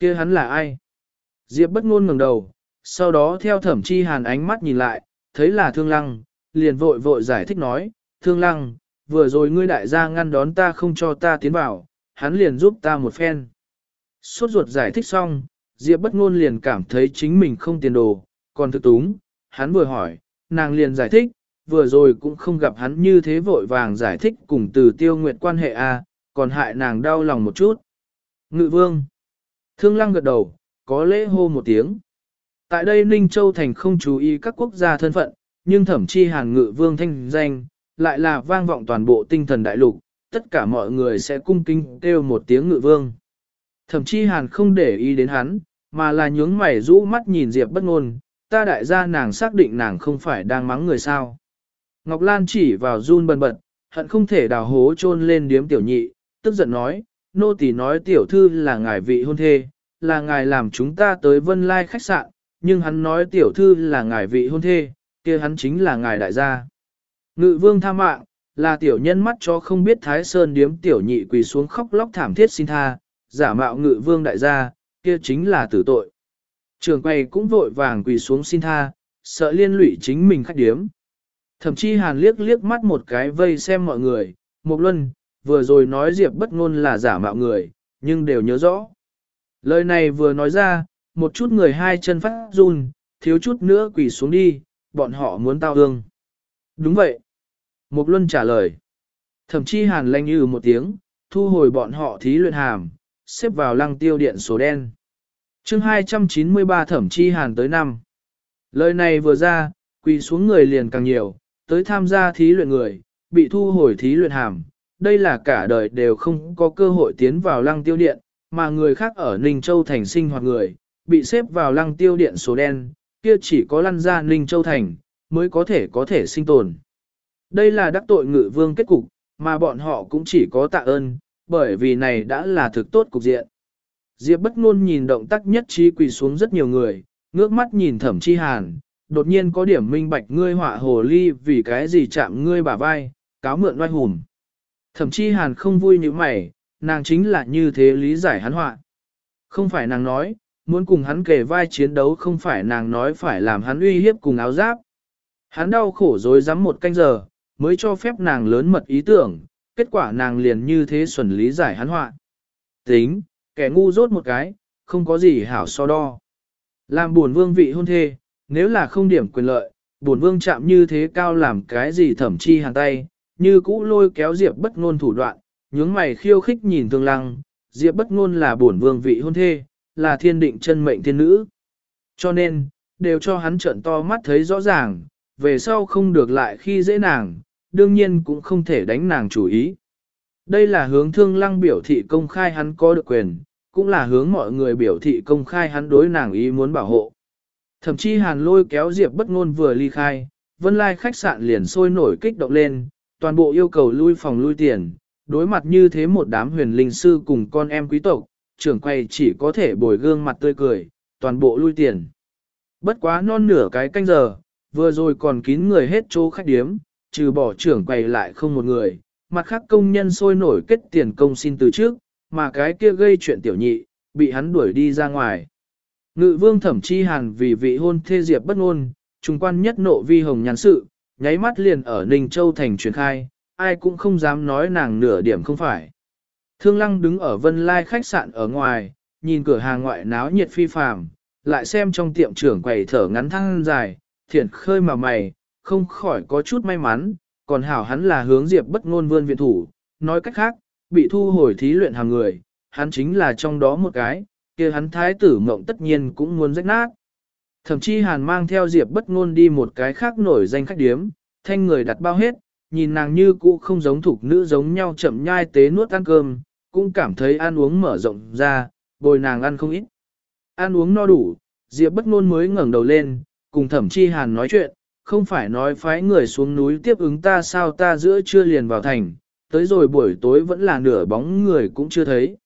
kia hắn là ai? Diệp bất ngôn ngẩng đầu, sau đó theo thẩm chi hàn ánh mắt nhìn lại, thấy là thương lăng, liền vội vội giải thích nói, thương lăng, vừa rồi ngươi đại gia ngăn đón ta không cho ta tiến vào, hắn liền giúp ta một phen. Suốt ruột giải thích xong, Diệp bất ngôn liền cảm thấy chính mình không tiền đồ, còn thực túng, hắn vừa hỏi, nàng liền giải thích, vừa rồi cũng không gặp hắn như thế vội vàng giải thích cùng từ tiêu nguyệt quan hệ a, còn hại nàng đau lòng một chút. Ngự vương. Thương lăng gật đầu, có lễ hô một tiếng. Tại đây Ninh Châu Thành không chú ý các quốc gia thân phận, nhưng thẩm chi hàn ngự vương thanh danh, lại là vang vọng toàn bộ tinh thần đại lục, tất cả mọi người sẽ cung kính kêu một tiếng ngự vương. Thẩm chi hàn không để ý đến hắn, mà là nhướng mày rũ mắt nhìn Diệp bất ngôn, ta đại gia nàng xác định nàng không phải đang mắng người sao. Ngọc Lan chỉ vào run bần bật, hận không thể đào hố chôn lên điếm tiểu nhị, tức giận nói, nô tỳ nói tiểu thư là ngài vị hôn thê, là ngài làm chúng ta tới vân lai khách sạn, nhưng hắn nói tiểu thư là ngài vị hôn thê, kia hắn chính là ngài đại gia. Ngự vương tha mạng, là tiểu nhân mắt cho không biết thái sơn điếm tiểu nhị quỳ xuống khóc lóc thảm thiết xin tha, giả mạo ngự vương đại gia, kia chính là tử tội. Trường quay cũng vội vàng quỳ xuống xin tha, sợ liên lụy chính mình khách điếm. Thậm chí hàn liếc liếc mắt một cái vây xem mọi người, một Luân, vừa rồi nói Diệp bất ngôn là giả mạo người, nhưng đều nhớ rõ. Lời này vừa nói ra, một chút người hai chân phát run, thiếu chút nữa quỳ xuống đi, bọn họ muốn tao hương. Đúng vậy. Mục Luân trả lời. thẩm chi hàn lanh như một tiếng, thu hồi bọn họ thí luyện hàm, xếp vào lăng tiêu điện số đen. chương 293 thẩm chi hàn tới năm. Lời này vừa ra, quỳ xuống người liền càng nhiều, tới tham gia thí luyện người, bị thu hồi thí luyện hàm. Đây là cả đời đều không có cơ hội tiến vào lăng tiêu điện, mà người khác ở Ninh Châu Thành sinh hoạt người, bị xếp vào lăng tiêu điện số đen, kia chỉ có lăn ra Ninh Châu Thành, mới có thể có thể sinh tồn. Đây là đắc tội ngự vương kết cục, mà bọn họ cũng chỉ có tạ ơn, bởi vì này đã là thực tốt cục diện. Diệp bất ngôn nhìn động tác nhất trí quỳ xuống rất nhiều người, ngước mắt nhìn thẩm chi hàn, đột nhiên có điểm minh bạch ngươi họa hồ ly vì cái gì chạm ngươi bả vai, cáo mượn oai hùm. Thẩm chi hàn không vui như mày, nàng chính là như thế lý giải hắn họa. Không phải nàng nói, muốn cùng hắn kề vai chiến đấu không phải nàng nói phải làm hắn uy hiếp cùng áo giáp. Hắn đau khổ dối rắm một canh giờ, mới cho phép nàng lớn mật ý tưởng, kết quả nàng liền như thế xuẩn lý giải hắn họa. Tính, kẻ ngu rốt một cái, không có gì hảo so đo. Làm buồn vương vị hôn thê, nếu là không điểm quyền lợi, buồn vương chạm như thế cao làm cái gì thẩm chi hàng tay, như cũ lôi kéo diệp bất ngôn thủ đoạn, nhướng mày khiêu khích nhìn Thương lăng, diệp bất ngôn là bổn vương vị hôn thê, là thiên định chân mệnh thiên nữ. Cho nên, đều cho hắn trợn to mắt thấy rõ ràng, về sau không được lại khi dễ nàng, đương nhiên cũng không thể đánh nàng chủ ý. Đây là hướng thương lăng biểu thị công khai hắn có được quyền, cũng là hướng mọi người biểu thị công khai hắn đối nàng ý muốn bảo hộ. Thậm chí hàn lôi kéo Diệp bất ngôn vừa ly khai, vân lai khách sạn liền sôi nổi kích động lên, toàn bộ yêu cầu lui phòng lui tiền, đối mặt như thế một đám huyền linh sư cùng con em quý tộc, trưởng quay chỉ có thể bồi gương mặt tươi cười, toàn bộ lui tiền. Bất quá non nửa cái canh giờ, vừa rồi còn kín người hết chỗ khách điếm, trừ bỏ trưởng quầy lại không một người, mặt khác công nhân sôi nổi kết tiền công xin từ trước, mà cái kia gây chuyện tiểu nhị, bị hắn đuổi đi ra ngoài. Ngự vương thẩm chi hàn vì vị hôn thê diệp bất ngôn, trung quan nhất nộ vi hồng nhắn sự, nháy mắt liền ở Ninh Châu thành truyền khai, ai cũng không dám nói nàng nửa điểm không phải. Thương lăng đứng ở vân lai khách sạn ở ngoài, nhìn cửa hàng ngoại náo nhiệt phi phàm, lại xem trong tiệm trưởng quầy thở ngắn thăng dài, thiện khơi mà mày, không khỏi có chút may mắn, còn hảo hắn là hướng diệp bất ngôn vươn viện thủ, nói cách khác, bị thu hồi thí luyện hàng người, hắn chính là trong đó một cái, kia hắn thái tử mộng tất nhiên cũng muốn rách nát. Thậm chí hàn mang theo diệp bất ngôn đi một cái khác nổi danh khách điếm, thanh người đặt bao hết, nhìn nàng như cũ không giống thuộc nữ giống nhau chậm nhai tế nuốt ăn cơm, cũng cảm thấy ăn uống mở rộng ra, bồi nàng ăn không ít. Ăn uống no đủ, diệp bất ngôn mới ngẩng đầu lên, cùng thẩm chi hàn nói chuyện, không phải nói phái người xuống núi tiếp ứng ta sao ta giữa trưa liền vào thành, tới rồi buổi tối vẫn là nửa bóng người cũng chưa thấy.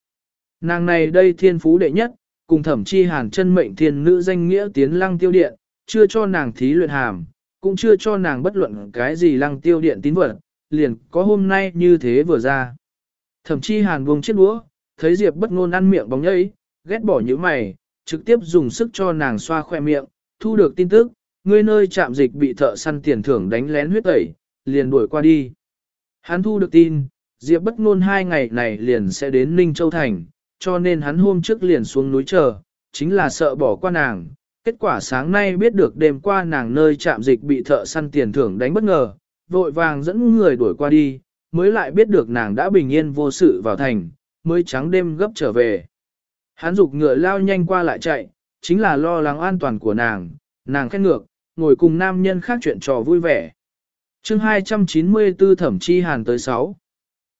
Nàng này đây thiên phú đệ nhất, cùng thẩm chi hàn chân mệnh thiên nữ danh nghĩa tiến lăng tiêu điện, chưa cho nàng thí luyện hàm, cũng chưa cho nàng bất luận cái gì lăng tiêu điện tín vật, liền có hôm nay như thế vừa ra. Thẩm chi hàn buông chiếc đũa, thấy Diệp bất ngôn ăn miệng bóng nhây, ghét bỏ những mày, trực tiếp dùng sức cho nàng xoa khoe miệng, thu được tin tức, người nơi trạm dịch bị thợ săn tiền thưởng đánh lén huyết tẩy, liền đuổi qua đi. Hắn thu được tin, Diệp bất ngôn hai ngày này liền sẽ đến Ninh Châu Thành, cho nên hắn hôm trước liền xuống núi chờ, chính là sợ bỏ qua nàng. Kết quả sáng nay biết được đêm qua nàng nơi trạm dịch bị thợ săn tiền thưởng đánh bất ngờ, vội vàng dẫn người đuổi qua đi, mới lại biết được nàng đã bình yên vô sự vào thành, mới trắng đêm gấp trở về. Hắn dục ngựa lao nhanh qua lại chạy, chính là lo lắng an toàn của nàng, nàng khét ngược, ngồi cùng nam nhân khác chuyện trò vui vẻ. chương 294 thẩm chi hàn tới 6.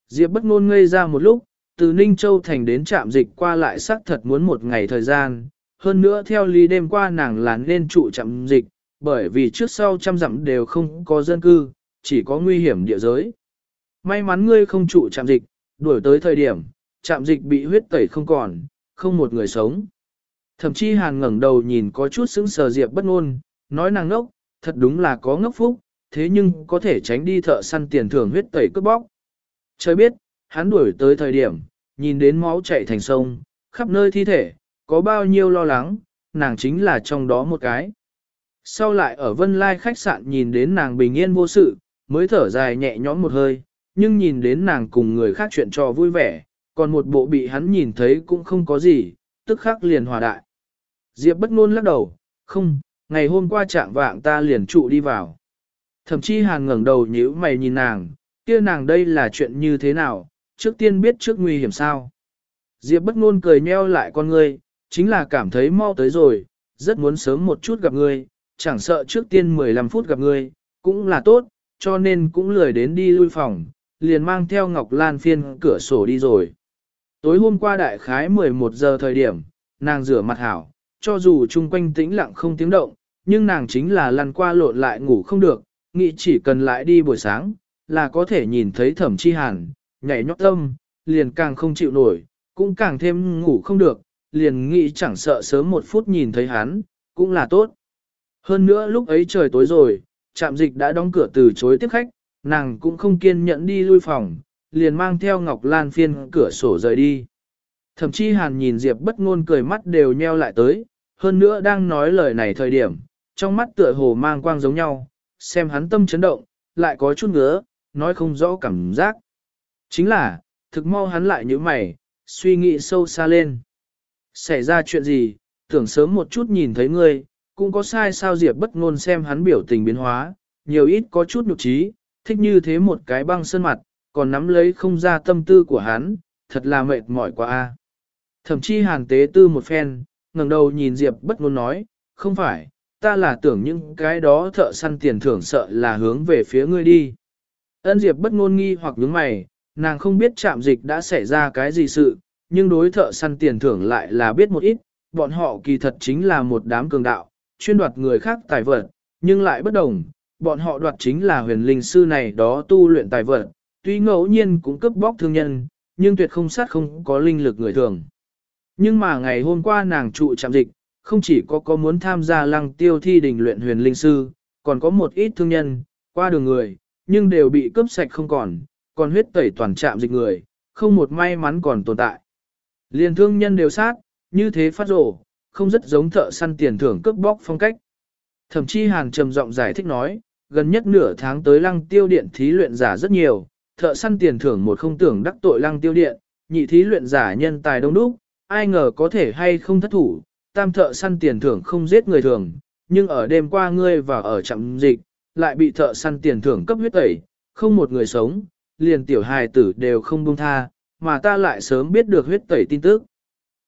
Diệp bất ngôn ngây ra một lúc, từ Ninh Châu Thành đến trạm dịch qua lại xác thật muốn một ngày thời gian, hơn nữa theo lý đêm qua nàng là nên trụ trạm dịch, bởi vì trước sau trăm dặm đều không có dân cư, chỉ có nguy hiểm địa giới. May mắn ngươi không trụ trạm dịch, đuổi tới thời điểm, trạm dịch bị huyết tẩy không còn, không một người sống. Thậm chí hàn ngẩng đầu nhìn có chút sững sờ Diệp bất ngôn, nói nàng ngốc, thật đúng là có ngốc phúc, thế nhưng có thể tránh đi thợ săn tiền thưởng huyết tẩy cướp bóc. Trời biết, hắn đuổi tới thời điểm, nhìn đến máu chảy thành sông, khắp nơi thi thể, có bao nhiêu lo lắng, nàng chính là trong đó một cái. Sau lại ở Vân Lai khách sạn nhìn đến nàng bình yên vô sự, mới thở dài nhẹ nhõm một hơi, nhưng nhìn đến nàng cùng người khác chuyện trò vui vẻ, còn một bộ bị hắn nhìn thấy cũng không có gì, tức khắc liền hòa đại. Diệp bất ngôn lắc đầu, không, ngày hôm qua trạng vạng ta liền trụ đi vào. Thậm chí hàng ngẩng đầu nhíu mày nhìn nàng, kia nàng đây là chuyện như thế nào, trước tiên biết trước nguy hiểm sao. Diệp bất ngôn cười nheo lại con ngươi, chính là cảm thấy mau tới rồi, rất muốn sớm một chút gặp ngươi, chẳng sợ trước tiên 15 phút gặp ngươi, cũng là tốt, cho nên cũng lười đến đi lui phòng, liền mang theo Ngọc Lan phiên cửa sổ đi rồi. Tối hôm qua đại khái 11 giờ thời điểm, nàng rửa mặt hảo, cho dù chung quanh tĩnh lặng không tiếng động, nhưng nàng chính là lăn qua lộn lại ngủ không được, nghĩ chỉ cần lại đi buổi sáng, là có thể nhìn thấy thẩm chi hàn, nhảy nhót tâm, liền càng không chịu nổi, cũng càng thêm ngủ không được, liền nghĩ chẳng sợ sớm một phút nhìn thấy hắn, cũng là tốt. Hơn nữa lúc ấy trời tối rồi, trạm dịch đã đóng cửa từ chối tiếp khách, nàng cũng không kiên nhẫn đi lui phòng, liền mang theo Ngọc Lan phiên cửa sổ rời đi. Thậm chí hàn nhìn Diệp bất ngôn cười mắt đều nheo lại tới, hơn nữa đang nói lời này thời điểm, trong mắt tựa hồ mang quang giống nhau, xem hắn tâm chấn động, lại có chút ngứa, nói không rõ cảm giác. Chính là, thực mau hắn lại như mày, suy nghĩ sâu xa lên. Xảy ra chuyện gì, tưởng sớm một chút nhìn thấy ngươi, cũng có sai sao Diệp bất ngôn xem hắn biểu tình biến hóa, nhiều ít có chút nhục trí, thích như thế một cái băng sơn mặt, còn nắm lấy không ra tâm tư của hắn, thật là mệt mỏi quá a. Thậm chí hàn tế tư một phen, ngẩng đầu nhìn Diệp bất ngôn nói, không phải, ta là tưởng những cái đó thợ săn tiền thưởng sợ là hướng về phía ngươi đi. Ân Diệp bất ngôn nghi hoặc nhướng mày, nàng không biết trạm dịch đã xảy ra cái gì sự, nhưng đối thợ săn tiền thưởng lại là biết một ít, bọn họ kỳ thật chính là một đám cường đạo, chuyên đoạt người khác tài vật, nhưng lại bất đồng, bọn họ đoạt chính là huyền linh sư này đó tu luyện tài vật, tuy ngẫu nhiên cũng cướp bóc thương nhân, nhưng tuyệt không sát không có linh lực người thường. Nhưng mà ngày hôm qua nàng trụ trạm dịch, không chỉ có có muốn tham gia lăng tiêu thi đình luyện huyền linh sư, còn có một ít thương nhân, qua đường người, nhưng đều bị cướp sạch không còn, còn huyết tẩy toàn trạm dịch người, không một may mắn còn tồn tại. Liền thương nhân đều sát, như thế phát rổ, không rất giống thợ săn tiền thưởng cướp bóc phong cách. Thậm chí hàng trầm giọng giải thích nói, gần nhất nửa tháng tới lăng tiêu điện thí luyện giả rất nhiều, thợ săn tiền thưởng một không tưởng đắc tội lăng tiêu điện, nhị thí luyện giả nhân tài đông đúc, ai ngờ có thể hay không thất thủ, tam thợ săn tiền thưởng không giết người thường, nhưng ở đêm qua ngươi và ở trạm dịch, lại bị thợ săn tiền thưởng cấp huyết tẩy, không một người sống, liền tiểu hài tử đều không buông tha, mà ta lại sớm biết được huyết tẩy tin tức.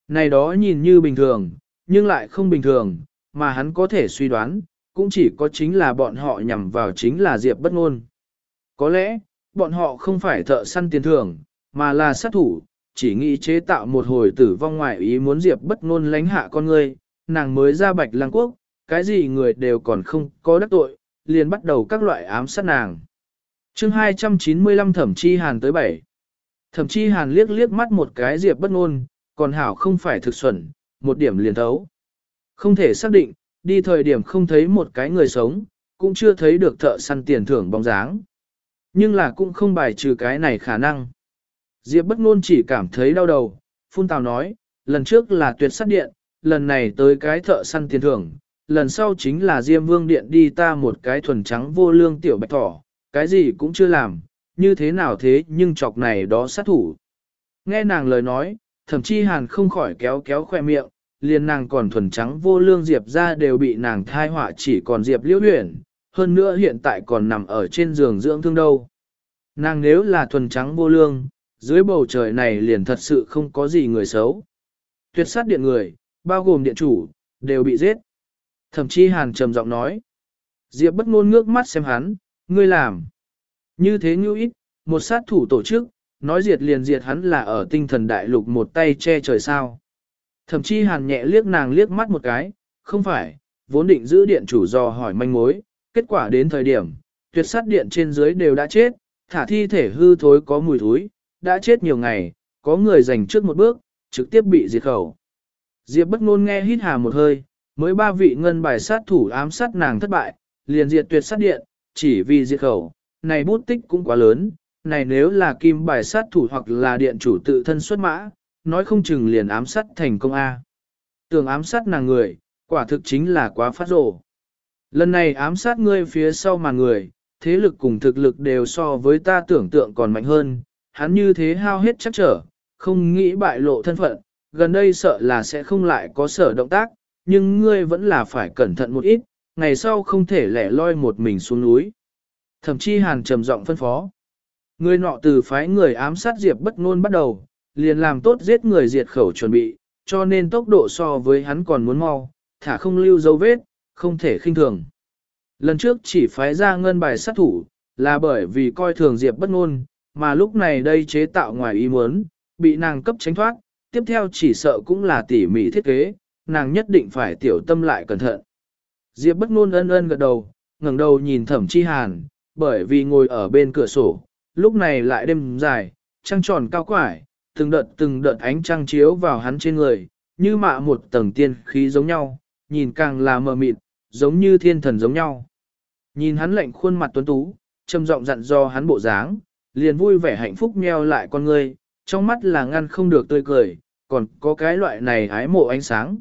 Này đó nhìn như bình thường, nhưng lại không bình thường, mà hắn có thể suy đoán, cũng chỉ có chính là bọn họ nhằm vào chính là Diệp bất ngôn. Có lẽ, bọn họ không phải thợ săn tiền thưởng, mà là sát thủ, chỉ nghĩ chế tạo một hồi tử vong ngoại ý muốn Diệp bất ngôn lánh hạ con người, nàng mới ra bạch lăng quốc, cái gì người đều còn không có đắc tội, liền bắt đầu các loại ám sát nàng chương 295 thẩm chi hàn tới 7. Thẩm chi hàn liếc liếc mắt một cái Diệp bất ngôn, còn hảo không phải thực xuẩn, một điểm liền thấu. Không thể xác định, đi thời điểm không thấy một cái người sống, cũng chưa thấy được thợ săn tiền thưởng bóng dáng. Nhưng là cũng không bài trừ cái này khả năng. Diệp bất ngôn chỉ cảm thấy đau đầu, phun tào nói, lần trước là tuyệt sát điện, lần này tới cái thợ săn tiền thưởng, lần sau chính là Diêm Vương Điện đi ta một cái thuần trắng vô lương tiểu bạch thỏ, cái gì cũng chưa làm, như thế nào thế nhưng chọc này đó sát thủ. Nghe nàng lời nói, thậm chí hàn không khỏi kéo kéo khoe miệng, liền nàng còn thuần trắng vô lương Diệp ra đều bị nàng thai họa chỉ còn Diệp liễu huyền, hơn nữa hiện tại còn nằm ở trên giường dưỡng thương đâu. Nàng nếu là thuần trắng vô lương, dưới bầu trời này liền thật sự không có gì người xấu. Tuyệt sát điện người, bao gồm điện chủ, đều bị giết. Thậm chí hàn trầm giọng nói. Diệp bất ngôn ngước mắt xem hắn, ngươi làm. Như thế như ít, một sát thủ tổ chức, nói diệt liền diệt hắn là ở tinh thần đại lục một tay che trời sao. Thậm chí hàn nhẹ liếc nàng liếc mắt một cái, không phải, vốn định giữ điện chủ dò hỏi manh mối, kết quả đến thời điểm, tuyệt sát điện trên dưới đều đã chết, thả thi thể hư thối có mùi thối, đã chết nhiều ngày, có người giành trước một bước, trực tiếp bị diệt khẩu. Diệp bất ngôn nghe hít hà một hơi, mới ba vị ngân bài sát thủ ám sát nàng thất bại, liền diệt tuyệt sát điện, chỉ vì diệt khẩu, này bút tích cũng quá lớn, này nếu là kim bài sát thủ hoặc là điện chủ tự thân xuất mã, nói không chừng liền ám sát thành công A. Tưởng ám sát nàng người, quả thực chính là quá phát rổ. Lần này ám sát ngươi phía sau mà người, thế lực cùng thực lực đều so với ta tưởng tượng còn mạnh hơn, hắn như thế hao hết chắc trở, không nghĩ bại lộ thân phận, gần đây sợ là sẽ không lại có sở động tác, nhưng ngươi vẫn là phải cẩn thận một ít, ngày sau không thể lẻ loi một mình xuống núi. Thậm chí hàn trầm giọng phân phó. Người nọ từ phái người ám sát Diệp bất ngôn bắt đầu, liền làm tốt giết người diệt khẩu chuẩn bị, cho nên tốc độ so với hắn còn muốn mau, thả không lưu dấu vết, không thể khinh thường. Lần trước chỉ phái ra ngân bài sát thủ, là bởi vì coi thường Diệp bất ngôn, mà lúc này đây chế tạo ngoài ý muốn, bị nàng cấp tránh thoát, tiếp theo chỉ sợ cũng là tỉ mỉ thiết kế, nàng nhất định phải tiểu tâm lại cẩn thận. Diệp bất ngôn ân ân gật đầu, ngẩng đầu nhìn thẩm chi hàn, bởi vì ngồi ở bên cửa sổ, lúc này lại đêm dài, trăng tròn cao quải, từng đợt từng đợt ánh trăng chiếu vào hắn trên người, như mạ một tầng tiên khí giống nhau, nhìn càng là mờ mịt, giống như thiên thần giống nhau. Nhìn hắn lạnh khuôn mặt tuấn tú, trầm giọng dặn do hắn bộ dáng, liền vui vẻ hạnh phúc nheo lại con ngươi, trong mắt là ngăn không được tươi cười, còn có cái loại này ái mộ ánh sáng.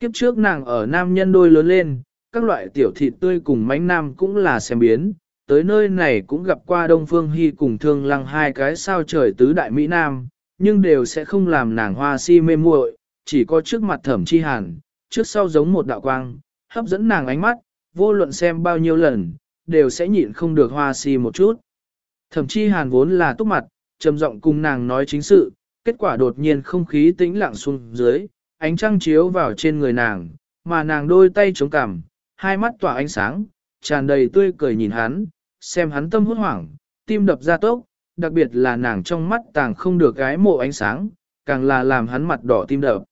Kiếp trước nàng ở nam nhân đôi lớn lên, các loại tiểu thịt tươi cùng mánh nam cũng là xem biến, tới nơi này cũng gặp qua Đông Phương Hy cùng Thương Lăng hai cái sao trời tứ đại Mỹ Nam, nhưng đều sẽ không làm nàng hoa si mê muội, chỉ có trước mặt thẩm chi hàn, trước sau giống một đạo quang, hấp dẫn nàng ánh mắt, vô luận xem bao nhiêu lần, đều sẽ nhịn không được hoa si một chút. Thẩm chi hàn vốn là túc mặt, trầm giọng cùng nàng nói chính sự, kết quả đột nhiên không khí tĩnh lặng xuống dưới, ánh trăng chiếu vào trên người nàng, mà nàng đôi tay chống cằm, hai mắt tỏa ánh sáng, tràn đầy tươi cười nhìn hắn, xem hắn tâm hốt hoảng, tim đập ra tốc, đặc biệt là nàng trong mắt tàng không được gái mộ ánh sáng, càng là làm hắn mặt đỏ tim đập.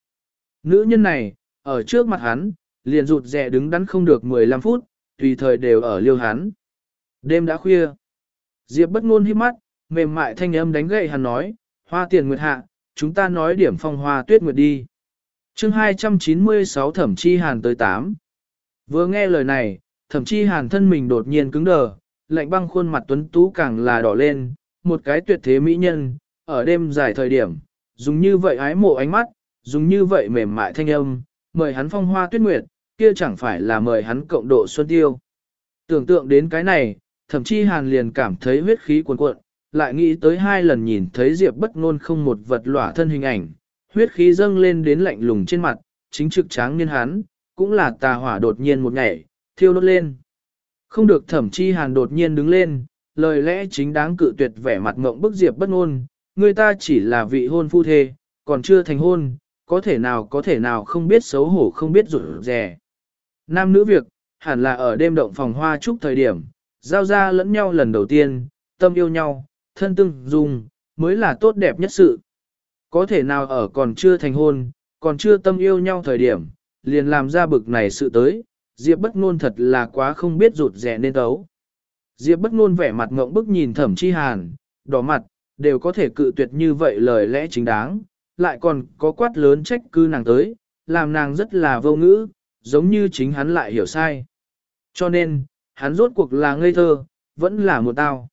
Nữ nhân này, ở trước mặt hắn, liền rụt rè đứng đắn không được 15 phút, tùy thời đều ở liêu hắn. Đêm đã khuya. Diệp bất ngôn hít mắt, mềm mại thanh âm đánh gậy hắn nói, hoa tiền nguyệt hạ, chúng ta nói điểm phong hoa tuyết nguyệt đi. chương 296 thẩm chi hàn tới 8. Vừa nghe lời này, thậm chí hàn thân mình đột nhiên cứng đờ, lạnh băng khuôn mặt tuấn tú càng là đỏ lên, một cái tuyệt thế mỹ nhân, ở đêm dài thời điểm, dùng như vậy ái mộ ánh mắt, dùng như vậy mềm mại thanh âm, mời hắn phong hoa tuyết nguyệt, kia chẳng phải là mời hắn cộng độ xuân tiêu. Tưởng tượng đến cái này, thậm chí hàn liền cảm thấy huyết khí cuồn cuộn, lại nghĩ tới hai lần nhìn thấy Diệp bất ngôn không một vật lỏa thân hình ảnh, huyết khí dâng lên đến lạnh lùng trên mặt, chính trực tráng niên hắn, cũng là tà hỏa đột nhiên một ngày, thiêu đốt lên. Không được thẩm chi hàn đột nhiên đứng lên, lời lẽ chính đáng cự tuyệt vẻ mặt mộng bức Diệp bất ngôn, người ta chỉ là vị hôn phu thê, còn chưa thành hôn, có thể nào có thể nào không biết xấu hổ không biết rụt rè. Nam nữ việc, hẳn là ở đêm động phòng hoa chúc thời điểm, giao ra lẫn nhau lần đầu tiên, tâm yêu nhau, thân tương dung, mới là tốt đẹp nhất sự. Có thể nào ở còn chưa thành hôn, còn chưa tâm yêu nhau thời điểm, liền làm ra bực này sự tới, Diệp bất ngôn thật là quá không biết rụt rẻ nên tấu. Diệp bất ngôn vẻ mặt ngộng bức nhìn thẩm chi hàn, đỏ mặt, đều có thể cự tuyệt như vậy lời lẽ chính đáng, lại còn có quát lớn trách cứ nàng tới, làm nàng rất là vô ngữ, giống như chính hắn lại hiểu sai. Cho nên, hắn rốt cuộc là ngây thơ, vẫn là một tao.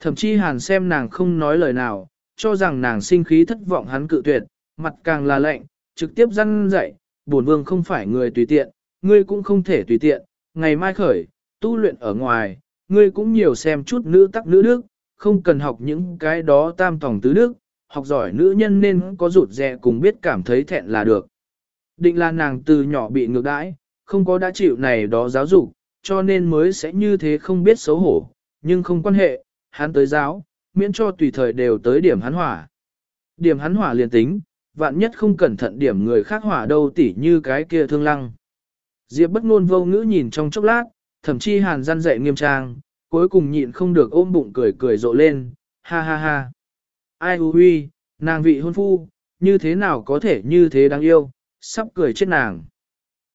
Thậm chí hàn xem nàng không nói lời nào, cho rằng nàng sinh khí thất vọng hắn cự tuyệt, mặt càng là lạnh, trực tiếp răn dạy, bổn vương không phải người tùy tiện, ngươi cũng không thể tùy tiện, ngày mai khởi, tu luyện ở ngoài, ngươi cũng nhiều xem chút nữ tắc nữ đức, không cần học những cái đó tam tòng tứ đức, học giỏi nữ nhân nên có rụt rè cùng biết cảm thấy thẹn là được. Định là nàng từ nhỏ bị ngược đãi, không có đã chịu này đó giáo dục, cho nên mới sẽ như thế không biết xấu hổ, nhưng không quan hệ, hắn tới giáo, miễn cho tùy thời đều tới điểm hắn hỏa. Điểm hắn hỏa liền tính, vạn nhất không cẩn thận điểm người khác hỏa đâu tỉ như cái kia thương lăng. Diệp bất ngôn vô ngữ nhìn trong chốc lát, thậm chí hàn gian dạy nghiêm trang, cuối cùng nhịn không được ôm bụng cười cười rộ lên, ha ha ha. Ai hù huy, nàng vị hôn phu, như thế nào có thể như thế đáng yêu, sắp cười chết nàng.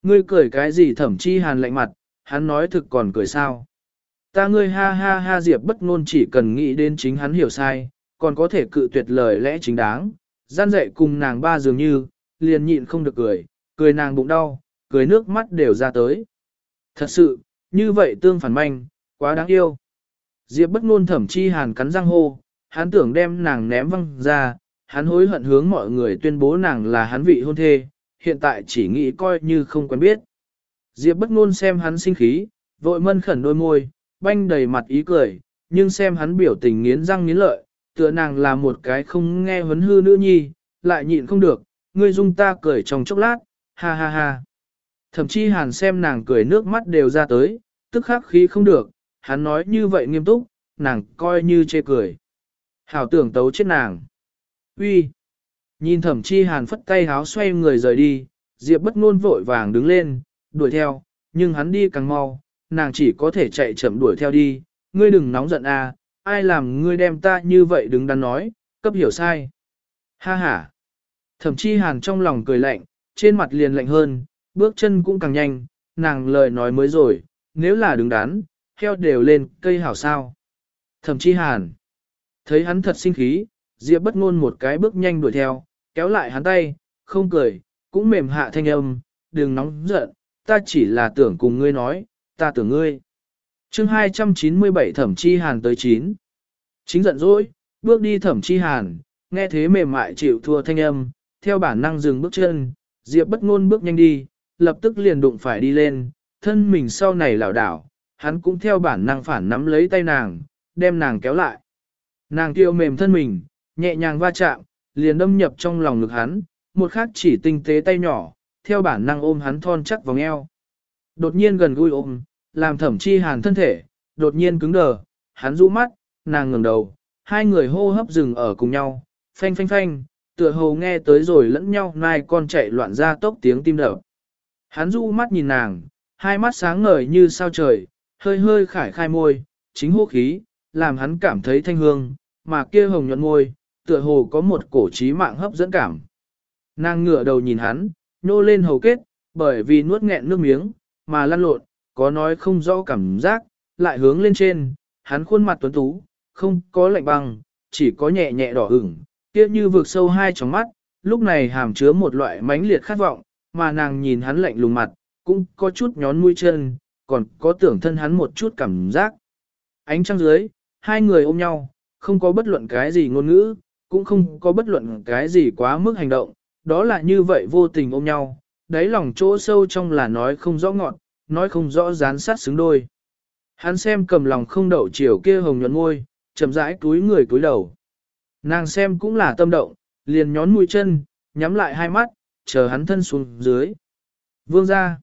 Ngươi cười cái gì thẩm chi hàn lạnh mặt, hắn nói thực còn cười sao. Ta ngươi ha ha ha diệp bất ngôn chỉ cần nghĩ đến chính hắn hiểu sai, còn có thể cự tuyệt lời lẽ chính đáng, gian dậy cùng nàng ba dường như, liền nhịn không được cười, cười nàng bụng đau, cười nước mắt đều ra tới. Thật sự, như vậy tương phản manh, quá đáng yêu. Diệp bất ngôn thẩm chi hàn cắn răng hô, hắn tưởng đem nàng ném văng ra, hắn hối hận hướng mọi người tuyên bố nàng là hắn vị hôn thê, hiện tại chỉ nghĩ coi như không quen biết. Diệp bất ngôn xem hắn sinh khí, vội mân khẩn đôi môi, banh đầy mặt ý cười, nhưng xem hắn biểu tình nghiến răng nghiến lợi, tựa nàng là một cái không nghe huấn hư nữ nhi, lại nhịn không được, ngươi dung ta cười trong chốc lát, ha ha ha. Thậm chí hàn xem nàng cười nước mắt đều ra tới, tức khắc khí không được, hắn nói như vậy nghiêm túc, nàng coi như chê cười. Hảo tưởng tấu chết nàng. Uy, Nhìn thẩm chi hàn phất tay háo xoay người rời đi, Diệp bất ngôn vội vàng đứng lên, đuổi theo, nhưng hắn đi càng mau, nàng chỉ có thể chạy chậm đuổi theo đi, ngươi đừng nóng giận a, à, ai làm ngươi đem ta như vậy đứng đắn nói, cấp hiểu sai. Ha ha. Thẩm chi hàn trong lòng cười lạnh, trên mặt liền lạnh hơn, bước chân cũng càng nhanh, nàng lời nói mới rồi, nếu là đứng đắn, heo đều lên cây hảo sao. Thẩm chi hàn. Thấy hắn thật sinh khí, Diệp bất ngôn một cái bước nhanh đuổi theo, kéo lại hắn tay, không cười, cũng mềm hạ thanh âm, đừng nóng giận, ta chỉ là tưởng cùng ngươi nói, ta tưởng ngươi chương 297 thẩm chi hàn tới 9. Chính giận dỗi, bước đi thẩm chi hàn, nghe thế mềm mại chịu thua thanh âm, theo bản năng dừng bước chân, Diệp bất ngôn bước nhanh đi, lập tức liền đụng phải đi lên, thân mình sau này lảo đảo, hắn cũng theo bản năng phản nắm lấy tay nàng, đem nàng kéo lại. Nàng tiêu mềm thân mình, nhẹ nhàng va chạm, liền đâm nhập trong lòng ngực hắn, một khắc chỉ tinh tế tay nhỏ, theo bản năng ôm hắn thon chắc vòng eo. Đột nhiên gần gũi ôm, làm thẩm chi hàn thân thể, đột nhiên cứng đờ, hắn rũ mắt, nàng ngẩng đầu, hai người hô hấp dừng ở cùng nhau, phanh phanh phanh, tựa hồ nghe tới rồi lẫn nhau nai con chạy loạn ra tốc tiếng tim đập. Hắn rũ mắt nhìn nàng, hai mắt sáng ngời như sao trời, hơi hơi khải khai môi, chính hô khí, làm hắn cảm thấy thanh hương, mà kia hồng nhuận môi, tựa hồ có một cổ trí mạng hấp dẫn cảm. Nàng ngửa đầu nhìn hắn, nô lên hầu kết, bởi vì nuốt nghẹn nước miếng, mà lăn lộn, có nói không rõ cảm giác, lại hướng lên trên, hắn khuôn mặt tuấn tú, không có lạnh băng, chỉ có nhẹ nhẹ đỏ ửng, kia như vượt sâu hai tròng mắt, lúc này hàm chứa một loại mãnh liệt khát vọng, mà nàng nhìn hắn lạnh lùng mặt, cũng có chút nhón mũi chân, còn có tưởng thân hắn một chút cảm giác. Ánh trăng dưới, hai người ôm nhau, không có bất luận cái gì ngôn ngữ, cũng không có bất luận cái gì quá mức hành động, đó là như vậy vô tình ôm nhau, đáy lòng chỗ sâu trong là nói không rõ ngọn, nói không rõ dán sát xứng đôi. Hắn xem cầm lòng không đậu chiều kia hồng nhuận ngôi, chậm rãi túi người túi đầu. Nàng xem cũng là tâm động, liền nhón mũi chân, nhắm lại hai mắt, chờ hắn thân xuống dưới. Vương ra.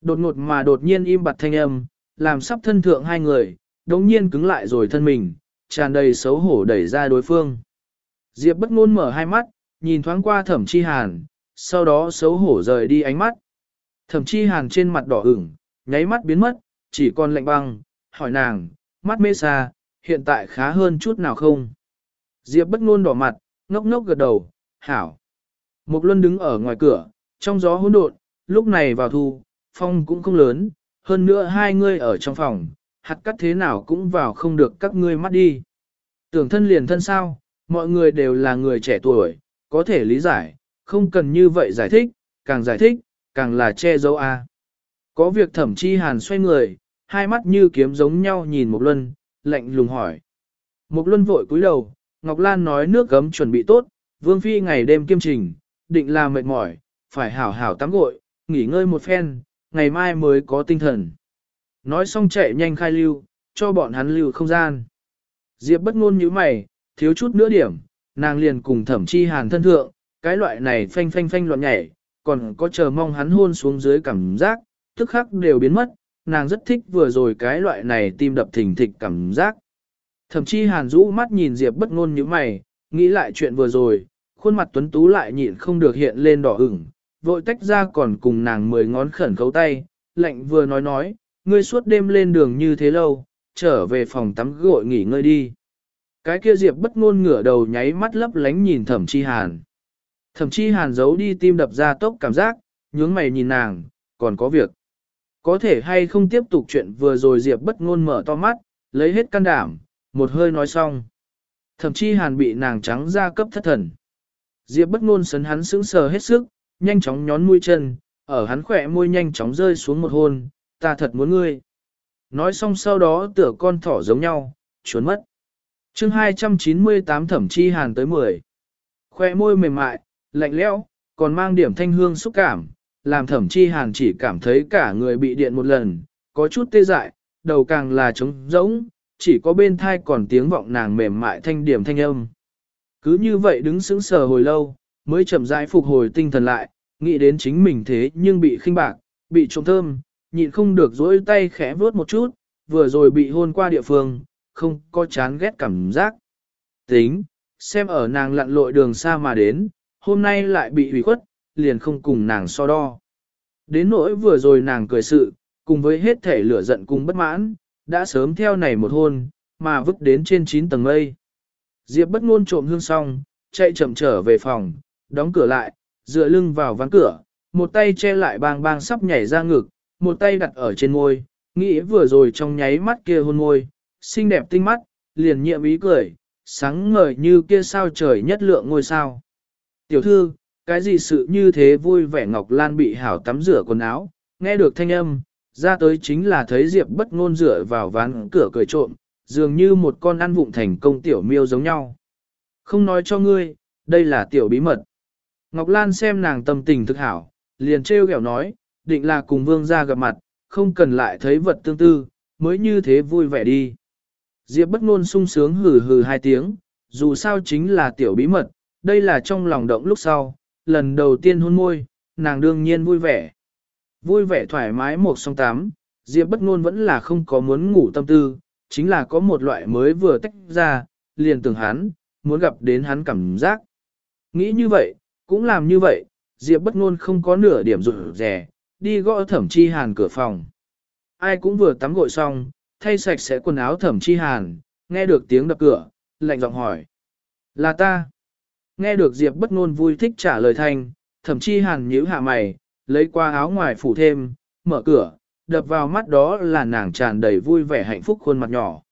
Đột ngột mà đột nhiên im bặt thanh âm, làm sắp thân thượng hai người, đống nhiên cứng lại rồi thân mình, tràn đầy xấu hổ đẩy ra đối phương. Diệp bất ngôn mở hai mắt, nhìn thoáng qua thẩm chi hàn, sau đó xấu hổ rời đi ánh mắt. Thẩm chi hàn trên mặt đỏ ửng, nháy mắt biến mất, chỉ còn lạnh băng, hỏi nàng, mắt mê xa, hiện tại khá hơn chút nào không? Diệp bất ngôn đỏ mặt, ngốc ngốc gật đầu, hảo. mục luân đứng ở ngoài cửa, trong gió hỗn độn, lúc này vào thu, phong cũng không lớn, hơn nữa hai người ở trong phòng, hạt cắt thế nào cũng vào không được các ngươi mắt đi. Tưởng thân liền thân sao, mọi người đều là người trẻ tuổi, có thể lý giải, không cần như vậy giải thích, càng giải thích, càng là che giấu a. Có việc thẩm chi hàn xoay người, hai mắt như kiếm giống nhau nhìn mục luân, lạnh lùng hỏi. mục luân vội cúi đầu, Ngọc Lan nói nước gấm chuẩn bị tốt, Vương Phi ngày đêm kiêm trình, định là mệt mỏi, phải hảo hảo tắm gội, nghỉ ngơi một phen, ngày mai mới có tinh thần. Nói xong chạy nhanh khai lưu, cho bọn hắn lưu không gian. Diệp bất ngôn như mày, thiếu chút nữa điểm, nàng liền cùng thẩm chi hàn thân thượng, cái loại này phanh phanh phanh loạn nhảy, còn có chờ mong hắn hôn xuống dưới cảm giác, tức khắc đều biến mất, nàng rất thích vừa rồi cái loại này tim đập thình thịch cảm giác. thậm chi hàn rũ mắt nhìn Diệp bất ngôn như mày, nghĩ lại chuyện vừa rồi, khuôn mặt tuấn tú lại nhịn không được hiện lên đỏ ửng, vội tách ra còn cùng nàng mười ngón khẩn khấu tay, lạnh vừa nói nói, ngươi suốt đêm lên đường như thế lâu, trở về phòng tắm gội nghỉ ngơi đi. Cái kia Diệp bất ngôn ngửa đầu nháy mắt lấp lánh nhìn thẩm chi hàn. Thẩm chi hàn giấu đi tim đập ra tốc cảm giác, nhướng mày nhìn nàng, còn có việc. Có thể hay không tiếp tục chuyện vừa rồi Diệp bất ngôn mở to mắt, lấy hết can đảm, một hơi nói xong. Thẩm chi hàn bị nàng trắng ra cấp thất thần. Diệp bất ngôn sấn hắn sững sờ hết sức, nhanh chóng nhón mũi chân, ở hắn khỏe môi nhanh chóng rơi xuống một hôn, ta thật muốn ngươi. Nói xong sau đó tựa con thỏ giống nhau, trốn mất. chương 298 thẩm chi hàn tới 10. Khoe môi mềm mại, lạnh lẽo, còn mang điểm thanh hương xúc cảm, làm thẩm chi hàn chỉ cảm thấy cả người bị điện một lần, có chút tê dại, đầu càng là trống rỗng, chỉ có bên thai còn tiếng vọng nàng mềm mại thanh điểm thanh âm. Cứ như vậy đứng sững sờ hồi lâu, mới chậm rãi phục hồi tinh thần lại, nghĩ đến chính mình thế nhưng bị khinh bạc, bị trộm thơm, nhịn không được dỗi tay khẽ vớt một chút, vừa rồi bị hôn qua địa phương, không có chán ghét cảm giác. Tính, xem ở nàng lặn lội đường xa mà đến, hôm nay lại bị hủy khuất, liền không cùng nàng so đo. Đến nỗi vừa rồi nàng cười sự, cùng với hết thể lửa giận cùng bất mãn, đã sớm theo này một hôn, mà vứt đến trên 9 tầng mây. Diệp bất ngôn trộm hương xong, chạy chậm trở về phòng, đóng cửa lại, dựa lưng vào ván cửa, một tay che lại bang bang sắp nhảy ra ngực, một tay đặt ở trên môi, nghĩ vừa rồi trong nháy mắt kia hôn môi, xinh đẹp tinh mắt, liền nhiệm ý cười, sáng ngời như kia sao trời nhất lượng ngôi sao. Tiểu thư, cái gì sự như thế vui vẻ Ngọc Lan bị hảo tắm rửa quần áo, nghe được thanh âm, ra tới chính là thấy Diệp bất ngôn rửa vào ván cửa cười trộm, dường như một con ăn vụng thành công tiểu miêu giống nhau. Không nói cho ngươi, đây là tiểu bí mật. Ngọc Lan xem nàng tâm tình thực hảo, liền trêu ghẹo nói, định là cùng vương gia gặp mặt, không cần lại thấy vật tương tư, mới như thế vui vẻ đi. Diệp bất ngôn sung sướng hừ hừ hai tiếng, dù sao chính là tiểu bí mật, đây là trong lòng động lúc sau, lần đầu tiên hôn môi, nàng đương nhiên vui vẻ. Vui vẻ thoải mái một song tám, Diệp bất ngôn vẫn là không có muốn ngủ tâm tư, chính là có một loại mới vừa tách ra, liền tưởng hắn, muốn gặp đến hắn cảm giác. Nghĩ như vậy, cũng làm như vậy, Diệp bất ngôn không có nửa điểm rụt rè, đi gõ thẩm chi hàn cửa phòng. Ai cũng vừa tắm gội xong, thay sạch sẽ quần áo thẩm chi hàn, nghe được tiếng đập cửa, lạnh giọng hỏi. Là ta. Nghe được Diệp bất ngôn vui thích trả lời thanh, thậm chí hàn nhíu hạ mày, lấy qua áo ngoài phủ thêm, mở cửa, đập vào mắt đó là nàng tràn đầy vui vẻ hạnh phúc khuôn mặt nhỏ.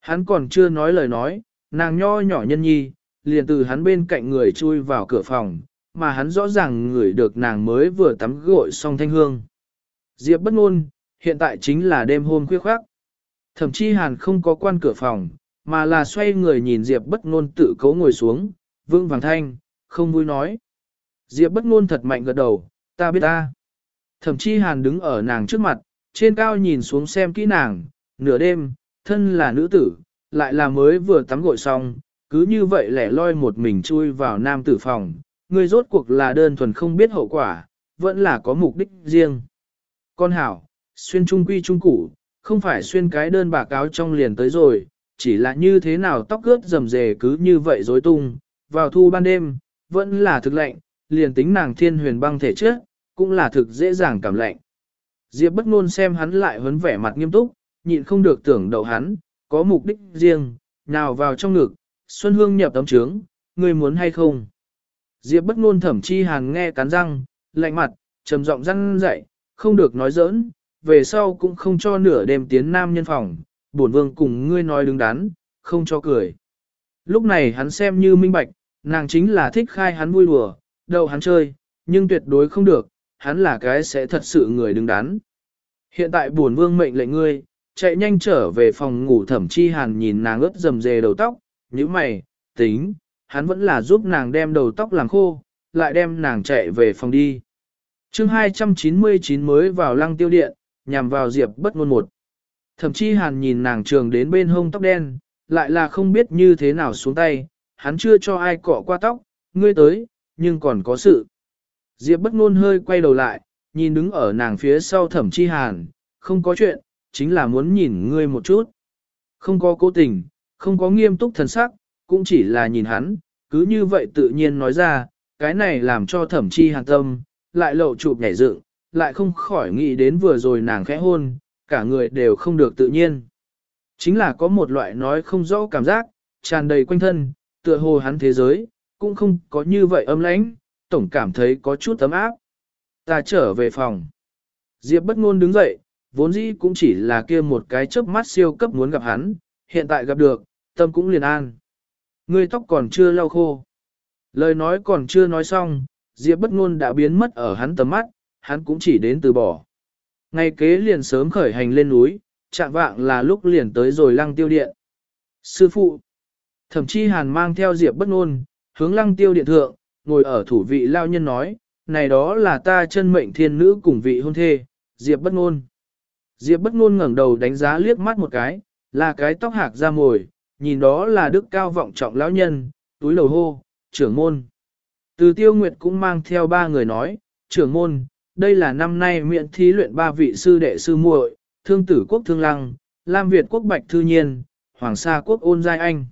Hắn còn chưa nói lời nói, nàng nho nhỏ nhân nhi, liền từ hắn bên cạnh người chui vào cửa phòng, mà hắn rõ ràng ngửi được nàng mới vừa tắm gội xong thanh hương. Diệp bất ngôn, hiện tại chính là đêm hôm khuya khoác. Thậm chí hàn không có quan cửa phòng, mà là xoay người nhìn Diệp bất ngôn tự cấu ngồi xuống, vương vàng thanh, không vui nói. Diệp bất ngôn thật mạnh gật đầu, ta biết ta. Thậm chi hàn đứng ở nàng trước mặt, trên cao nhìn xuống xem kỹ nàng, nửa đêm, thân là nữ tử, lại là mới vừa tắm gội xong, cứ như vậy lẻ loi một mình chui vào nam tử phòng, người rốt cuộc là đơn thuần không biết hậu quả, vẫn là có mục đích riêng. Con hảo, xuyên trung quy trung củ, không phải xuyên cái đơn bạc áo trong liền tới rồi, chỉ là như thế nào tóc ướt rầm rề cứ như vậy rối tung, vào thu ban đêm, vẫn là thực lạnh, liền tính nàng thiên huyền băng thể trước, cũng là thực dễ dàng cảm lạnh. Diệp bất ngôn xem hắn lại hấn vẻ mặt nghiêm túc, nhịn không được tưởng đậu hắn, có mục đích riêng, nào vào trong ngực, Xuân Hương nhập tấm trướng, ngươi muốn hay không? Diệp bất ngôn thẩm chi hàn nghe cắn răng, lạnh mặt, trầm giọng răng dậy, không được nói giỡn, về sau cũng không cho nửa đêm tiến nam nhân phòng, bổn vương cùng ngươi nói đứng đắn, không cho cười. Lúc này hắn xem như minh bạch, nàng chính là thích khai hắn vui đùa, đầu hắn chơi, nhưng tuyệt đối không được, hắn là cái sẽ thật sự người đứng đắn. Hiện tại buồn vương mệnh lệnh ngươi, chạy nhanh trở về phòng ngủ thẩm chi hàn nhìn nàng ướt dầm dề đầu tóc, như mày, tính, hắn vẫn là giúp nàng đem đầu tóc làm khô, lại đem nàng chạy về phòng đi. chương 299 mới vào lăng tiêu điện, nhằm vào Diệp bất ngôn một. thẩm chi hàn nhìn nàng trường đến bên hông tóc đen, lại là không biết như thế nào xuống tay, hắn chưa cho ai cọ qua tóc, ngươi tới, nhưng còn có sự. Diệp bất ngôn hơi quay đầu lại, nhìn đứng ở nàng phía sau thẩm chi hàn, không có chuyện, chính là muốn nhìn ngươi một chút. Không có cố tình, không có nghiêm túc thần sắc, cũng chỉ là nhìn hắn, cứ như vậy tự nhiên nói ra, cái này làm cho thẩm chi hàn tâm, lại lộ chụp nhảy dựng, lại không khỏi nghĩ đến vừa rồi nàng khẽ hôn, cả người đều không được tự nhiên. Chính là có một loại nói không rõ cảm giác, tràn đầy quanh thân, tựa hồ hắn thế giới, cũng không có như vậy âm lãnh, tổng cảm thấy có chút tấm áp. Ta trở về phòng. Diệp bất ngôn đứng dậy, vốn dĩ cũng chỉ là kia một cái chớp mắt siêu cấp muốn gặp hắn, hiện tại gặp được, tâm cũng liền an. Ngươi tóc còn chưa lau khô. Lời nói còn chưa nói xong, Diệp bất ngôn đã biến mất ở hắn tầm mắt, hắn cũng chỉ đến từ bỏ. Ngày kế liền sớm khởi hành lên núi, chạm vạng là lúc liền tới rồi lăng tiêu điện. Sư phụ, thậm chí hàn mang theo Diệp bất ngôn, hướng lăng tiêu điện thượng, ngồi ở thủ vị lao nhân nói, này đó là ta chân mệnh thiên nữ cùng vị hôn thê, Diệp bất ngôn. Diệp bất ngôn ngẩng đầu đánh giá liếc mắt một cái, là cái tóc hạc ra mồi, nhìn đó là đức cao vọng trọng lão nhân, túi lầu hô, trưởng môn. Từ tiêu nguyệt cũng mang theo ba người nói, trưởng môn, đây là năm nay miễn thí luyện ba vị sư đệ sư muội, thương tử quốc thương lăng, Lam Việt quốc bạch thư nhiên, Hoàng Sa quốc ôn giai anh.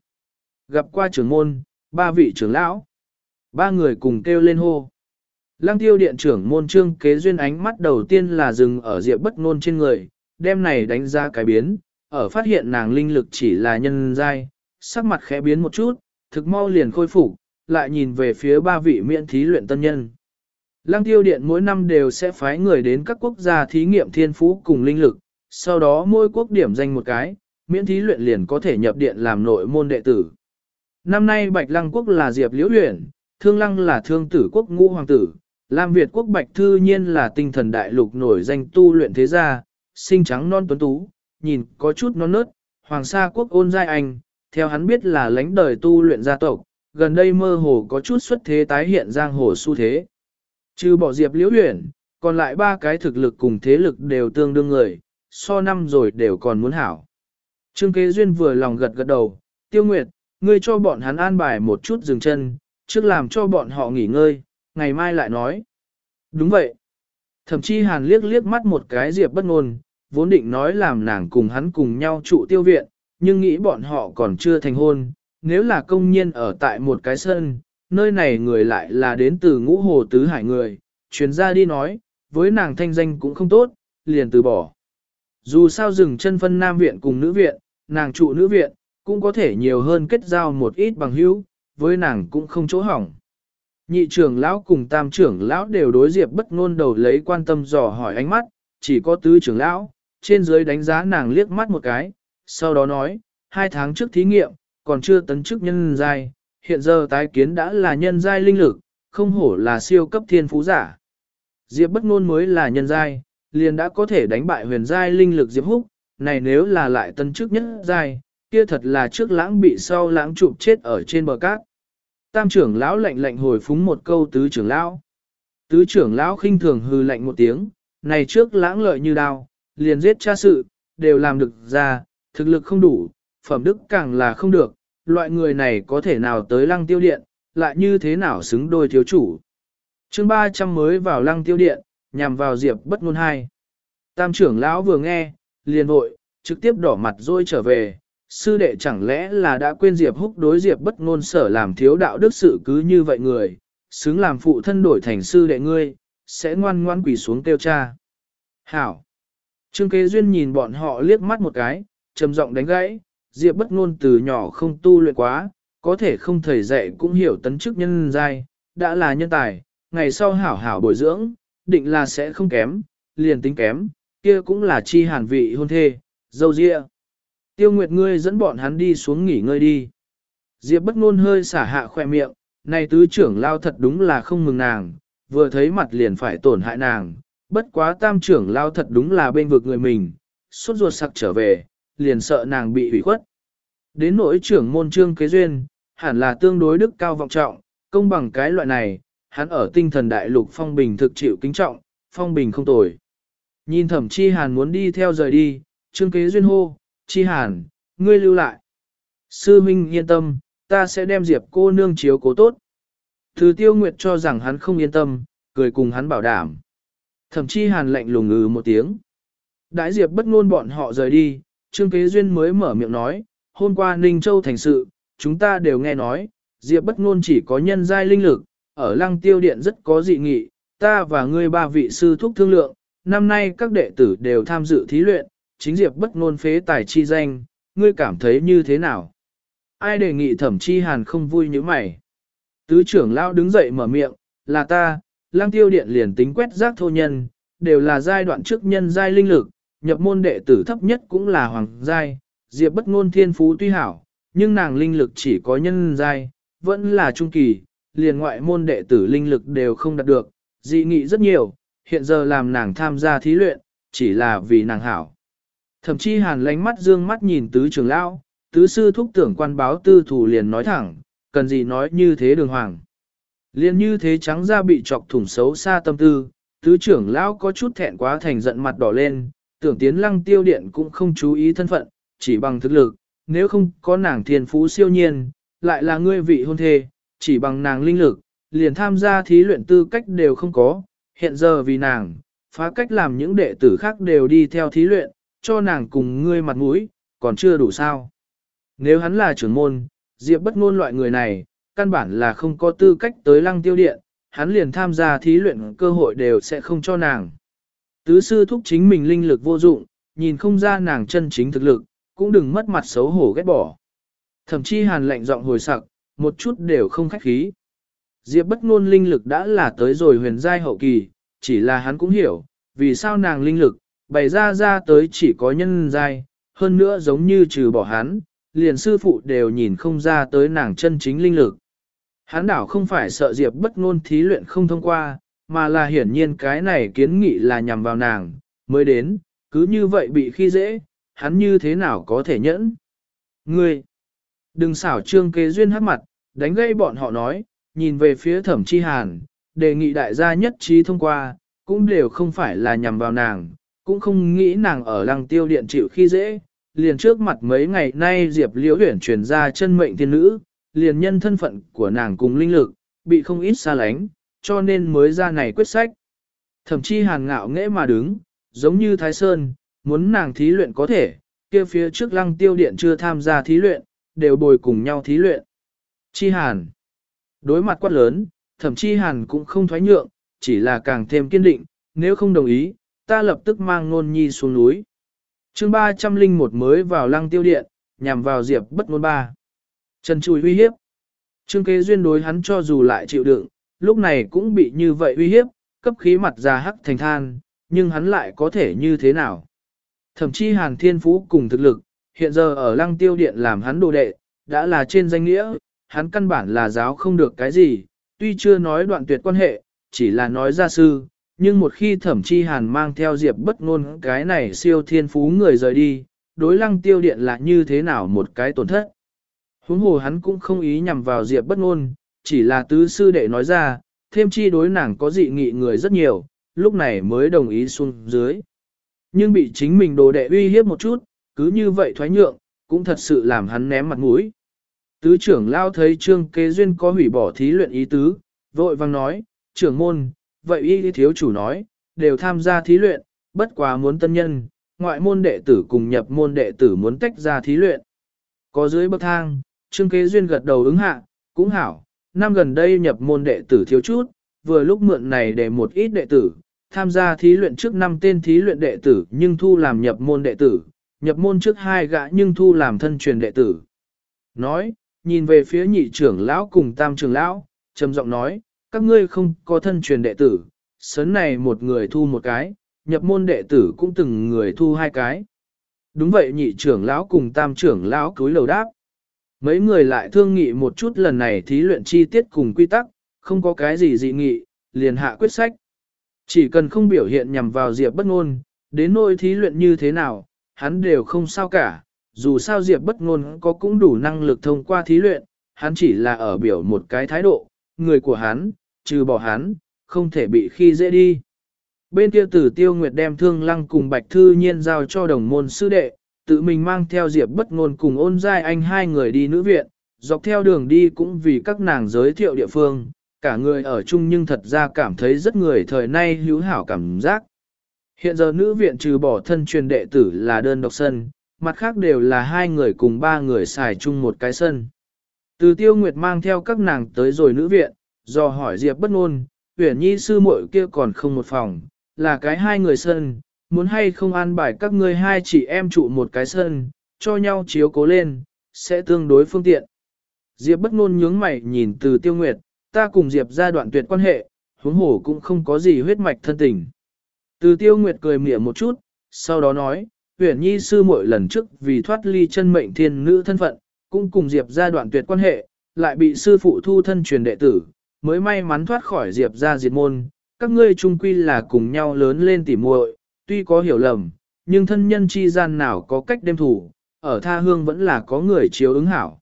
Gặp qua trưởng môn, ba vị trưởng lão. Ba người cùng kêu lên hô. Lăng tiêu điện trưởng môn trương kế duyên ánh mắt đầu tiên là dừng ở diệp bất ngôn trên người, đem này đánh ra cái biến, ở phát hiện nàng linh lực chỉ là nhân giai, sắc mặt khẽ biến một chút, thực mau liền khôi phục, lại nhìn về phía ba vị miễn thí luyện tân nhân. Lăng tiêu điện mỗi năm đều sẽ phái người đến các quốc gia thí nghiệm thiên phú cùng linh lực, sau đó mỗi quốc điểm danh một cái, miễn thí luyện liền có thể nhập điện làm nội môn đệ tử. Năm nay Bạch Lăng quốc là Diệp Liễu Huyền, Thương Lăng là Thương Tử quốc ngũ hoàng tử, Lam Việt quốc Bạch Thư Nhiên là tinh thần đại lục nổi danh tu luyện thế gia, sinh trắng non tuấn tú, nhìn có chút non nớt, Hoàng Sa quốc ôn giai anh, theo hắn biết là lãnh đời tu luyện gia tộc, gần đây mơ hồ có chút xuất thế tái hiện giang hồ xu thế. Trừ bỏ Diệp Liễu Huyền, còn lại ba cái thực lực cùng thế lực đều tương đương người, so năm rồi đều còn muốn hảo. Trương Kế Duyên vừa lòng gật gật đầu, Tiêu Nguyệt, ngươi cho bọn hắn an bài một chút dừng chân, trước làm cho bọn họ nghỉ ngơi, ngày mai lại nói. Đúng vậy. Thậm chí Hàn liếc liếc mắt một cái Diệp bất ngôn, vốn định nói làm nàng cùng hắn cùng nhau trụ tiêu viện, nhưng nghĩ bọn họ còn chưa thành hôn, nếu là công nhân ở tại một cái sân, nơi này người lại là đến từ ngũ hồ tứ hải người, chuyến ra đi nói, với nàng thanh danh cũng không tốt, liền từ bỏ. Dù sao dừng chân phân nam viện cùng nữ viện, nàng trụ nữ viện, cũng có thể nhiều hơn kết giao một ít bằng hữu, với nàng cũng không chỗ hỏng. Nhị trưởng lão cùng tam trưởng lão đều đối diệp bất ngôn đầu lấy quan tâm dò hỏi ánh mắt, chỉ có tứ trưởng lão, trên dưới đánh giá nàng liếc mắt một cái, sau đó nói, hai tháng trước thí nghiệm, còn chưa tấn chức nhân giai, hiện giờ tái kiến đã là nhân giai linh lực, không hổ là siêu cấp thiên phú giả. Diệp bất ngôn mới là nhân giai, liền đã có thể đánh bại huyền giai linh lực Diệp Húc, này nếu là lại tân chức nhất giai, kia thật là trước lãng bị sau lãng chụp chết ở trên bờ cát. Tam trưởng lão lạnh lạnh hồi phúng một câu tứ trưởng lão. Tứ trưởng lão khinh thường hư lạnh một tiếng, này trước lãng lợi như đao, liền giết cha sự, đều làm được ra, thực lực không đủ, phẩm đức càng là không được, loại người này có thể nào tới lăng tiêu điện, lại như thế nào xứng đôi thiếu chủ. chương 300 mới vào lăng tiêu điện, nhằm vào diệp bất ngôn hai. Tam trưởng lão vừa nghe, liền vội, trực tiếp đỏ mặt rồi trở về, sư đệ chẳng lẽ là đã quên diệp húc đối diệp bất ngôn sở làm thiếu đạo đức sự cứ như vậy người, xứng làm phụ thân đổi thành sư đệ ngươi, sẽ ngoan ngoan quỳ xuống kêu cha. Hảo! Trương kế duyên nhìn bọn họ liếc mắt một cái, trầm giọng đánh gãy, diệp bất ngôn từ nhỏ không tu luyện quá, có thể không thầy dạy cũng hiểu tấn chức nhân giai, đã là nhân tài, ngày sau hảo hảo bồi dưỡng, định là sẽ không kém, liền tính kém, kia cũng là chi hàn vị hôn thê, dâu dịa. Tiêu Nguyệt ngươi dẫn bọn hắn đi xuống nghỉ ngơi đi. Diệp bất ngôn hơi xả hạ khoe miệng, này tứ trưởng lao thật đúng là không mừng nàng, vừa thấy mặt liền phải tổn hại nàng, bất quá tam trưởng lao thật đúng là bên vực người mình, suốt ruột sặc trở về, liền sợ nàng bị hủy khuất. Đến nỗi trưởng môn trương kế duyên, hẳn là tương đối đức cao vọng trọng, công bằng cái loại này, hắn ở tinh thần đại lục phong bình thực chịu kính trọng, phong bình không tồi. Nhìn thẩm chi hàn muốn đi theo rời đi, trương kế duyên hô, chi hàn, ngươi lưu lại. Sư Minh yên tâm, ta sẽ đem Diệp cô nương chiếu cố tốt. Thứ tiêu nguyệt cho rằng hắn không yên tâm, cười cùng hắn bảo đảm. Thẩm chi hàn lạnh lùng ngừ một tiếng. Đại Diệp bất ngôn bọn họ rời đi, Trương Kế Duyên mới mở miệng nói, hôm qua Ninh Châu thành sự, chúng ta đều nghe nói, Diệp bất ngôn chỉ có nhân giai linh lực, ở lăng tiêu điện rất có dị nghị, ta và ngươi ba vị sư thúc thương lượng, năm nay các đệ tử đều tham dự thí luyện, chính Diệp bất ngôn phế tài chi danh, ngươi cảm thấy như thế nào? Ai đề nghị thẩm chi hàn không vui như mày? Tứ trưởng lão đứng dậy mở miệng, là ta, lang tiêu điện liền tính quét rác thô nhân, đều là giai đoạn trước nhân giai linh lực, nhập môn đệ tử thấp nhất cũng là hoàng giai, diệp bất ngôn thiên phú tuy hảo, nhưng nàng linh lực chỉ có nhân giai, vẫn là trung kỳ, liền ngoại môn đệ tử linh lực đều không đạt được, dị nghị rất nhiều, hiện giờ làm nàng tham gia thí luyện, chỉ là vì nàng hảo. Thậm chí hàn lánh mắt dương mắt nhìn tứ trưởng lão, tứ sư thúc tưởng quan báo tư thủ liền nói thẳng, cần gì nói như thế đường hoàng. Liên như thế trắng ra bị chọc thủng xấu xa tâm tư, tứ trưởng lão có chút thẹn quá thành giận mặt đỏ lên, tưởng tiến lăng tiêu điện cũng không chú ý thân phận, chỉ bằng thực lực, nếu không có nàng thiên phú siêu nhiên, lại là ngươi vị hôn thê, chỉ bằng nàng linh lực, liền tham gia thí luyện tư cách đều không có, hiện giờ vì nàng, phá cách làm những đệ tử khác đều đi theo thí luyện, cho nàng cùng ngươi mặt mũi, còn chưa đủ sao. Nếu hắn là trưởng môn, Diệp bất ngôn loại người này, căn bản là không có tư cách tới lăng tiêu điện, hắn liền tham gia thí luyện cơ hội đều sẽ không cho nàng. Tứ sư thúc chính mình linh lực vô dụng, nhìn không ra nàng chân chính thực lực, cũng đừng mất mặt xấu hổ ghét bỏ. Thậm chí hàn Lạnh giọng hồi sặc, một chút đều không khách khí. Diệp bất ngôn linh lực đã là tới rồi huyền giai hậu kỳ, chỉ là hắn cũng hiểu, vì sao nàng linh lực, bày ra ra tới chỉ có nhân giai, hơn nữa giống như trừ bỏ hắn, liền sư phụ đều nhìn không ra tới nàng chân chính linh lực. Hắn đảo không phải sợ Diệp bất ngôn thí luyện không thông qua, mà là hiển nhiên cái này kiến nghị là nhằm vào nàng, mới đến, cứ như vậy bị khi dễ, hắn như thế nào có thể nhẫn. Ngươi, đừng xảo trương kế duyên hắc mặt, đánh gây bọn họ nói, nhìn về phía thẩm chi hàn, đề nghị đại gia nhất trí thông qua, cũng đều không phải là nhằm vào nàng, cũng không nghĩ nàng ở lăng tiêu điện chịu khi dễ, liền trước mặt mấy ngày nay Diệp Liễu Huyển truyền ra chân mệnh thiên nữ, liền nhân thân phận của nàng cùng linh lực, bị không ít xa lánh, cho nên mới ra này quyết sách. Thậm chí hàn ngạo nghễ mà đứng, giống như Thái Sơn, muốn nàng thí luyện có thể, kia phía trước lăng tiêu điện chưa tham gia thí luyện, đều bồi cùng nhau thí luyện. Chi hàn. Đối mặt quát lớn, thậm chí hàn cũng không thoái nhượng, chỉ là càng thêm kiên định, nếu không đồng ý, ta lập tức mang nôn nhi xuống núi. chương 301 mới vào lăng tiêu điện, nhằm vào diệp bất ngôn ba. Trần Chùi uy hiếp. Trương kế duyên đối hắn cho dù lại chịu đựng, lúc này cũng bị như vậy uy hiếp, cấp khí mặt ra hắc thành than, nhưng hắn lại có thể như thế nào. Thậm chí hàn thiên phú cùng thực lực, hiện giờ ở lăng tiêu điện làm hắn đồ đệ, đã là trên danh nghĩa, hắn căn bản là giáo không được cái gì, tuy chưa nói đoạn tuyệt quan hệ, chỉ là nói gia sư, nhưng một khi thẩm chi hàn mang theo diệp bất ngôn cái này siêu thiên phú người rời đi, đối lăng tiêu điện là như thế nào một cái tổn thất. Huống hồ hắn cũng không ý nhằm vào diệp bất ngôn, chỉ là tứ sư đệ nói ra, thêm chi đối nàng có dị nghị người rất nhiều, lúc này mới đồng ý xuống dưới. Nhưng bị chính mình đồ đệ uy hiếp một chút, cứ như vậy thoái nhượng, cũng thật sự làm hắn ném mặt mũi. Tứ trưởng lao thấy trương kế duyên có hủy bỏ thí luyện ý tứ, vội vang nói, trưởng môn, vậy y thiếu chủ nói, đều tham gia thí luyện, bất quá muốn tân nhân, ngoại môn đệ tử cùng nhập môn đệ tử muốn tách ra thí luyện. Có dưới bậc thang, trương kế duyên gật đầu ứng hạ, cũng hảo, năm gần đây nhập môn đệ tử thiếu chút, vừa lúc mượn này để một ít đệ tử, tham gia thí luyện trước năm tên thí luyện đệ tử nhưng thu làm nhập môn đệ tử, nhập môn trước hai gã nhưng thu làm thân truyền đệ tử. Nói, nhìn về phía nhị trưởng lão cùng tam trưởng lão, trầm giọng nói, các ngươi không có thân truyền đệ tử, sớn này một người thu một cái, nhập môn đệ tử cũng từng người thu hai cái. Đúng vậy nhị trưởng lão cùng tam trưởng lão cúi lầu đáp. Mấy người lại thương nghị một chút lần này thí luyện chi tiết cùng quy tắc, không có cái gì dị nghị, liền hạ quyết sách. Chỉ cần không biểu hiện nhằm vào Diệp bất ngôn, đến nỗi thí luyện như thế nào, hắn đều không sao cả, dù sao Diệp bất ngôn có cũng đủ năng lực thông qua thí luyện, hắn chỉ là ở biểu một cái thái độ, người của hắn, trừ bỏ hắn, không thể bị khi dễ đi. Bên kia tử tiêu nguyệt đem thương lăng cùng bạch thư nhiên giao cho đồng môn sư đệ, tự mình mang theo diệp bất ngôn cùng ôn giai anh hai người đi nữ viện, dọc theo đường đi cũng vì các nàng giới thiệu địa phương, cả người ở chung nhưng thật ra cảm thấy rất người thời nay hữu hảo cảm giác. Hiện giờ nữ viện trừ bỏ thân truyền đệ tử là đơn độc sân, mặt khác đều là hai người cùng ba người xài chung một cái sân. Từ tiêu nguyệt mang theo các nàng tới rồi nữ viện, do hỏi Diệp bất ngôn, huyển nhi sư muội kia còn không một phòng, là cái hai người sân, muốn hay không an bài các ngươi hai chị em trụ một cái sân, cho nhau chiếu cố lên, sẽ tương đối phương tiện. Diệp bất ngôn nhướng mày nhìn từ tiêu nguyệt, ta cùng Diệp ra đoạn tuyệt quan hệ, huống hổ cũng không có gì huyết mạch thân tình. Từ tiêu nguyệt cười mỉa một chút, sau đó nói, huyển nhi sư muội lần trước vì thoát ly chân mệnh thiên nữ thân phận, cũng cùng Diệp ra đoạn tuyệt quan hệ, lại bị sư phụ thu thân truyền đệ tử, mới may mắn thoát khỏi Diệp ra diệt môn, các ngươi chung quy là cùng nhau lớn lên tỉ muội, tuy có hiểu lầm, nhưng thân nhân chi gian nào có cách đem thủ, ở tha hương vẫn là có người chiếu ứng hảo.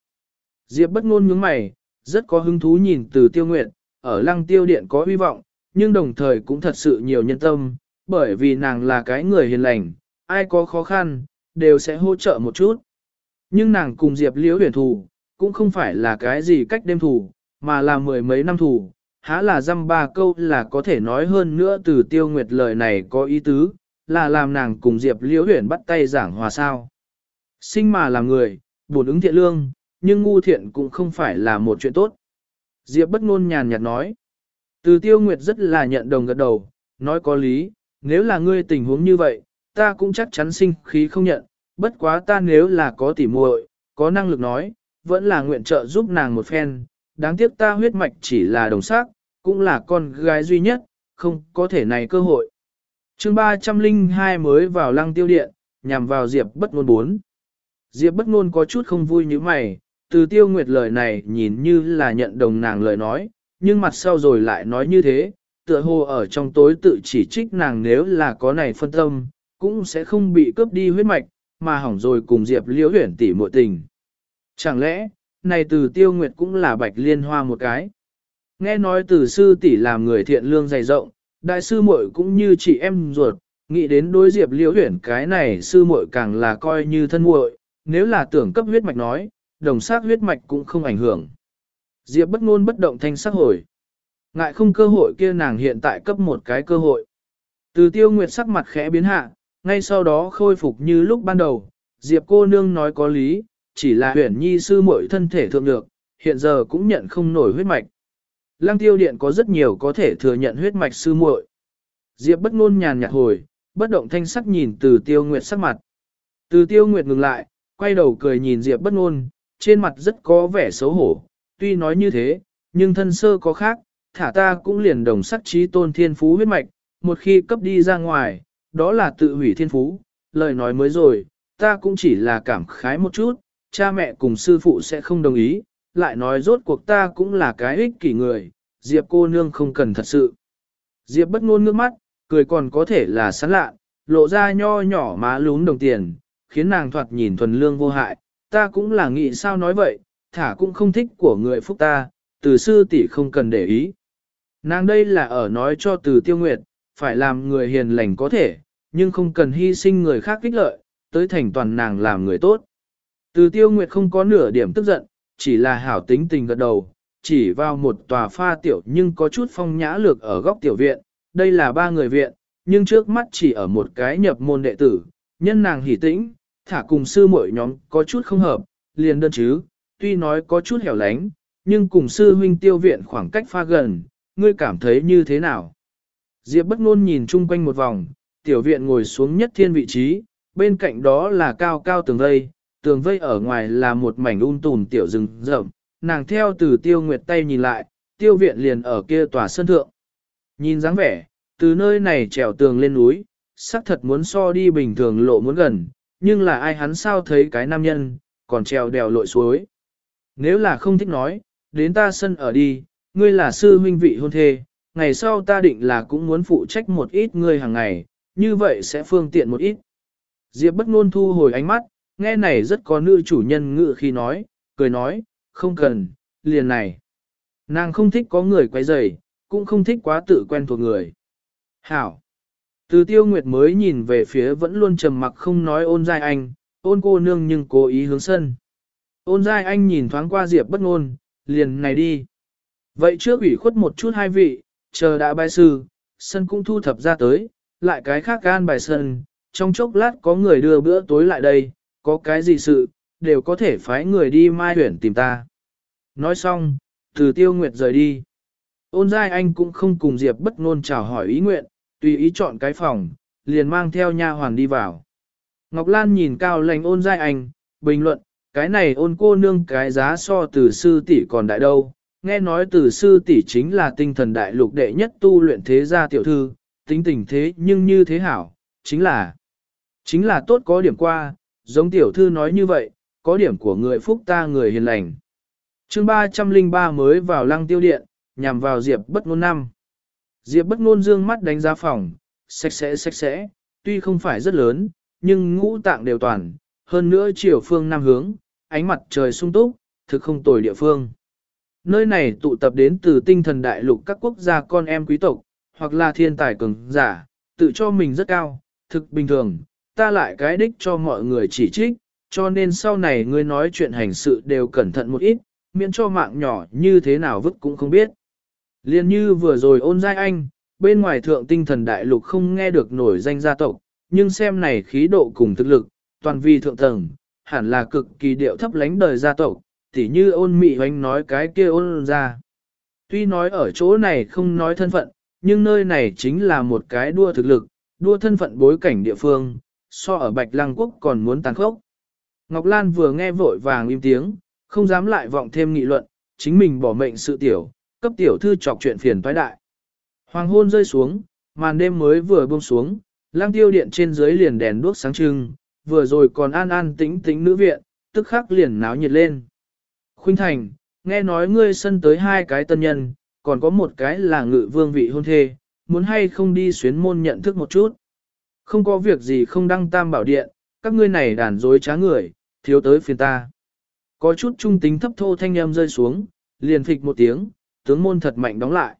Diệp bất ngôn nhướng mày, rất có hứng thú nhìn từ tiêu nguyện, ở lăng tiêu điện có hy vọng, nhưng đồng thời cũng thật sự nhiều nhân tâm, bởi vì nàng là cái người hiền lành, ai có khó khăn, đều sẽ hỗ trợ một chút. Nhưng nàng cùng Diệp liễu huyền thù, cũng không phải là cái gì cách đêm thù, mà là mười mấy năm thù, há là dăm ba câu là có thể nói hơn nữa từ tiêu nguyệt lời này có ý tứ, là làm nàng cùng Diệp liễu huyền bắt tay giảng hòa sao. Sinh mà là người, bổn ứng thiện lương, nhưng ngu thiện cũng không phải là một chuyện tốt. Diệp bất ngôn nhàn nhạt nói. Từ tiêu nguyệt rất là nhận đồng gật đầu, nói có lý, nếu là ngươi tình huống như vậy, ta cũng chắc chắn sinh khí không nhận, bất quá ta nếu là có tỉ muội, có năng lực nói, vẫn là nguyện trợ giúp nàng một phen, đáng tiếc ta huyết mạch chỉ là đồng xác, cũng là con gái duy nhất, không có thể này cơ hội. chương 302 mới vào lăng tiêu điện, nhằm vào Diệp bất ngôn bốn. Diệp bất ngôn có chút không vui như mày, từ tiêu nguyệt lời này nhìn như là nhận đồng nàng lời nói, nhưng mặt sau rồi lại nói như thế, tựa hồ ở trong tối tự chỉ trích nàng nếu là có này phân tâm, cũng sẽ không bị cướp đi huyết mạch, mà hỏng rồi cùng Diệp liễu Huyền tỷ muội tình. Chẳng lẽ, này từ tiêu nguyệt cũng là bạch liên hoa một cái. Nghe nói từ sư tỷ làm người thiện lương dày rộng, đại sư muội cũng như chị em ruột, nghĩ đến đối diệp liễu Huyền cái này sư muội càng là coi như thân muội, nếu là tưởng cấp huyết mạch nói, đồng sát huyết mạch cũng không ảnh hưởng. Diệp bất ngôn bất động thanh sắc hồi. Ngại không cơ hội kia nàng hiện tại cấp một cái cơ hội. Từ tiêu nguyệt sắc mặt khẽ biến hạ, ngay sau đó khôi phục như lúc ban đầu, Diệp cô nương nói có lý, chỉ là huyển nhi sư muội thân thể thượng được, hiện giờ cũng nhận không nổi huyết mạch. Lăng tiêu điện có rất nhiều có thể thừa nhận huyết mạch sư muội. Diệp bất ngôn nhàn nhạt hồi, bất động thanh sắc nhìn từ tiêu nguyệt sắc mặt. Từ tiêu nguyệt ngừng lại, quay đầu cười nhìn Diệp bất ngôn, trên mặt rất có vẻ xấu hổ. Tuy nói như thế, nhưng thân sơ có khác, thả ta cũng liền đồng sắc trí tôn thiên phú huyết mạch, một khi cấp đi ra ngoài, đó là tự hủy thiên phú, lời nói mới rồi, ta cũng chỉ là cảm khái một chút, cha mẹ cùng sư phụ sẽ không đồng ý, lại nói rốt cuộc ta cũng là cái ích kỷ người, Diệp cô nương không cần thật sự. Diệp bất ngôn nước mắt, cười còn có thể là sán lạ, lộ ra nho nhỏ má lún đồng tiền, khiến nàng thoạt nhìn thuần lương vô hại, ta cũng là nghĩ sao nói vậy, thả cũng không thích của người phúc ta, từ sư tỷ không cần để ý. Nàng đây là ở nói cho từ tiêu nguyệt, phải làm người hiền lành có thể, nhưng không cần hy sinh người khác kích lợi, tới thành toàn nàng làm người tốt. Từ tiêu nguyệt không có nửa điểm tức giận, chỉ là hảo tính tình gật đầu, chỉ vào một tòa pha tiểu nhưng có chút phong nhã lược ở góc tiểu viện, đây là ba người viện, nhưng trước mắt chỉ ở một cái nhập môn đệ tử, nhân nàng hỉ tĩnh, thả cùng sư muội nhóm có chút không hợp, liền đơn chứ, tuy nói có chút hẻo lánh, nhưng cùng sư huynh tiêu viện khoảng cách pha gần, ngươi cảm thấy như thế nào? Diệp bất ngôn nhìn chung quanh một vòng, tiểu viện ngồi xuống nhất thiên vị trí, bên cạnh đó là cao cao tường vây, tường vây ở ngoài là một mảnh un tùm tiểu rừng rậm, nàng theo từ tiêu nguyệt tay nhìn lại, tiêu viện liền ở kia tòa sân thượng. Nhìn dáng vẻ, từ nơi này trèo tường lên núi, xác thật muốn so đi bình thường lộ muốn gần, nhưng là ai hắn sao thấy cái nam nhân, còn trèo đèo lội suối. Nếu là không thích nói, đến ta sân ở đi, ngươi là sư huynh vị hôn thê, ngày sau ta định là cũng muốn phụ trách một ít ngươi hàng ngày, như vậy sẽ phương tiện một ít. Diệp bất ngôn thu hồi ánh mắt, nghe này rất có nữ chủ nhân ngự khi nói, cười nói, không cần, liền này. Nàng không thích có người quấy rầy, cũng không thích quá tự quen thuộc người. Hảo. Từ tiêu nguyệt mới nhìn về phía vẫn luôn trầm mặc không nói ôn giai anh, ôn cô nương nhưng cố ý hướng sân. Ôn giai anh nhìn thoáng qua diệp bất ngôn, liền này đi. Vậy trước ủy khuất một chút hai vị, chờ đã bài sư, sân cũng thu thập ra tới, lại cái khác gan bài sân, trong chốc lát có người đưa bữa tối lại đây, có cái gì sự, đều có thể phái người đi mai huyển tìm ta. Nói xong, từ tiêu nguyệt rời đi. Ôn giai anh cũng không cùng Diệp bất ngôn chào hỏi ý nguyện, tùy ý chọn cái phòng, liền mang theo nha hoàn đi vào. Ngọc Lan nhìn cao lành ôn giai anh, bình luận, cái này ôn cô nương cái giá so từ sư tỷ còn đại đâu. Nghe nói từ sư tỷ chính là tinh thần đại lục đệ nhất tu luyện thế gia tiểu thư, tính tình thế nhưng như thế hảo, chính là, chính là tốt có điểm qua, giống tiểu thư nói như vậy, có điểm của người phúc ta người hiền lành. chương 303 mới vào lăng tiêu điện, nhằm vào Diệp bất ngôn năm. Diệp bất ngôn dương mắt đánh giá phòng, sạch sẽ sạch sẽ, tuy không phải rất lớn, nhưng ngũ tạng đều toàn, hơn nữa chiều phương nam hướng, ánh mặt trời sung túc, thực không tồi địa phương. Nơi này tụ tập đến từ tinh thần đại lục các quốc gia con em quý tộc, hoặc là thiên tài cường giả, tự cho mình rất cao, thực bình thường, ta lại cái đích cho mọi người chỉ trích, cho nên sau này ngươi nói chuyện hành sự đều cẩn thận một ít, miễn cho mạng nhỏ như thế nào vứt cũng không biết. Liên như vừa rồi ôn giai anh, bên ngoài thượng tinh thần đại lục không nghe được nổi danh gia tộc, nhưng xem này khí độ cùng thực lực, toàn vì thượng tầng, hẳn là cực kỳ điệu thấp lánh đời gia tộc, tỉ như ôn mị hoánh nói cái kia ôn ra. Tuy nói ở chỗ này không nói thân phận, nhưng nơi này chính là một cái đua thực lực, đua thân phận bối cảnh địa phương, so ở Bạch Lăng Quốc còn muốn tàn khốc. Ngọc Lan vừa nghe vội vàng im tiếng, không dám lại vọng thêm nghị luận, chính mình bỏ mệnh sự tiểu, cấp tiểu thư chọc chuyện phiền toái đại. Hoàng hôn rơi xuống, màn đêm mới vừa buông xuống, lang tiêu điện trên dưới liền đèn đuốc sáng trưng, vừa rồi còn an an tĩnh tĩnh nữ viện, tức khắc liền náo nhiệt lên. Khuynh Thành, nghe nói ngươi sân tới hai cái tân nhân, còn có một cái là ngự vương vị hôn thê, muốn hay không đi xuyến môn nhận thức một chút. Không có việc gì không đăng tam bảo điện, các ngươi này đàn dối trá người, thiếu tới phiền ta. Có chút trung tính thấp thô thanh âm rơi xuống, liền phịch một tiếng, tướng môn thật mạnh đóng lại.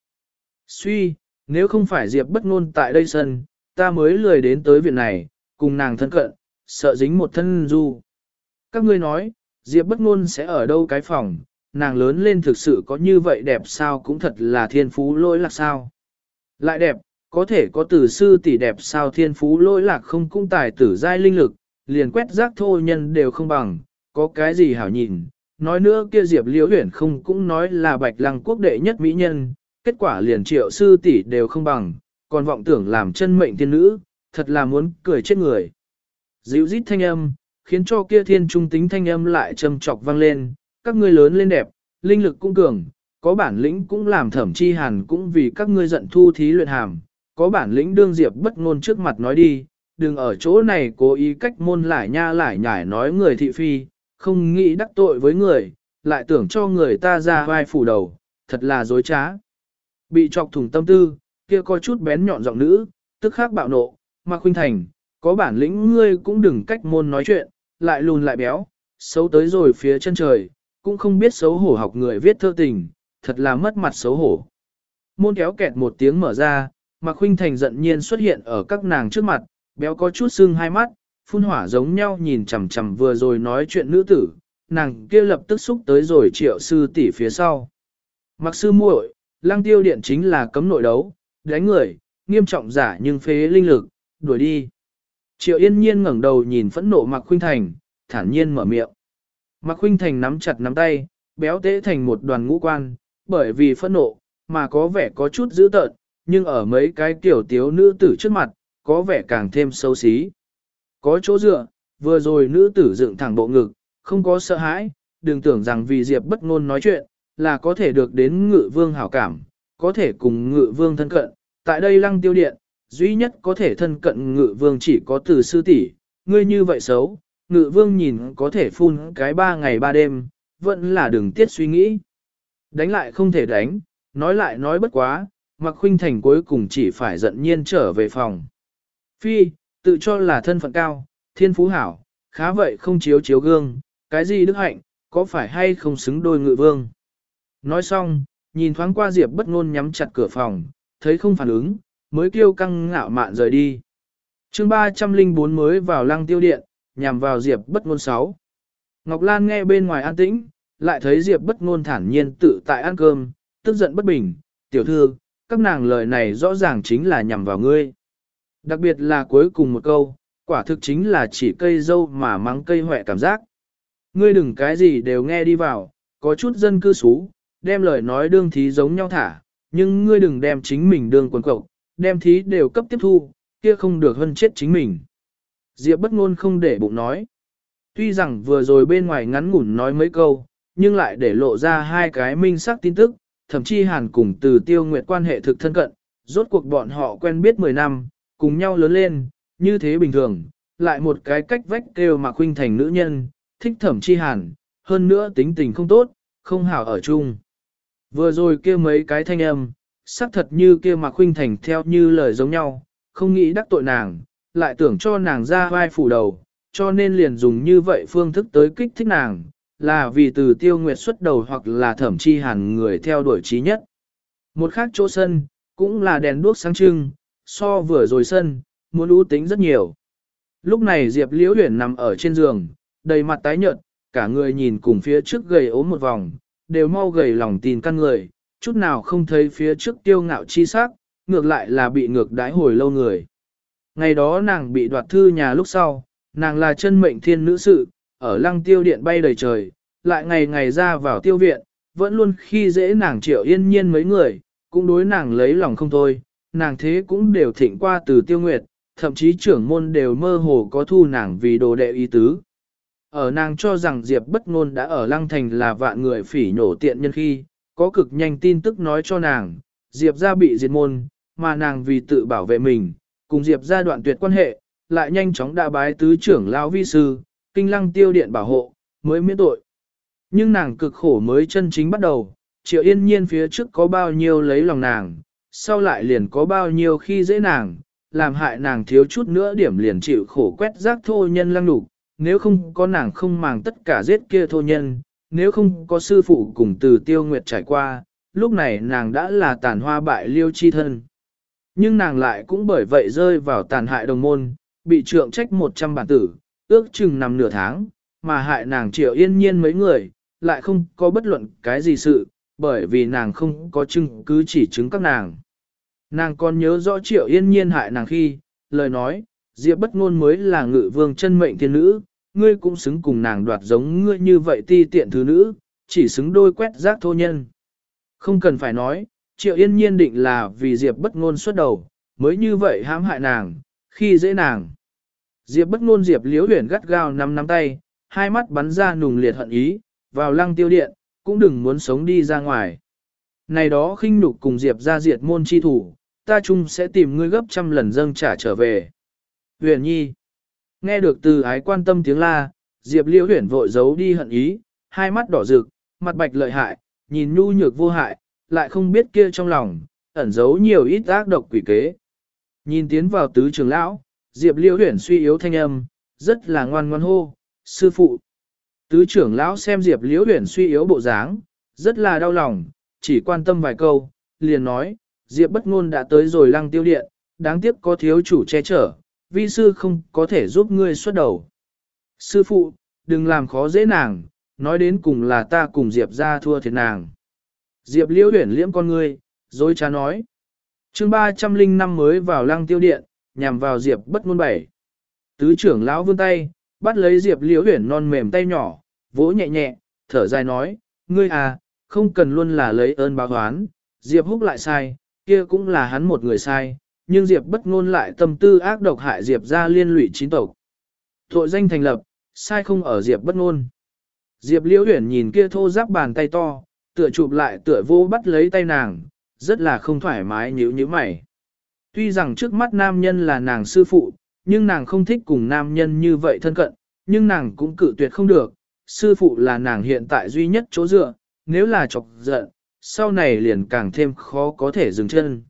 Suy, nếu không phải Diệp bất ngôn tại đây sân, ta mới lười đến tới viện này, cùng nàng thân cận, sợ dính một thân du. Các ngươi nói, Diệp bất ngôn sẽ ở đâu cái phòng, nàng lớn lên thực sự có như vậy đẹp sao cũng thật là thiên phú lỗi lạc sao. Lại đẹp, có thể có tử sư tỷ đẹp sao thiên phú lỗi lạc không cung tài tử giai linh lực, liền quét rác thô nhân đều không bằng, có cái gì hảo nhìn. Nói nữa kia Diệp Liễu Huyền không cũng nói là bạch lăng quốc đệ nhất mỹ nhân, kết quả liền triệu sư tỷ đều không bằng, còn vọng tưởng làm chân mệnh tiên nữ, thật là muốn cười chết người. Dịu rít thanh âm, khiến cho kia thiên trung tính thanh âm lại trầm trọc vang lên, các ngươi lớn lên đẹp, linh lực cũng cường, có bản lĩnh cũng làm thẩm chi hàn cũng vì các ngươi giận thu thí luyện hàm, có bản lĩnh đương diệp bất ngôn trước mặt nói đi, đừng ở chỗ này cố ý cách môn lại nha lại nhải nói người thị phi, không nghĩ đắc tội với người, lại tưởng cho người ta ra vai phủ đầu, thật là dối trá. Bị chọc thủng tâm tư, kia có chút bén nhọn giọng nữ, tức khắc bạo nộ, mà khuynh thành, có bản lĩnh ngươi cũng đừng cách môn nói chuyện, lại lùn lại béo, xấu tới rồi phía chân trời, cũng không biết xấu hổ học người viết thơ tình, thật là mất mặt xấu hổ. Môn kéo kẹt một tiếng mở ra, mà khuynh thành giận nhiên xuất hiện ở các nàng trước mặt, béo có chút sưng hai mắt, phun hỏa giống nhau nhìn chằm chằm vừa rồi nói chuyện nữ tử, nàng kia lập tức xúc tới rồi triệu sư tỷ phía sau. Mặc sư muội, lăng tiêu điện chính là cấm nội đấu, đánh người, nghiêm trọng giả nhưng phế linh lực, đuổi đi. Triệu yên nhiên ngẩng đầu nhìn phẫn nộ Mạc Khuynh Thành, thản nhiên mở miệng. Mạc Khuynh Thành nắm chặt nắm tay, béo tế thành một đoàn ngũ quan, bởi vì phẫn nộ, mà có vẻ có chút dữ tợn, nhưng ở mấy cái tiểu tiếu nữ tử trước mặt, có vẻ càng thêm xấu xí. Có chỗ dựa, vừa rồi nữ tử dựng thẳng bộ ngực, không có sợ hãi, đừng tưởng rằng vì Diệp bất ngôn nói chuyện, là có thể được đến ngự vương hảo cảm, có thể cùng ngự vương thân cận. Tại đây lăng tiêu điện, duy nhất có thể thân cận ngự vương chỉ có từ sư tỷ, ngươi như vậy xấu, ngự vương nhìn có thể phun cái ba ngày ba đêm, vẫn là đừng tiết suy nghĩ. Đánh lại không thể đánh, nói lại nói bất quá, mặc khuynh thành cuối cùng chỉ phải giận nhiên trở về phòng. Phi, tự cho là thân phận cao, thiên phú hảo, khá vậy không chiếu chiếu gương, cái gì đức hạnh, có phải hay không xứng đôi ngự vương. Nói xong, nhìn thoáng qua Diệp bất ngôn nhắm chặt cửa phòng, thấy không phản ứng, mới kêu căng ngạo mạn rời đi. chương 304 mới vào lăng tiêu điện, nhằm vào Diệp bất ngôn sáu. Ngọc Lan nghe bên ngoài an tĩnh, lại thấy Diệp bất ngôn thản nhiên tự tại ăn cơm, tức giận bất bình, tiểu thư, các nàng lời này rõ ràng chính là nhằm vào ngươi. Đặc biệt là cuối cùng một câu, quả thực chính là chỉ cây dâu mà mắng cây hỏe cảm giác. Ngươi đừng cái gì đều nghe đi vào, có chút dân cư xú, đem lời nói đương thí giống nhau thả, nhưng ngươi đừng đem chính mình đương quần cậu đem thí đều cấp tiếp thu, kia không được hơn chết chính mình. Diệp bất ngôn không để bụng nói. Tuy rằng vừa rồi bên ngoài ngắn ngủn nói mấy câu, nhưng lại để lộ ra hai cái minh xác tin tức, thậm chí hàn cùng từ tiêu nguyệt quan hệ thực thân cận, rốt cuộc bọn họ quen biết 10 năm, cùng nhau lớn lên, như thế bình thường, lại một cái cách vách kêu mà khuynh thành nữ nhân, thích thẩm chi hàn, hơn nữa tính tình không tốt, không hảo ở chung. Vừa rồi kia mấy cái thanh âm, xác thật như kia mà khuynh thành theo như lời giống nhau, không nghĩ đắc tội nàng, lại tưởng cho nàng ra vai phủ đầu, cho nên liền dùng như vậy phương thức tới kích thích nàng, là vì từ tiêu nguyệt xuất đầu hoặc là thẩm chi hàn người theo đuổi trí nhất. Một khác chỗ sân, cũng là đèn đuốc sáng trưng, so vừa rồi sân, muốn ưu tính rất nhiều. Lúc này Diệp Liễu Huyền nằm ở trên giường, đầy mặt tái nhợt, cả người nhìn cùng phía trước gầy ốm một vòng, đều mau gầy lòng tin căn người, chút nào không thấy phía trước tiêu ngạo chi sắc, ngược lại là bị ngược đái hồi lâu người. Ngày đó nàng bị đoạt thư nhà lúc sau, nàng là chân mệnh thiên nữ sự, ở lăng tiêu điện bay đầy trời, lại ngày ngày ra vào tiêu viện, vẫn luôn khi dễ nàng triệu yên nhiên mấy người, cũng đối nàng lấy lòng không thôi, nàng thế cũng đều thịnh qua từ tiêu nguyệt, thậm chí trưởng môn đều mơ hồ có thu nàng vì đồ đệ ý tứ. Ở nàng cho rằng Diệp bất ngôn đã ở lăng thành là vạn người phỉ nhổ tiện nhân khi, có cực nhanh tin tức nói cho nàng, Diệp gia bị diệt môn, mà nàng vì tự bảo vệ mình, cùng Diệp ra đoạn tuyệt quan hệ, lại nhanh chóng đã bái tứ trưởng lão vi sư, kinh lăng tiêu điện bảo hộ, mới miễn tội. Nhưng nàng cực khổ mới chân chính bắt đầu, triệu yên nhiên phía trước có bao nhiêu lấy lòng nàng, sau lại liền có bao nhiêu khi dễ nàng, làm hại nàng thiếu chút nữa điểm liền chịu khổ quét rác thô nhân lăng lục, nếu không có nàng không màng tất cả giết kia thô nhân, nếu không có sư phụ cùng từ tiêu nguyệt trải qua, lúc này nàng đã là tàn hoa bại liêu chi thân. Nhưng nàng lại cũng bởi vậy rơi vào tàn hại đồng môn, bị trượng trách 100 bản tử, ước chừng nằm nửa tháng, mà hại nàng triệu yên nhiên mấy người, lại không có bất luận cái gì sự, bởi vì nàng không có chứng cứ chỉ chứng các nàng. Nàng còn nhớ rõ triệu yên nhiên hại nàng khi, lời nói, Diệp bất ngôn mới là ngự vương chân mệnh thiên nữ, ngươi cũng xứng cùng nàng đoạt giống ngươi như vậy ti tiện thứ nữ, chỉ xứng đôi quét rác thô nhân. Không cần phải nói, triệu yên nhiên định là vì Diệp bất ngôn xuất đầu, mới như vậy hãm hại nàng, khi dễ nàng. Diệp bất ngôn Diệp liếu huyền gắt gao nắm nắm tay, hai mắt bắn ra nùng liệt hận ý, vào lăng tiêu điện, cũng đừng muốn sống đi ra ngoài. Này đó khinh nhục cùng Diệp ra diệt môn chi thủ, ta chung sẽ tìm ngươi gấp trăm lần dâng trả trở về. Huyền nhi. Nghe được từ ái quan tâm tiếng la, Diệp liễu huyền vội giấu đi hận ý, hai mắt đỏ rực, mặt bạch lợi hại, nhìn nhu nhược vô hại, lại không biết kia trong lòng, ẩn giấu nhiều ít ác độc quỷ kế. Nhìn tiến vào tứ trường lão, Diệp liễu huyền suy yếu thanh âm, rất là ngoan ngoan hô, sư phụ. Tứ trưởng lão xem Diệp liễu huyền suy yếu bộ dáng, rất là đau lòng, chỉ quan tâm vài câu, liền nói, Diệp bất ngôn đã tới rồi lăng tiêu điện, đáng tiếc có thiếu chủ che chở, vi sư không có thể giúp ngươi xuất đầu. Sư phụ, đừng làm khó dễ nàng, nói đến cùng là ta cùng Diệp ra thua thiệt nàng. Diệp liễu huyển liễm con ngươi, dối trá nói. chương 305 mới vào lăng tiêu điện, nhằm vào Diệp bất ngôn bảy. Tứ trưởng lão vươn tay, bắt lấy Diệp liễu huyển non mềm tay nhỏ, vỗ nhẹ nhẹ, thở dài nói, ngươi à, không cần luôn là lấy ơn báo oán, Diệp húc lại sai, kia cũng là hắn một người sai, nhưng Diệp bất ngôn lại tâm tư ác độc hại Diệp ra liên lụy chín tộc. Tội danh thành lập, sai không ở Diệp bất ngôn. Diệp liễu Huyền nhìn kia thô giáp bàn tay to, tựa chụp lại tựa vô bắt lấy tay nàng, rất là không thoải mái nhíu nhíu mày. Tuy rằng trước mắt nam nhân là nàng sư phụ, nhưng nàng không thích cùng nam nhân như vậy thân cận, nhưng nàng cũng cự tuyệt không được, sư phụ là nàng hiện tại duy nhất chỗ dựa, nếu là chọc giận, sau này liền càng thêm khó có thể dừng chân.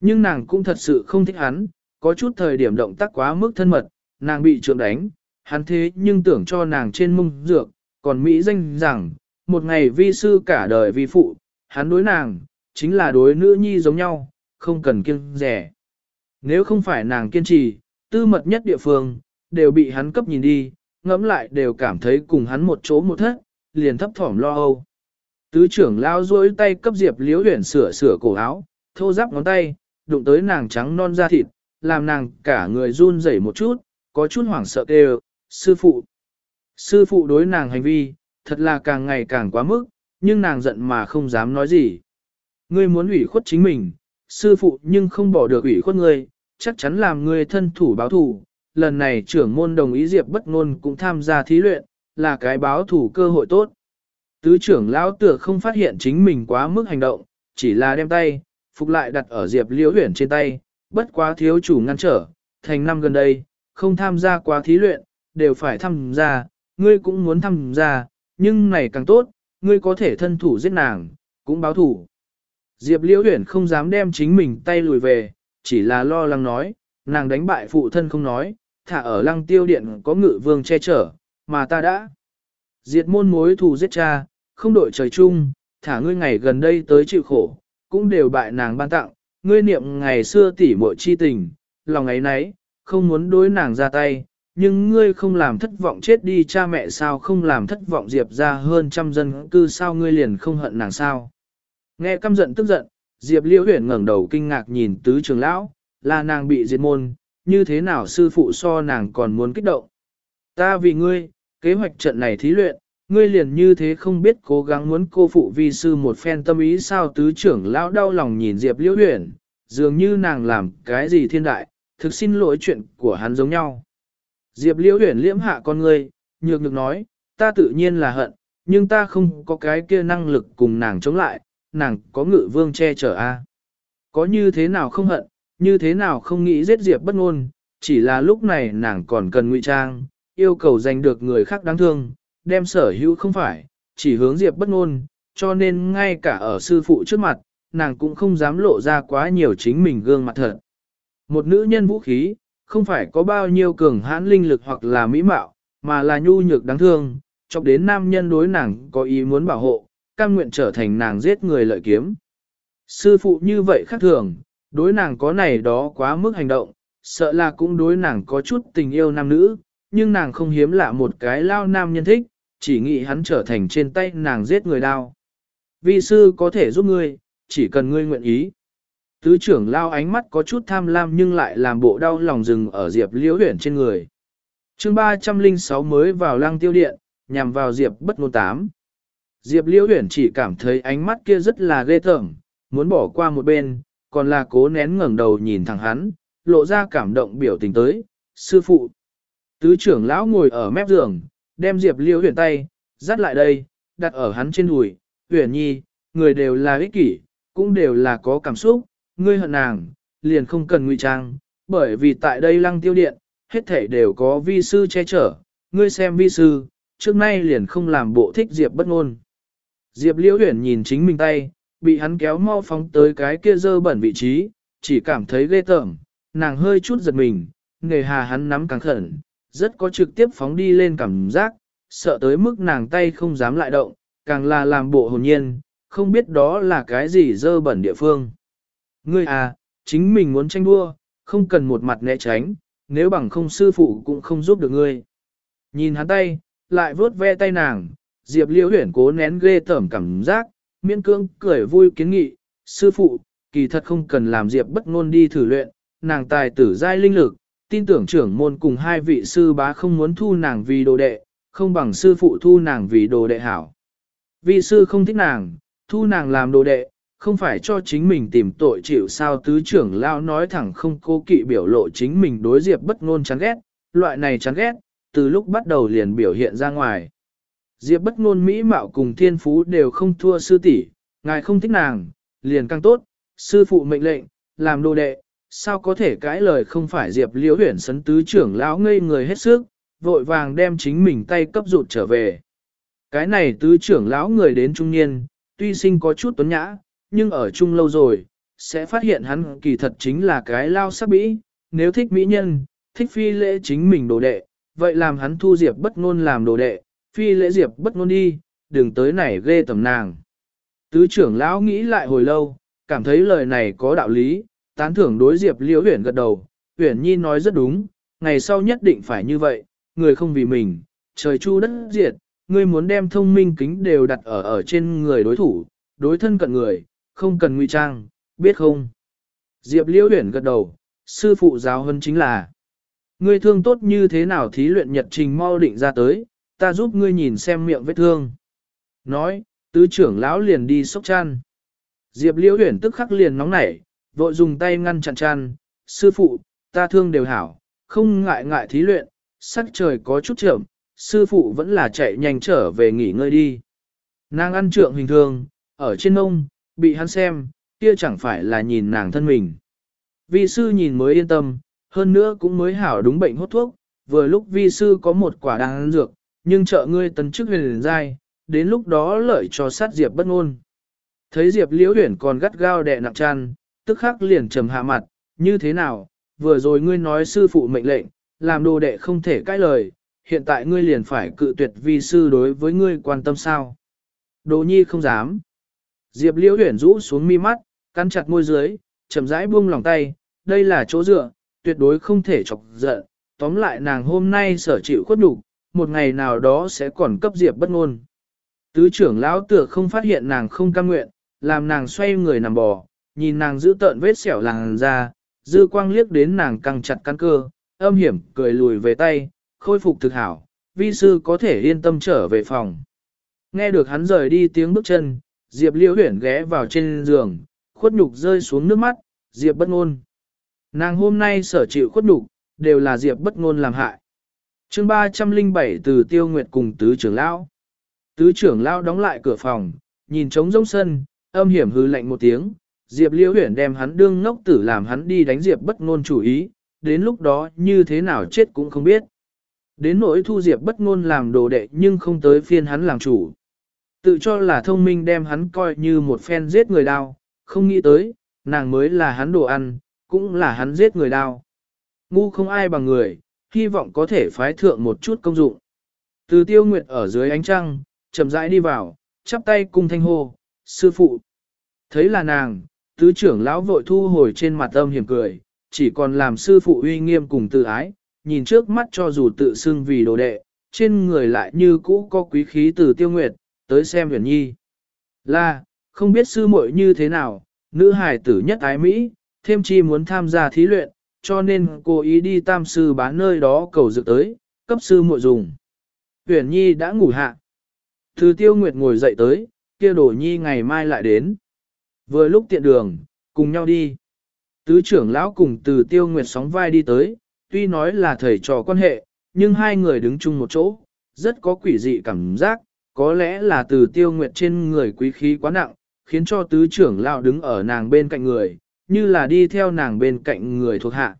Nhưng nàng cũng thật sự không thích hắn, có chút thời điểm động tác quá mức thân mật, nàng bị trượng đánh, hắn thế nhưng tưởng cho nàng trên mông dược, còn Mỹ danh rằng, một ngày vi sư cả đời vi phụ, hắn đối nàng, chính là đối nữ nhi giống nhau, không cần kiêng rẻ. Nếu không phải nàng kiên trì, tư mật nhất địa phương, đều bị hắn cấp nhìn đi, ngẫm lại đều cảm thấy cùng hắn một chỗ một thất, liền thấp thỏm lo âu. Tứ trưởng lao duỗi tay cấp Diệp Liễu Huyền sửa sửa cổ áo, thô giáp ngón tay, đụng tới nàng trắng non da thịt, làm nàng cả người run rẩy một chút, có chút hoảng sợ kêu, sư phụ. Sư phụ đối nàng hành vi, thật là càng ngày càng quá mức, nhưng nàng giận mà không dám nói gì. Ngươi muốn ủy khuất chính mình, sư phụ nhưng không bỏ được ủy khuất ngươi, chắc chắn làm ngươi thân thủ báo thủ. Lần này trưởng môn đồng ý Diệp bất ngôn cũng tham gia thí luyện, là cái báo thủ cơ hội tốt. Tứ trưởng lão tựa không phát hiện chính mình quá mức hành động, chỉ là đem tay, phục lại đặt ở Diệp liễu huyển trên tay, bất quá thiếu chủ ngăn trở, thành năm gần đây, không tham gia quá thí luyện, đều phải tham gia, ngươi cũng muốn tham gia, nhưng này càng tốt, ngươi có thể thân thủ giết nàng, cũng báo thủ. Diệp liễu huyển không dám đem chính mình tay lùi về, chỉ là lo lắng nói, nàng đánh bại phụ thân không nói, thả ở lăng tiêu điện có ngự vương che chở, mà ta đã. Diệt môn mối thù giết cha, không đội trời chung, thả ngươi ngày gần đây tới chịu khổ, cũng đều bại nàng ban tặng, ngươi niệm ngày xưa tỉ muội chi tình, lòng ấy nấy, không muốn đối nàng ra tay, nhưng ngươi không làm thất vọng chết đi cha mẹ sao không làm thất vọng Diệp ra hơn trăm dân cư sao ngươi liền không hận nàng sao. Nghe căm giận tức giận, Diệp liễu huyển ngẩng đầu kinh ngạc nhìn tứ trường lão, là nàng bị diệt môn, như thế nào sư phụ so nàng còn muốn kích động. Ta vì ngươi, kế hoạch trận này thí luyện, ngươi liền như thế không biết cố gắng muốn cô phụ vi sư một phen tâm ý sao tứ trưởng lão đau lòng nhìn Diệp liễu huyển, dường như nàng làm cái gì thiên đại, thực xin lỗi chuyện của hắn giống nhau. Diệp liễu Huyền liễm hạ con ngươi, nhược nhược nói, ta tự nhiên là hận, nhưng ta không có cái kia năng lực cùng nàng chống lại, nàng có ngự vương che chở a. Có như thế nào không hận, như thế nào không nghĩ giết Diệp bất ngôn, chỉ là lúc này nàng còn cần ngụy trang, yêu cầu giành được người khác đáng thương, đem sở hữu không phải, chỉ hướng Diệp bất ngôn, cho nên ngay cả ở sư phụ trước mặt, nàng cũng không dám lộ ra quá nhiều chính mình gương mặt thật. Một nữ nhân vũ khí, không phải có bao nhiêu cường hãn linh lực hoặc là mỹ mạo, mà là nhu nhược đáng thương, chọc đến nam nhân đối nàng có ý muốn bảo hộ, cam nguyện trở thành nàng giết người lợi kiếm. Sư phụ như vậy khác thường, đối nàng có này đó quá mức hành động, sợ là cũng đối nàng có chút tình yêu nam nữ, nhưng nàng không hiếm lạ một cái lao nam nhân thích, chỉ nghĩ hắn trở thành trên tay nàng giết người đao. Vi sư có thể giúp ngươi, chỉ cần ngươi nguyện ý. Tứ trưởng lao ánh mắt có chút tham lam nhưng lại làm bộ đau lòng rừng ở Diệp liễu huyển trên người. chương 306 mới vào lăng tiêu điện, nhằm vào Diệp bất ngôn tám. Diệp liễu huyển chỉ cảm thấy ánh mắt kia rất là ghê tởm, muốn bỏ qua một bên, còn là cố nén ngẩng đầu nhìn thẳng hắn, lộ ra cảm động biểu tình tới, sư phụ. Tứ trưởng lão ngồi ở mép giường, đem Diệp liễu huyển tay, dắt lại đây, đặt ở hắn trên đùi, huyển nhi, người đều là ích kỷ, cũng đều là có cảm xúc, ngươi hận nàng, liền không cần ngụy trang, bởi vì tại đây lăng tiêu điện, hết thể đều có vi sư che chở, ngươi xem vi sư, trước nay liền không làm bộ thích Diệp bất ngôn. Diệp liễu huyển nhìn chính mình tay, bị hắn kéo mau phóng tới cái kia dơ bẩn vị trí, chỉ cảm thấy ghê tởm, nàng hơi chút giật mình, nghề hà hắn nắm càng khẩn, rất có trực tiếp phóng đi lên cảm giác, sợ tới mức nàng tay không dám lại động, càng là làm bộ hồn nhiên, không biết đó là cái gì dơ bẩn địa phương. Ngươi à, chính mình muốn tranh đua, không cần một mặt né tránh, nếu bằng không sư phụ cũng không giúp được ngươi. Nhìn hắn tay, lại vuốt ve tay nàng, Diệp Liễu Huyển cố nén ghê tởm cảm giác, miễn cương cười vui kiến nghị, sư phụ, kỳ thật không cần làm Diệp bất ngôn đi thử luyện, nàng tài tử giai linh lực, tin tưởng trưởng môn cùng hai vị sư bá không muốn thu nàng vì đồ đệ, không bằng sư phụ thu nàng vì đồ đệ hảo. Vị sư không thích nàng, thu nàng làm đồ đệ, không phải cho chính mình tìm tội chịu sao tứ trưởng lao nói thẳng không cố kỵ biểu lộ chính mình đối diệp bất ngôn chán ghét, loại này chán ghét, từ lúc bắt đầu liền biểu hiện ra ngoài. Diệp bất ngôn mỹ mạo cùng thiên phú đều không thua sư tỷ, ngài không thích nàng, liền càng tốt, sư phụ mệnh lệnh, làm đồ đệ, sao có thể cãi lời không phải Diệp liễu huyền sấn tứ trưởng lão ngây người hết sức, vội vàng đem chính mình tay cấp rụt trở về. Cái này tứ trưởng lão người đến trung niên, tuy sinh có chút tuấn nhã, nhưng ở chung lâu rồi, sẽ phát hiện hắn kỳ thật chính là cái lao sắc bĩ, nếu thích mỹ nhân, thích phi lễ chính mình đồ đệ, vậy làm hắn thu diệp bất ngôn làm đồ đệ, phi lễ diệp bất ngôn đi, đừng tới này ghê tầm nàng. Tứ trưởng lão nghĩ lại hồi lâu, cảm thấy lời này có đạo lý, tán thưởng đối Diệp Liễu huyển gật đầu, huyển Nhi nói rất đúng, ngày sau nhất định phải như vậy, người không vì mình, trời chu đất diệt, ngươi muốn đem thông minh kính đều đặt ở ở trên người đối thủ, đối thân cận người, không cần ngụy trang, biết không? Diệp Liễu Huyền gật đầu, sư phụ giáo huấn chính là Ngươi thương tốt như thế nào thí luyện nhật trình mau định ra tới, ta giúp ngươi nhìn xem miệng vết thương. Nói, tứ trưởng lão liền đi sốc chăn. Diệp Liễu Huyền tức khắc liền nóng nảy, vội dùng tay ngăn chặn chăn, sư phụ, ta thương đều hảo, không ngại ngại thí luyện, sắc trời có chút chậm, sư phụ vẫn là chạy nhanh trở về nghỉ ngơi đi. Nàng ăn trượng hình thường, ở trên ông bị hắn xem, kia chẳng phải là nhìn nàng thân mình. Vi sư nhìn mới yên tâm, hơn nữa cũng mới hảo đúng bệnh hốt thuốc, vừa lúc vi sư có một quả đan dược, nhưng trợ ngươi tấn chức huyền giai, đến lúc đó lợi cho sát Diệp bất ngôn. Thấy Diệp Liễu Huyền còn gắt gao đè nặng chăn, tức khắc liền trầm hạ mặt, như thế nào, vừa rồi ngươi nói sư phụ mệnh lệnh, làm đồ đệ không thể cãi lời, hiện tại ngươi liền phải cự tuyệt vi sư đối với ngươi quan tâm sao. Đồ nhi không dám. Diệp Liễu Huyền rũ xuống mi mắt, cắn chặt môi dưới, chậm rãi buông lòng tay, đây là chỗ dựa, tuyệt đối không thể chọc giận. Tóm lại nàng hôm nay sở chịu khuất nhục, một ngày nào đó sẽ còn cấp Diệp bất ngôn. Tứ trưởng lão tựa không phát hiện nàng không cam nguyện, làm nàng xoay người nằm bò, nhìn nàng giữ tợn vết sẹo làng ra, dư quang liếc đến nàng căng chặt căn cơ, âm hiểm cười lùi về tay, khôi phục thực hảo, vi sư có thể yên tâm trở về phòng. Nghe được hắn rời đi tiếng bước chân, Diệp Liễu Huyển ghé vào trên giường, khuất nhục rơi xuống nước mắt, Diệp bất ngôn. Nàng hôm nay sở chịu khuất nhục, đều là Diệp bất ngôn làm hại. Chương 307 từ Tiêu Nguyệt cùng tứ trưởng lão. Tứ trưởng lão đóng lại cửa phòng, nhìn trống rỗng sân, âm hiểm hừ lạnh một tiếng, Diệp Liễu Huyền đem hắn đương ngốc tử làm hắn đi đánh Diệp bất ngôn chủ ý, đến lúc đó như thế nào chết cũng không biết. Đến nỗi thu Diệp bất ngôn làm đồ đệ nhưng không tới phiên hắn làm chủ. Tự cho là thông minh đem hắn coi như một phen giết người đao, không nghĩ tới, nàng mới là hắn đồ ăn, cũng là hắn giết người đao. Ngu không ai bằng người, hy vọng có thể phái thượng một chút công dụng. Từ tiêu nguyệt ở dưới ánh trăng, chậm rãi đi vào, chắp tay cung thanh hô, sư phụ. Thấy là nàng, tứ trưởng lão vội thu hồi trên mặt âm hiểm cười, chỉ còn làm sư phụ uy nghiêm cùng tự ái, nhìn trước mắt cho dù tự xưng vì đồ đệ, trên người lại như cũ có quý khí từ tiêu nguyệt, tới xem huyền nhi. Là, không biết sư muội như thế nào, nữ hài tử nhất ái Mỹ, thêm chi muốn tham gia thí luyện, cho nên cô ý đi tam sư bán nơi đó cầu dự tới, cấp sư muội dùng. Huyền nhi đã ngủ hạ. Từ tiêu nguyệt ngồi dậy tới, kia đổ nhi ngày mai lại đến. Vừa lúc tiện đường, cùng nhau đi. Tứ trưởng lão cùng từ tiêu nguyệt sóng vai đi tới, tuy nói là thầy trò quan hệ, nhưng hai người đứng chung một chỗ, rất có quỷ dị cảm giác, có lẽ là từ tiêu nguyệt trên người quý khí quá nặng, khiến cho tứ trưởng lão đứng ở nàng bên cạnh người, như là đi theo nàng bên cạnh người thuộc hạ.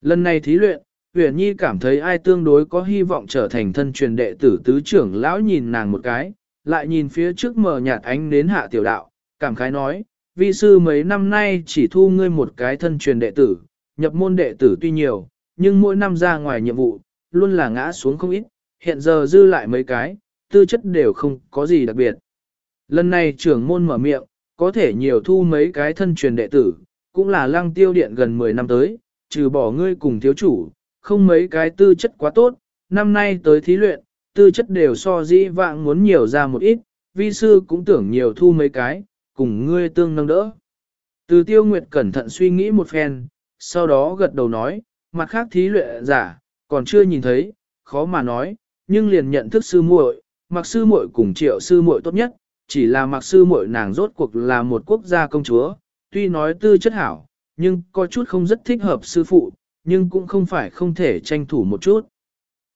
Lần này thí luyện, Huyền Nhi cảm thấy ai tương đối có hy vọng trở thành thân truyền đệ tử tứ trưởng lão nhìn nàng một cái, lại nhìn phía trước mờ nhạt ánh đến hạ tiểu đạo, cảm khái nói, vi sư mấy năm nay chỉ thu ngươi một cái thân truyền đệ tử, nhập môn đệ tử tuy nhiều, nhưng mỗi năm ra ngoài nhiệm vụ, luôn là ngã xuống không ít, hiện giờ dư lại mấy cái, tư chất đều không có gì đặc biệt. Lần này trưởng môn mở miệng, có thể nhiều thu mấy cái thân truyền đệ tử, cũng là lăng tiêu điện gần 10 năm tới, trừ bỏ ngươi cùng thiếu chủ, không mấy cái tư chất quá tốt, năm nay tới thí luyện, tư chất đều so dĩ vạng muốn nhiều ra một ít, vi sư cũng tưởng nhiều thu mấy cái, cùng ngươi tương nâng đỡ. Từ tiêu nguyệt cẩn thận suy nghĩ một phen, sau đó gật đầu nói, mặt khác thí luyện giả, còn chưa nhìn thấy, khó mà nói, nhưng liền nhận thức sư muội, mặc sư muội cùng triệu sư muội tốt nhất, chỉ là mặc sư muội nàng rốt cuộc là một quốc gia công chúa, tuy nói tư chất hảo, nhưng có chút không rất thích hợp sư phụ, nhưng cũng không phải không thể tranh thủ một chút.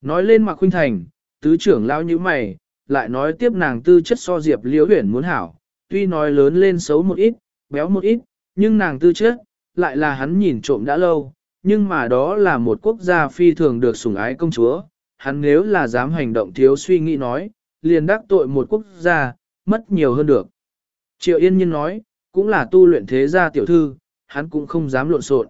Nói lên mặc huynh thành, tứ trưởng lao như mày, lại nói tiếp nàng tư chất so diệp liễu huyển muốn hảo, tuy nói lớn lên xấu một ít, béo một ít, nhưng nàng tư chất, lại là hắn nhìn trộm đã lâu, nhưng mà đó là một quốc gia phi thường được sủng ái công chúa, hắn nếu là dám hành động thiếu suy nghĩ nói, liền đắc tội một quốc gia, mất nhiều hơn được. Triệu Yên Nhiên nói, cũng là tu luyện thế gia tiểu thư, hắn cũng không dám lộn xộn.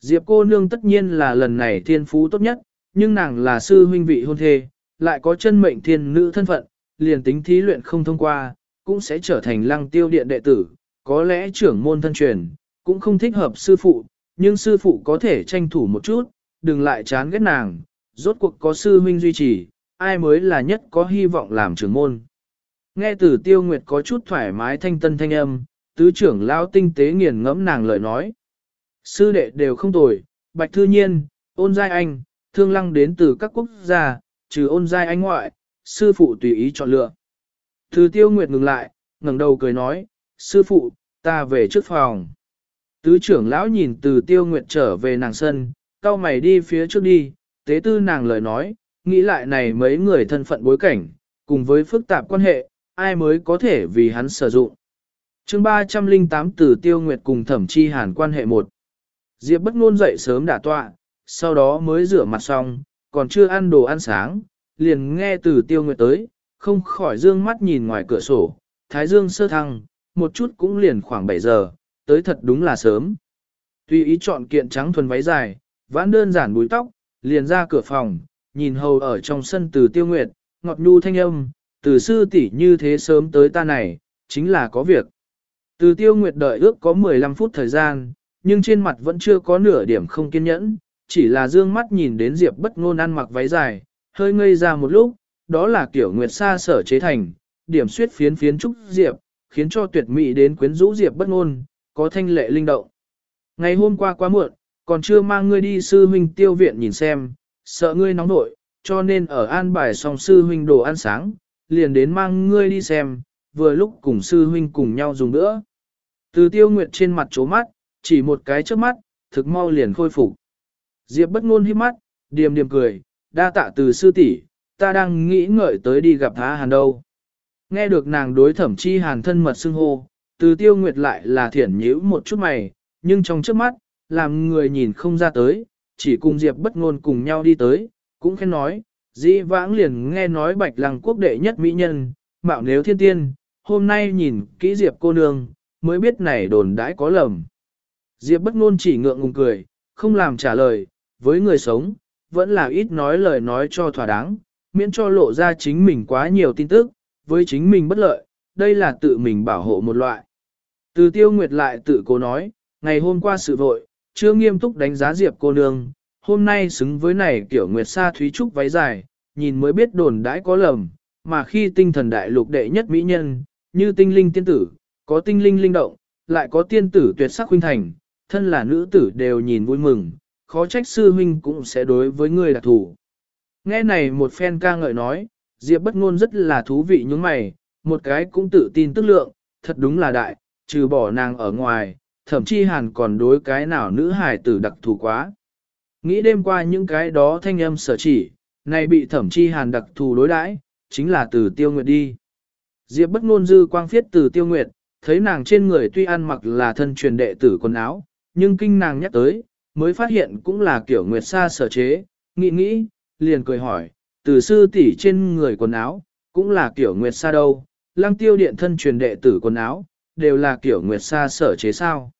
Diệp cô nương tất nhiên là lần này thiên phú tốt nhất, nhưng nàng là sư huynh vị hôn thê, lại có chân mệnh thiên nữ thân phận, liền tính thí luyện không thông qua, cũng sẽ trở thành lăng tiêu điện đệ tử, có lẽ trưởng môn thân truyền, cũng không thích hợp sư phụ, nhưng sư phụ có thể tranh thủ một chút, đừng lại chán ghét nàng, rốt cuộc có sư huynh duy trì, ai mới là nhất có hy vọng làm trưởng môn. Nghe từ tiêu nguyệt có chút thoải mái thanh tân thanh âm, tứ trưởng lao tinh tế nghiền ngẫm nàng lời nói. Sư đệ đều không tồi, bạch thư nhiên, ôn giai anh, thương lăng đến từ các quốc gia, trừ ôn giai anh ngoại, sư phụ tùy ý chọn lựa. Từ tiêu nguyệt ngừng lại, ngẩng đầu cười nói, sư phụ, ta về trước phòng. Tứ trưởng lão nhìn từ tiêu nguyệt trở về nàng sân, cao mày đi phía trước đi, tế tư nàng lời nói, nghĩ lại này mấy người thân phận bối cảnh, cùng với phức tạp quan hệ, ai mới có thể vì hắn sử dụng. chương 308 từ tiêu nguyệt cùng thẩm chi hàn quan hệ một. Diệp bất ngôn dậy sớm đả tọa, sau đó mới rửa mặt xong, còn chưa ăn đồ ăn sáng, liền nghe từ tiêu nguyệt tới, không khỏi dương mắt nhìn ngoài cửa sổ, thái dương sơ thăng, một chút cũng liền khoảng 7 giờ, tới thật đúng là sớm. Tuy ý chọn kiện trắng thuần váy dài, vãn đơn giản búi tóc, liền ra cửa phòng, nhìn hầu ở trong sân từ tiêu nguyệt, ngọt nhu thanh âm, từ sư tỷ như thế sớm tới ta này, chính là có việc. Từ tiêu nguyệt đợi ước có 15 phút thời gian, nhưng trên mặt vẫn chưa có nửa điểm không kiên nhẫn, chỉ là dương mắt nhìn đến Diệp bất ngôn ăn mặc váy dài, hơi ngây ra một lúc, đó là kiểu nguyệt sa sở chế thành, điểm suyết phiến phiến trúc Diệp, khiến cho tuyệt mỹ đến quyến rũ Diệp bất ngôn, có thanh lệ linh động. Ngày hôm qua quá muộn, còn chưa mang ngươi đi sư huynh tiêu viện nhìn xem, sợ ngươi nóng nội, cho nên ở an bài song sư huynh đồ ăn sáng, liền đến mang ngươi đi xem, vừa lúc cùng sư huynh cùng nhau dùng nữa. Từ tiêu nguyệt trên mặt chố mắt, chỉ một cái trước mắt, thực mau liền khôi phục. Diệp bất ngôn hiếp mắt, điềm điềm cười, đa tạ từ sư tỷ, ta đang nghĩ ngợi tới đi gặp Thá Hàn đâu. Nghe được nàng đối thẩm chi hàn thân mật xưng hô, từ tiêu nguyệt lại là thiển nhíu một chút mày, nhưng trong trước mắt, làm người nhìn không ra tới, chỉ cùng Diệp bất ngôn cùng nhau đi tới, cũng khen nói, dĩ vãng liền nghe nói bạch lăng quốc đệ nhất mỹ nhân, mạo nếu thiên tiên, hôm nay nhìn kỹ Diệp cô nương, mới biết này đồn đãi có lầm. Diệp bất ngôn chỉ ngượng ngùng cười, không làm trả lời, với người sống, vẫn là ít nói lời nói cho thỏa đáng, miễn cho lộ ra chính mình quá nhiều tin tức, với chính mình bất lợi, đây là tự mình bảo hộ một loại. Từ tiêu nguyệt lại tự cố nói, ngày hôm qua sự vội, chưa nghiêm túc đánh giá Diệp cô nương, hôm nay xứng với này kiểu nguyệt sa thúy trúc váy dài, nhìn mới biết đồn đãi có lầm, mà khi tinh thần đại lục đệ nhất mỹ nhân, như tinh linh tiên tử, có tinh linh linh động, lại có tiên tử tuyệt sắc huynh thành, thân là nữ tử đều nhìn vui mừng, khó trách sư huynh cũng sẽ đối với người đặc thủ. Nghe này một phen ca ngợi nói, Diệp bất ngôn rất là thú vị những mày, một cái cũng tự tin tức lượng, thật đúng là đại, trừ bỏ nàng ở ngoài, thậm chí hàn còn đối cái nào nữ hài tử đặc thù quá. Nghĩ đêm qua những cái đó thanh âm sở chỉ, này bị thẩm chi hàn đặc thù đối đãi, chính là từ tiêu nguyệt đi. Diệp bất ngôn dư quang phiết từ tiêu nguyệt, thấy nàng trên người tuy ăn mặc là thân truyền đệ tử quần áo, nhưng kinh nàng nhắc tới, mới phát hiện cũng là kiểu nguyệt sa sở chế, nghĩ nghĩ, liền cười hỏi, từ sư tỷ trên người quần áo, cũng là kiểu nguyệt sa đâu, lăng tiêu điện thân truyền đệ tử quần áo, đều là kiểu nguyệt sa sở chế sao.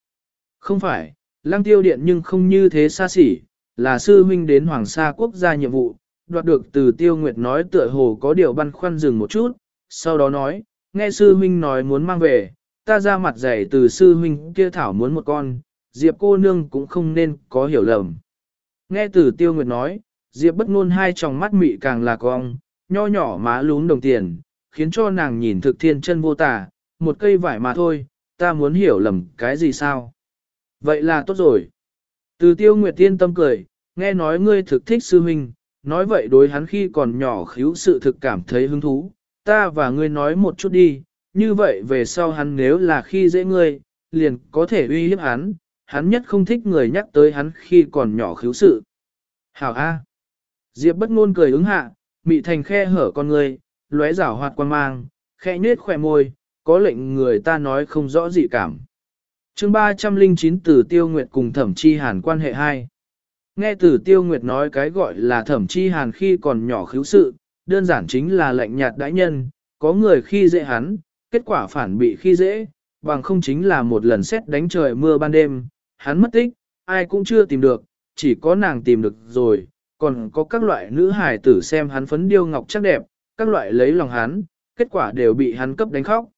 Không phải, lăng tiêu điện nhưng không như thế xa xỉ, là sư huynh đến hoàng sa quốc gia nhiệm vụ, đoạt được từ tiêu nguyệt nói tựa hồ có điều băn khoăn dừng một chút, sau đó nói, nghe sư huynh nói muốn mang về, ta ra mặt dạy từ sư huynh kia thảo muốn một con, diệp cô nương cũng không nên có hiểu lầm. Nghe từ tiêu nguyệt nói, diệp bất ngôn hai tròng mắt mị càng là cong, nho nhỏ má lún đồng tiền, khiến cho nàng nhìn thực thiên chân vô tả, một cây vải mà thôi, ta muốn hiểu lầm cái gì sao. Vậy là tốt rồi. Từ tiêu nguyệt tiên tâm cười, nghe nói ngươi thực thích sư huynh, nói vậy đối hắn khi còn nhỏ khíu sự thực cảm thấy hứng thú, ta và ngươi nói một chút đi, như vậy về sau hắn nếu là khi dễ ngươi, liền có thể uy hiếp hắn, hắn nhất không thích người nhắc tới hắn khi còn nhỏ khíu sự. Hảo A. Diệp bất ngôn cười ứng hạ, mị thành khe hở con ngươi, lóe rảo hoạt quan mang, khẽ nhếch khỏe môi, có lệnh người ta nói không rõ gì cảm chương 309 từ tiêu nguyệt cùng thẩm chi hàn quan hệ hai. Nghe từ tiêu nguyệt nói cái gọi là thẩm chi hàn khi còn nhỏ khiếu sự, đơn giản chính là lệnh nhạt đãi nhân, có người khi dễ hắn, kết quả phản bị khi dễ, bằng không chính là một lần xét đánh trời mưa ban đêm, hắn mất tích, ai cũng chưa tìm được, chỉ có nàng tìm được rồi, còn có các loại nữ hài tử xem hắn phấn điêu ngọc chắc đẹp, các loại lấy lòng hắn, kết quả đều bị hắn cấp đánh khóc.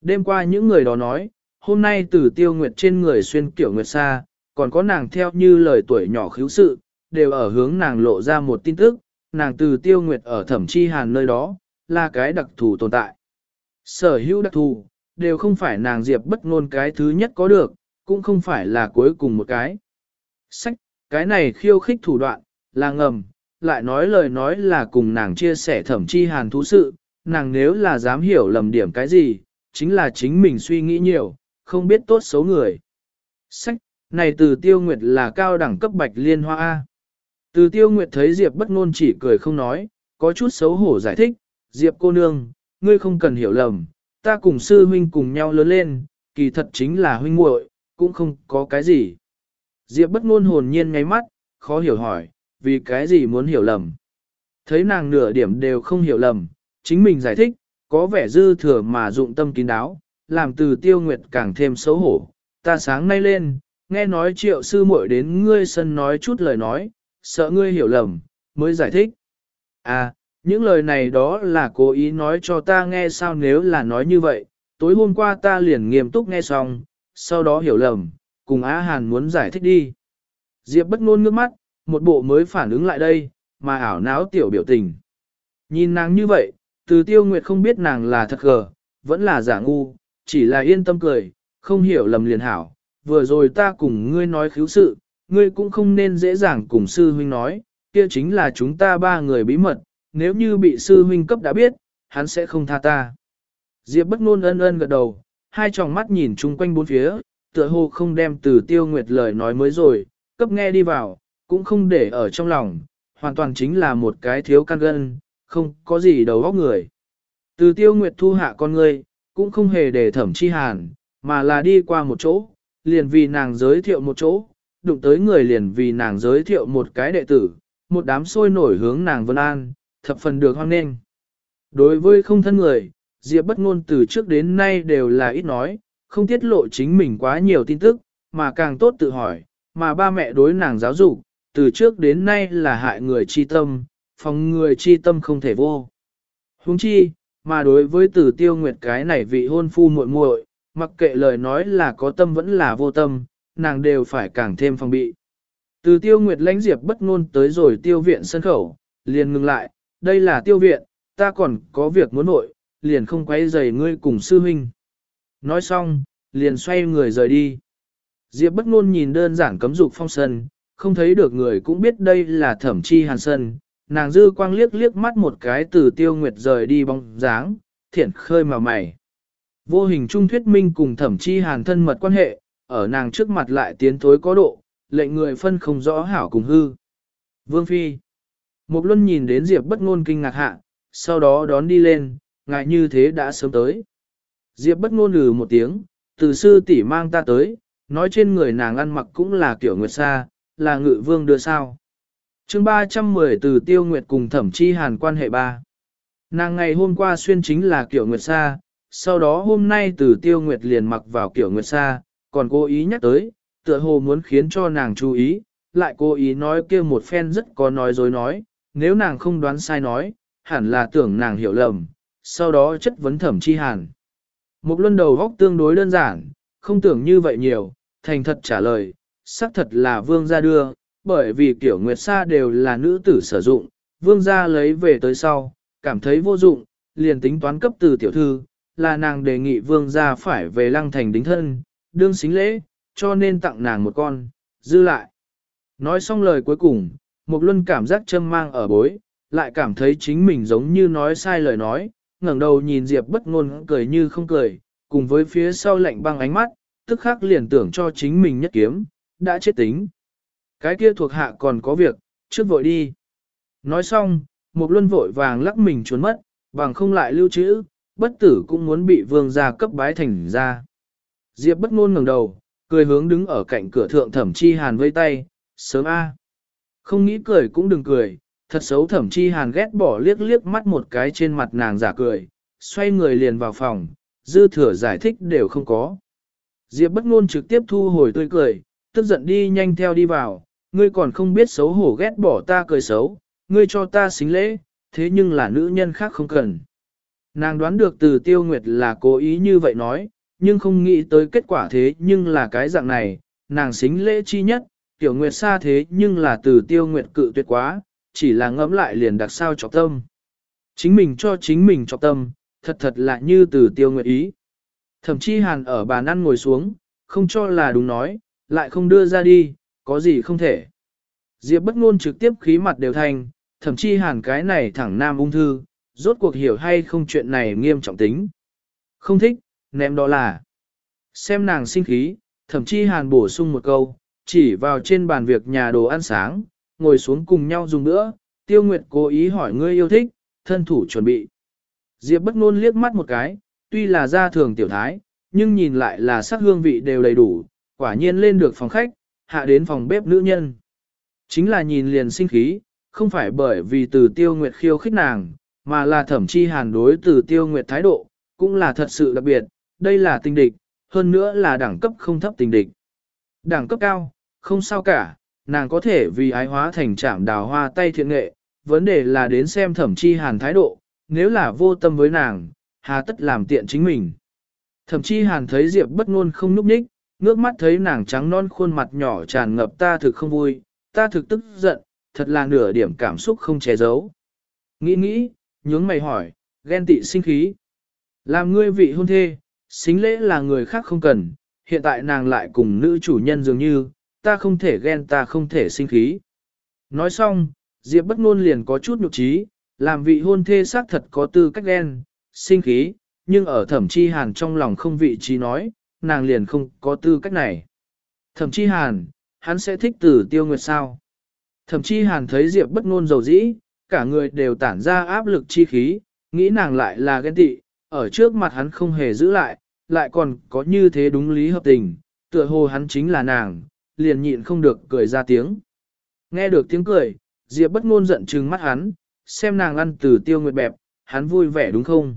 Đêm qua những người đó nói, hôm nay từ tiêu nguyệt trên người xuyên kiểu nguyệt xa, còn có nàng theo như lời tuổi nhỏ khiếu sự, đều ở hướng nàng lộ ra một tin tức, nàng từ tiêu nguyệt ở thẩm chi hàn nơi đó, là cái đặc thù tồn tại. Sở hữu đặc thù, đều không phải nàng diệp bất ngôn cái thứ nhất có được, cũng không phải là cuối cùng một cái. Sách, cái này khiêu khích thủ đoạn, là ngầm, lại nói lời nói là cùng nàng chia sẻ thẩm chi hàn thú sự, nàng nếu là dám hiểu lầm điểm cái gì, chính là chính mình suy nghĩ nhiều, không biết tốt xấu người. Sách, này từ tiêu nguyệt là cao đẳng cấp bạch liên hoa A. Từ tiêu nguyệt thấy Diệp bất ngôn chỉ cười không nói, có chút xấu hổ giải thích, Diệp cô nương, ngươi không cần hiểu lầm, ta cùng sư huynh cùng nhau lớn lên, kỳ thật chính là huynh muội, cũng không có cái gì. Diệp bất ngôn hồn nhiên ngáy mắt, khó hiểu hỏi, vì cái gì muốn hiểu lầm. Thấy nàng nửa điểm đều không hiểu lầm, chính mình giải thích, có vẻ dư thừa mà dụng tâm kín đáo, làm từ tiêu nguyệt càng thêm xấu hổ. Ta sáng nay lên, nghe nói triệu sư muội đến ngươi sân nói chút lời nói, sợ ngươi hiểu lầm, mới giải thích. À, những lời này đó là cố ý nói cho ta nghe sao nếu là nói như vậy, tối hôm qua ta liền nghiêm túc nghe xong, sau đó hiểu lầm, cùng Á Hàn muốn giải thích đi. Diệp bất ngôn ngước mắt, một bộ mới phản ứng lại đây, mà ảo não tiểu biểu tình. Nhìn nàng như vậy, từ tiêu nguyệt không biết nàng là thật gờ, vẫn là giả ngu, chỉ là yên tâm cười, không hiểu lầm liền hảo. Vừa rồi ta cùng ngươi nói khiếu sự, ngươi cũng không nên dễ dàng cùng sư huynh nói, kia chính là chúng ta ba người bí mật, nếu như bị sư huynh cấp đã biết, hắn sẽ không tha ta. Diệp bất ngôn ân ân gật đầu, hai tròng mắt nhìn chung quanh bốn phía, tựa hồ không đem từ tiêu nguyệt lời nói mới rồi, cấp nghe đi vào, cũng không để ở trong lòng, hoàn toàn chính là một cái thiếu căn gân, không có gì đầu óc người. Từ tiêu nguyệt thu hạ con ngươi, cũng không hề để thẩm chi hàn, mà là đi qua một chỗ, liền vì nàng giới thiệu một chỗ, đụng tới người liền vì nàng giới thiệu một cái đệ tử, một đám sôi nổi hướng nàng vân an, thập phần được hoan nghênh. Đối với không thân người, Diệp bất ngôn từ trước đến nay đều là ít nói, không tiết lộ chính mình quá nhiều tin tức, mà càng tốt tự hỏi, mà ba mẹ đối nàng giáo dục, từ trước đến nay là hại người chi tâm, phòng người chi tâm không thể vô. Huống chi, mà đối với Từ tiêu nguyệt cái này vị hôn phu muội muội, mặc kệ lời nói là có tâm vẫn là vô tâm, nàng đều phải càng thêm phòng bị. Từ tiêu nguyệt lãnh diệp bất ngôn tới rồi tiêu viện sân khẩu, liền ngừng lại, đây là tiêu viện, ta còn có việc muốn nội, liền không quấy rầy ngươi cùng sư huynh. Nói xong, liền xoay người rời đi. Diệp bất ngôn nhìn đơn giản cấm dục phong sân, không thấy được người cũng biết đây là thẩm chi hàn sân. Nàng dư quang liếc liếc mắt một cái từ tiêu nguyệt rời đi bóng dáng, thiển khơi mà mày. Vô hình trung thuyết minh cùng thẩm chi hàn thân mật quan hệ, ở nàng trước mặt lại tiến thối có độ, lệnh người phân không rõ hảo cùng hư. Vương Phi Một luân nhìn đến Diệp bất ngôn kinh ngạc hạ, sau đó đón đi lên, ngại như thế đã sớm tới. Diệp bất ngôn lừ một tiếng, từ sư tỷ mang ta tới, nói trên người nàng ăn mặc cũng là kiểu nguyệt sa, là ngự vương đưa sao chương 310 từ tiêu nguyệt cùng thẩm chi hàn quan hệ ba. Nàng ngày hôm qua xuyên chính là kiểu nguyệt sa, sau đó hôm nay từ tiêu nguyệt liền mặc vào kiểu nguyệt sa, còn cố ý nhắc tới, tựa hồ muốn khiến cho nàng chú ý, lại cố ý nói kia một phen rất có nói dối nói, nếu nàng không đoán sai nói, hẳn là tưởng nàng hiểu lầm, sau đó chất vấn thẩm chi hàn. Một luân đầu góc tương đối đơn giản, không tưởng như vậy nhiều, thành thật trả lời, xác thật là vương gia đưa, bởi vì kiểu nguyệt sa đều là nữ tử sử dụng, vương gia lấy về tới sau, cảm thấy vô dụng, liền tính toán cấp từ tiểu thư, là nàng đề nghị vương gia phải về lăng thành đính thân, đương xính lễ, cho nên tặng nàng một con, dư lại. Nói xong lời cuối cùng, một luân cảm giác châm mang ở bối, lại cảm thấy chính mình giống như nói sai lời nói, ngẩng đầu nhìn Diệp bất ngôn cười như không cười, cùng với phía sau lạnh băng ánh mắt, tức khắc liền tưởng cho chính mình nhất kiếm, đã chết tính. Cái kia thuộc hạ còn có việc, trước vội đi. Nói xong, một luân vội vàng lắc mình trốn mất, bằng không lại lưu trữ, bất tử cũng muốn bị vương gia cấp bái thành ra. Diệp bất ngôn ngẩng đầu, cười hướng đứng ở cạnh cửa thượng thẩm chi hàn vây tay, sớm a. Không nghĩ cười cũng đừng cười, thật xấu thẩm chi hàn ghét bỏ liếc liếc mắt một cái trên mặt nàng giả cười, xoay người liền vào phòng, dư thừa giải thích đều không có. Diệp bất ngôn trực tiếp thu hồi tươi cười, tức giận đi nhanh theo đi vào, ngươi còn không biết xấu hổ ghét bỏ ta cười xấu, ngươi cho ta xính lễ, thế nhưng là nữ nhân khác không cần. Nàng đoán được từ tiêu nguyệt là cố ý như vậy nói, nhưng không nghĩ tới kết quả thế nhưng là cái dạng này, nàng xính lễ chi nhất, tiểu nguyệt xa thế nhưng là từ tiêu nguyệt cự tuyệt quá, chỉ là ngẫm lại liền đặc sao trọc tâm. Chính mình cho chính mình trọc tâm, thật thật là như từ tiêu nguyệt ý. Thậm chí hàn ở bàn ăn ngồi xuống, không cho là đúng nói, lại không đưa ra đi, có gì không thể. Diệp bất ngôn trực tiếp khí mặt đều thành, thậm chí hàn cái này thẳng nam ung thư, rốt cuộc hiểu hay không chuyện này nghiêm trọng tính. Không thích, ném đó là. Xem nàng sinh khí, thậm chí hàn bổ sung một câu, chỉ vào trên bàn việc nhà đồ ăn sáng, ngồi xuống cùng nhau dùng nữa, tiêu nguyệt cố ý hỏi ngươi yêu thích, thân thủ chuẩn bị. Diệp bất ngôn liếc mắt một cái, tuy là gia thường tiểu thái, nhưng nhìn lại là sắc hương vị đều đầy đủ, quả nhiên lên được phòng khách, hạ đến phòng bếp nữ nhân. Chính là nhìn liền sinh khí, không phải bởi vì từ tiêu nguyệt khiêu khích nàng, mà là thẩm chi hàn đối từ tiêu nguyệt thái độ, cũng là thật sự đặc biệt, đây là tình địch, hơn nữa là đẳng cấp không thấp tình địch. Đẳng cấp cao, không sao cả, nàng có thể vì ái hóa thành trạm đào hoa tay thiện nghệ, vấn đề là đến xem thẩm chi hàn thái độ, nếu là vô tâm với nàng, hà tất làm tiện chính mình. Thẩm chi hàn thấy Diệp bất ngôn không núp ních, ngước mắt thấy nàng trắng non khuôn mặt nhỏ tràn ngập ta thực không vui, ta thực tức giận, thật là nửa điểm cảm xúc không che giấu. Nghĩ nghĩ, nhướng mày hỏi, ghen tị sinh khí. Làm ngươi vị hôn thê, xính lễ là người khác không cần, hiện tại nàng lại cùng nữ chủ nhân dường như, ta không thể ghen ta không thể sinh khí. Nói xong, Diệp bất ngôn liền có chút nhục trí, làm vị hôn thê xác thật có tư cách ghen, sinh khí, nhưng ở thẩm chi hàn trong lòng không vị trí nói, nàng liền không có tư cách này. Thẩm chi hàn, hắn sẽ thích tử tiêu nguyệt sao. Thẩm chi hàn thấy Diệp bất ngôn dầu dĩ, cả người đều tản ra áp lực chi khí, nghĩ nàng lại là ghen tị, ở trước mặt hắn không hề giữ lại, lại còn có như thế đúng lý hợp tình, tựa hồ hắn chính là nàng, liền nhịn không được cười ra tiếng. Nghe được tiếng cười, Diệp bất ngôn giận trừng mắt hắn, xem nàng ăn từ tiêu nguyệt bẹp, hắn vui vẻ đúng không?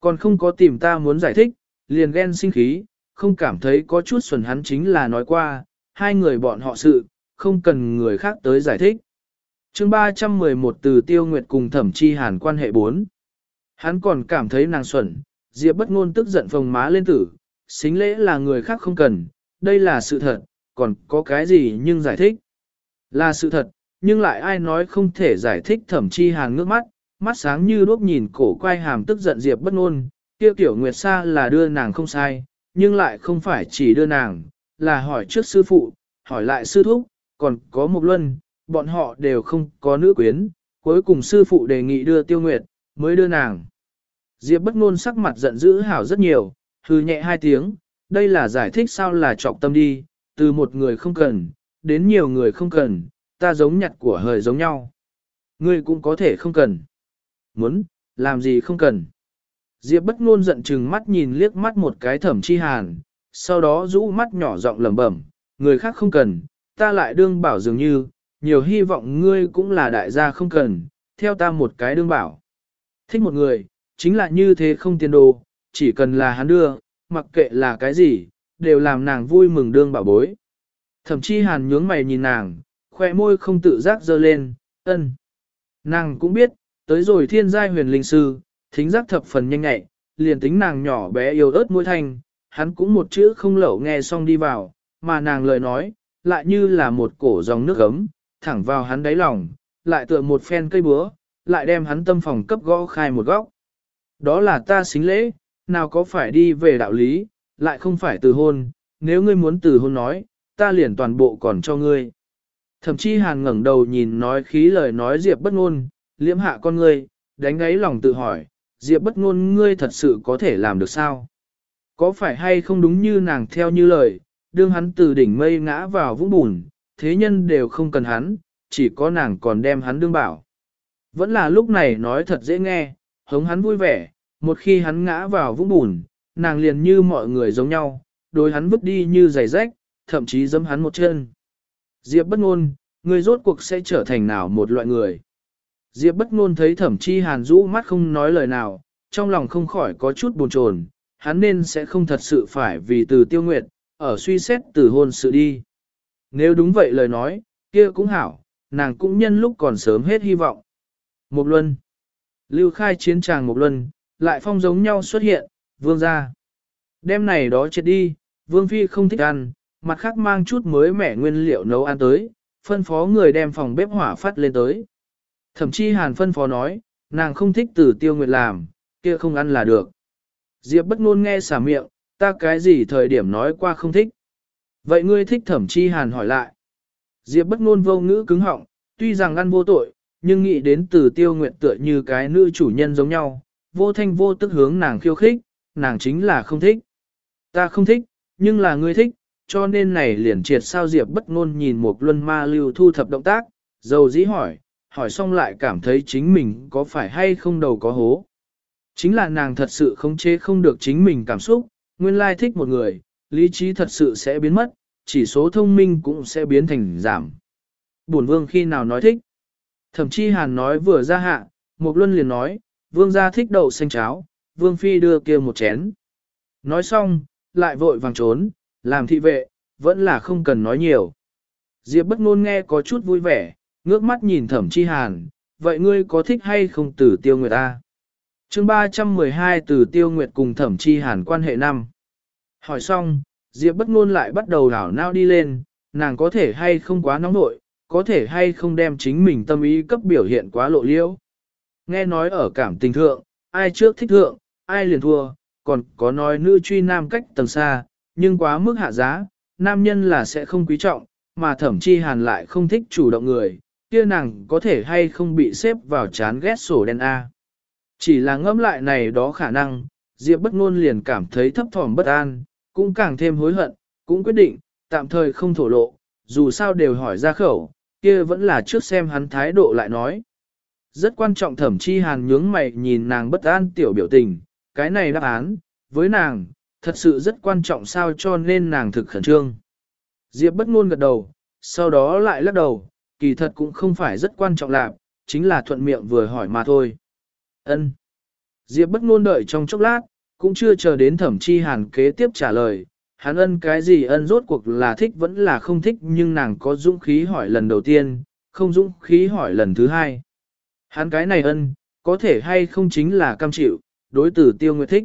Còn không có tìm ta muốn giải thích, liền ghen sinh khí, không cảm thấy có chút xuẩn hắn chính là nói qua, hai người bọn họ sự, không cần người khác tới giải thích. chương 311 từ tiêu nguyệt cùng thẩm chi hàn quan hệ 4. Hắn còn cảm thấy nàng xuẩn, Diệp bất ngôn tức giận phồng má lên tử, xính lễ là người khác không cần, đây là sự thật, còn có cái gì nhưng giải thích. Là sự thật, nhưng lại ai nói không thể giải thích thẩm chi hàn ngước mắt, mắt sáng như đuốc nhìn cổ quay hàm tức giận Diệp bất ngôn, kia tiểu Nguyệt Sa là đưa nàng không sai, nhưng lại không phải chỉ đưa nàng, là hỏi trước sư phụ, hỏi lại sư thúc, còn có một luân, bọn họ đều không có nữ quyến, cuối cùng sư phụ đề nghị đưa tiêu nguyệt, mới đưa nàng. Diệp bất ngôn sắc mặt giận dữ hảo rất nhiều, hư nhẹ hai tiếng, đây là giải thích sao là trọng tâm đi, từ một người không cần, đến nhiều người không cần, ta giống nhặt của hời giống nhau. Ngươi cũng có thể không cần. Muốn, làm gì không cần. Diệp bất ngôn giận chừng mắt nhìn liếc mắt một cái thẩm chi hàn, sau đó rũ mắt nhỏ giọng lẩm bẩm, người khác không cần, ta lại đương bảo dường như, nhiều hy vọng ngươi cũng là đại gia không cần, theo ta một cái đương bảo. Thích một người, chính là như thế không tiền đồ, chỉ cần là hắn đưa, mặc kệ là cái gì, đều làm nàng vui mừng đương bảo bối. Thẩm chi hàn nhướng mày nhìn nàng, khoe môi không tự giác dơ lên, ân. Nàng cũng biết, tới rồi thiên giai huyền linh sư, thính giác thập phần nhanh nhạy, liền tính nàng nhỏ bé yêu ớt môi thanh, hắn cũng một chữ không lẩu nghe xong đi vào, mà nàng lời nói, lại như là một cổ dòng nước ấm, thẳng vào hắn đáy lòng, lại tựa một phen cây búa, lại đem hắn tâm phòng cấp gõ khai một góc. Đó là ta xính lễ, nào có phải đi về đạo lý, lại không phải từ hôn, nếu ngươi muốn từ hôn nói, ta liền toàn bộ còn cho ngươi. Thậm chí hàn ngẩng đầu nhìn nói khí lời nói Diệp bất ngôn, liễm hạ con ngươi, đánh gáy lòng tự hỏi, Diệp bất ngôn ngươi thật sự có thể làm được sao? Có phải hay không đúng như nàng theo như lời, đương hắn từ đỉnh mây ngã vào vũng bùn, thế nhân đều không cần hắn, chỉ có nàng còn đem hắn đương bảo. Vẫn là lúc này nói thật dễ nghe, hống hắn vui vẻ, một khi hắn ngã vào vũng bùn, nàng liền như mọi người giống nhau, đối hắn vứt đi như giày rách, thậm chí giẫm hắn một chân. Diệp bất ngôn, ngươi rốt cuộc sẽ trở thành nào một loại người. Diệp bất ngôn thấy thẩm chi hàn rũ mắt không nói lời nào, trong lòng không khỏi có chút buồn chồn, hắn nên sẽ không thật sự phải vì từ tiêu nguyệt, ở suy xét từ hôn sự đi. Nếu đúng vậy lời nói, kia cũng hảo, nàng cũng nhân lúc còn sớm hết hy vọng. Một luân. Lưu khai chiến tràng một luân, lại phong giống nhau xuất hiện, vương ra. Đêm này đó chết đi, Vương Phi không thích ăn, mặt khác mang chút mới mẻ nguyên liệu nấu ăn tới, phân phó người đem phòng bếp hỏa phát lên tới. Thậm chí Hàn phân phó nói, nàng không thích từ tiêu nguyệt làm, kia không ăn là được. Diệp bất ngôn nghe xả miệng, ta cái gì thời điểm nói qua không thích. Vậy ngươi thích thẩm chi hàn hỏi lại. Diệp bất ngôn vô ngữ cứng họng, tuy rằng ăn vô tội, nhưng nghĩ đến từ tiêu nguyện tựa như cái nữ chủ nhân giống nhau, vô thanh vô tức hướng nàng khiêu khích, nàng chính là không thích. Ta không thích, nhưng là ngươi thích, cho nên này liền triệt sao Diệp bất ngôn nhìn một luân ma lưu thu thập động tác, dầu dĩ hỏi, hỏi xong lại cảm thấy chính mình có phải hay không đầu có hố. Chính là nàng thật sự không chế không được chính mình cảm xúc, nguyên lai thích một người, lý trí thật sự sẽ biến mất, chỉ số thông minh cũng sẽ biến thành giảm. Bổn vương khi nào nói thích? Thậm chí hàn nói vừa ra hạ, một luân liền nói, vương gia thích đậu xanh cháo, vương phi đưa kia một chén. Nói xong, lại vội vàng trốn, làm thị vệ, vẫn là không cần nói nhiều. Diệp bất ngôn nghe có chút vui vẻ, ngước mắt nhìn thẩm chi hàn, vậy ngươi có thích hay không tử tiêu nguyệt ta? chương 312 từ tiêu nguyệt cùng thẩm chi hàn quan hệ năm. Hỏi xong, Diệp bất ngôn lại bắt đầu đảo nao đi lên, nàng có thể hay không quá nóng nội, có thể hay không đem chính mình tâm ý cấp biểu hiện quá lộ liễu. Nghe nói ở cảm tình thượng, ai trước thích thượng, ai liền thua, còn có nói nữ truy nam cách tầng xa, nhưng quá mức hạ giá, nam nhân là sẽ không quý trọng, mà thẩm chi hàn lại không thích chủ động người, kia nàng có thể hay không bị xếp vào chán ghét sổ đen A. Chỉ là ngẫm lại này đó khả năng, Diệp bất ngôn liền cảm thấy thấp thỏm bất an, cũng càng thêm hối hận, cũng quyết định, tạm thời không thổ lộ, dù sao đều hỏi ra khẩu, kia vẫn là trước xem hắn thái độ lại nói. Rất quan trọng thẩm chi hàn nhướng mày nhìn nàng bất an tiểu biểu tình, cái này đáp án, với nàng, thật sự rất quan trọng sao cho nên nàng thực khẩn trương. Diệp bất ngôn gật đầu, sau đó lại lắc đầu, kỳ thật cũng không phải rất quan trọng lạc, chính là thuận miệng vừa hỏi mà thôi. Ân. Diệp bất ngôn đợi trong chốc lát, cũng chưa chờ đến thẩm chi hàn kế tiếp trả lời, hắn ân cái gì ân rốt cuộc là thích vẫn là không thích nhưng nàng có dũng khí hỏi lần đầu tiên, không dũng khí hỏi lần thứ hai. Hắn cái này ân, có thể hay không chính là cam chịu, đối tử tiêu nguyệt thích.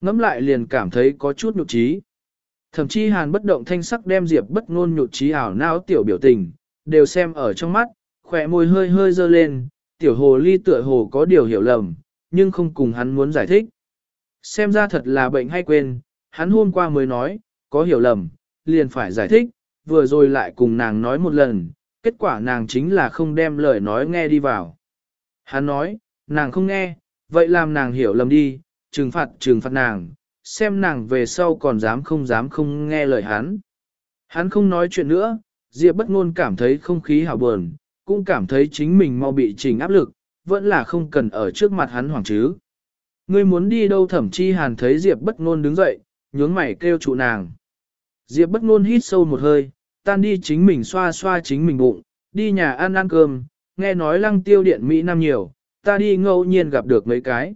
Ngắm lại liền cảm thấy có chút nhục trí. Thậm chí hàn bất động thanh sắc đem diệp bất ngôn nhục trí ảo não tiểu biểu tình, đều xem ở trong mắt, khỏe môi hơi hơi dơ lên, tiểu hồ ly tựa hồ có điều hiểu lầm, nhưng không cùng hắn muốn giải thích. Xem ra thật là bệnh hay quên, hắn hôm qua mới nói, có hiểu lầm, liền phải giải thích, vừa rồi lại cùng nàng nói một lần, kết quả nàng chính là không đem lời nói nghe đi vào. Hắn nói, nàng không nghe, vậy làm nàng hiểu lầm đi, trừng phạt trừng phạt nàng, xem nàng về sau còn dám không dám không nghe lời hắn. Hắn không nói chuyện nữa, Diệp bất ngôn cảm thấy không khí hào buồn, cũng cảm thấy chính mình mau bị trình áp lực, vẫn là không cần ở trước mặt hắn hoảng chứ. Ngươi muốn đi đâu thẩm chi hàn thấy Diệp bất ngôn đứng dậy, nhướng mày kêu trụ nàng. Diệp bất ngôn hít sâu một hơi, tan đi chính mình xoa xoa chính mình bụng, đi nhà ăn ăn cơm, nghe nói lăng tiêu điện Mỹ Nam nhiều, ta đi ngẫu nhiên gặp được mấy cái.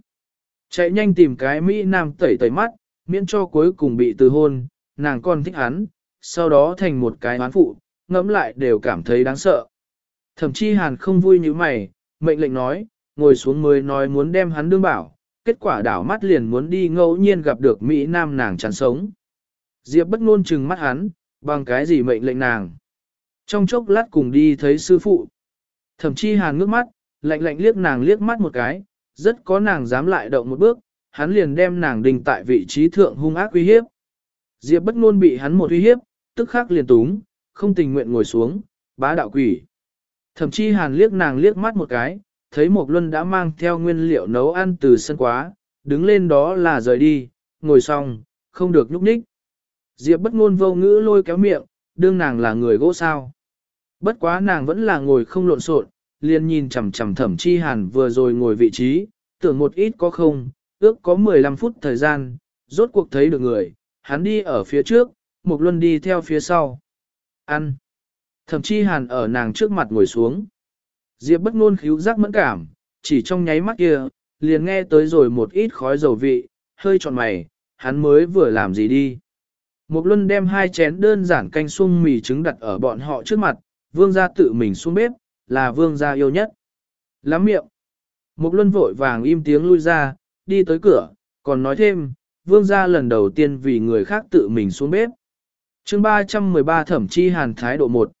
Chạy nhanh tìm cái Mỹ Nam tẩy tẩy mắt, miễn cho cuối cùng bị từ hôn, nàng còn thích hắn, sau đó thành một cái oán phụ, ngẫm lại đều cảm thấy đáng sợ. Thậm chí hàn không vui như mày, mệnh lệnh nói, ngồi xuống mới nói muốn đem hắn đương bảo, kết quả đảo mắt liền muốn đi ngẫu nhiên gặp được Mỹ Nam nàng chán sống. Diệp bất ngôn chừng mắt hắn, bằng cái gì mệnh lệnh nàng. Trong chốc lát cùng đi thấy sư phụ. Thậm chí hàn ngước mắt, lạnh lạnh liếc nàng liếc mắt một cái, rất có nàng dám lại động một bước, hắn liền đem nàng đình tại vị trí thượng hung ác uy hiếp. Diệp bất ngôn bị hắn một uy hiếp, tức khắc liền túng, không tình nguyện ngồi xuống, bá đạo quỷ. Thậm chí hàn liếc nàng liếc mắt một cái, thấy Mộc luân đã mang theo nguyên liệu nấu ăn từ sân quá, đứng lên đó là rời đi, ngồi xong, không được nhúc nhích. Diệp bất ngôn vô ngữ lôi kéo miệng, đương nàng là người gỗ sao. Bất quá nàng vẫn là ngồi không lộn xộn, liền nhìn chằm chằm thẩm chi hàn vừa rồi ngồi vị trí, tưởng một ít có không, ước có 15 phút thời gian, rốt cuộc thấy được người, hắn đi ở phía trước, Mộc luân đi theo phía sau. Ăn. Thẩm chi hàn ở nàng trước mặt ngồi xuống. Diệp bất ngôn khíu giác mẫn cảm, chỉ trong nháy mắt kia, liền nghe tới rồi một ít khói dầu vị, hơi tròn mày, hắn mới vừa làm gì đi. Mục luân đem hai chén đơn giản canh sung mì trứng đặt ở bọn họ trước mặt, vương gia tự mình xuống bếp, là vương gia yêu nhất. Lắm miệng. Mục luân vội vàng im tiếng lui ra, đi tới cửa, còn nói thêm, vương gia lần đầu tiên vì người khác tự mình xuống bếp chương 313 thẩm chi hàn thái độ 1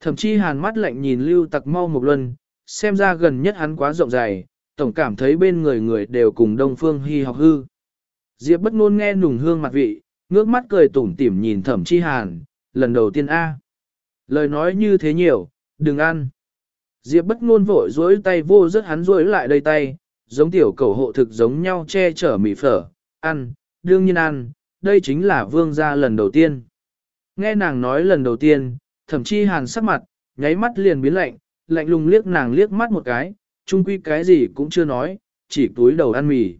Thẩm chi hàn mắt lạnh nhìn lưu tặc mau một luân, xem ra gần nhất hắn quá rộng dày, tổng cảm thấy bên người người đều cùng Đông Phương Hy học hư. Diệp bất ngôn nghe nùng hương mặt vị, ngước mắt cười tủm tỉm nhìn thẩm chi hàn, lần đầu tiên A. Lời nói như thế nhiều, đừng ăn. Diệp bất ngôn vội dối tay vô rất hắn dối lại đây tay, giống tiểu cầu hộ thực giống nhau che chở mì phở, ăn, đương nhiên ăn, đây chính là vương gia lần đầu tiên. Nghe nàng nói lần đầu tiên, thậm chí hàn sắc mặt, nháy mắt liền biến lạnh, lạnh lùng liếc nàng liếc mắt một cái, chung quy cái gì cũng chưa nói, chỉ túi đầu ăn mì.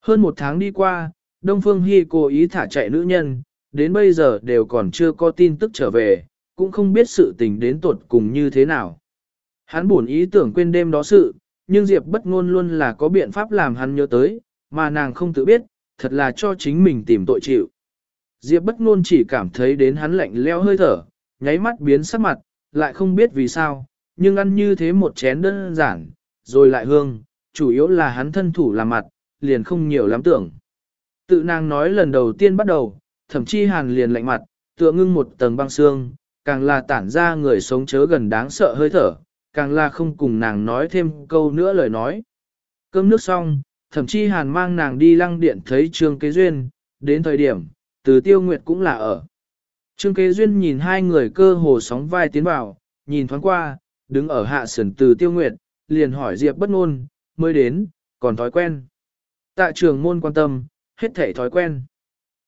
Hơn một tháng đi qua, Đông Phương Hy cố ý thả chạy nữ nhân, đến bây giờ đều còn chưa có tin tức trở về, cũng không biết sự tình đến tuột cùng như thế nào. Hắn buồn ý tưởng quên đêm đó sự, nhưng Diệp bất ngôn luôn là có biện pháp làm hắn nhớ tới, mà nàng không tự biết, thật là cho chính mình tìm tội chịu. Diệp bất ngôn chỉ cảm thấy đến hắn lạnh leo hơi thở, nháy mắt biến sắc mặt, lại không biết vì sao, nhưng ăn như thế một chén đơn giản, rồi lại hương, chủ yếu là hắn thân thủ làm mặt, liền không nhiều lắm tưởng. Tự nàng nói lần đầu tiên bắt đầu, thậm chí hàn liền lạnh mặt, tựa ngưng một tầng băng xương, càng là tản ra người sống chớ gần đáng sợ hơi thở, càng là không cùng nàng nói thêm câu nữa lời nói. Cơm nước xong, thậm chí hàn mang nàng đi lăng điện thấy Trương Kế Duyên, đến thời điểm, từ tiêu nguyệt cũng là ở. Trương Kế Duyên nhìn hai người cơ hồ sóng vai tiến vào, nhìn thoáng qua, đứng ở hạ sườn từ tiêu nguyệt, liền hỏi Diệp bất ngôn, mới đến, còn thói quen. Tạ trường môn quan tâm, hết thể thói quen.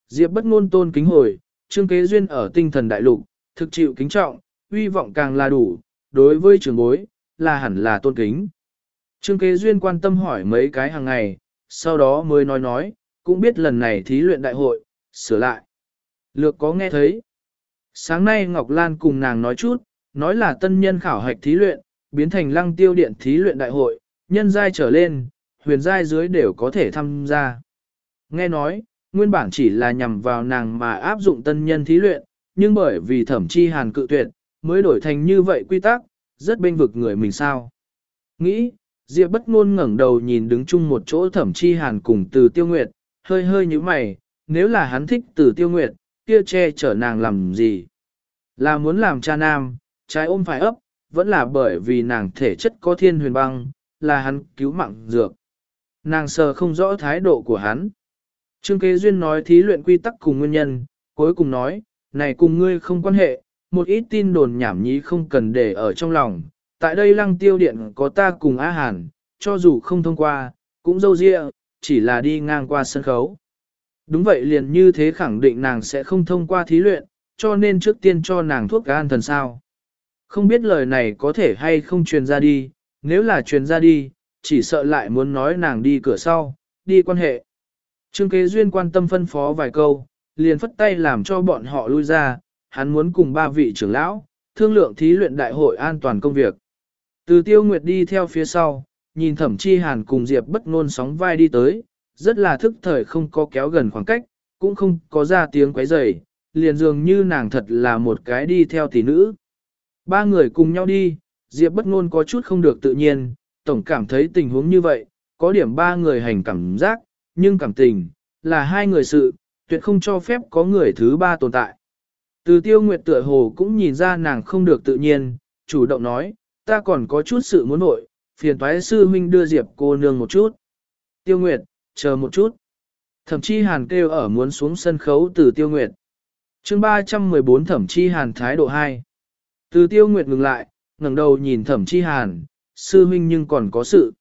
Diệp bất ngôn tôn kính hồi, Trương Kế Duyên ở tinh thần đại lục, thực chịu kính trọng, uy vọng càng là đủ, đối với trường bối, là hẳn là tôn kính. Trương Kế Duyên quan tâm hỏi mấy cái hàng ngày, sau đó mới nói nói, cũng biết lần này thí luyện đại hội, sửa lại. Lược có nghe thấy. Sáng nay Ngọc Lan cùng nàng nói chút, nói là tân nhân khảo hạch thí luyện, biến thành lăng tiêu điện thí luyện đại hội, nhân giai trở lên, huyền giai dưới đều có thể tham gia. Nghe nói, nguyên bản chỉ là nhằm vào nàng mà áp dụng tân nhân thí luyện, nhưng bởi vì thẩm chi hàn cự tuyệt, mới đổi thành như vậy quy tắc, rất bên vực người mình sao. Nghĩ, Diệp bất ngôn ngẩng đầu nhìn đứng chung một chỗ thẩm chi hàn cùng từ tiêu nguyệt, hơi hơi như mày, nếu là hắn thích từ tiêu nguyệt, kia che chở nàng làm gì? Là muốn làm cha nam, trái ôm phải ấp, vẫn là bởi vì nàng thể chất có thiên huyền băng, là hắn cứu mạng dược. Nàng sờ không rõ thái độ của hắn. Trương Kế Duyên nói thí luyện quy tắc cùng nguyên nhân, cuối cùng nói, này cùng ngươi không quan hệ, một ít tin đồn nhảm nhí không cần để ở trong lòng. Tại đây lăng tiêu điện có ta cùng Á Hàn, cho dù không thông qua, cũng dâu dịa, chỉ là đi ngang qua sân khấu. Đúng vậy liền như thế khẳng định nàng sẽ không thông qua thí luyện, cho nên trước tiên cho nàng thuốc gan thần sao. Không biết lời này có thể hay không truyền ra đi, nếu là truyền ra đi, chỉ sợ lại muốn nói nàng đi cửa sau, đi quan hệ. Trương kế duyên quan tâm phân phó vài câu, liền phất tay làm cho bọn họ lui ra, hắn muốn cùng ba vị trưởng lão, thương lượng thí luyện đại hội an toàn công việc. Từ tiêu nguyệt đi theo phía sau, nhìn thẩm chi hàn cùng Diệp bất ngôn sóng vai đi tới, rất là thức thời không có kéo gần khoảng cách, cũng không có ra tiếng quấy rầy, liền dường như nàng thật là một cái đi theo tỷ nữ. Ba người cùng nhau đi, Diệp bất ngôn có chút không được tự nhiên, tổng cảm thấy tình huống như vậy, có điểm ba người hành cảm giác, nhưng cảm tình, là hai người sự, tuyệt không cho phép có người thứ ba tồn tại. Từ tiêu nguyệt tựa hồ cũng nhìn ra nàng không được tự nhiên, chủ động nói, ta còn có chút sự muốn nội, phiền toái sư huynh đưa Diệp cô nương một chút. Tiêu nguyệt, chờ một chút. Thẩm chi hàn kêu ở muốn xuống sân khấu từ tiêu nguyệt. chương 314 thẩm chi hàn thái độ 2. Từ tiêu nguyệt ngừng lại, ngẩng đầu nhìn thẩm chi hàn, sư huynh nhưng còn có sự.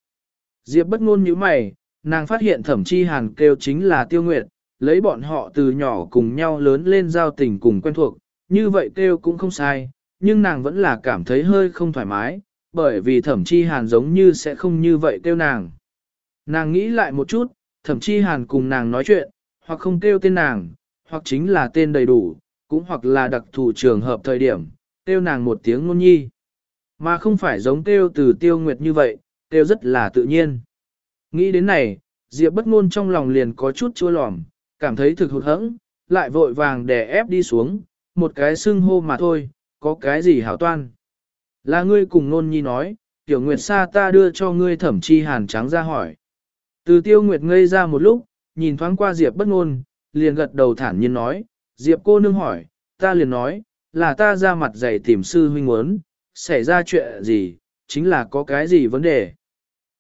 Diệp bất ngôn như mày, nàng phát hiện thẩm chi hàn kêu chính là tiêu nguyệt, lấy bọn họ từ nhỏ cùng nhau lớn lên giao tình cùng quen thuộc, như vậy kêu cũng không sai, nhưng nàng vẫn là cảm thấy hơi không thoải mái, bởi vì thẩm chi hàn giống như sẽ không như vậy kêu nàng. Nàng nghĩ lại một chút, thậm chí hàn cùng nàng nói chuyện, hoặc không kêu tên nàng, hoặc chính là tên đầy đủ, cũng hoặc là đặc thù trường hợp thời điểm, kêu nàng một tiếng ngôn nhi. Mà không phải giống kêu từ tiêu nguyệt như vậy, kêu rất là tự nhiên. Nghĩ đến này, Diệp bất ngôn trong lòng liền có chút chua lòm, cảm thấy thực hụt hẫng, lại vội vàng đè ép đi xuống, một cái xưng hô mà thôi, có cái gì hảo toan. Là ngươi cùng nôn nhi nói, tiểu nguyệt sa ta đưa cho ngươi thẩm chi hàn trắng ra hỏi. Từ tiêu nguyệt ngây ra một lúc, nhìn thoáng qua Diệp bất ngôn, liền gật đầu thản nhiên nói, Diệp cô nương hỏi, ta liền nói, là ta ra mặt dạy tìm sư huynh muốn, xảy ra chuyện gì, chính là có cái gì vấn đề.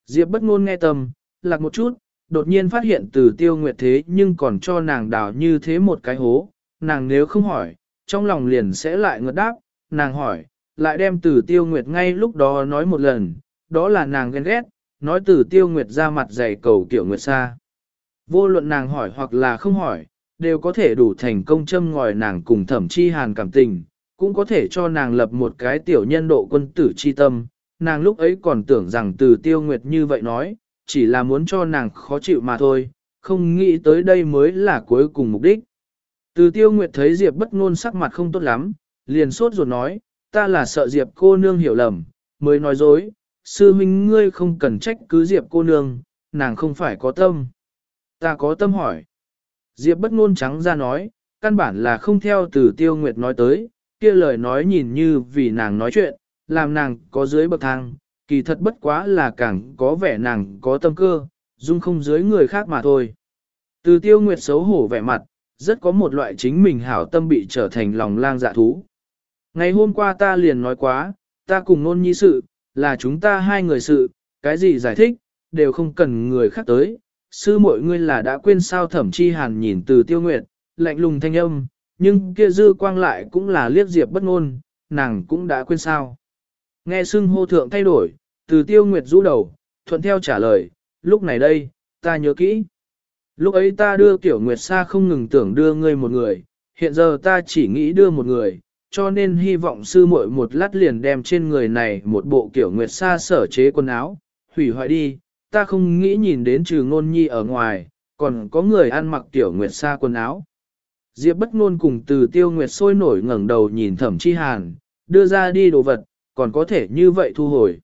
Diệp bất ngôn nghe tâm, lạc một chút, đột nhiên phát hiện từ tiêu nguyệt thế nhưng còn cho nàng đào như thế một cái hố, nàng nếu không hỏi, trong lòng liền sẽ lại ngợt đáp, nàng hỏi, lại đem từ tiêu nguyệt ngay lúc đó nói một lần, đó là nàng ghen ghét, nói từ tiêu nguyệt ra mặt dày cầu kiểu nguyệt xa. Vô luận nàng hỏi hoặc là không hỏi, đều có thể đủ thành công châm ngòi nàng cùng thẩm chi hàn cảm tình, cũng có thể cho nàng lập một cái tiểu nhân độ quân tử chi tâm. Nàng lúc ấy còn tưởng rằng từ tiêu nguyệt như vậy nói, chỉ là muốn cho nàng khó chịu mà thôi, không nghĩ tới đây mới là cuối cùng mục đích. Từ tiêu nguyệt thấy Diệp bất ngôn sắc mặt không tốt lắm, liền sốt ruột nói, ta là sợ Diệp cô nương hiểu lầm, mới nói dối, sư huynh ngươi không cần trách cứ Diệp cô nương, nàng không phải có tâm. Ta có tâm hỏi. Diệp bất ngôn trắng ra nói, căn bản là không theo từ tiêu nguyệt nói tới, kia lời nói nhìn như vì nàng nói chuyện, làm nàng có dưới bậc thang, kỳ thật bất quá là càng có vẻ nàng có tâm cơ, dung không dưới người khác mà thôi. Từ tiêu nguyệt xấu hổ vẻ mặt, rất có một loại chính mình hảo tâm bị trở thành lòng lang dạ thú. Ngày hôm qua ta liền nói quá, ta cùng nôn nhi sự, là chúng ta hai người sự, cái gì giải thích, đều không cần người khác tới. Sư mội ngươi là đã quên sao thẩm chi hàn nhìn từ tiêu nguyệt, lạnh lùng thanh âm, nhưng kia dư quang lại cũng là liếc diệp bất ngôn, nàng cũng đã quên sao. Nghe xưng hô thượng thay đổi, từ tiêu nguyệt rũ đầu, thuận theo trả lời, lúc này đây, ta nhớ kỹ. Lúc ấy ta đưa tiểu nguyệt xa không ngừng tưởng đưa ngươi một người, hiện giờ ta chỉ nghĩ đưa một người, cho nên hy vọng sư muội một lát liền đem trên người này một bộ kiểu nguyệt sa sở chế quần áo, hủy hoại đi, ta không nghĩ nhìn đến trừ ngôn nhi ở ngoài, còn có người ăn mặc tiểu nguyệt sa quần áo. Diệp bất ngôn cùng từ tiêu nguyệt sôi nổi ngẩng đầu nhìn thẩm chi hàn, đưa ra đi đồ vật, còn có thể như vậy thu hồi.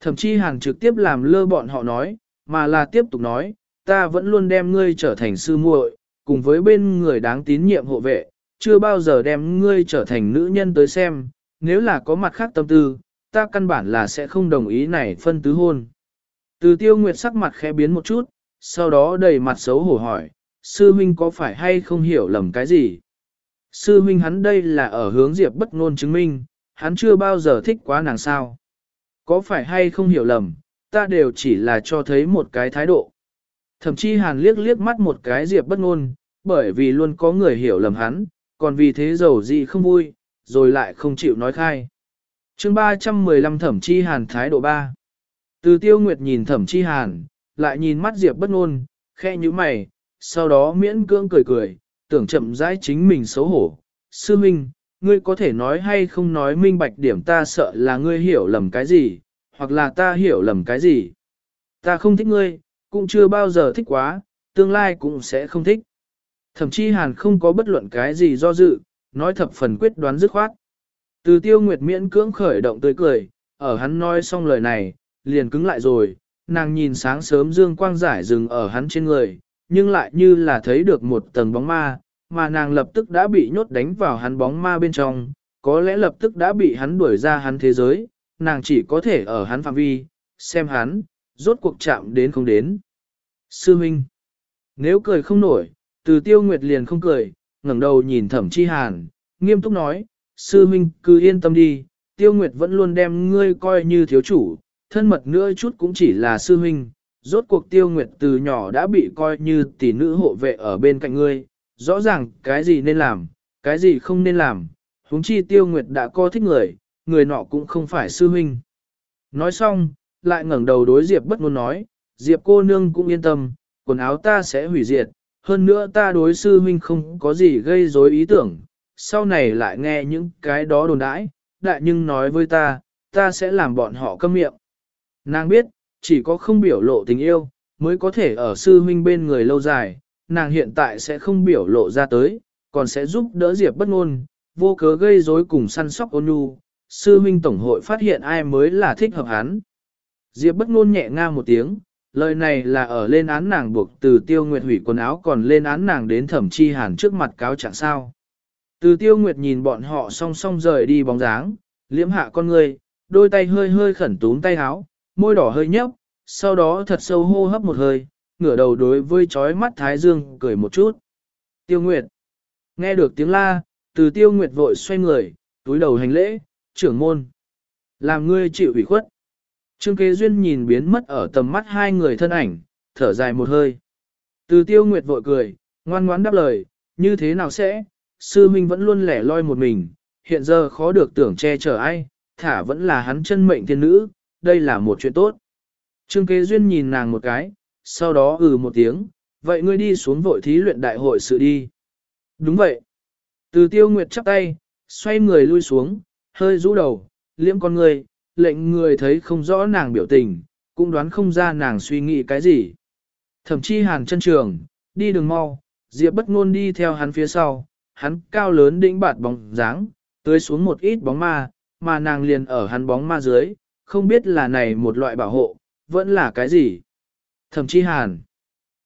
Thẩm chi hàn trực tiếp làm lơ bọn họ nói, mà là tiếp tục nói, ta vẫn luôn đem ngươi trở thành sư muội, cùng với bên người đáng tín nhiệm hộ vệ, chưa bao giờ đem ngươi trở thành nữ nhân tới xem, nếu là có mặt khác tâm tư, ta căn bản là sẽ không đồng ý này phân tứ hôn. Từ tiêu nguyệt sắc mặt khẽ biến một chút, sau đó đầy mặt xấu hổ hỏi, sư huynh có phải hay không hiểu lầm cái gì? Sư huynh hắn đây là ở hướng diệp bất ngôn chứng minh, hắn chưa bao giờ thích quá nàng sao. Có phải hay không hiểu lầm, ta đều chỉ là cho thấy một cái thái độ. Thậm chí hàn liếc liếc mắt một cái diệp bất ngôn, bởi vì luôn có người hiểu lầm hắn, còn vì thế giàu gì không vui, rồi lại không chịu nói khai. chương 315 thẩm chi hàn thái độ 3. Từ tiêu nguyệt nhìn thẩm chi hàn, lại nhìn mắt diệp bất ngôn, khe như mày, sau đó miễn cưỡng cười cười, tưởng chậm rãi chính mình xấu hổ. Sư Minh, ngươi có thể nói hay không nói minh bạch điểm ta sợ là ngươi hiểu lầm cái gì, hoặc là ta hiểu lầm cái gì. Ta không thích ngươi, cũng chưa bao giờ thích quá, tương lai cũng sẽ không thích. Thậm chí hàn không có bất luận cái gì do dự, nói thập phần quyết đoán dứt khoát. Từ tiêu nguyệt miễn cưỡng khởi động tươi cười, ở hắn nói xong lời này, liền cứng lại rồi, nàng nhìn sáng sớm dương quang giải rừng ở hắn trên người, nhưng lại như là thấy được một tầng bóng ma, mà nàng lập tức đã bị nhốt đánh vào hắn bóng ma bên trong, có lẽ lập tức đã bị hắn đuổi ra hắn thế giới, nàng chỉ có thể ở hắn phạm vi, xem hắn, rốt cuộc chạm đến không đến. Sư Minh, nếu cười không nổi, từ tiêu nguyệt liền không cười, ngẩng đầu nhìn thẩm chi hàn, nghiêm túc nói, sư Minh cứ yên tâm đi, tiêu nguyệt vẫn luôn đem ngươi coi như thiếu chủ, thân mật nữa chút cũng chỉ là sư Minh. Rốt cuộc tiêu nguyệt từ nhỏ đã bị coi như tỷ nữ hộ vệ ở bên cạnh ngươi, rõ ràng cái gì nên làm, cái gì không nên làm, huống chi tiêu nguyệt đã co thích người, người nọ cũng không phải sư huynh. Nói xong, lại ngẩng đầu đối Diệp bất ngôn nói, Diệp cô nương cũng yên tâm, quần áo ta sẽ hủy diệt, hơn nữa ta đối sư huynh không có gì gây rối ý tưởng, sau này lại nghe những cái đó đồn đãi, đại nhưng nói với ta, ta sẽ làm bọn họ câm miệng. Nàng biết, chỉ có không biểu lộ tình yêu, mới có thể ở sư huynh bên người lâu dài, nàng hiện tại sẽ không biểu lộ ra tới, còn sẽ giúp đỡ Diệp bất ngôn, vô cớ gây rối cùng săn sóc ôn nhu, sư huynh tổng hội phát hiện ai mới là thích hợp hắn. Diệp bất ngôn nhẹ nga một tiếng, lời này là ở lên án nàng buộc từ tiêu nguyệt hủy quần áo còn lên án nàng đến thẩm chi hàn trước mặt cáo trạng sao. Từ tiêu nguyệt nhìn bọn họ song song rời đi bóng dáng, liễm hạ con người, đôi tay hơi hơi khẩn túm tay áo, môi đỏ hơi nhấp, sau đó thật sâu hô hấp một hơi, ngửa đầu đối với chói mắt Thái Dương cười một chút. Tiêu Nguyệt. Nghe được tiếng la, từ Tiêu Nguyệt vội xoay người, túi đầu hành lễ, trưởng môn. Làm ngươi chịu ủy khuất. Trương kế duyên nhìn biến mất ở tầm mắt hai người thân ảnh, thở dài một hơi. Từ Tiêu Nguyệt vội cười, ngoan ngoãn đáp lời, như thế nào sẽ, sư huynh vẫn luôn lẻ loi một mình, hiện giờ khó được tưởng che chở ai, thả vẫn là hắn chân mệnh thiên nữ, đây là một chuyện tốt. Trương kế duyên nhìn nàng một cái, sau đó ừ một tiếng, vậy ngươi đi xuống vội thí luyện đại hội sự đi. Đúng vậy. Từ tiêu nguyệt chắp tay, xoay người lui xuống, hơi rũ đầu, liễm con người, lệnh người thấy không rõ nàng biểu tình, cũng đoán không ra nàng suy nghĩ cái gì. Thậm chí hàn chân trường, đi đường mau, Diệp bất ngôn đi theo hắn phía sau, hắn cao lớn đĩnh bạt bóng dáng, tưới xuống một ít bóng ma, mà nàng liền ở hắn bóng ma dưới, không biết là này một loại bảo hộ, vẫn là cái gì. Thậm chí hàn.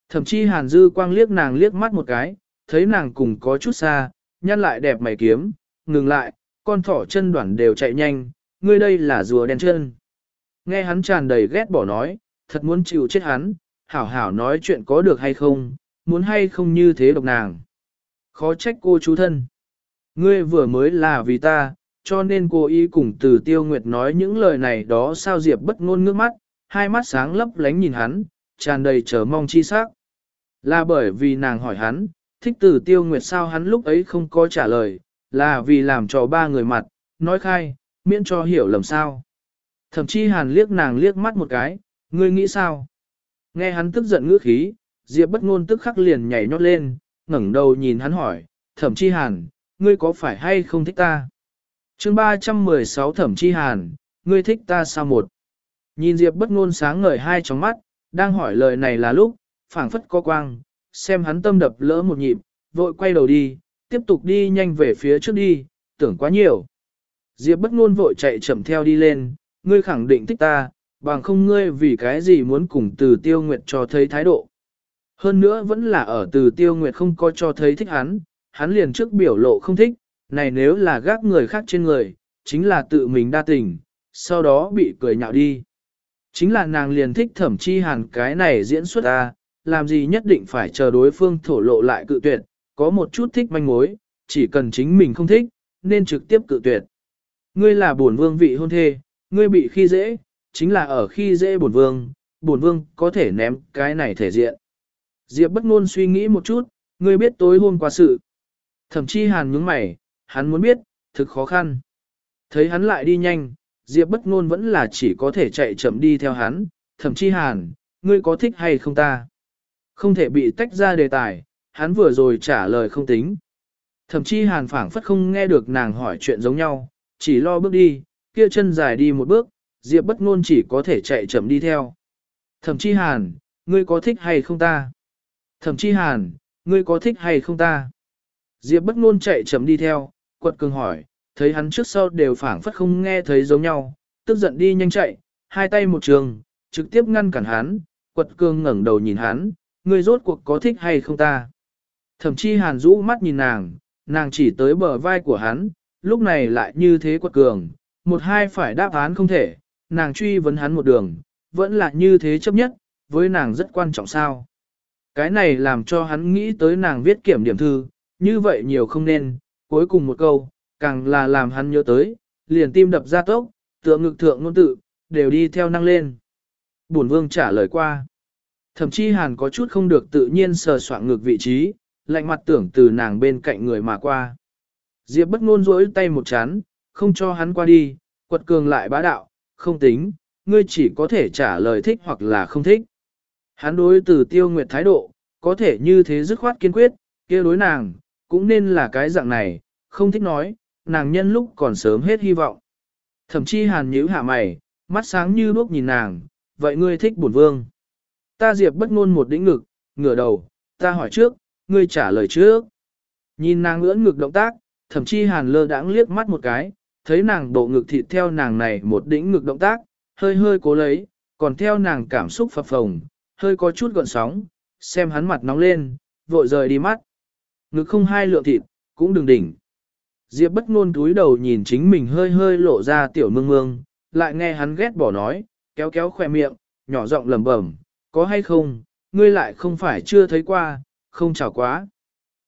Thậm chí hàn dư quang liếc nàng liếc mắt một cái, thấy nàng cùng có chút xa, nhăn lại đẹp mày kiếm, ngừng lại, con thỏ chân đoạn đều chạy nhanh, ngươi đây là rùa đen chân. Nghe hắn tràn đầy ghét bỏ nói, thật muốn chịu chết hắn, hảo hảo nói chuyện có được hay không, muốn hay không như thế độc nàng. Khó trách cô chú thân. Ngươi vừa mới là vì ta, cho nên cô ý cùng từ tiêu nguyệt nói những lời này đó sao Diệp bất ngôn ngước mắt, hai mắt sáng lấp lánh nhìn hắn, tràn đầy chờ mong chi sắc. Là bởi vì nàng hỏi hắn, thích từ tiêu nguyệt sao hắn lúc ấy không có trả lời, là vì làm cho ba người mặt, nói khai, miễn cho hiểu lầm sao. Thậm chí hàn liếc nàng liếc mắt một cái, ngươi nghĩ sao? Nghe hắn tức giận ngữ khí, Diệp bất ngôn tức khắc liền nhảy nhót lên, ngẩng đầu nhìn hắn hỏi, thẩm chi hàn, ngươi có phải hay không thích ta? chương 316 thẩm chi hàn, ngươi thích ta sao một? Nhìn Diệp bất ngôn sáng ngời hai tròng mắt, đang hỏi lời này là lúc, phảng phất có quang, xem hắn tâm đập lỡ một nhịp, vội quay đầu đi, tiếp tục đi nhanh về phía trước đi, tưởng quá nhiều. Diệp bất ngôn vội chạy chậm theo đi lên, ngươi khẳng định thích ta, bằng không ngươi vì cái gì muốn cùng từ tiêu nguyệt cho thấy thái độ. Hơn nữa vẫn là ở từ tiêu nguyệt không có cho thấy thích hắn, hắn liền trước biểu lộ không thích, này nếu là gác người khác trên người, chính là tự mình đa tình, sau đó bị cười nhạo đi. Chính là nàng liền thích thẩm chi hàn cái này diễn xuất ta, làm gì nhất định phải chờ đối phương thổ lộ lại cự tuyệt, có một chút thích manh mối, chỉ cần chính mình không thích, nên trực tiếp cự tuyệt. Ngươi là bổn vương vị hôn thê, ngươi bị khi dễ, chính là ở khi dễ bổn vương, bổn vương có thể ném cái này thể diện. Diệp bất ngôn suy nghĩ một chút, ngươi biết tối hôm qua sự. Thẩm chi hàn nhướng mày, hắn muốn biết, thực khó khăn. Thấy hắn lại đi nhanh, Diệp bất ngôn vẫn là chỉ có thể chạy chậm đi theo hắn, thẩm chi hàn, ngươi có thích hay không ta? Không thể bị tách ra đề tài, hắn vừa rồi trả lời không tính. Thẩm chi hàn phảng phất không nghe được nàng hỏi chuyện giống nhau, chỉ lo bước đi, kia chân dài đi một bước, Diệp bất ngôn chỉ có thể chạy chậm đi theo. Thẩm chi hàn, ngươi có thích hay không ta? Thẩm chi hàn, ngươi có thích hay không ta? Diệp bất ngôn chạy chậm đi theo, quật cường hỏi, thấy hắn trước sau đều phảng phất không nghe thấy giống nhau, tức giận đi nhanh chạy, hai tay một trường, trực tiếp ngăn cản hắn, quật cường ngẩng đầu nhìn hắn, ngươi rốt cuộc có thích hay không ta? Thẩm chi hàn rũ mắt nhìn nàng, nàng chỉ tới bờ vai của hắn, lúc này lại như thế quật cường, một hai phải đáp án không thể, nàng truy vấn hắn một đường, vẫn là như thế chấp nhất, với nàng rất quan trọng sao. Cái này làm cho hắn nghĩ tới nàng viết kiểm điểm thư, như vậy nhiều không nên, cuối cùng một câu, càng là làm hắn nhớ tới, liền tim đập ra tốc, tựa ngực thượng ngôn tự, đều đi theo năng lên. Bổn vương trả lời qua. Thậm chí hàn có chút không được tự nhiên sờ soạn ngược vị trí, lạnh mặt tưởng từ nàng bên cạnh người mà qua. Diệp bất ngôn rỗi tay một chán, không cho hắn qua đi, quật cường lại bá đạo, không tính, ngươi chỉ có thể trả lời thích hoặc là không thích. Hắn đối từ tiêu nguyệt thái độ, có thể như thế dứt khoát kiên quyết, kia đối nàng, cũng nên là cái dạng này, không thích nói, nàng nhân lúc còn sớm hết hy vọng. Thậm chí hàn nhíu hạ mày, mắt sáng như đuốc nhìn nàng, vậy ngươi thích bổn vương. Ta diệp bất ngôn một đĩnh ngực, ngửa đầu, ta hỏi trước, ngươi trả lời trước. Nhìn nàng ưỡn ngực động tác, thậm chí hàn lơ đãng liếc mắt một cái, thấy nàng bộ ngực thịt theo nàng này một đĩnh ngực động tác, hơi hơi cố lấy, còn theo nàng cảm xúc phập phồng, hơi có chút gợn sóng, xem hắn mặt nóng lên, vội rời đi mắt. Ngực không hai lượng thịt, cũng đừng đỉnh. Diệp bất ngôn túi đầu nhìn chính mình hơi hơi lộ ra tiểu mương mương, lại nghe hắn ghét bỏ nói, kéo kéo khỏe miệng, nhỏ giọng lẩm bẩm, có hay không, ngươi lại không phải chưa thấy qua, không chào quá.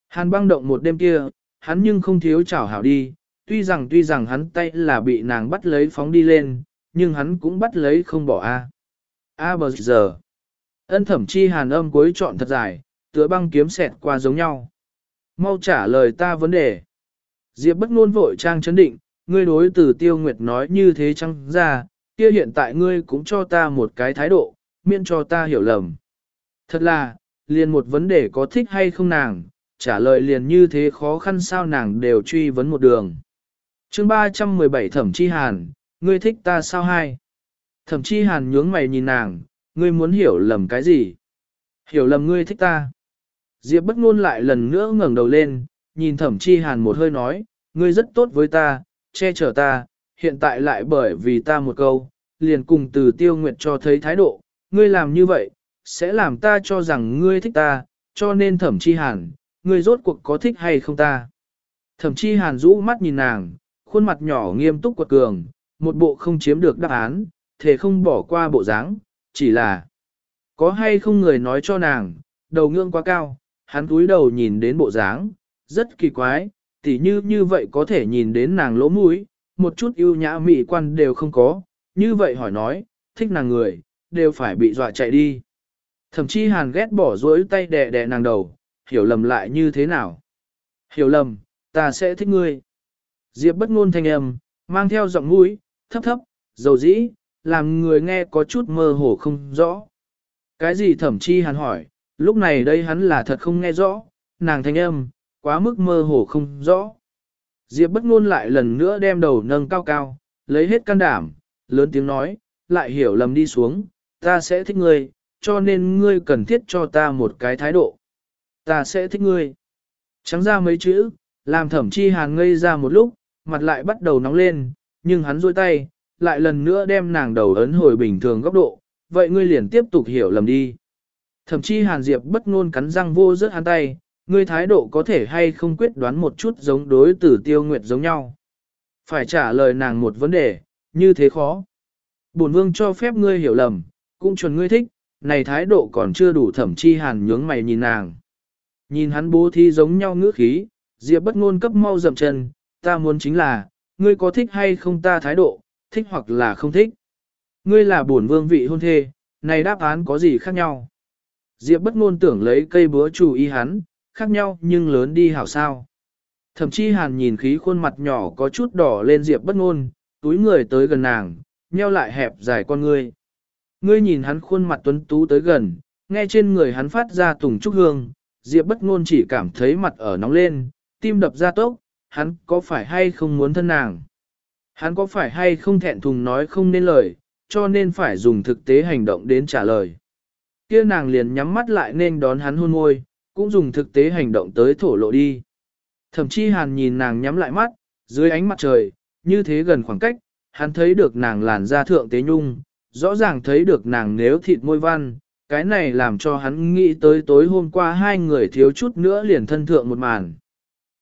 Hàn băng động một đêm kia, hắn nhưng không thiếu chảo hảo đi, tuy rằng tuy rằng hắn tay là bị nàng bắt lấy phóng đi lên, nhưng hắn cũng bắt lấy không bỏ a. A bờ giờ. Ân thẩm chi hàn âm cuối chọn thật dài, tựa băng kiếm xẹt qua giống nhau. Mau trả lời ta vấn đề. Diệp bất ngôn vội trang chấn định, ngươi đối từ tiêu nguyệt nói như thế chăng ra, kia hiện tại ngươi cũng cho ta một cái thái độ, miễn cho ta hiểu lầm. Thật là, liền một vấn đề có thích hay không nàng, trả lời liền như thế khó khăn sao nàng đều truy vấn một đường. chương 317 Thẩm Chi Hàn, ngươi thích ta sao hai? Thẩm Chi Hàn nhướng mày nhìn nàng, ngươi muốn hiểu lầm cái gì? Hiểu lầm ngươi thích ta. Diệp bất ngôn lại lần nữa ngẩng đầu lên, nhìn Thẩm Chi Hàn một hơi nói, ngươi rất tốt với ta, che chở ta, hiện tại lại bởi vì ta một câu, liền cùng từ tiêu nguyệt cho thấy thái độ, ngươi làm như vậy, sẽ làm ta cho rằng ngươi thích ta, cho nên thẩm chi hàn, ngươi rốt cuộc có thích hay không ta. Thẩm chi hàn rũ mắt nhìn nàng, khuôn mặt nhỏ nghiêm túc quật cường, một bộ không chiếm được đáp án, thể không bỏ qua bộ dáng, chỉ là có hay không người nói cho nàng, đầu ngưỡng quá cao, hắn cúi đầu nhìn đến bộ dáng, rất kỳ quái, tỉ như như vậy có thể nhìn đến nàng lỗ mũi, một chút ưu nhã mỹ quan đều không có, như vậy hỏi nói, thích nàng người, đều phải bị dọa chạy đi. Thậm chí hàn ghét bỏ dối tay đè đè nàng đầu, hiểu lầm lại như thế nào. Hiểu lầm, ta sẽ thích ngươi. Diệp bất ngôn thanh âm, mang theo giọng mũi, thấp thấp, dầu dĩ, làm người nghe có chút mơ hồ không rõ. Cái gì thẩm chi hắn hỏi, lúc này đây hắn là thật không nghe rõ, nàng thanh âm, quá mức mơ hồ không rõ. Diệp bất ngôn lại lần nữa đem đầu nâng cao cao, lấy hết can đảm, lớn tiếng nói, lại hiểu lầm đi xuống, ta sẽ thích ngươi, cho nên ngươi cần thiết cho ta một cái thái độ. Ta sẽ thích ngươi. Trắng ra mấy chữ, làm thẩm chi hàn ngây ra một lúc, mặt lại bắt đầu nóng lên, nhưng hắn duỗi tay, lại lần nữa đem nàng đầu ấn hồi bình thường góc độ, vậy ngươi liền tiếp tục hiểu lầm đi. Thẩm chi hàn diệp bất ngôn cắn răng vô rớt hắn tay, ngươi thái độ có thể hay không quyết đoán một chút giống đối tử tiêu nguyệt giống nhau. Phải trả lời nàng một vấn đề, như thế khó. Bổn vương cho phép ngươi hiểu lầm, cũng chuẩn ngươi thích, này thái độ còn chưa đủ thẩm chi hàn nhướng mày nhìn nàng. Nhìn hắn bố thi giống nhau ngữ khí, Diệp bất ngôn cấp mau dậm chân, ta muốn chính là, ngươi có thích hay không ta thái độ, thích hoặc là không thích. Ngươi là bổn vương vị hôn thê, này đáp án có gì khác nhau. Diệp bất ngôn tưởng lấy cây búa chủ ý hắn, khác nhau nhưng lớn đi hảo sao. Thậm chí hàn nhìn khí khuôn mặt nhỏ có chút đỏ lên Diệp bất ngôn, túi người tới gần nàng, nheo lại hẹp dài con ngươi. Ngươi nhìn hắn khuôn mặt tuấn tú tới gần, nghe trên người hắn phát ra tùng trúc hương, Diệp bất ngôn chỉ cảm thấy mặt ở nóng lên, tim đập ra tốc, hắn có phải hay không muốn thân nàng? Hắn có phải hay không thẹn thùng nói không nên lời, cho nên phải dùng thực tế hành động đến trả lời. Kia nàng liền nhắm mắt lại nên đón hắn hôn môi, cũng dùng thực tế hành động tới thổ lộ đi. Thậm chí hàn nhìn nàng nhắm lại mắt, dưới ánh mặt trời, như thế gần khoảng cách, hắn thấy được nàng làn da thượng tế nhung, rõ ràng thấy được nàng nếu thịt môi văn, cái này làm cho hắn nghĩ tới tối hôm qua hai người thiếu chút nữa liền thân thượng một màn.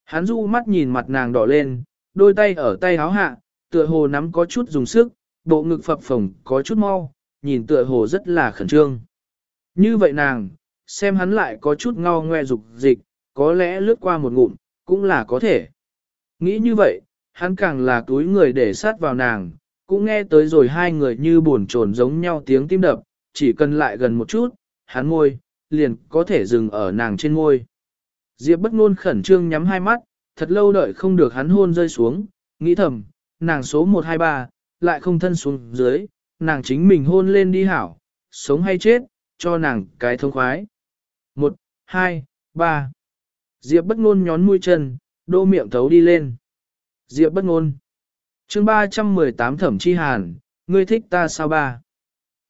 Hắn du mắt nhìn mặt nàng đỏ lên, đôi tay ở tay háo hạ, tựa hồ nắm có chút dùng sức, bộ ngực phập phồng có chút mau, nhìn tựa hồ rất là khẩn trương. Như vậy nàng, xem hắn lại có chút ngao ngoe dục dịch, có lẽ lướt qua một ngụm, cũng là có thể. Nghĩ như vậy, hắn càng là túi người để sát vào nàng, cũng nghe tới rồi hai người như buồn trồn giống nhau tiếng tim đập, chỉ cần lại gần một chút, hắn môi, liền có thể dừng ở nàng trên môi. Diệp bất ngôn khẩn trương nhắm hai mắt, thật lâu đợi không được hắn hôn rơi xuống, nghĩ thầm, nàng số 123, lại không thân xuống dưới, nàng chính mình hôn lên đi hảo, sống hay chết, cho nàng cái thông khoái. 1, 2, 3. Diệp bất ngôn nhón mũi chân, đô miệng thấu đi lên. Diệp bất ngôn. Chương 318 Thẩm Chi Hàn, ngươi thích ta sao ba?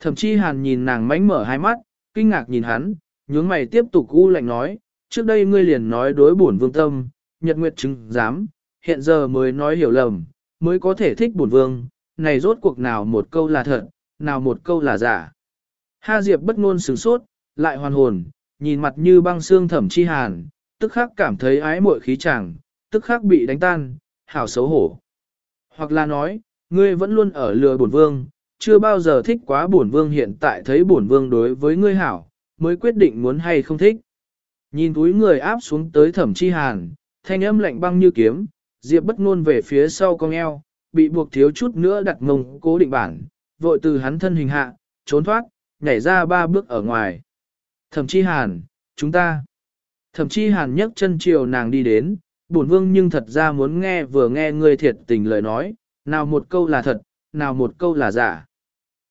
Thẩm Chi Hàn nhìn nàng mánh mở hai mắt, kinh ngạc nhìn hắn, nhướng mày tiếp tục u lạnh nói, trước đây ngươi liền nói đối bổn vương tâm, nhật nguyệt chứng dám, hiện giờ mới nói hiểu lầm, mới có thể thích bổn vương, này rốt cuộc nào một câu là thật, nào một câu là giả. Ha Diệp bất ngôn sửng sốt, lại hoàn hồn, nhìn mặt như băng xương Thẩm Chi Hàn, tức khắc cảm thấy ái muội khí chàng, tức khắc bị đánh tan, hảo xấu hổ. Hoặc là nói, ngươi vẫn luôn ở lừa bổn vương, chưa bao giờ thích quá bổn vương hiện tại thấy bổn vương đối với ngươi hảo, mới quyết định muốn hay không thích. Nhìn túi người áp xuống tới thẩm chi hàn, thanh âm lạnh băng như kiếm, Diệp bất ngôn về phía sau cong eo, bị buộc thiếu chút nữa đặt mông cố định bản, vội từ hắn thân hình hạ, trốn thoát, nhảy ra ba bước ở ngoài. Thẩm chi hàn, chúng ta. Thẩm chi hàn nhấc chân chiều nàng đi đến, bổn vương nhưng thật ra muốn nghe vừa nghe ngươi thiệt tình lời nói, nào một câu là thật, nào một câu là giả.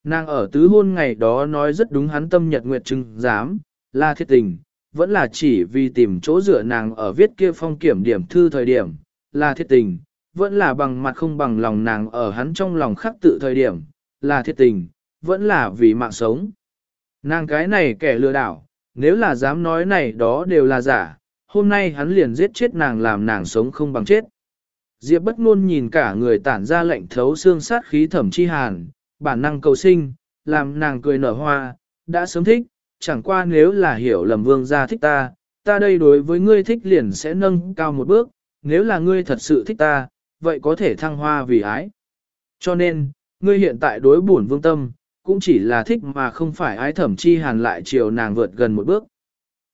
Nàng ở tứ hôn ngày đó nói rất đúng hắn tâm nhật nguyệt chứng dám, là thiệt tình, vẫn là chỉ vì tìm chỗ dựa nàng ở viết kia phong kiểm điểm thư thời điểm, là thiệt tình, vẫn là bằng mặt không bằng lòng nàng ở hắn trong lòng khắc tự thời điểm, là thiệt tình, vẫn là vì mạng sống. Nàng cái này kẻ lừa đảo, nếu là dám nói này đó đều là giả, hôm nay hắn liền giết chết nàng làm nàng sống không bằng chết. Diệp bất ngôn nhìn cả người tản ra lệnh thấu xương sát khí thẩm chi hàn, bản năng cầu sinh, làm nàng cười nở hoa, đã sớm thích, chẳng qua nếu là hiểu lầm vương gia thích ta, ta đây đối với ngươi thích liền sẽ nâng cao một bước, nếu là ngươi thật sự thích ta, vậy có thể thăng hoa vì ái. Cho nên, ngươi hiện tại đối bổn vương tâm, cũng chỉ là thích mà không phải ái thẩm chi hàn lại chiều nàng vượt gần một bước.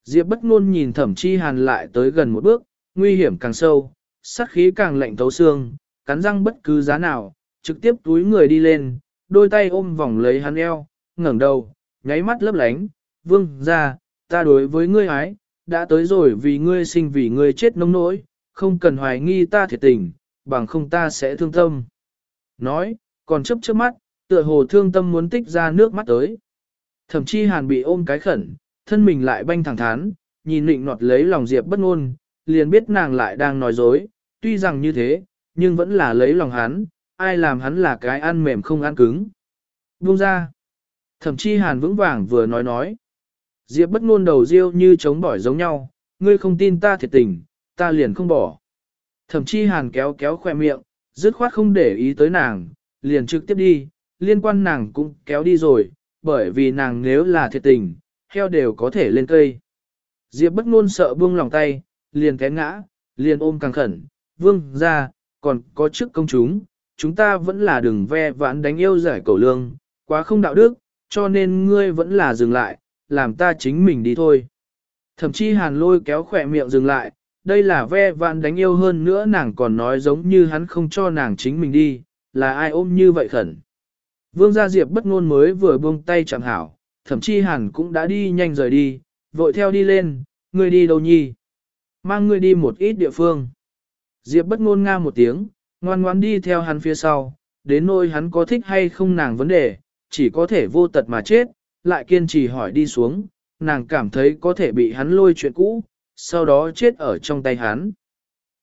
Diệp bất ngôn nhìn thẩm chi hàn lại tới gần một bước, nguy hiểm càng sâu, sát khí càng lạnh thấu xương, cắn răng bất cứ giá nào, trực tiếp túi người đi lên, đôi tay ôm vòng lấy hắn eo, ngẩng đầu, nháy mắt lấp lánh, vương ra, ta đối với ngươi ái, đã tới rồi vì ngươi sinh vì ngươi chết nông nỗi, không cần hoài nghi ta thiệt tình, bằng không ta sẽ thương tâm. Nói, còn chấp trước mắt, tựa hồ thương tâm muốn tích ra nước mắt tới. Thậm chí hàn bị ôm cái khẩn, thân mình lại banh thẳng thắn, nhìn nịnh nọt lấy lòng Diệp bất ngôn, liền biết nàng lại đang nói dối, tuy rằng như thế, nhưng vẫn là lấy lòng hắn, ai làm hắn là cái ăn mềm không ăn cứng. Buông ra. Thậm chí hàn vững vàng vừa nói nói. Diệp bất ngôn đầu riêu như chống bỏi giống nhau, ngươi không tin ta thiệt tình, ta liền không bỏ. Thậm chí hàn kéo kéo khoe miệng, dứt khoát không để ý tới nàng, liền trực tiếp đi, liên quan nàng cũng kéo đi rồi, bởi vì nàng nếu là thiệt tình, heo đều có thể lên cây. Diệp bất ngôn sợ buông lòng tay, liền té ngã, liền ôm càng khẩn, vương ra, còn có chức công chúng, chúng ta vẫn là đừng ve vãn đánh yêu giải cầu lương, quá không đạo đức, cho nên ngươi vẫn là dừng lại, làm ta chính mình đi thôi. Thậm chí hàn lôi kéo khỏe miệng dừng lại, đây là ve vãn đánh yêu hơn nữa nàng còn nói giống như hắn không cho nàng chính mình đi, là ai ôm như vậy khẩn. Vương gia diệp bất ngôn mới vừa buông tay chẳng hảo, thậm chí hàn cũng đã đi nhanh rời đi, vội theo đi lên, ngươi đi đâu nhi? Mang ngươi đi một ít địa phương. Diệp bất ngôn nga một tiếng, ngoan ngoãn đi theo hắn phía sau, đến nơi hắn có thích hay không nàng vấn đề, chỉ có thể vô tật mà chết, lại kiên trì hỏi đi xuống, nàng cảm thấy có thể bị hắn lôi chuyện cũ, sau đó chết ở trong tay hắn.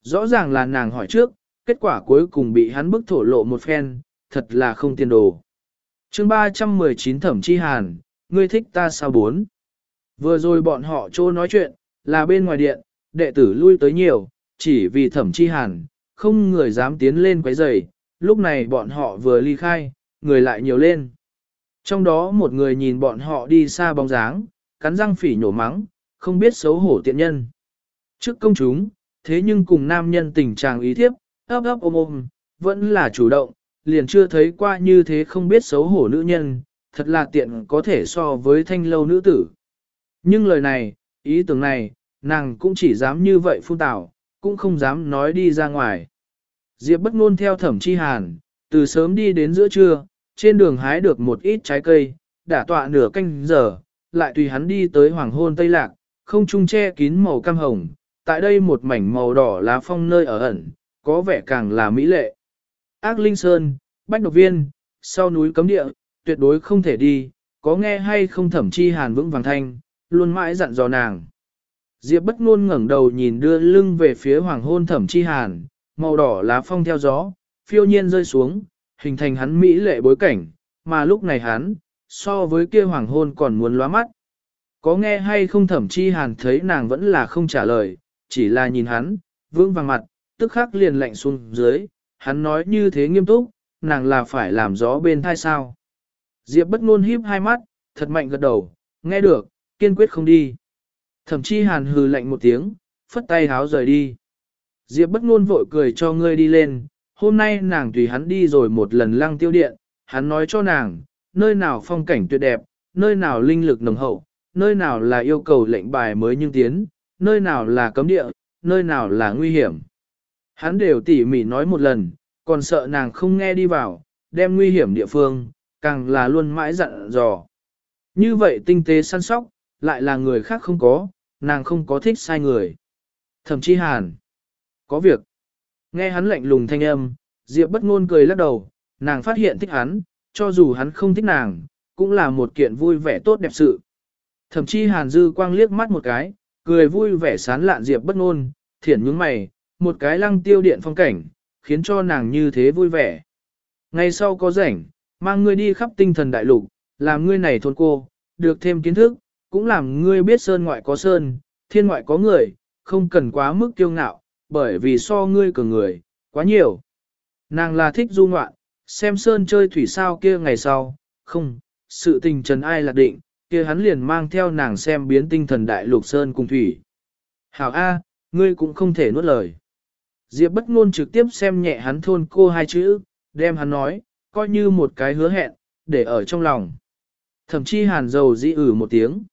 Rõ ràng là nàng hỏi trước, kết quả cuối cùng bị hắn bức thổ lộ một phen, thật là không tiền đồ. chương 319 Thẩm Chi Hàn, ngươi thích ta sao bốn? Vừa rồi bọn họ trô nói chuyện, là bên ngoài điện, đệ tử lui tới nhiều, chỉ vì Thẩm Chi Hàn, không người dám tiến lên quấy rầy, lúc này bọn họ vừa ly khai, người lại nhiều lên. Trong đó một người nhìn bọn họ đi xa bóng dáng, cắn răng phỉ nhổ mắng, không biết xấu hổ tiện nhân. Trước công chúng, thế nhưng cùng nam nhân tình trạng ý thiếp, ấp ấp ôm ôm, vẫn là chủ động, liền chưa thấy qua như thế không biết xấu hổ nữ nhân, thật là tiện có thể so với thanh lâu nữ tử. Nhưng lời này, ý tưởng này, nàng cũng chỉ dám như vậy phun tào, cũng không dám nói đi ra ngoài. Diệp bất ngôn theo thẩm chi hàn, từ sớm đi đến giữa trưa, trên đường hái được một ít trái cây, đã tọa nửa canh giờ, lại tùy hắn đi tới hoàng hôn tây lạc, không trung che kín màu cam hồng, tại đây một mảnh màu đỏ lá phong nơi ở ẩn, có vẻ càng là mỹ lệ. Ác Linh Sơn, Bách Độc Viên, sau núi cấm địa, tuyệt đối không thể đi, có nghe hay không thẩm chi hàn vững vàng thanh, luôn mãi dặn dò nàng. Diệp bất ngôn ngẩng đầu nhìn đưa lưng về phía hoàng hôn thẩm chi hàn, màu đỏ lá phong theo gió, phiêu nhiên rơi xuống, hình thành hắn mỹ lệ bối cảnh, mà lúc này hắn, so với kia hoàng hôn còn muốn lóa mắt. Có nghe hay không thẩm chi hàn thấy nàng vẫn là không trả lời, chỉ là nhìn hắn, vương vàng mặt, tức khắc liền lạnh xuống dưới, hắn nói như thế nghiêm túc, nàng là phải làm gió bên thai sao. Diệp bất ngôn híp hai mắt, thật mạnh gật đầu, nghe được, kiên quyết không đi. Thẩm chi hàn hừ lạnh một tiếng, phất tay háo rời đi. Diệp bất ngôn vội cười cho ngươi đi lên, hôm nay nàng tùy hắn đi rồi một lần lăng tiêu điện, hắn nói cho nàng, nơi nào phong cảnh tuyệt đẹp, nơi nào linh lực nồng hậu, nơi nào là yêu cầu lệnh bài mới nhưng tiến, nơi nào là cấm địa, nơi nào là nguy hiểm. Hắn đều tỉ mỉ nói một lần, còn sợ nàng không nghe đi vào, đem nguy hiểm địa phương, càng là luôn mãi dặn dò. Như vậy tinh tế săn sóc, lại là người khác không có, nàng không có thích sai người. Thậm chí hàn. Có việc. Nghe hắn lạnh lùng thanh âm, Diệp bất ngôn cười lắc đầu, nàng phát hiện thích hắn, cho dù hắn không thích nàng, cũng là một kiện vui vẻ tốt đẹp sự. Thậm chí hàn dư quang liếc mắt một cái, cười vui vẻ sán lạn Diệp bất ngôn, thiển nhướng mày, một cái lăng tiêu điện phong cảnh, khiến cho nàng như thế vui vẻ. Ngày sau có rảnh, mang ngươi đi khắp tinh thần đại lục, làm ngươi này thôn cô, được thêm kiến thức, cũng làm ngươi biết sơn ngoại có sơn, thiên ngoại có người, không cần quá mức kiêu ngạo, bởi vì so ngươi cường người, quá nhiều. Nàng là thích du ngoạn, xem sơn chơi thủy sao kia ngày sau, không, sự tình trần ai lạc định, kia hắn liền mang theo nàng xem biến tinh thần đại lục sơn cùng thủy. Hảo A, ngươi cũng không thể nuốt lời. Diệp bất ngôn trực tiếp xem nhẹ hắn thôn cô hai chữ, đem hắn nói, coi như một cái hứa hẹn, để ở trong lòng. Thậm chí hàn dầu dĩ ử một tiếng.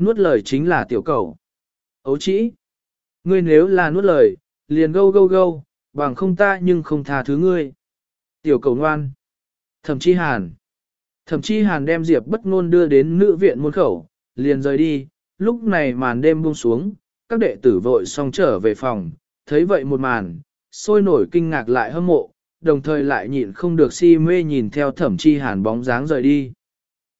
Nuốt lời chính là tiểu cầu. Ấu chỉ. Ngươi nếu là nuốt lời, liền gâu gâu gâu, bằng không ta nhưng không tha thứ ngươi. Tiểu cầu ngoan. Thậm chí hàn. Thậm chí hàn đem Diệp bất ngôn đưa đến nữ viện môn khẩu, liền rời đi, lúc này màn đêm buông xuống, các đệ tử vội xong trở về phòng, thấy vậy một màn, sôi nổi kinh ngạc lại hâm mộ, đồng thời lại nhịn không được si mê nhìn theo thẩm chi hàn bóng dáng rời đi.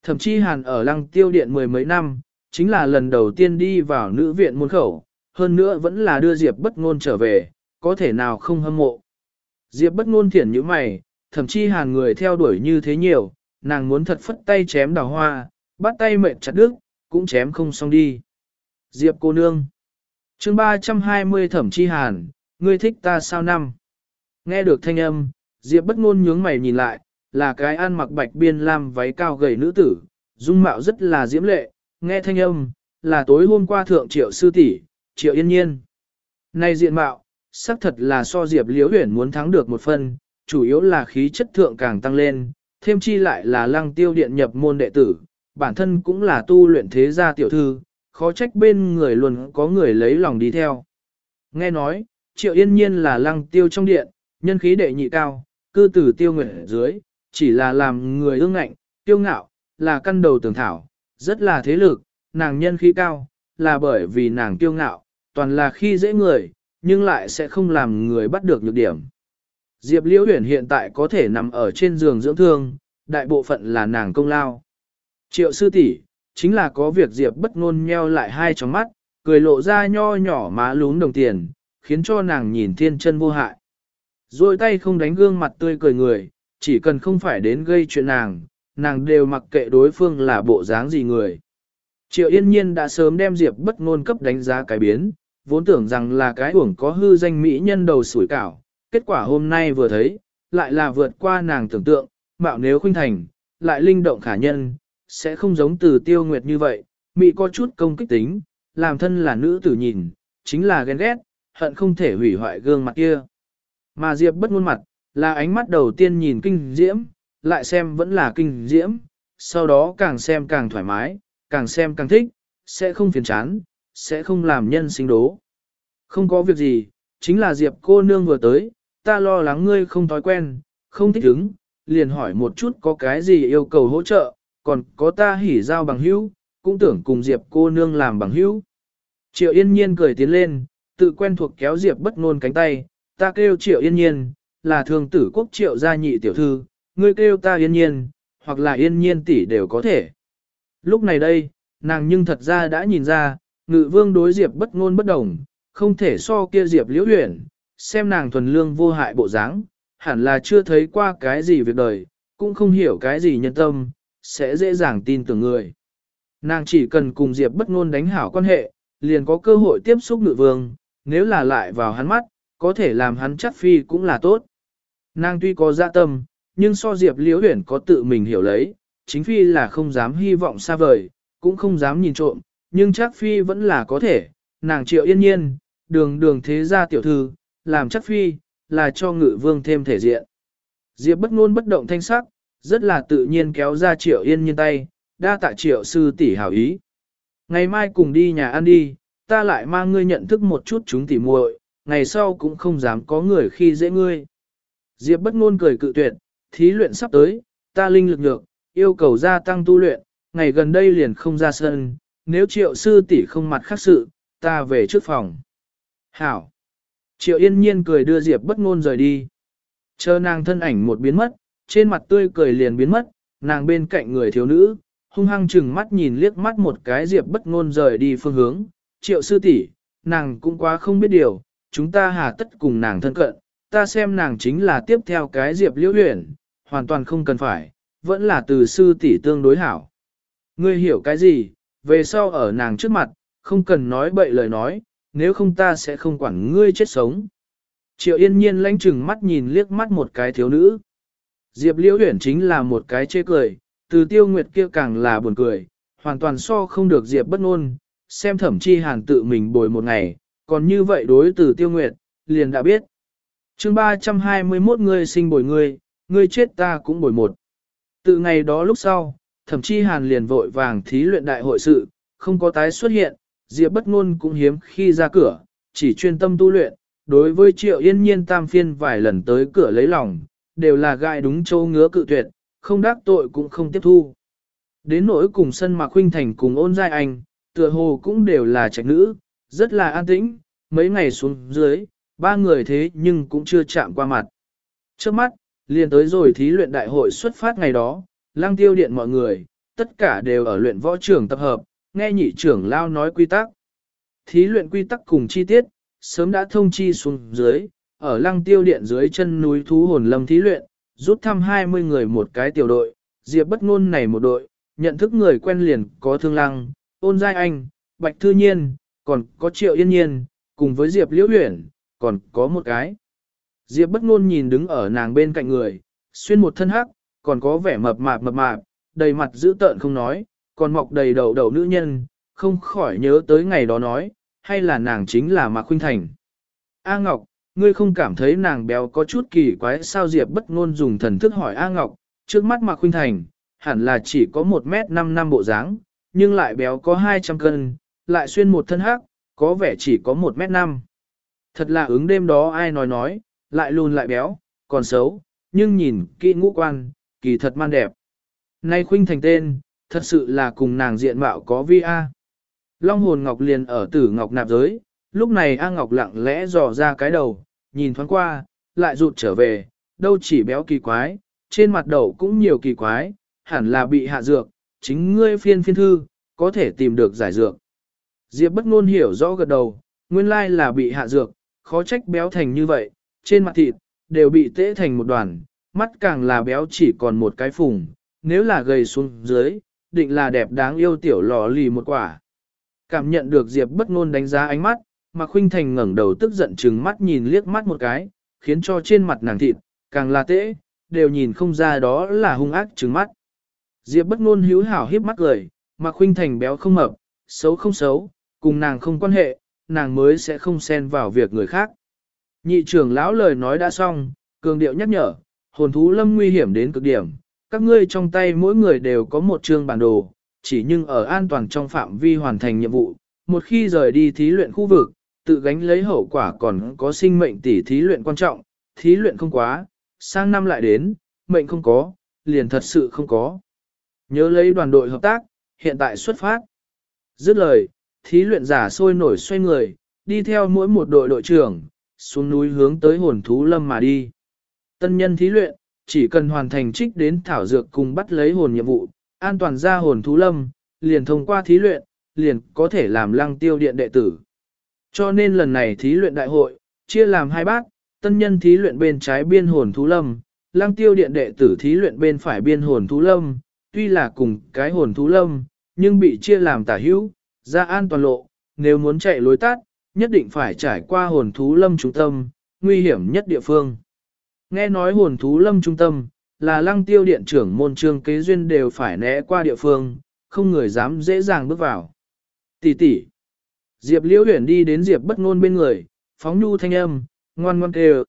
Thẩm chi hàn ở lăng tiêu điện mười mấy năm, chính là lần đầu tiên đi vào nữ viện môn khẩu, hơn nữa vẫn là đưa Diệp bất ngôn trở về, có thể nào không hâm mộ. Diệp bất ngôn thiển như mày, thậm chí hàng người theo đuổi như thế nhiều, nàng muốn thật phất tay chém đào hoa, bắt tay mệt chặt đứt, cũng chém không xong đi. Diệp cô nương. chương 320 thẩm chi hàn, ngươi thích ta sao năm? Nghe được thanh âm, Diệp bất ngôn nhướng mày nhìn lại, là cái ăn mặc bạch biên lam váy cao gầy nữ tử, dung mạo rất là diễm lệ, nghe thanh âm, là tối hôm qua thượng triệu sư tỷ, triệu yên nhiên. nay diện mạo, xác thật là so Diệp Liễu Huyền muốn thắng được một phần, chủ yếu là khí chất thượng càng tăng lên, thêm chi lại là lăng tiêu điện nhập môn đệ tử, bản thân cũng là tu luyện thế gia tiểu thư, khó trách bên người luôn có người lấy lòng đi theo. Nghe nói, triệu yên nhiên là lăng tiêu trong điện, nhân khí đệ nhị cao, cư tử tiêu nguyện dưới, chỉ là làm người ương ngạnh, tiêu ngạo, là căn đầu tường thảo, rất là thế lực, nàng nhân khí cao, là bởi vì nàng kiêu ngạo, toàn là khi dễ người, nhưng lại sẽ không làm người bắt được nhược điểm. Diệp Liễu Huyền hiện tại có thể nằm ở trên giường dưỡng thương, đại bộ phận là nàng công lao. Triệu sư tỷ chính là có việc Diệp bất ngôn nheo lại hai tròng mắt, cười lộ ra nho nhỏ má lún đồng tiền, khiến cho nàng nhìn thiên chân vô hại. Rồi tay không đánh gương mặt tươi cười người, chỉ cần không phải đến gây chuyện nàng, nàng đều mặc kệ đối phương là bộ dáng gì người. Triệu yên nhiên đã sớm đem Diệp bất ngôn cấp đánh giá cái biến, vốn tưởng rằng là cái uổng có hư danh mỹ nhân đầu sủi cảo, kết quả hôm nay vừa thấy, lại là vượt qua nàng tưởng tượng, mạo nếu khuynh thành, lại linh động khả nhân, sẽ không giống từ tiêu nguyệt như vậy, mỹ có chút công kích tính, làm thân là nữ tử nhìn, chính là ghen ghét, hận không thể hủy hoại gương mặt kia. Mà Diệp bất ngôn mặt, là ánh mắt đầu tiên nhìn kinh diễm, lại xem vẫn là kinh diễm, sau đó càng xem càng thoải mái, càng xem càng thích, sẽ không phiền chán, sẽ không làm nhân sinh đố. Không có việc gì, chính là Diệp cô nương vừa tới, ta lo lắng ngươi không thói quen, không thích ứng, liền hỏi một chút có cái gì yêu cầu hỗ trợ, còn có ta hỉ giao bằng hữu, cũng tưởng cùng Diệp cô nương làm bằng hữu. Triệu yên nhiên cười tiến lên, tự quen thuộc kéo Diệp bất ngôn cánh tay, ta kêu Triệu yên nhiên, là thường tử quốc Triệu gia nhị tiểu thư, ngươi kêu ta yên nhiên, hoặc là yên nhiên tỷ đều có thể. Lúc này đây, nàng nhưng thật ra đã nhìn ra, ngự vương đối Diệp bất ngôn bất đồng, không thể so kia Diệp liễu huyền, xem nàng thuần lương vô hại bộ dáng, hẳn là chưa thấy qua cái gì việc đời, cũng không hiểu cái gì nhân tâm, sẽ dễ dàng tin tưởng người. Nàng chỉ cần cùng Diệp bất ngôn đánh hảo quan hệ, liền có cơ hội tiếp xúc ngự vương, nếu là lại vào hắn mắt, có thể làm hắn chắc phi cũng là tốt. Nàng tuy có dạ tâm, nhưng so Diệp Liễu Huyền có tự mình hiểu lấy, chính phi là không dám hy vọng xa vời, cũng không dám nhìn trộm, nhưng chắc phi vẫn là có thể, nàng triệu yên nhiên, đường đường thế gia tiểu thư, làm chắc phi, là cho ngự vương thêm thể diện. Diệp bất ngôn bất động thanh sắc, rất là tự nhiên kéo ra triệu yên nhiên tay, đa tạ triệu sư tỷ hảo ý. Ngày mai cùng đi nhà ăn đi, ta lại mang ngươi nhận thức một chút chúng tỉ muội, ngày sau cũng không dám có người khi dễ ngươi. Diệp bất ngôn cười cự tuyệt, thí luyện sắp tới, ta linh lực nhược, yêu cầu gia tăng tu luyện, ngày gần đây liền không ra sân, nếu triệu sư tỷ không mặt khác sự, ta về trước phòng. Hảo! Triệu yên nhiên cười đưa Diệp bất ngôn rời đi. Chờ nàng thân ảnh một biến mất, trên mặt tươi cười liền biến mất, nàng bên cạnh người thiếu nữ, hung hăng chừng mắt nhìn liếc mắt một cái Diệp bất ngôn rời đi phương hướng. Triệu sư tỷ, nàng cũng quá không biết điều, chúng ta hà tất cùng nàng thân cận, ta xem nàng chính là tiếp theo cái Diệp liễu luyện hoàn toàn không cần phải, vẫn là từ sư tỷ tương đối hảo. Ngươi hiểu cái gì, về sau ở nàng trước mặt, không cần nói bậy lời nói, nếu không ta sẽ không quản ngươi chết sống. Triệu yên nhiên lanh chừng mắt nhìn liếc mắt một cái thiếu nữ. Diệp liễu huyển chính là một cái chê cười, từ tiêu nguyệt kia càng là buồn cười, hoàn toàn so không được Diệp bất ngôn, xem thẩm chi hàn tự mình bồi một ngày, còn như vậy đối từ tiêu nguyệt, liền đã biết. chương 321 ngươi sinh bồi ngươi, ngươi chết ta cũng bồi một. Từ ngày đó lúc sau, thậm chí hàn liền vội vàng thí luyện đại hội sự, không có tái xuất hiện, Diệp bất ngôn cũng hiếm khi ra cửa, chỉ chuyên tâm tu luyện, đối với triệu yên nhiên tam phiên vài lần tới cửa lấy lòng, đều là gai đúng châu ngứa cự tuyệt, không đắc tội cũng không tiếp thu. Đến nỗi cùng sân mạc huynh thành cùng ôn giai anh, tựa hồ cũng đều là trạch nữ, rất là an tĩnh, mấy ngày xuống dưới, ba người thế nhưng cũng chưa chạm qua mặt. Trước mắt, liền tới rồi thí luyện đại hội xuất phát ngày đó, lang tiêu điện mọi người, tất cả đều ở luyện võ trường tập hợp, nghe nhị trưởng lao nói quy tắc. Thí luyện quy tắc cùng chi tiết, sớm đã thông chi xuống dưới, ở lăng tiêu điện dưới chân núi thú hồn lâm thí luyện, rút thăm 20 người một cái tiểu đội, diệp bất ngôn này một đội, nhận thức người quen liền có thương lăng, ôn giai anh, bạch thư nhiên, còn có triệu yên nhiên, cùng với diệp liễu huyển, còn có một cái. Diệp bất ngôn nhìn đứng ở nàng bên cạnh người, xuyên một thân hắc, còn có vẻ mập mạp mập mạp, đầy mặt dữ tợn không nói, còn mọc đầy đầu đầu nữ nhân, không khỏi nhớ tới ngày đó nói, hay là nàng chính là Mạc Khuynh Thành. A Ngọc, ngươi không cảm thấy nàng béo có chút kỳ quái sao Diệp bất ngôn dùng thần thức hỏi A Ngọc, trước mắt Mạc Khuynh Thành, hẳn là chỉ có 1 mét 5 năm bộ dáng, nhưng lại béo có 200 cân, lại xuyên một thân hắc, có vẻ chỉ có 1 mét 5. Thật là ứng đêm đó ai nói nói, lại lùn lại béo, còn xấu, nhưng nhìn kỹ ngũ quan, kỳ thật man đẹp. Nay Khuynh Thành tên, thật sự là cùng nàng diện mạo có vi a. Long hồn ngọc liền ở tử ngọc nạp giới, lúc này A Ngọc lặng lẽ dò ra cái đầu, nhìn thoáng qua, lại rụt trở về, đâu chỉ béo kỳ quái, trên mặt đầu cũng nhiều kỳ quái, hẳn là bị hạ dược, chính ngươi phiên phiên thư, có thể tìm được giải dược. Diệp bất ngôn hiểu rõ gật đầu, nguyên lai là bị hạ dược, khó trách béo thành như vậy, trên mặt thịt, đều bị tễ thành một đoàn, mắt càng là béo chỉ còn một cái phùng, nếu là gầy xuống dưới, định là đẹp đáng yêu tiểu lò lì một quả. Cảm nhận được Diệp bất ngôn đánh giá ánh mắt, Mạc Khuynh Thành ngẩng đầu tức giận trừng mắt nhìn liếc mắt một cái, khiến cho trên mặt nàng thịt, càng là tễ, đều nhìn không ra đó là hung ác trừng mắt. Diệp bất ngôn hữu hảo hiếp mắt cười, Mạc Khuynh Thành béo không mập, xấu không xấu, cùng nàng không quan hệ, nàng mới sẽ không xen vào việc người khác. Nhị trưởng lão lời nói đã xong, cường điệu nhắc nhở, hồn thú lâm nguy hiểm đến cực điểm, các ngươi trong tay mỗi người đều có một chương bản đồ, chỉ nhưng ở an toàn trong phạm vi hoàn thành nhiệm vụ, một khi rời đi thí luyện khu vực, tự gánh lấy hậu quả còn có sinh mệnh tỷ thí luyện quan trọng, thí luyện không quá, sang năm lại đến, mệnh không có, liền thật sự không có. Nhớ lấy đoàn đội hợp tác, hiện tại xuất phát. Dứt lời, thí luyện giả sôi nổi xoay người, đi theo mỗi một đội đội trưởng, xuống núi hướng tới hồn thú lâm mà đi. Tân nhân thí luyện, chỉ cần hoàn thành trích đến thảo dược cùng bắt lấy hồn nhiệm vụ, an toàn ra hồn thú lâm, liền thông qua thí luyện, liền có thể làm lăng tiêu điện đệ tử. Cho nên lần này thí luyện đại hội, chia làm hai bát, tân nhân thí luyện bên trái biên hồn thú lâm, lăng tiêu điện đệ tử thí luyện bên phải biên hồn thú lâm, tuy là cùng cái hồn thú lâm, nhưng bị chia làm tả hữu, ra an toàn lộ, nếu muốn chạy lối tắt, nhất định phải trải qua hồn thú lâm trung tâm, nguy hiểm nhất địa phương. Nghe nói hồn thú lâm trung tâm, là lăng tiêu điện trưởng môn trương kế duyên đều phải né qua địa phương, không người dám dễ dàng bước vào. Tỷ tỷ. Diệp liễu huyển đi đến Diệp bất ngôn bên người, phóng nhu thanh âm, ngoan ngoan kêu.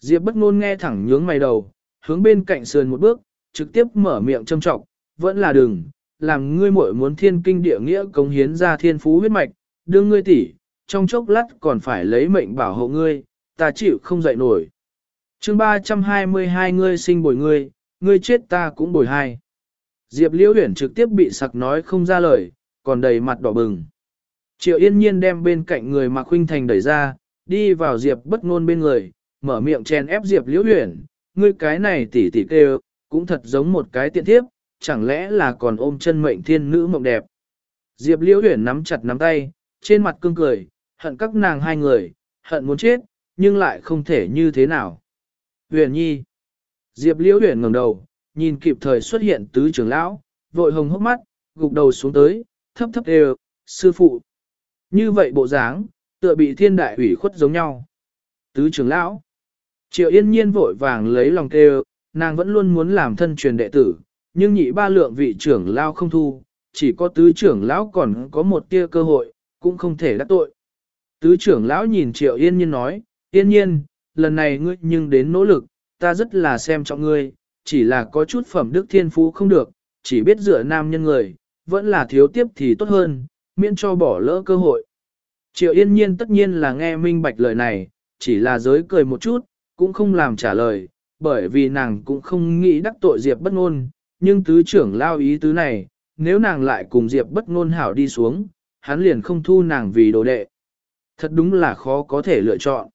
Diệp bất ngôn nghe thẳng nhướng mày đầu, hướng bên cạnh sườn một bước, trực tiếp mở miệng châm trọng, vẫn là đừng, làm ngươi muội muốn thiên kinh địa nghĩa cống hiến ra thiên phú huyết mạch, đương ngươi tỷ, trong chốc lát còn phải lấy mệnh bảo hộ ngươi, ta chịu không dậy nổi. chương 322 ngươi sinh bồi ngươi, ngươi chết ta cũng bồi hai. Diệp Liễu Huyền trực tiếp bị sặc nói không ra lời, còn đầy mặt đỏ bừng. Triệu Yên Nhiên đem bên cạnh người Mạc Huynh Thành đẩy ra, đi vào Diệp bất ngôn bên người, mở miệng chen ép Diệp Liễu Huyền, ngươi cái này tỉ tỉ kêu, cũng thật giống một cái tiện thiếp, chẳng lẽ là còn ôm chân mệnh thiên nữ mộng đẹp. Diệp Liễu Huyền nắm chặt nắm tay, trên mặt cương cười, hận các nàng hai người, hận muốn chết, nhưng lại không thể như thế nào. Huyền Nhi Diệp Liễu Huyền ngẩng đầu, nhìn kịp thời xuất hiện tứ trưởng lão, vội hồng hốc mắt, gục đầu xuống tới, thấp thấp đều, sư phụ. Như vậy bộ dáng, tựa bị thiên đại ủy khuất giống nhau. Tứ trưởng lão. Triệu yên nhiên vội vàng lấy lòng kêu, nàng vẫn luôn muốn làm thân truyền đệ tử, nhưng nhị ba lượng vị trưởng lão không thu, chỉ có tứ trưởng lão còn có một tia cơ hội, cũng không thể đắc tội. Tứ trưởng lão nhìn triệu yên nhiên nói, yên nhiên, lần này ngươi nhưng đến nỗ lực, ta rất là xem trọng ngươi, chỉ là có chút phẩm đức thiên phú không được, chỉ biết dựa nam nhân người, vẫn là thiếu tiếp thì tốt hơn, miễn cho bỏ lỡ cơ hội. Triệu yên nhiên tất nhiên là nghe minh bạch lời này, chỉ là giới cười một chút, cũng không làm trả lời, bởi vì nàng cũng không nghĩ đắc tội Diệp bất ngôn, nhưng tứ trưởng lao ý tứ này, nếu nàng lại cùng Diệp bất ngôn hảo đi xuống, hắn liền không thu nàng vì đồ đệ. Thật đúng là khó có thể lựa chọn.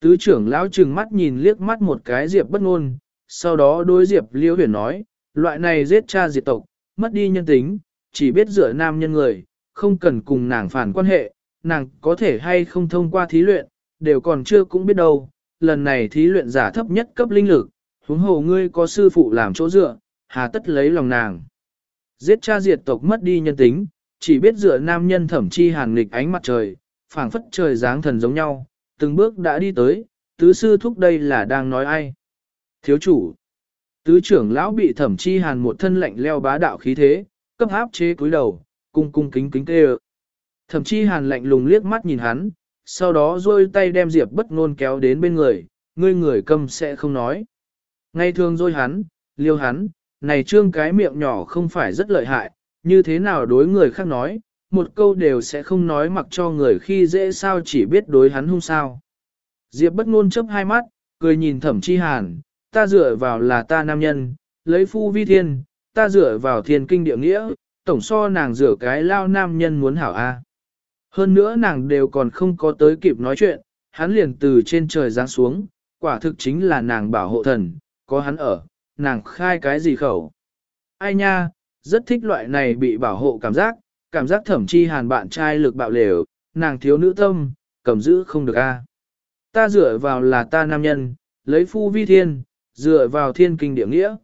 Tứ trưởng lão trừng mắt nhìn liếc mắt một cái Diệp bất ngôn, sau đó đối Diệp Liễu Huyền nói, loại này giết cha diệt tộc, mất đi nhân tính, chỉ biết dựa nam nhân người, không cần cùng nàng phản quan hệ, nàng có thể hay không thông qua thí luyện, đều còn chưa cũng biết đâu, lần này thí luyện giả thấp nhất cấp linh lực, huống hồ ngươi có sư phụ làm chỗ dựa, hà tất lấy lòng nàng. Giết cha diệt tộc mất đi nhân tính, chỉ biết dựa nam nhân thẩm chi hàn nghịch ánh mặt trời, phảng phất trời dáng thần giống nhau, từng bước đã đi tới, tứ sư thúc đây là đang nói ai. Thiếu chủ, tứ trưởng lão bị thẩm chi hàn một thân lạnh leo bá đạo khí thế, cấp áp chế cúi đầu, cung cung kính kính tê Thẩm chi hàn lạnh lùng liếc mắt nhìn hắn, sau đó rôi tay đem Diệp bất ngôn kéo đến bên người, ngươi người câm sẽ không nói. Ngay thường rôi hắn, liêu hắn, này trương cái miệng nhỏ không phải rất lợi hại, như thế nào đối người khác nói, một câu đều sẽ không nói mặc cho người khi dễ sao chỉ biết đối hắn hung sao. Diệp bất ngôn chớp hai mắt, cười nhìn thẩm chi hàn, ta dựa vào là ta nam nhân, lấy phu vi thiên, ta dựa vào thiên kinh địa nghĩa, tổng so nàng dựa cái lao nam nhân muốn hảo a. Hơn nữa nàng đều còn không có tới kịp nói chuyện, hắn liền từ trên trời giáng xuống, quả thực chính là nàng bảo hộ thần, có hắn ở, nàng khai cái gì khẩu. Ai nha, rất thích loại này bị bảo hộ cảm giác, cảm giác thẩm chi hàn bạn trai lực bạo lều, nàng thiếu nữ tâm, cầm giữ không được a. À. Ta dựa vào là ta nam nhân, lấy phu vi thiên, dựa vào thiên kinh địa nghĩa.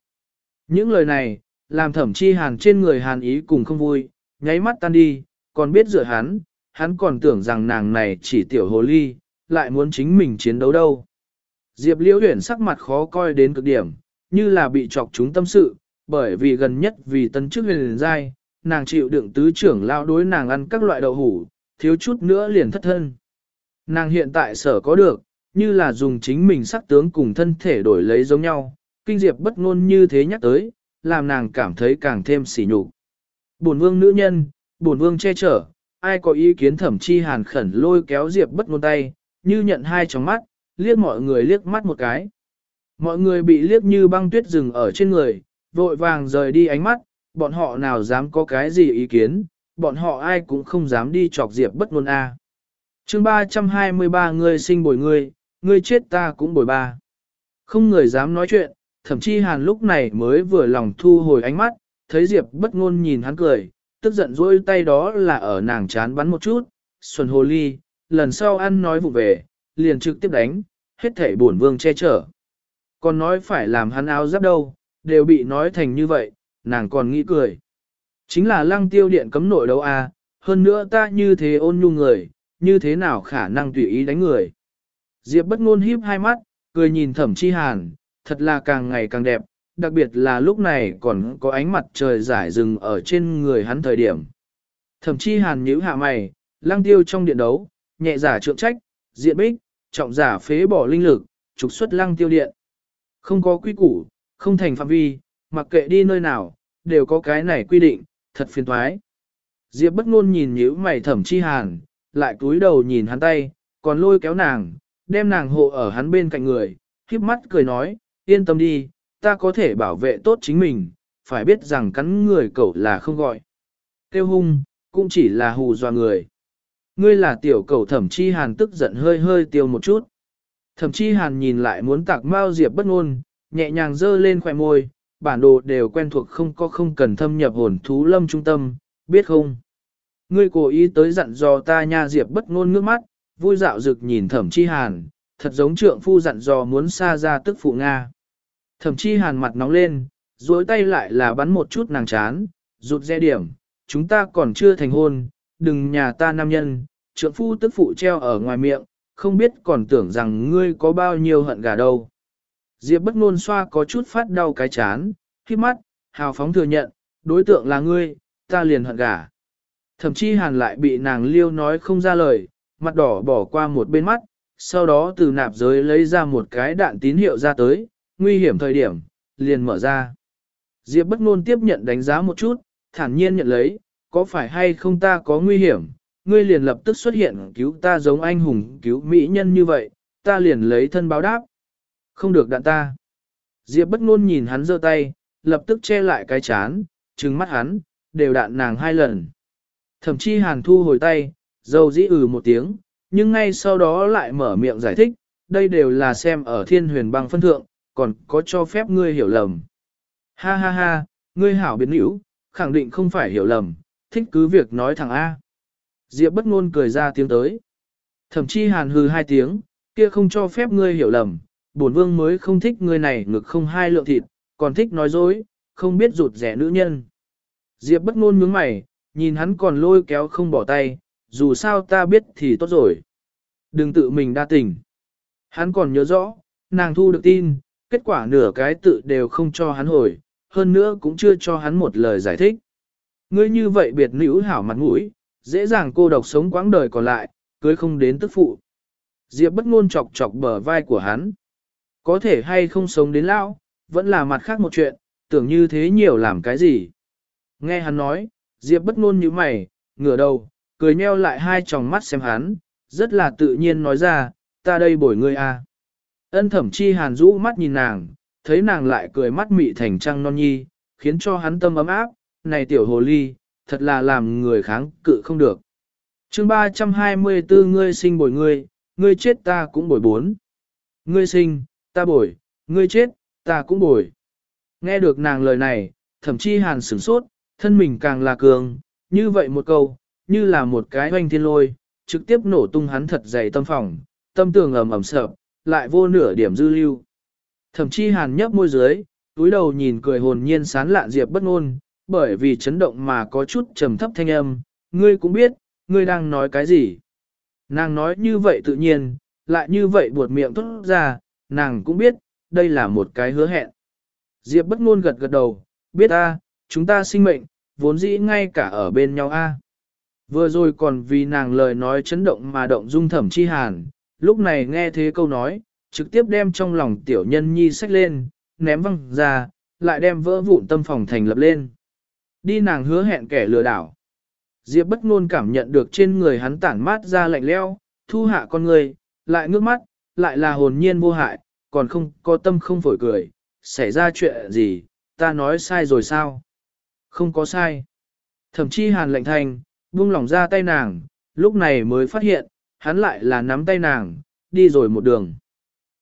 Những lời này, làm thẩm chi hàn trên người hàn ý cùng không vui, nháy mắt tan đi, còn biết dựa hắn, hắn còn tưởng rằng nàng này chỉ tiểu hồ ly, lại muốn chính mình chiến đấu đâu. Diệp liễu huyển sắc mặt khó coi đến cực điểm, như là bị chọc chúng tâm sự, bởi vì gần nhất vì tân chức huyền giai, nàng chịu đựng tứ trưởng lao đối nàng ăn các loại đậu hủ, thiếu chút nữa liền thất thân. Nàng hiện tại sở có được, như là dùng chính mình sắc tướng cùng thân thể đổi lấy giống nhau, kinh diệp bất ngôn như thế nhắc tới, làm nàng cảm thấy càng thêm sỉ nhục. Bổn vương nữ nhân, bổn vương che chở, ai có ý kiến thẩm chi hàn khẩn lôi kéo diệp bất ngôn tay, như nhận hai tròng mắt, liếc mọi người liếc mắt một cái. Mọi người bị liếc như băng tuyết rừng ở trên người, vội vàng rời đi ánh mắt, bọn họ nào dám có cái gì ý kiến, bọn họ ai cũng không dám đi chọc diệp bất ngôn a. À. Chương 323 người sinh bồi người, người chết ta cũng bồi ba. Không người dám nói chuyện, thậm chí hàn lúc này mới vừa lòng thu hồi ánh mắt, thấy diệp bất ngôn nhìn hắn cười, tức giận dỗi tay đó là ở nàng chán bắn một chút, xuân hồ ly, lần sau ăn nói vụ về, liền trực tiếp đánh, hết thảy bổn vương che chở. Còn nói phải làm hắn áo giáp đâu, đều bị nói thành như vậy, nàng còn nghĩ cười. Chính là lăng tiêu điện cấm nội đấu a, à, hơn nữa ta như thế ôn nhu người, như thế nào khả năng tùy ý đánh người. Diệp bất ngôn híp hai mắt, cười nhìn thẩm chi hàn, thật là càng ngày càng đẹp, đặc biệt là lúc này còn có ánh mặt trời rải rừng ở trên người hắn thời điểm. Thẩm chi hàn nhíu hạ mày, lăng tiêu trong điện đấu, nhẹ giả trượng trách, diện bích, trọng giả phế bỏ linh lực, trục xuất lăng tiêu điện. Không có quy củ, không thành phạm vi, mặc kệ đi nơi nào, đều có cái này quy định, thật phiền toái. Diệp bất ngôn nhìn nhíu mày thẩm chi hàn, lại cúi đầu nhìn hắn tay, còn lôi kéo nàng, đem nàng hộ ở hắn bên cạnh người, khiếp mắt cười nói, yên tâm đi, ta có thể bảo vệ tốt chính mình, phải biết rằng cắn người cậu là không gọi. Tiêu hung, cũng chỉ là hù dọa người. Ngươi là tiểu cậu thẩm chi hàn tức giận hơi hơi tiêu một chút. Thẩm chi hàn nhìn lại muốn tạc mau diệp bất ngôn, nhẹ nhàng dơ lên khỏe môi, bản đồ đều quen thuộc không có không cần thâm nhập hồn thú lâm trung tâm, biết không? Ngươi cố ý tới dặn dò ta nha diệp bất ngôn nước mắt, vui dạo dực nhìn thẩm chi hàn, thật giống trượng phu dặn dò muốn xa ra tức phụ Nga. Thẩm chi hàn mặt nóng lên, duỗi tay lại là bắn một chút nàng chán, rụt rẽ điểm, chúng ta còn chưa thành hôn, đừng nhà ta nam nhân, trượng phu tức phụ treo ở ngoài miệng, không biết còn tưởng rằng ngươi có bao nhiêu hận gà đâu. Diệp bất nôn xoa có chút phát đau cái chán, khi mắt, hào phóng thừa nhận, đối tượng là ngươi, ta liền hận gả. Thậm chí hàn lại bị nàng liêu nói không ra lời, mặt đỏ bỏ qua một bên mắt, sau đó từ nạp giới lấy ra một cái đạn tín hiệu ra tới, nguy hiểm thời điểm, liền mở ra. Diệp bất nôn tiếp nhận đánh giá một chút, thản nhiên nhận lấy, có phải hay không ta có nguy hiểm, ngươi liền lập tức xuất hiện cứu ta giống anh hùng cứu mỹ nhân như vậy, ta liền lấy thân báo đáp. Không được đạn ta. Diệp bất ngôn nhìn hắn giơ tay, lập tức che lại cái chán, trừng mắt hắn, đều đạn nàng hai lần. Thậm chí hàn thu hồi tay, dâu dĩ ừ một tiếng, nhưng ngay sau đó lại mở miệng giải thích, đây đều là xem ở thiên huyền băng phân thượng, còn có cho phép ngươi hiểu lầm. Ha ha ha, ngươi hảo biến hữu, khẳng định không phải hiểu lầm, thích cứ việc nói thẳng A. Diệp bất ngôn cười ra tiếng tới. Thậm chí hàn hừ hai tiếng, kia không cho phép ngươi hiểu lầm, bổn vương mới không thích người này ngực không hai lượng thịt, còn thích nói dối, không biết rụt rẻ nữ nhân. Diệp bất ngôn nhướng mày, nhìn hắn còn lôi kéo không bỏ tay, dù sao ta biết thì tốt rồi. Đừng tự mình đa tình. Hắn còn nhớ rõ, nàng thu được tin, kết quả nửa cái tự đều không cho hắn hồi, hơn nữa cũng chưa cho hắn một lời giải thích. Ngươi như vậy biệt nữ hảo mặt mũi, dễ dàng cô độc sống quãng đời còn lại, cưới không đến tức phụ. Diệp bất ngôn chọc chọc bờ vai của hắn. Có thể hay không sống đến lão, vẫn là mặt khác một chuyện, tưởng như thế nhiều làm cái gì. Nghe hắn nói, Diệp bất ngôn như mày, ngửa đầu, cười nheo lại hai tròng mắt xem hắn, rất là tự nhiên nói ra, ta đây bồi ngươi a. À. Ân thẩm chi hàn rũ mắt nhìn nàng, thấy nàng lại cười mắt mị thành trăng non nhi, khiến cho hắn tâm ấm áp, này tiểu hồ ly, thật là làm người kháng cự không được. chương 324 ngươi sinh bồi ngươi, ngươi chết ta cũng bồi bốn. Ngươi sinh, ta bồi, ngươi chết, ta cũng bồi. Nghe được nàng lời này, thậm chí hàn sửng sốt, thân mình càng là cường, như vậy một câu, như là một cái hoanh thiên lôi, trực tiếp nổ tung hắn thật dày tâm phòng, tâm tường ầm ầm sợ, lại vô nửa điểm dư lưu. Thậm chí hàn nhấp môi dưới, túi đầu nhìn cười hồn nhiên sán lạ diệp bất ngôn, bởi vì chấn động mà có chút trầm thấp thanh âm, ngươi cũng biết, ngươi đang nói cái gì. Nàng nói như vậy tự nhiên, lại như vậy buột miệng tốt ra, nàng cũng biết, đây là một cái hứa hẹn. Diệp bất ngôn gật gật đầu, biết a, chúng ta sinh mệnh, vốn dĩ ngay cả ở bên nhau a. Vừa rồi còn vì nàng lời nói chấn động mà động dung thẩm chi hàn, lúc này nghe thế câu nói, trực tiếp đem trong lòng tiểu nhân nhi sách lên, ném văng ra, lại đem vỡ vụn tâm phòng thành lập lên. Đi nàng hứa hẹn kẻ lừa đảo. Diệp bất ngôn cảm nhận được trên người hắn tản mát ra lạnh leo, thu hạ con người, lại ngước mắt, lại là hồn nhiên vô hại, còn không có tâm không phổi cười, xảy ra chuyện gì, ta nói sai rồi sao? Không có sai. Thậm chí hàn lệnh thành, buông lỏng ra tay nàng, lúc này mới phát hiện, hắn lại là nắm tay nàng, đi rồi một đường.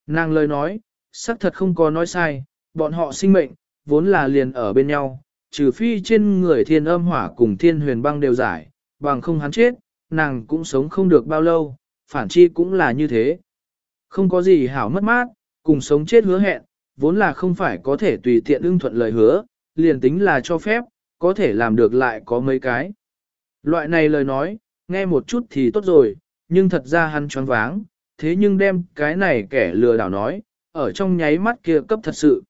Nàng lời nói, xác thật không có nói sai, bọn họ sinh mệnh, vốn là liền ở bên nhau, trừ phi trên người thiên âm hỏa cùng thiên huyền băng đều giải, bằng không hắn chết, nàng cũng sống không được bao lâu, phản chi cũng là như thế. Không có gì hảo mất mát, cùng sống chết hứa hẹn, vốn là không phải có thể tùy tiện ưng thuận lời hứa, liền tính là cho phép, có thể làm được lại có mấy cái. Loại này lời nói, nghe một chút thì tốt rồi, nhưng thật ra hắn choáng váng, thế nhưng đem cái này kẻ lừa đảo nói, ở trong nháy mắt kia cấp thật sự.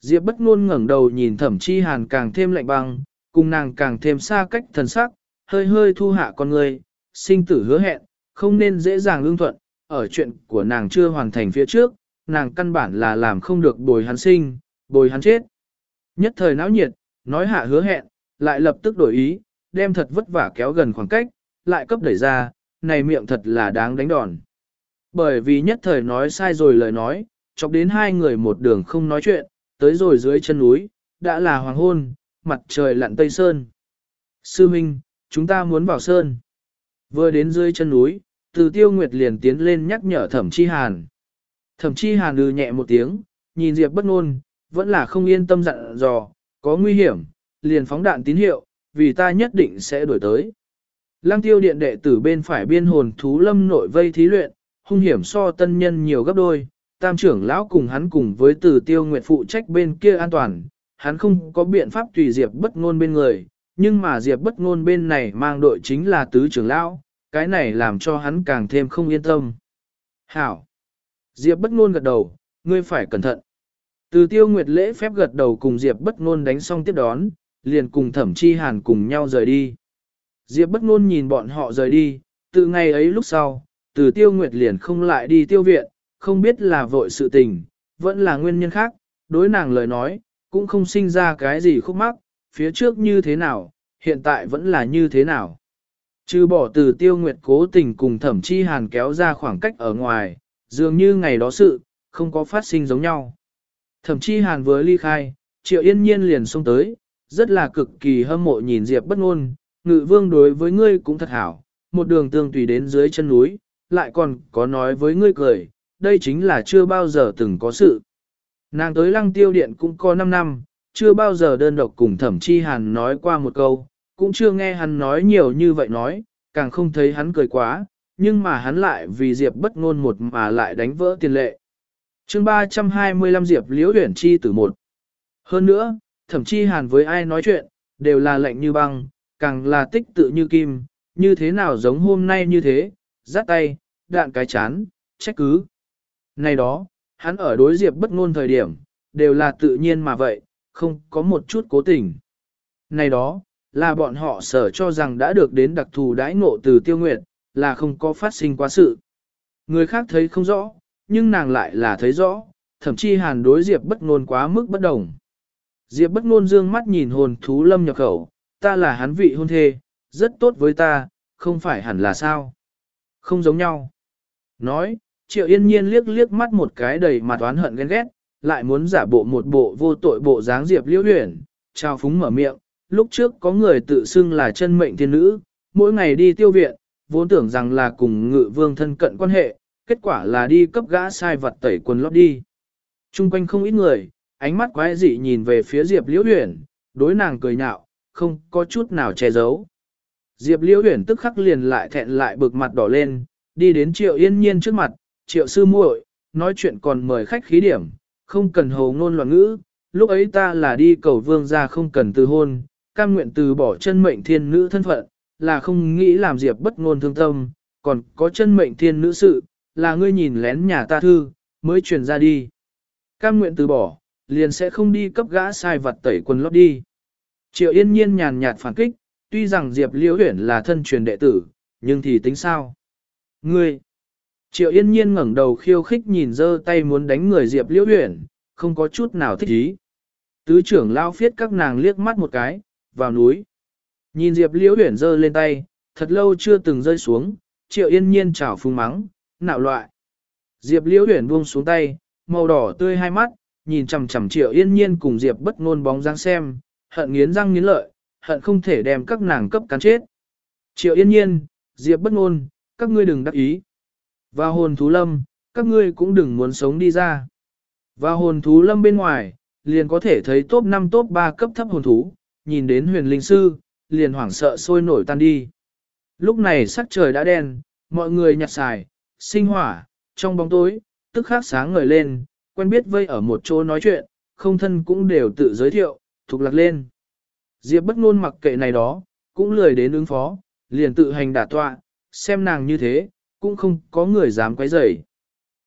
Diệp bất ngôn ngẩng đầu nhìn thẩm chi hàn càng thêm lạnh băng, cùng nàng càng thêm xa cách thần sắc, hơi hơi thu hạ con người, sinh tử hứa hẹn, không nên dễ dàng ưng thuận, ở chuyện của nàng chưa hoàn thành phía trước, nàng căn bản là làm không được bồi hắn sinh, bồi hắn chết. Nhất thời náo nhiệt, nói hạ hứa hẹn, lại lập tức đổi ý, đem thật vất vả kéo gần khoảng cách, lại cấp đẩy ra, này miệng thật là đáng đánh đòn. Bởi vì nhất thời nói sai rồi lời nói, chọc đến hai người một đường không nói chuyện, tới rồi dưới chân núi, đã là hoàng hôn, mặt trời lặn tây sơn. Sư Minh, chúng ta muốn vào sơn. Vừa đến dưới chân núi, từ tiêu nguyệt liền tiến lên nhắc nhở thẩm chi hàn. Thẩm chi hàn lừ nhẹ một tiếng, nhìn Diệp bất ngôn, vẫn là không yên tâm dặn dò, có nguy hiểm, liền phóng đạn tín hiệu, vì ta nhất định sẽ đuổi tới. Lăng tiêu điện đệ tử bên phải biên hồn thú lâm nội vây thí luyện, hung hiểm so tân nhân nhiều gấp đôi, tam trưởng lão cùng hắn cùng với từ tiêu nguyệt phụ trách bên kia an toàn, hắn không có biện pháp tùy Diệp bất ngôn bên người, nhưng mà Diệp bất ngôn bên này mang đội chính là tứ trưởng lão, cái này làm cho hắn càng thêm không yên tâm. Hảo! Diệp bất ngôn gật đầu, ngươi phải cẩn thận. Từ tiêu nguyệt lễ phép gật đầu cùng Diệp bất ngôn đánh xong tiếp đón, liền cùng thẩm chi hàn cùng nhau rời đi. Diệp bất ngôn nhìn bọn họ rời đi, từ ngày ấy lúc sau, từ tiêu nguyệt liền không lại đi tiêu viện, không biết là vội sự tình, vẫn là nguyên nhân khác, đối nàng lời nói, cũng không sinh ra cái gì khúc mắc, phía trước như thế nào, hiện tại vẫn là như thế nào. Trừ bỏ từ tiêu nguyệt cố tình cùng thẩm chi hàn kéo ra khoảng cách ở ngoài, dường như ngày đó sự, không có phát sinh giống nhau. Thẩm chi hàn vừa ly khai, triệu yên nhiên liền xông tới, rất là cực kỳ hâm mộ nhìn Diệp bất ngôn, ngự vương đối với ngươi cũng thật hảo, một đường tương tùy đến dưới chân núi, lại còn có nói với ngươi cười, đây chính là chưa bao giờ từng có sự. Nàng tới lăng tiêu điện cũng có 5 năm, chưa bao giờ đơn độc cùng thẩm chi hàn nói qua một câu, cũng chưa nghe hắn nói nhiều như vậy nói, càng không thấy hắn cười quá, nhưng mà hắn lại vì Diệp bất ngôn một mà lại đánh vỡ tiền lệ. chương 325 Diệp liễu Uyển chi tử một. Hơn nữa, thậm chi hàn với ai nói chuyện, đều là lạnh như băng, càng là tích tự như kim, như thế nào giống hôm nay như thế, giắt tay, đạn cái chán, trách cứ. Này đó, hắn ở đối diệp bất ngôn thời điểm, đều là tự nhiên mà vậy, không có một chút cố tình. Này đó, là bọn họ sở cho rằng đã được đến đặc thù đãi ngộ từ tiêu nguyệt, là không có phát sinh quá sự. Người khác thấy không rõ, nhưng nàng lại là thấy rõ, thậm chí hàn đối diệp bất ngôn quá mức bất đồng. Diệp bất ngôn dương mắt nhìn hồn thú lâm nhập khẩu, ta là hắn vị hôn thê, rất tốt với ta, không phải hẳn là sao. Không giống nhau. Nói, triệu yên nhiên liếc liếc mắt một cái đầy mặt oán hận ghen ghét, lại muốn giả bộ một bộ vô tội bộ dáng diệp liễu huyển, trao phúng mở miệng, lúc trước có người tự xưng là chân mệnh thiên nữ, mỗi ngày đi tiêu viện, vốn tưởng rằng là cùng ngự vương thân cận quan hệ, kết quả là đi cấp gã sai vật tẩy quần lót đi. Trung quanh không ít người, ánh mắt quái dị nhìn về phía Diệp Liễu Huyền, đối nàng cười nhạo, không có chút nào che giấu. Diệp Liễu Huyền tức khắc liền lại thẹn lại bực mặt đỏ lên, đi đến Triệu Yên Nhiên trước mặt, Triệu sư muội, nói chuyện còn mời khách khí điểm, không cần hồ ngôn loạn ngữ, lúc ấy ta là đi cầu vương ra không cần từ hôn, cam nguyện từ bỏ chân mệnh thiên nữ thân phận, là không nghĩ làm Diệp bất ngôn thương tâm, còn có chân mệnh thiên nữ sự, là ngươi nhìn lén nhà ta thư, mới truyền ra đi. Cam nguyện từ bỏ, liền sẽ không đi cấp gã sai vật tẩy quần lót đi. Triệu yên nhiên nhàn nhạt phản kích, tuy rằng Diệp Liễu Huyển là thân truyền đệ tử, nhưng thì tính sao? Ngươi! Triệu yên nhiên ngẩng đầu khiêu khích nhìn dơ tay muốn đánh người Diệp Liễu Huyển, không có chút nào thích ý. Tứ trưởng lao phiết các nàng liếc mắt một cái, vào núi. Nhìn Diệp Liễu Huyền giơ lên tay, thật lâu chưa từng rơi xuống, Triệu yên nhiên chảo phung mắng, nạo loại. Diệp Liễu Huyền buông xuống tay, màu đỏ tươi hai mắt, nhìn chằm chằm triệu yên nhiên cùng Diệp bất ngôn bóng dáng xem, hận nghiến răng nghiến lợi, hận không thể đem các nàng cấp cán chết. Triệu yên nhiên, Diệp bất ngôn, các ngươi đừng đắc ý. Và hồn thú lâm, các ngươi cũng đừng muốn sống đi ra. Và hồn thú lâm bên ngoài, liền có thể thấy top 5 top 3 cấp thấp hồn thú, nhìn đến huyền linh sư, liền hoảng sợ sôi nổi tan đi. Lúc này sắc trời đã đen, mọi người nhặt xài, sinh hỏa, trong bóng tối, tức khắc sáng ngời lên, quen biết vây ở một chỗ nói chuyện, không thân cũng đều tự giới thiệu, thuộc lạc lên. Diệp bất ngôn mặc kệ này đó, cũng lười đến ứng phó, liền tự hành đả tọa, xem nàng như thế, cũng không có người dám quấy rầy.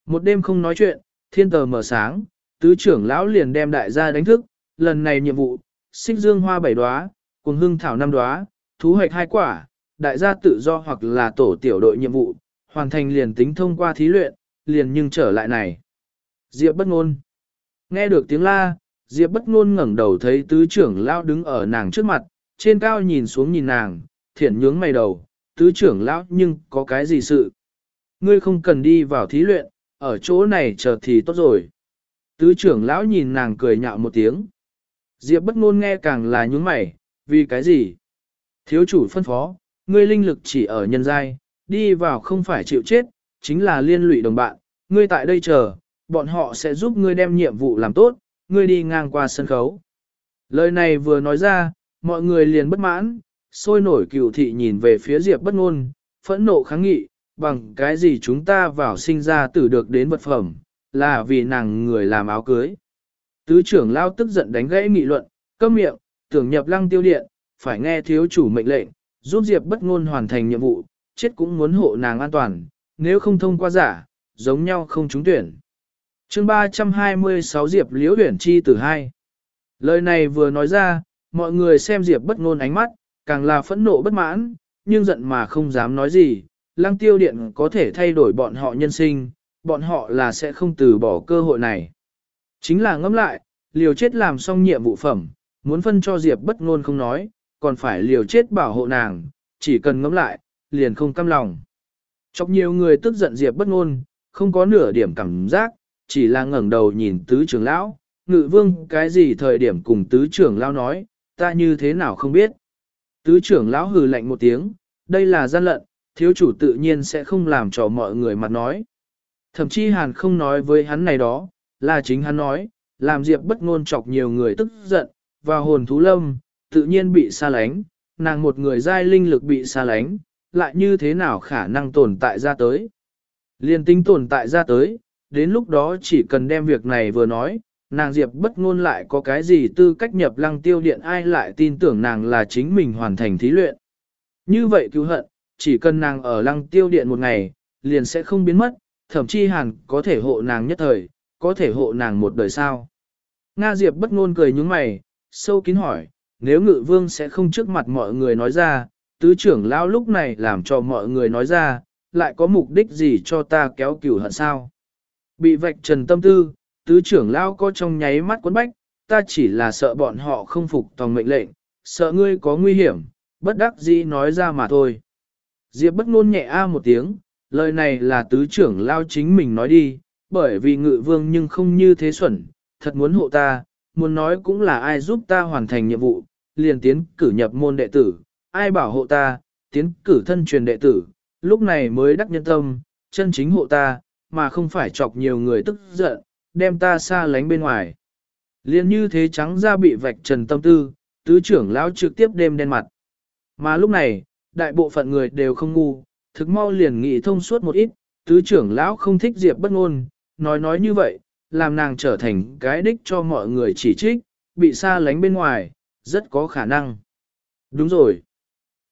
Một đêm không nói chuyện, thiên tờ mở sáng, tứ trưởng lão liền đem đại gia đánh thức, lần này nhiệm vụ, xích dương hoa bảy đóa, cùng hương thảo năm đóa, thú hoạch hai quả, đại gia tự do hoặc là tổ tiểu đội nhiệm vụ, hoàn thành liền tính thông qua thí luyện, liền nhưng trở lại này. Diệp bất ngôn. Nghe được tiếng la, Diệp bất ngôn ngẩng đầu thấy tứ trưởng lão đứng ở nàng trước mặt, trên cao nhìn xuống nhìn nàng, thiện nhướng mày đầu, tứ trưởng lão nhưng có cái gì sự. Ngươi không cần đi vào thí luyện, ở chỗ này chờ thì tốt rồi. Tứ trưởng lão nhìn nàng cười nhạo một tiếng. Diệp bất ngôn nghe càng là nhướng mày, vì cái gì? Thiếu chủ phân phó, ngươi linh lực chỉ ở nhân giai, đi vào không phải chịu chết, chính là liên lụy đồng bạn, ngươi tại đây chờ, bọn họ sẽ giúp ngươi đem nhiệm vụ làm tốt, ngươi đi ngang qua sân khấu. Lời này vừa nói ra, mọi người liền bất mãn, sôi nổi cựu thị nhìn về phía Diệp bất ngôn, phẫn nộ kháng nghị, bằng cái gì chúng ta vào sinh ra tử được đến vật phẩm, là vì nàng người làm áo cưới. Tứ trưởng lao tức giận đánh gãy nghị luận, câm miệng, tưởng nhập lăng tiêu điện, phải nghe thiếu chủ mệnh lệnh, giúp Diệp bất ngôn hoàn thành nhiệm vụ, chết cũng muốn hộ nàng an toàn, nếu không thông qua giả, giống nhau không trúng tuyển. Chương 326 Diệp Liễu Uyển Chi tử hai. Lời này vừa nói ra, mọi người xem Diệp bất ngôn ánh mắt, càng là phẫn nộ bất mãn, nhưng giận mà không dám nói gì. Lăng tiêu điện có thể thay đổi bọn họ nhân sinh, bọn họ là sẽ không từ bỏ cơ hội này. Chính là ngẫm lại, liều chết làm xong nhiệm vụ phẩm, muốn phân cho Diệp bất ngôn không nói, còn phải liều chết bảo hộ nàng, chỉ cần ngẫm lại, liền không cam lòng. Chọc nhiều người tức giận Diệp bất ngôn, không có nửa điểm cảm giác, chỉ là ngẩng đầu nhìn tứ trưởng lão, ngự vương cái gì thời điểm cùng tứ trưởng lão nói, ta như thế nào không biết. Tứ trưởng lão hừ lạnh một tiếng, đây là gian lận, thiếu chủ tự nhiên sẽ không làm cho mọi người mặt nói. Thậm chí hàn không nói với hắn này đó, là chính hắn nói, làm diệp bất ngôn chọc nhiều người tức giận, và hồn thú lâm, tự nhiên bị xa lánh, nàng một người giai linh lực bị xa lánh, lại như thế nào khả năng tồn tại ra tới. Liên tính tồn tại ra tới, đến lúc đó chỉ cần đem việc này vừa nói, nàng Diệp bất ngôn lại có cái gì tư cách nhập lăng tiêu điện ai lại tin tưởng nàng là chính mình hoàn thành thí luyện. Như vậy cứu hận, chỉ cần nàng ở lăng tiêu điện một ngày, liền sẽ không biến mất, thậm chí hẳn có thể hộ nàng nhất thời, có thể hộ nàng một đời sao. Nga Diệp bất ngôn cười nhúng mày, sâu kín hỏi, nếu ngự vương sẽ không trước mặt mọi người nói ra, tứ trưởng lão lúc này làm cho mọi người nói ra, lại có mục đích gì cho ta kéo cửu hận sao? Bị vạch trần tâm tư, tứ trưởng lão có trong nháy mắt quấn bách, ta chỉ là sợ bọn họ không phục tòng mệnh lệnh, sợ ngươi có nguy hiểm, bất đắc dĩ nói ra mà thôi. Diệp bất ngôn nhẹ a một tiếng, lời này là tứ trưởng lão chính mình nói đi, bởi vì ngự vương nhưng không như thế xuẩn, thật muốn hộ ta, muốn nói cũng là ai giúp ta hoàn thành nhiệm vụ, liền tiến cử nhập môn đệ tử, ai bảo hộ ta, tiến cử thân truyền đệ tử, lúc này mới đắc nhân tâm, chân chính hộ ta, mà không phải chọc nhiều người tức giận, đem ta xa lánh bên ngoài. Liên như thế trắng ra bị vạch trần tâm tư, tứ trưởng lão trực tiếp đêm đen mặt. Mà lúc này, đại bộ phận người đều không ngu, thực mau liền nghị thông suốt một ít, tứ trưởng lão không thích diệp bất ngôn, nói nói như vậy, làm nàng trở thành cái đích cho mọi người chỉ trích, bị xa lánh bên ngoài, rất có khả năng. Đúng rồi.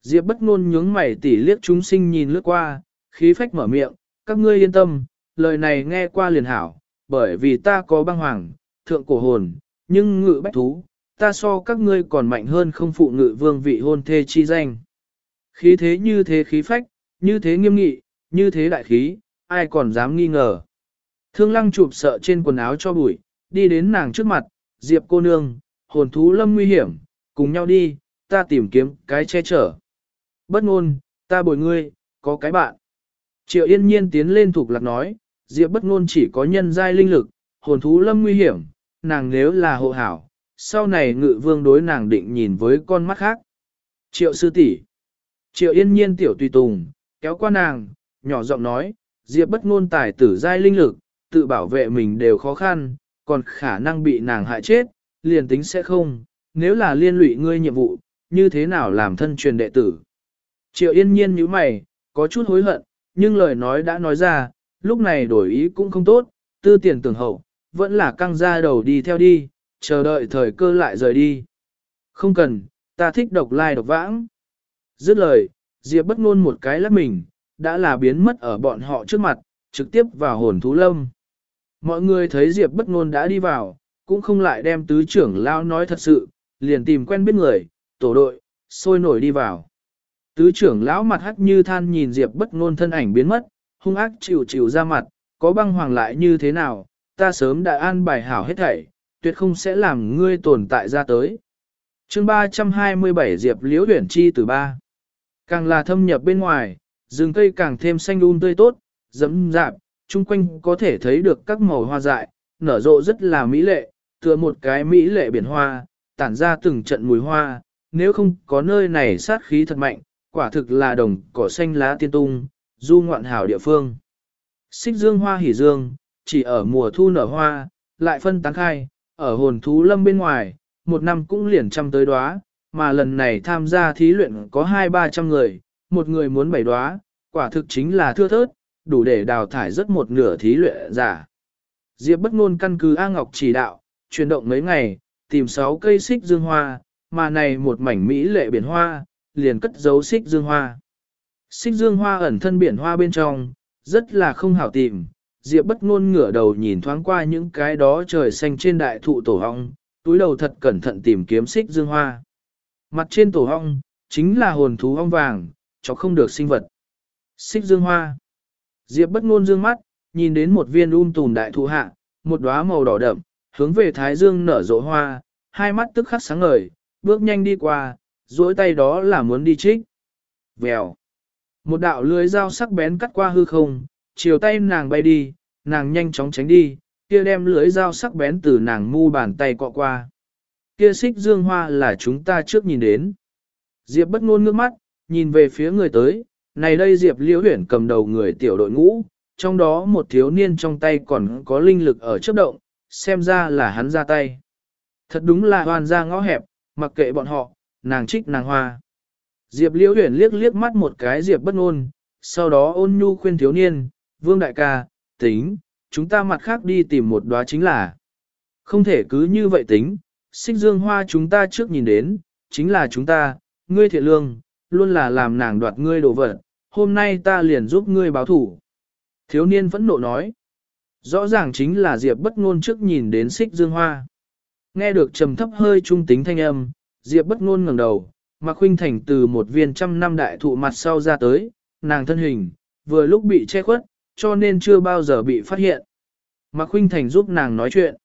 Diệp bất ngôn nhướng mày tỉ liếc chúng sinh nhìn lướt qua, khí phách mở miệng, các ngươi yên tâm, lời này nghe qua liền hảo, bởi vì ta có băng hoàng, thượng cổ hồn, nhưng ngự bách thú, ta so các ngươi còn mạnh hơn không phụ ngự vương vị hôn thê chi danh. Khí thế như thế khí phách, như thế nghiêm nghị, như thế đại khí, ai còn dám nghi ngờ. Thương lăng chụp sợ trên quần áo cho bụi, đi đến nàng trước mặt, Diệp cô nương, hồn thú lâm nguy hiểm, cùng nhau đi, ta tìm kiếm cái che chở. Bất ngôn, ta bồi ngươi, có cái bạn. Triệu yên nhiên tiến lên thuộc lạc nói, Diệp bất ngôn chỉ có nhân giai linh lực, hồn thú lâm nguy hiểm, nàng nếu là hộ hảo, sau này ngự vương đối nàng định nhìn với con mắt khác. Triệu sư tỷ, Triệu yên nhiên tiểu tùy tùng, kéo qua nàng, nhỏ giọng nói, Diệp bất ngôn tài tử giai linh lực, tự bảo vệ mình đều khó khăn, còn khả năng bị nàng hại chết, liền tính sẽ không, nếu là liên lụy ngươi nhiệm vụ, như thế nào làm thân truyền đệ tử. Triệu yên nhiên như mày, có chút hối hận, nhưng lời nói đã nói ra, lúc này đổi ý cũng không tốt, tư tiền tưởng hậu, vẫn là căng ra đầu đi theo đi, chờ đợi thời cơ lại rời đi. Không cần, ta thích độc lai độc vãng. Dứt lời, Diệp bất ngôn một cái lắc mình, đã là biến mất ở bọn họ trước mặt, trực tiếp vào hồn thú lâm. Mọi người thấy Diệp bất ngôn đã đi vào, cũng không lại đem tứ trưởng lao nói thật sự, liền tìm quen biết người, tổ đội, sôi nổi đi vào. Tứ trưởng lão mặt hắc như than nhìn Diệp bất ngôn thân ảnh biến mất, hung ác chịu chịu ra mặt, có băng hoàng lại như thế nào, ta sớm đã an bài hảo hết thảy, tuyệt không sẽ làm ngươi tồn tại ra tới. chương 327 Diệp Liễu Huyền Chi từ ba Càng là thâm nhập bên ngoài, rừng cây càng thêm xanh um tươi tốt, dẫm dạp, chung quanh có thể thấy được các màu hoa dại, nở rộ rất là mỹ lệ, tựa một cái mỹ lệ biển hoa, tản ra từng trận mùi hoa, nếu không có nơi này sát khí thật mạnh, quả thực là đồng cỏ xanh lá tiên tung, du ngoạn hảo địa phương. Xích dương hoa hỉ dương, chỉ ở mùa thu nở hoa, lại phân tán khai, ở hồn thú lâm bên ngoài, một năm cũng liền trăm tới đóa, mà lần này tham gia thí luyện có hai ba trăm người, một người muốn bảy đóa, quả thực chính là thưa thớt, đủ để đào thải rất một nửa thí luyện giả. Diệp bất ngôn căn cứ A Ngọc chỉ đạo, chuyển động mấy ngày, tìm sáu cây xích dương hoa, mà này một mảnh mỹ lệ biển hoa, liền cất giấu xích dương hoa. Xích dương hoa ẩn thân biển hoa bên trong, rất là không hảo tìm. Diệp bất ngôn ngửa đầu nhìn thoáng qua những cái đó trời xanh trên đại thụ tổ hong, túi đầu thật cẩn thận tìm kiếm xích dương hoa. Mặt trên tổ hong, chính là hồn thú hong vàng, cho không được sinh vật. Xích dương hoa. Diệp bất ngôn dương mắt, nhìn đến một viên um tùm đại thụ hạ, một đóa màu đỏ đậm, hướng về thái dương nở rộ hoa, hai mắt tức khắc sáng ngời, bước nhanh đi qua, duỗi tay đó là muốn đi trích. Vèo. Một đạo lưới dao sắc bén cắt qua hư không, chiều tay nàng bay đi, nàng nhanh chóng tránh đi, kia đem lưới dao sắc bén từ nàng mu bàn tay cọ qua. Kia xích dương hoa là chúng ta trước nhìn đến. Diệp bất ngôn ngước mắt, nhìn về phía người tới, này đây Diệp liễu huyển cầm đầu người tiểu đội ngũ, trong đó một thiếu niên trong tay còn có linh lực ở chấp động, xem ra là hắn ra tay. Thật đúng là hoàn ra ngõ hẹp, mặc kệ bọn họ, nàng trích nàng hoa. Diệp liễu huyển liếc liếc mắt một cái Diệp bất ngôn, sau đó ôn nhu khuyên thiếu niên, vương đại ca, tính, chúng ta mặt khác đi tìm một đóa chính là. Không thể cứ như vậy tính, xích dương hoa chúng ta trước nhìn đến, chính là chúng ta, ngươi thiện lương, luôn là làm nàng đoạt ngươi đồ vật, hôm nay ta liền giúp ngươi báo thủ. Thiếu niên vẫn nộ nói, rõ ràng chính là Diệp bất ngôn trước nhìn đến xích dương hoa. Nghe được trầm thấp hơi trung tính thanh âm, Diệp bất ngôn ngẩng đầu, Mạc Khuynh Thành từ một viên trăm năm đại thụ mặt sau ra tới, nàng thân hình, vừa lúc bị che khuất, cho nên chưa bao giờ bị phát hiện. Mạc Khuynh Thành giúp nàng nói chuyện.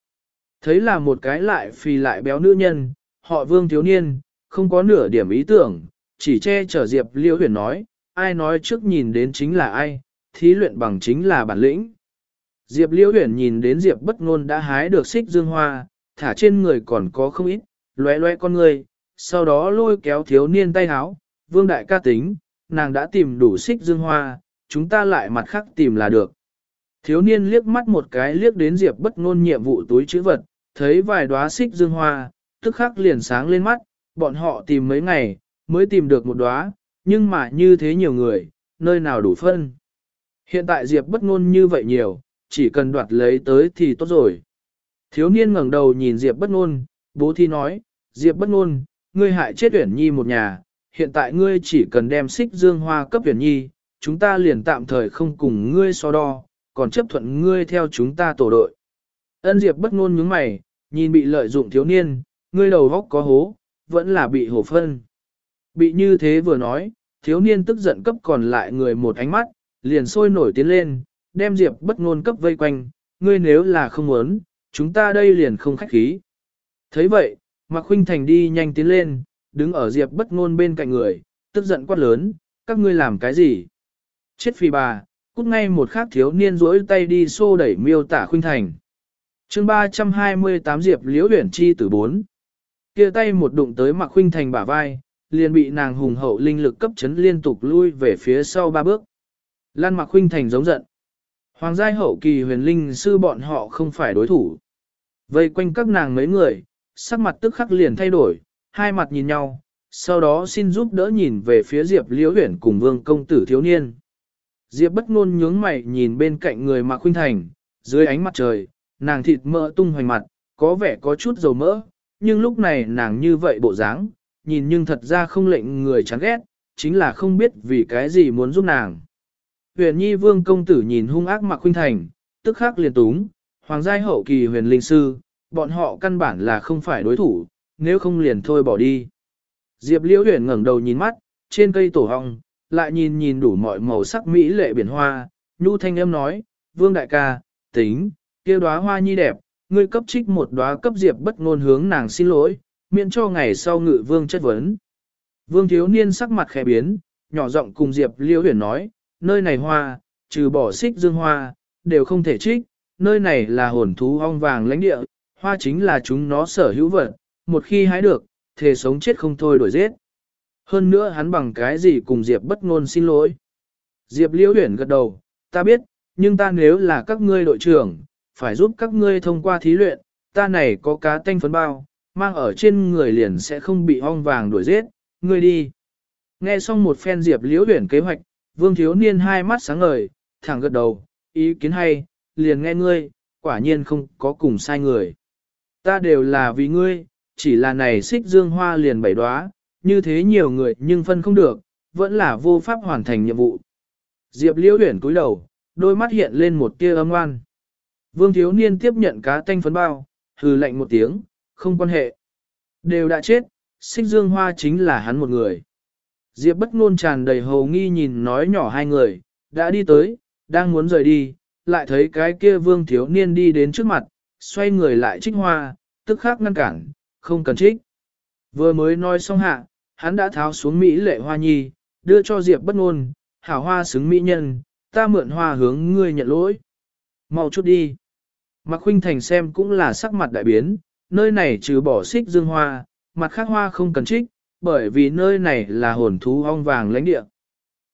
Thấy là một cái lại phì lại béo nữ nhân, họ vương thiếu niên, không có nửa điểm ý tưởng, chỉ che chở Diệp Liễu Huyền nói, ai nói trước nhìn đến chính là ai, thí luyện bằng chính là bản lĩnh. Diệp Liễu Huyền nhìn đến Diệp bất ngôn đã hái được xích dương hoa, thả trên người còn có không ít, loé loé con người, sau đó lôi kéo thiếu niên tay háo, vương đại ca tính, nàng đã tìm đủ xích dương hoa, chúng ta lại mặt khác tìm là được. Thiếu niên liếc mắt một cái liếc đến Diệp bất ngôn nhiệm vụ túi trữ vật, thấy vài đóa xích dương hoa, tức khắc liền sáng lên mắt, bọn họ tìm mấy ngày, mới tìm được một đóa, nhưng mà như thế nhiều người, nơi nào đủ phân. Hiện tại Diệp bất ngôn như vậy nhiều, chỉ cần đoạt lấy tới thì tốt rồi. Thiếu niên ngẩng đầu nhìn Diệp bất ngôn, bố thi nói, Diệp bất ngôn, ngươi hại chết Uyển Nhi một nhà, hiện tại ngươi chỉ cần đem xích dương hoa cấp Uyển Nhi, chúng ta liền tạm thời không cùng ngươi so đo, còn chấp thuận ngươi theo chúng ta tổ đội. Ân Diệp bất ngôn nhướng mày, nhìn bị lợi dụng thiếu niên, ngươi đầu góc có hố, vẫn là bị hổ phân. Bị như thế vừa nói, thiếu niên tức giận cấp còn lại người một ánh mắt, liền sôi nổi tiến lên, đem Diệp bất ngôn cấp vây quanh, ngươi nếu là không muốn, chúng ta đây liền không khách khí. thấy vậy, Mạc Khuynh Thành đi nhanh tiến lên, đứng ở Diệp bất ngôn bên cạnh người, tức giận quát lớn, các ngươi làm cái gì? Chết phi bà, cút ngay một khắc thiếu niên rỗi tay đi xô đẩy miêu tả Khuynh Thành. chương 328 Diệp Liễu uyển Chi tử 4. kia tay một đụng tới Mạc Khuynh Thành bả vai, liền bị nàng hùng hậu linh lực cấp chấn liên tục lui về phía sau ba bước. Lan Mạc Khuynh Thành giống giận. Hoàng giai hậu kỳ huyền linh sư bọn họ không phải đối thủ. Vây quanh các nàng mấy người, sắc mặt tức khắc liền thay đổi, hai mặt nhìn nhau, sau đó xin giúp đỡ nhìn về phía Diệp Liễu Huyền cùng Vương công tử thiếu niên. Diệp bất ngôn nhướng mày nhìn bên cạnh người Mạc Khuynh Thành, dưới ánh mặt trời, nàng thịt mỡ tung hoành mặt, có vẻ có chút dầu mỡ, nhưng lúc này nàng như vậy bộ dáng, nhìn nhưng thật ra không lệnh người chán ghét, chính là không biết vì cái gì muốn giúp nàng. Huyền Nhi Vương công tử nhìn hung ác Mạc Khuynh Thành, tức khắc liền túng, hoàng giai hậu kỳ huyền linh sư, bọn họ căn bản là không phải đối thủ, nếu không liền thôi bỏ đi. Diệp Liễu Huyền ngẩng đầu nhìn mắt, trên cây tổ hong, lại nhìn nhìn đủ mọi màu sắc mỹ lệ biển hoa, nhu thanh âm nói, "Vương đại ca, tính, kia đóa hoa nhi đẹp, ngươi cấp trích một đóa cấp Diệp bất ngôn hướng nàng xin lỗi, miễn cho ngày sau ngự vương chất vấn. Vương thiếu niên sắc mặt khẽ biến, nhỏ giọng cùng Diệp Liễu Huyền nói, nơi này hoa, trừ bỏ xích dương hoa, đều không thể trích, nơi này là hồn thú ong vàng lãnh địa, hoa chính là chúng nó sở hữu vật, một khi hái được, thề sống chết không thôi đổi giết. Hơn nữa hắn bằng cái gì cùng Diệp bất ngôn xin lỗi. Diệp Liễu Huyền gật đầu, ta biết, nhưng ta nếu là các ngươi đội trưởng, phải giúp các ngươi thông qua thí luyện, ta này có cá tanh phấn bao, mang ở trên người liền sẽ không bị ong vàng đuổi giết, ngươi đi. Nghe xong một phen Diệp Liễu Huyền kế hoạch, Vương Thiếu Niên hai mắt sáng ngời, thẳng gật đầu, ý kiến hay, liền nghe ngươi, quả nhiên không có cùng sai người. Ta đều là vì ngươi, chỉ là này xích dương hoa liền bảy đóa, như thế nhiều người nhưng phân không được, vẫn là vô pháp hoàn thành nhiệm vụ. Diệp Liễu Huyền cúi đầu, đôi mắt hiện lên một tia âm oan. Vương Thiếu Niên tiếp nhận cá tanh phấn bao, hừ lạnh một tiếng, không quan hệ. Đều đã chết, xích dương hoa chính là hắn một người. Diệp bất ngôn tràn đầy hầu nghi nhìn nói nhỏ hai người, đã đi tới, đang muốn rời đi, lại thấy cái kia vương thiếu niên đi đến trước mặt, xoay người lại trích hoa, tức khắc ngăn cản, không cần trích. Vừa mới nói xong hạ, hắn đã tháo xuống Mỹ lệ hoa nhi, đưa cho Diệp bất ngôn, hảo hoa xứng mỹ nhân, ta mượn hoa hướng ngươi nhận lỗi. Mau chút đi. Mạc Khuynh Thành xem cũng là sắc mặt đại biến, nơi này trừ bỏ xích dương hoa, mặt khác hoa không cần trích, bởi vì nơi này là hồn thú ong vàng lãnh địa.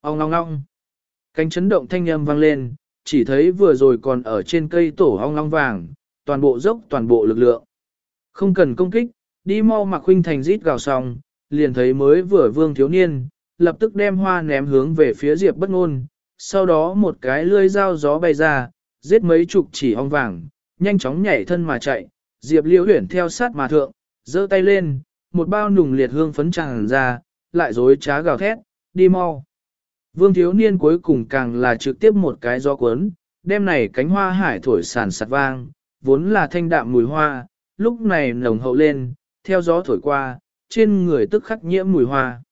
Ong ong ong. Cánh chấn động thanh âm vang lên, chỉ thấy vừa rồi còn ở trên cây tổ ong ong vàng, toàn bộ dốc toàn bộ lực lượng. Không cần công kích, đi mau mặc Khuynh Thành rít gào xong, liền thấy mới vừa vương thiếu niên, lập tức đem hoa ném hướng về phía Diệp bất ngôn, sau đó một cái lưỡi dao gió bay ra, giết mấy chục chỉ ong vàng, nhanh chóng nhảy thân mà chạy, Diệp Liễu Huyển theo sát mà thượng, giơ tay lên, một bao nùng liệt hương phấn tràn ra, lại dối trá gào thét, đi mau. Vương thiếu niên cuối cùng càng là trực tiếp một cái gió cuốn, đêm này cánh hoa hải thổi sàn sạt vang, vốn là thanh đạm mùi hoa, lúc này nồng hậu lên, theo gió thổi qua, trên người tức khắc nhiễm mùi hoa.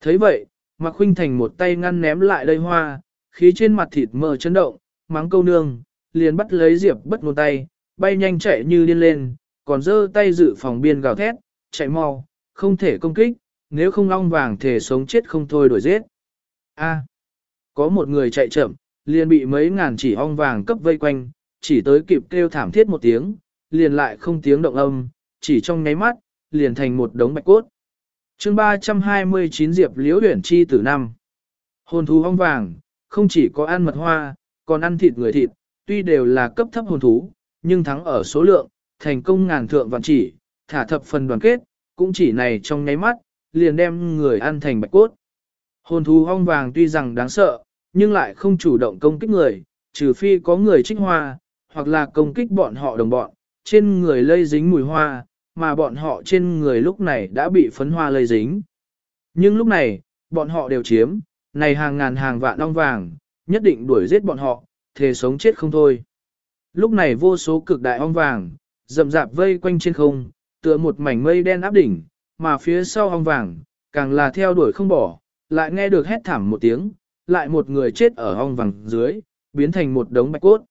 thấy vậy, Mạc Khuynh Thành một tay ngăn ném lại đây hoa, khí trên mặt thịt mờ chấn động, mắng câu nương, liền bắt lấy Diệp bất ngôn tay, bay nhanh chạy như điên lên, còn giơ tay dự phòng biên gào thét, chạy mau, không thể công kích, nếu không long vàng thể sống chết không thôi đuổi giết. A, à, có một người chạy chậm, liền bị mấy ngàn chỉ ong vàng cấp vây quanh, chỉ tới kịp kêu thảm thiết một tiếng, liền lại không tiếng động âm, chỉ trong nháy mắt, liền thành một đống bạch cốt. chương 329 Diệp Liễu Huyền Chi tử năm. Hồn thú ong vàng, không chỉ có ăn mật hoa, còn ăn thịt người thịt, tuy đều là cấp thấp hồn thú, nhưng thắng ở số lượng, thành công ngàn thượng vạn chỉ, thả thập phần đoàn kết, cũng chỉ này trong nháy mắt, liền đem người ăn thành bạch cốt. Hồn thú hong vàng tuy rằng đáng sợ, nhưng lại không chủ động công kích người, trừ phi có người trích hoa, hoặc là công kích bọn họ đồng bọn, trên người lây dính mùi hoa, mà bọn họ trên người lúc này đã bị phấn hoa lây dính. Nhưng lúc này, bọn họ đều chiếm, này hàng ngàn hàng vạn ong vàng, nhất định đuổi giết bọn họ, thề sống chết không thôi. Lúc này vô số cực đại ong vàng, rậm rạp vây quanh trên không, tựa một mảnh mây đen áp đỉnh, mà phía sau ong vàng, càng là theo đuổi không bỏ, lại nghe được hét thảm một tiếng, lại một người chết ở ong vàng dưới, biến thành một đống bạch cốt.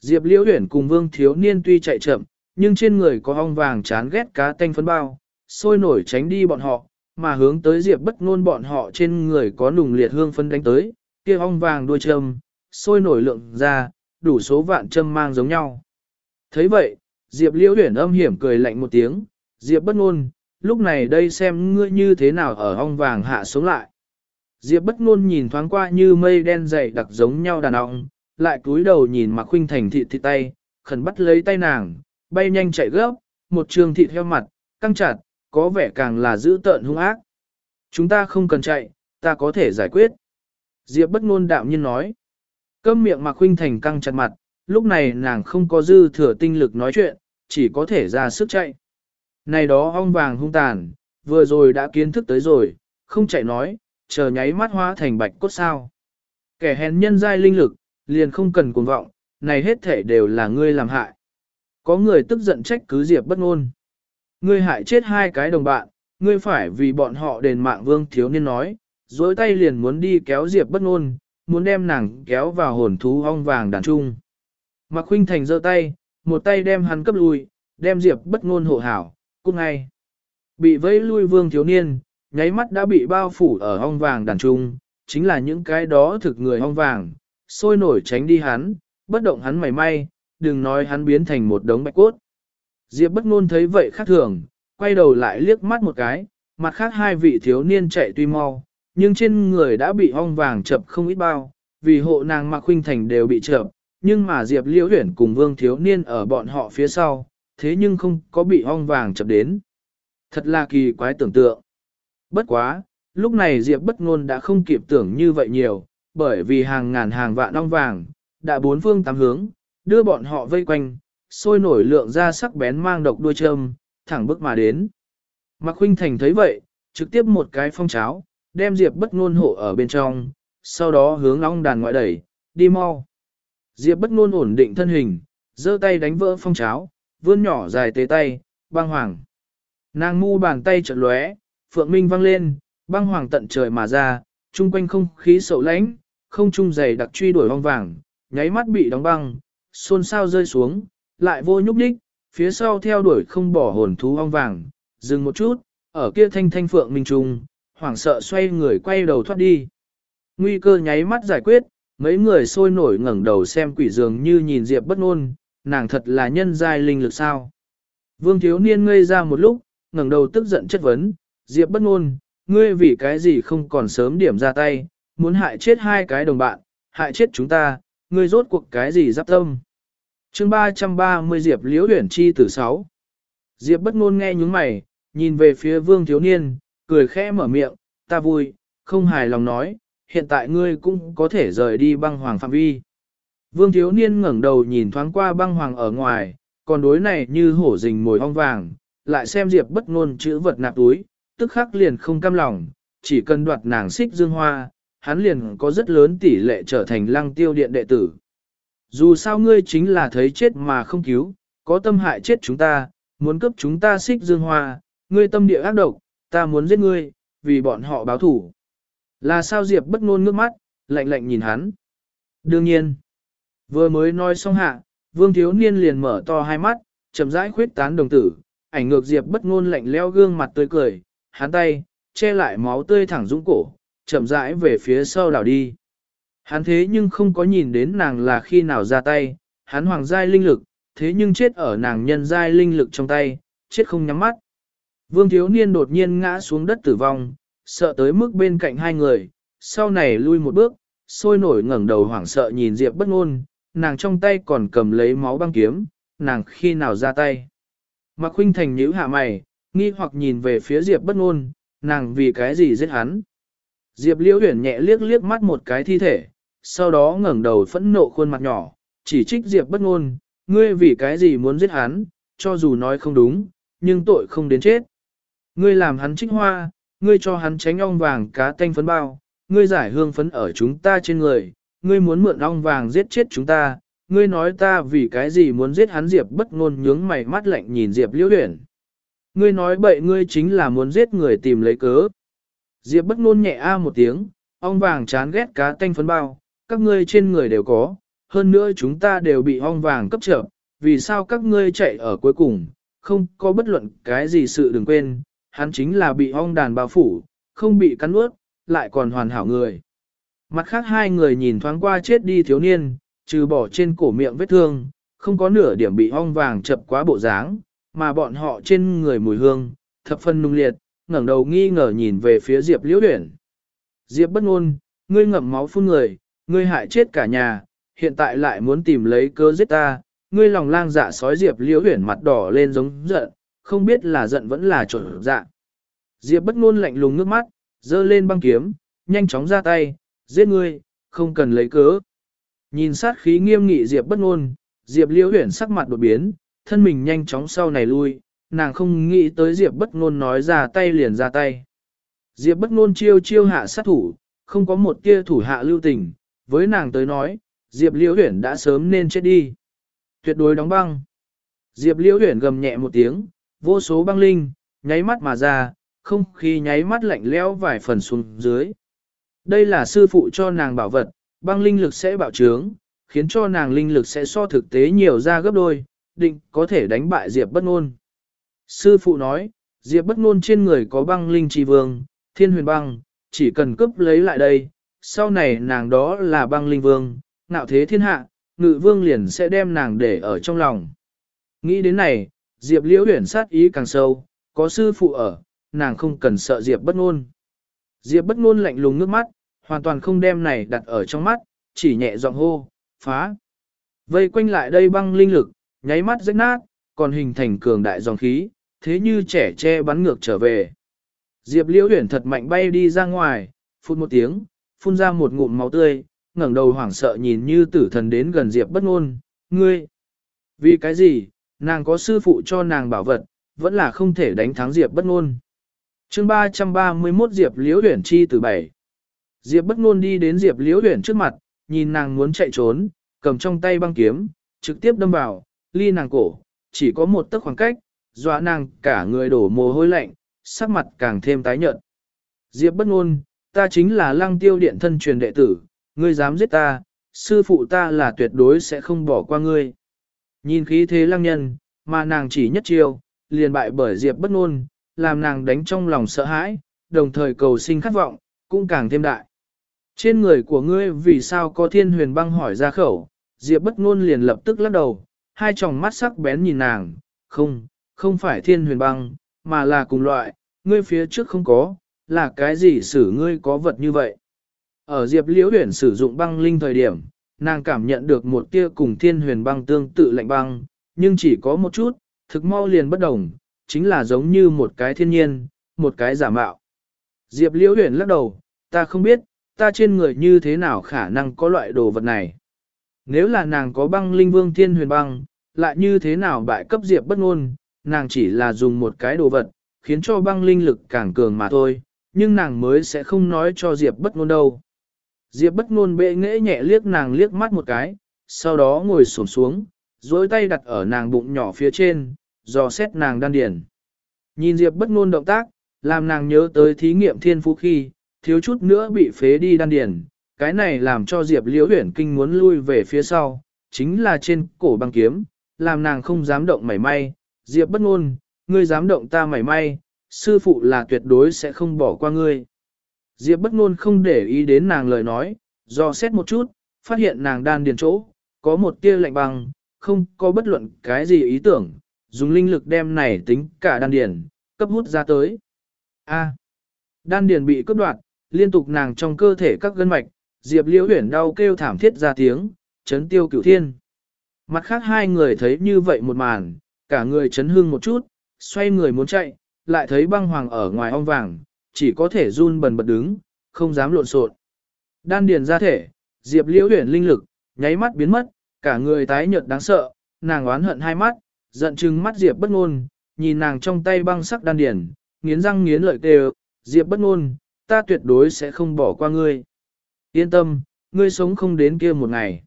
Diệp Liễu Huyển cùng Vương Thiếu Niên tuy chạy chậm, nhưng trên người có ong vàng chán ghét cá tanh phấn bao, sôi nổi tránh đi bọn họ, mà hướng tới Diệp bất ngôn bọn họ trên người có nùng liệt hương phân đánh tới, kia ong vàng đuôi châm, sôi nổi lượng ra, đủ số vạn châm mang giống nhau. thấy vậy, Diệp Liễu Huyển âm hiểm cười lạnh một tiếng, Diệp bất ngôn, lúc này đây xem ngươi như thế nào ở ong vàng hạ xuống lại. Diệp bất ngôn nhìn thoáng qua như mây đen dày đặc giống nhau đàn ong, lại cúi đầu nhìn Mạc Khuynh Thành thị thị tay, khẩn bắt lấy tay nàng, bay nhanh chạy gấp, một trường thị theo mặt, căng chặt, có vẻ càng là dữ tợn hung ác. Chúng ta không cần chạy, ta có thể giải quyết. Diệp bất ngôn đạm nhiên nói. Câm miệng Mạc Khuynh Thành căng chặt mặt, lúc này nàng không có dư thừa tinh lực nói chuyện, chỉ có thể ra sức chạy. Này đó ong vàng hung tàn, vừa rồi đã kiến thức tới rồi, không chạy nói, chờ nháy mắt hóa thành bạch cốt sao. Kẻ hèn nhân giai linh lực, liền không cần cuồng vọng, này hết thể đều là ngươi làm hại. Có người tức giận trách cứ Diệp bất ngôn. Ngươi hại chết hai cái đồng bạn, ngươi phải vì bọn họ đền mạng vương thiếu niên nói, dối tay liền muốn đi kéo Diệp bất ngôn, muốn đem nàng kéo vào hồn thú ong vàng đàn trung. Mạc Khuynh Thành giơ tay, một tay đem hắn cấp lui, đem Diệp bất ngôn hộ hảo, cung ngay. Bị vây lui vương thiếu niên, nháy mắt đã bị bao phủ ở hong vàng đàn trung, chính là những cái đó thực người hong vàng, sôi nổi tránh đi hắn, bất động hắn mảy may, đừng nói hắn biến thành một đống bạch cốt. Diệp bất ngôn thấy vậy khác thường, quay đầu lại liếc mắt một cái, mặt khác hai vị thiếu niên chạy tuy mau, nhưng trên người đã bị hong vàng chập không ít bao, vì hộ nàng Mạc Khuynh Thành đều bị chập, nhưng mà Diệp Liễu Huyển cùng Vương thiếu niên ở bọn họ phía sau, thế nhưng không có bị hong vàng chập đến. Thật là kỳ quái tưởng tượng. Bất quá, lúc này Diệp bất ngôn đã không kịp tưởng như vậy nhiều, bởi vì hàng ngàn hàng vạn ong vàng, đã bốn phương tám hướng, đưa bọn họ vây quanh, sôi nổi lượng ra sắc bén mang độc đuôi châm, thẳng bước mà đến. Mạc Khuynh Thành thấy vậy, trực tiếp một cái phong cháo, đem Diệp bất ngôn hộ ở bên trong, sau đó hướng ong đàn ngoại đẩy, đi mau. Diệp bất ngôn ổn định thân hình, giơ tay đánh vỡ phong cháo, vươn nhỏ dài tế tay, băng hoàng. Nàng mu bàn tay chợt lóe, phượng minh vang lên, băng hoàng tận trời mà ra, chung quanh không khí sậu lãnh, không trung dày đặc truy đuổi ong vàng, nháy mắt bị đóng băng, xôn xao rơi xuống, lại vô nhúc nhích, phía sau theo đuổi không bỏ hồn thú ong vàng, dừng một chút, ở kia thanh thanh phượng minh trung, hoảng sợ xoay người quay đầu thoát đi. Nguy cơ nháy mắt giải quyết, mấy người sôi nổi ngẩng đầu xem quỷ dường như nhìn Diệp bất ngôn, nàng thật là nhân giai linh lực sao. Vương thiếu niên ngây ra một lúc, ngẩng đầu tức giận chất vấn, Diệp bất ngôn, ngươi vì cái gì không còn sớm điểm ra tay, muốn hại chết hai cái đồng bạn, hại chết chúng ta, ngươi rốt cuộc cái gì giáp tâm. chương 330 Diệp liễu Uyển chi tử 6. Diệp bất ngôn nghe nhướng mày, nhìn về phía vương thiếu niên, cười khẽ mở miệng, ta vui, không hài lòng nói, hiện tại ngươi cũng có thể rời đi băng hoàng phạm vi. Vương thiếu niên ngẩng đầu nhìn thoáng qua băng hoàng ở ngoài, còn đối này như hổ rình mồi ong vàng, lại xem Diệp bất ngôn chữ vật nạp túi, tức khắc liền không cam lòng, chỉ cần đoạt nàng xích dương hoa, hắn liền có rất lớn tỷ lệ trở thành lăng tiêu điện đệ tử. Dù sao ngươi chính là thấy chết mà không cứu, có tâm hại chết chúng ta, muốn cướp chúng ta xích dương hoa, ngươi tâm địa ác độc, ta muốn giết ngươi, vì bọn họ báo thủ. Là sao Diệp bất ngôn ngước mắt, lạnh lạnh nhìn hắn. Đương nhiên, vừa mới nói xong hạ, vương thiếu niên liền mở to hai mắt, chậm rãi khuyết tán đồng tử, ảnh ngược Diệp bất ngôn lạnh leo gương mặt tươi cười, hắn tay, che lại máu tươi thẳng dũng cổ, chậm rãi về phía sau đảo đi. Hắn thế nhưng không có nhìn đến nàng là khi nào ra tay, hắn hoàng giai linh lực, thế nhưng chết ở nàng nhân giai linh lực trong tay, chết không nhắm mắt. Vương thiếu niên đột nhiên ngã xuống đất tử vong, sợ tới mức bên cạnh hai người, sau này lui một bước, sôi nổi ngẩng đầu hoảng sợ nhìn Diệp bất ngôn, nàng trong tay còn cầm lấy máu băng kiếm, nàng khi nào ra tay. Mạc Khuynh Thành nhíu hạ mày, nghi hoặc nhìn về phía Diệp bất ngôn, nàng vì cái gì giết hắn. Diệp Liễu Huyền nhẹ liếc liếc mắt một cái thi thể, sau đó ngẩng đầu phẫn nộ khuôn mặt nhỏ, chỉ trích Diệp bất ngôn, ngươi vì cái gì muốn giết hắn, cho dù nói không đúng, nhưng tội không đến chết. Ngươi làm hắn trích hoa, ngươi cho hắn tránh ong vàng cá tanh phấn bao, ngươi giải hương phấn ở chúng ta trên người, ngươi muốn mượn ong vàng giết chết chúng ta, ngươi nói ta vì cái gì muốn giết hắn Diệp bất ngôn nhướng mày mắt lạnh nhìn Diệp Liễu Huyền. Ngươi nói bậy ngươi chính là muốn giết người tìm lấy cớ. Diệp bất ngôn nhẹ a một tiếng, ong vàng chán ghét cá tanh phấn bao, các ngươi trên người đều có, hơn nữa chúng ta đều bị ong vàng cấp trợ, vì sao các ngươi chạy ở cuối cùng, không có bất luận cái gì sự đừng quên, hắn chính là bị ong đàn bao phủ, không bị cắn nuốt, lại còn hoàn hảo người. Mặt khác hai người nhìn thoáng qua chết đi thiếu niên, trừ bỏ trên cổ miệng vết thương, không có nửa điểm bị ong vàng chập quá bộ dáng, mà bọn họ trên người mùi hương, thập phân nung liệt, ngẩng đầu nghi ngờ nhìn về phía Diệp Liễu Uyển. Diệp bất ngôn, ngươi ngậm máu phun người, ngươi hại chết cả nhà, hiện tại lại muốn tìm lấy cớ giết ta, ngươi lòng lang dạ sói Diệp Liễu Uyển mặt đỏ lên giống giận, không biết là giận vẫn là trộn dạ. Diệp bất ngôn lạnh lùng nước mắt, dơ lên băng kiếm, nhanh chóng ra tay, giết ngươi, không cần lấy cớ. Nhìn sát khí nghiêm nghị Diệp bất ngôn, Diệp Liễu huyển sắc mặt đột biến, thân mình nhanh chóng sau này lui, nàng không nghĩ tới Diệp bất ngôn nói ra tay liền ra tay. Diệp bất ngôn chiêu chiêu hạ sát thủ, không có một tia thủ hạ lưu tình, với nàng tới nói, Diệp Liễu huyển đã sớm nên chết đi. Tuyệt đối đóng băng. Diệp Liễu huyển gầm nhẹ một tiếng, vô số băng linh, nháy mắt mà ra, không khí nháy mắt lạnh lẽo vài phần xuống dưới. Đây là sư phụ cho nàng bảo vật, băng linh lực sẽ bạo trướng, khiến cho nàng linh lực sẽ so thực tế nhiều ra gấp đôi, định có thể đánh bại Diệp bất ngôn. Sư phụ nói, Diệp bất ngôn trên người có băng linh chi vương, thiên huyền băng, chỉ cần cướp lấy lại đây, sau này nàng đó là băng linh vương, ngạo thế thiên hạ, ngự vương liền sẽ đem nàng để ở trong lòng. Nghĩ đến này, Diệp liễu Huyền sát ý càng sâu, có sư phụ ở, nàng không cần sợ Diệp bất ngôn. Diệp bất ngôn lạnh lùng nước mắt, hoàn toàn không đem này đặt ở trong mắt, chỉ nhẹ giọng hô, phá. Vây quanh lại đây băng linh lực, nháy mắt rách nát, còn hình thành cường đại dòng khí, thế như trẻ che bắn ngược trở về. Diệp liễu Huyền thật mạnh bay đi ra ngoài, phun một tiếng, phun ra một ngụm máu tươi, ngẩng đầu hoảng sợ nhìn như tử thần đến gần Diệp bất ngôn, ngươi. Vì cái gì, nàng có sư phụ cho nàng bảo vật, vẫn là không thể đánh thắng Diệp bất ngôn. chương 331 Diệp liễu Uyển chi từ bảy. Diệp bất ngôn đi đến Diệp liễu Uyển trước mặt, nhìn nàng muốn chạy trốn, cầm trong tay băng kiếm, trực tiếp đâm vào, ly nàng cổ, chỉ có một tấc khoảng cách, dọa nàng cả người đổ mồ hôi lạnh, sắc mặt càng thêm tái nhợt. Diệp bất ngôn, ta chính là lăng tiêu điện thân truyền đệ tử, ngươi dám giết ta, sư phụ ta là tuyệt đối sẽ không bỏ qua ngươi. Nhìn khí thế lăng nhân, mà nàng chỉ nhất chiêu, liền bại bởi Diệp bất ngôn, làm nàng đánh trong lòng sợ hãi, đồng thời cầu sinh khát vọng, cũng càng thêm đại. Trên người của ngươi vì sao có thiên huyền băng hỏi ra khẩu, Diệp bất ngôn liền lập tức lắc đầu, hai tròng mắt sắc bén nhìn nàng, không, không phải thiên huyền băng, mà là cùng loại, ngươi phía trước không có, là cái gì xử ngươi có vật như vậy. Ở Diệp Liễu Huyền sử dụng băng linh thời điểm, nàng cảm nhận được một tia cùng thiên huyền băng tương tự lạnh băng, nhưng chỉ có một chút, thực mau liền bất đồng, chính là giống như một cái thiên nhiên, một cái giả mạo. Diệp Liễu Huyền lắc đầu, ta không biết, ta trên người như thế nào khả năng có loại đồ vật này. Nếu là nàng có băng linh vương thiên huyền băng, lại như thế nào bại cấp Diệp bất ngôn, nàng chỉ là dùng một cái đồ vật, khiến cho băng linh lực càng cường mà thôi, nhưng nàng mới sẽ không nói cho Diệp bất ngôn đâu. Diệp bất ngôn bệ nghễ nhẹ liếc nàng liếc mắt một cái, sau đó ngồi xổm xuống, duỗi tay đặt ở nàng bụng nhỏ phía trên, dò xét nàng đan điền. Nhìn Diệp bất ngôn động tác, làm nàng nhớ tới thí nghiệm thiên phú khi, thiếu chút nữa bị phế đi đan điền, cái này làm cho Diệp Liễu Uyển kinh muốn lui về phía sau, chính là trên cổ băng kiếm, làm nàng không dám động mảy may, Diệp bất ngôn, ngươi dám động ta mảy may, sư phụ là tuyệt đối sẽ không bỏ qua ngươi. Diệp bất ngôn không để ý đến nàng lời nói, do xét một chút, phát hiện nàng đan điền chỗ, có một tia lạnh băng, không có bất luận cái gì ý tưởng, dùng linh lực đem này tính cả đan điền, cấp hút ra tới. A. đan điền bị cướp đoạt, liên tục nàng trong cơ thể các gân mạch, Diệp Liễu Huyền đau kêu thảm thiết ra tiếng, chấn tiêu cửu thiên. Mặt khác hai người thấy như vậy một màn, cả người chấn hưng một chút, xoay người muốn chạy, lại thấy băng hoàng ở ngoài ong vàng, chỉ có thể run bần bật đứng, không dám lộn xộn. Đan điền ra thể, Diệp Liễu Huyền linh lực, nháy mắt biến mất, cả người tái nhợt đáng sợ, nàng oán hận hai mắt, giận chừng mắt Diệp bất ngôn, nhìn nàng trong tay băng sắc đan điền, nghiến răng nghiến lợi kêu, Diệp bất ngôn, ta tuyệt đối sẽ không bỏ qua ngươi. Yên tâm, ngươi sống không đến kia một ngày.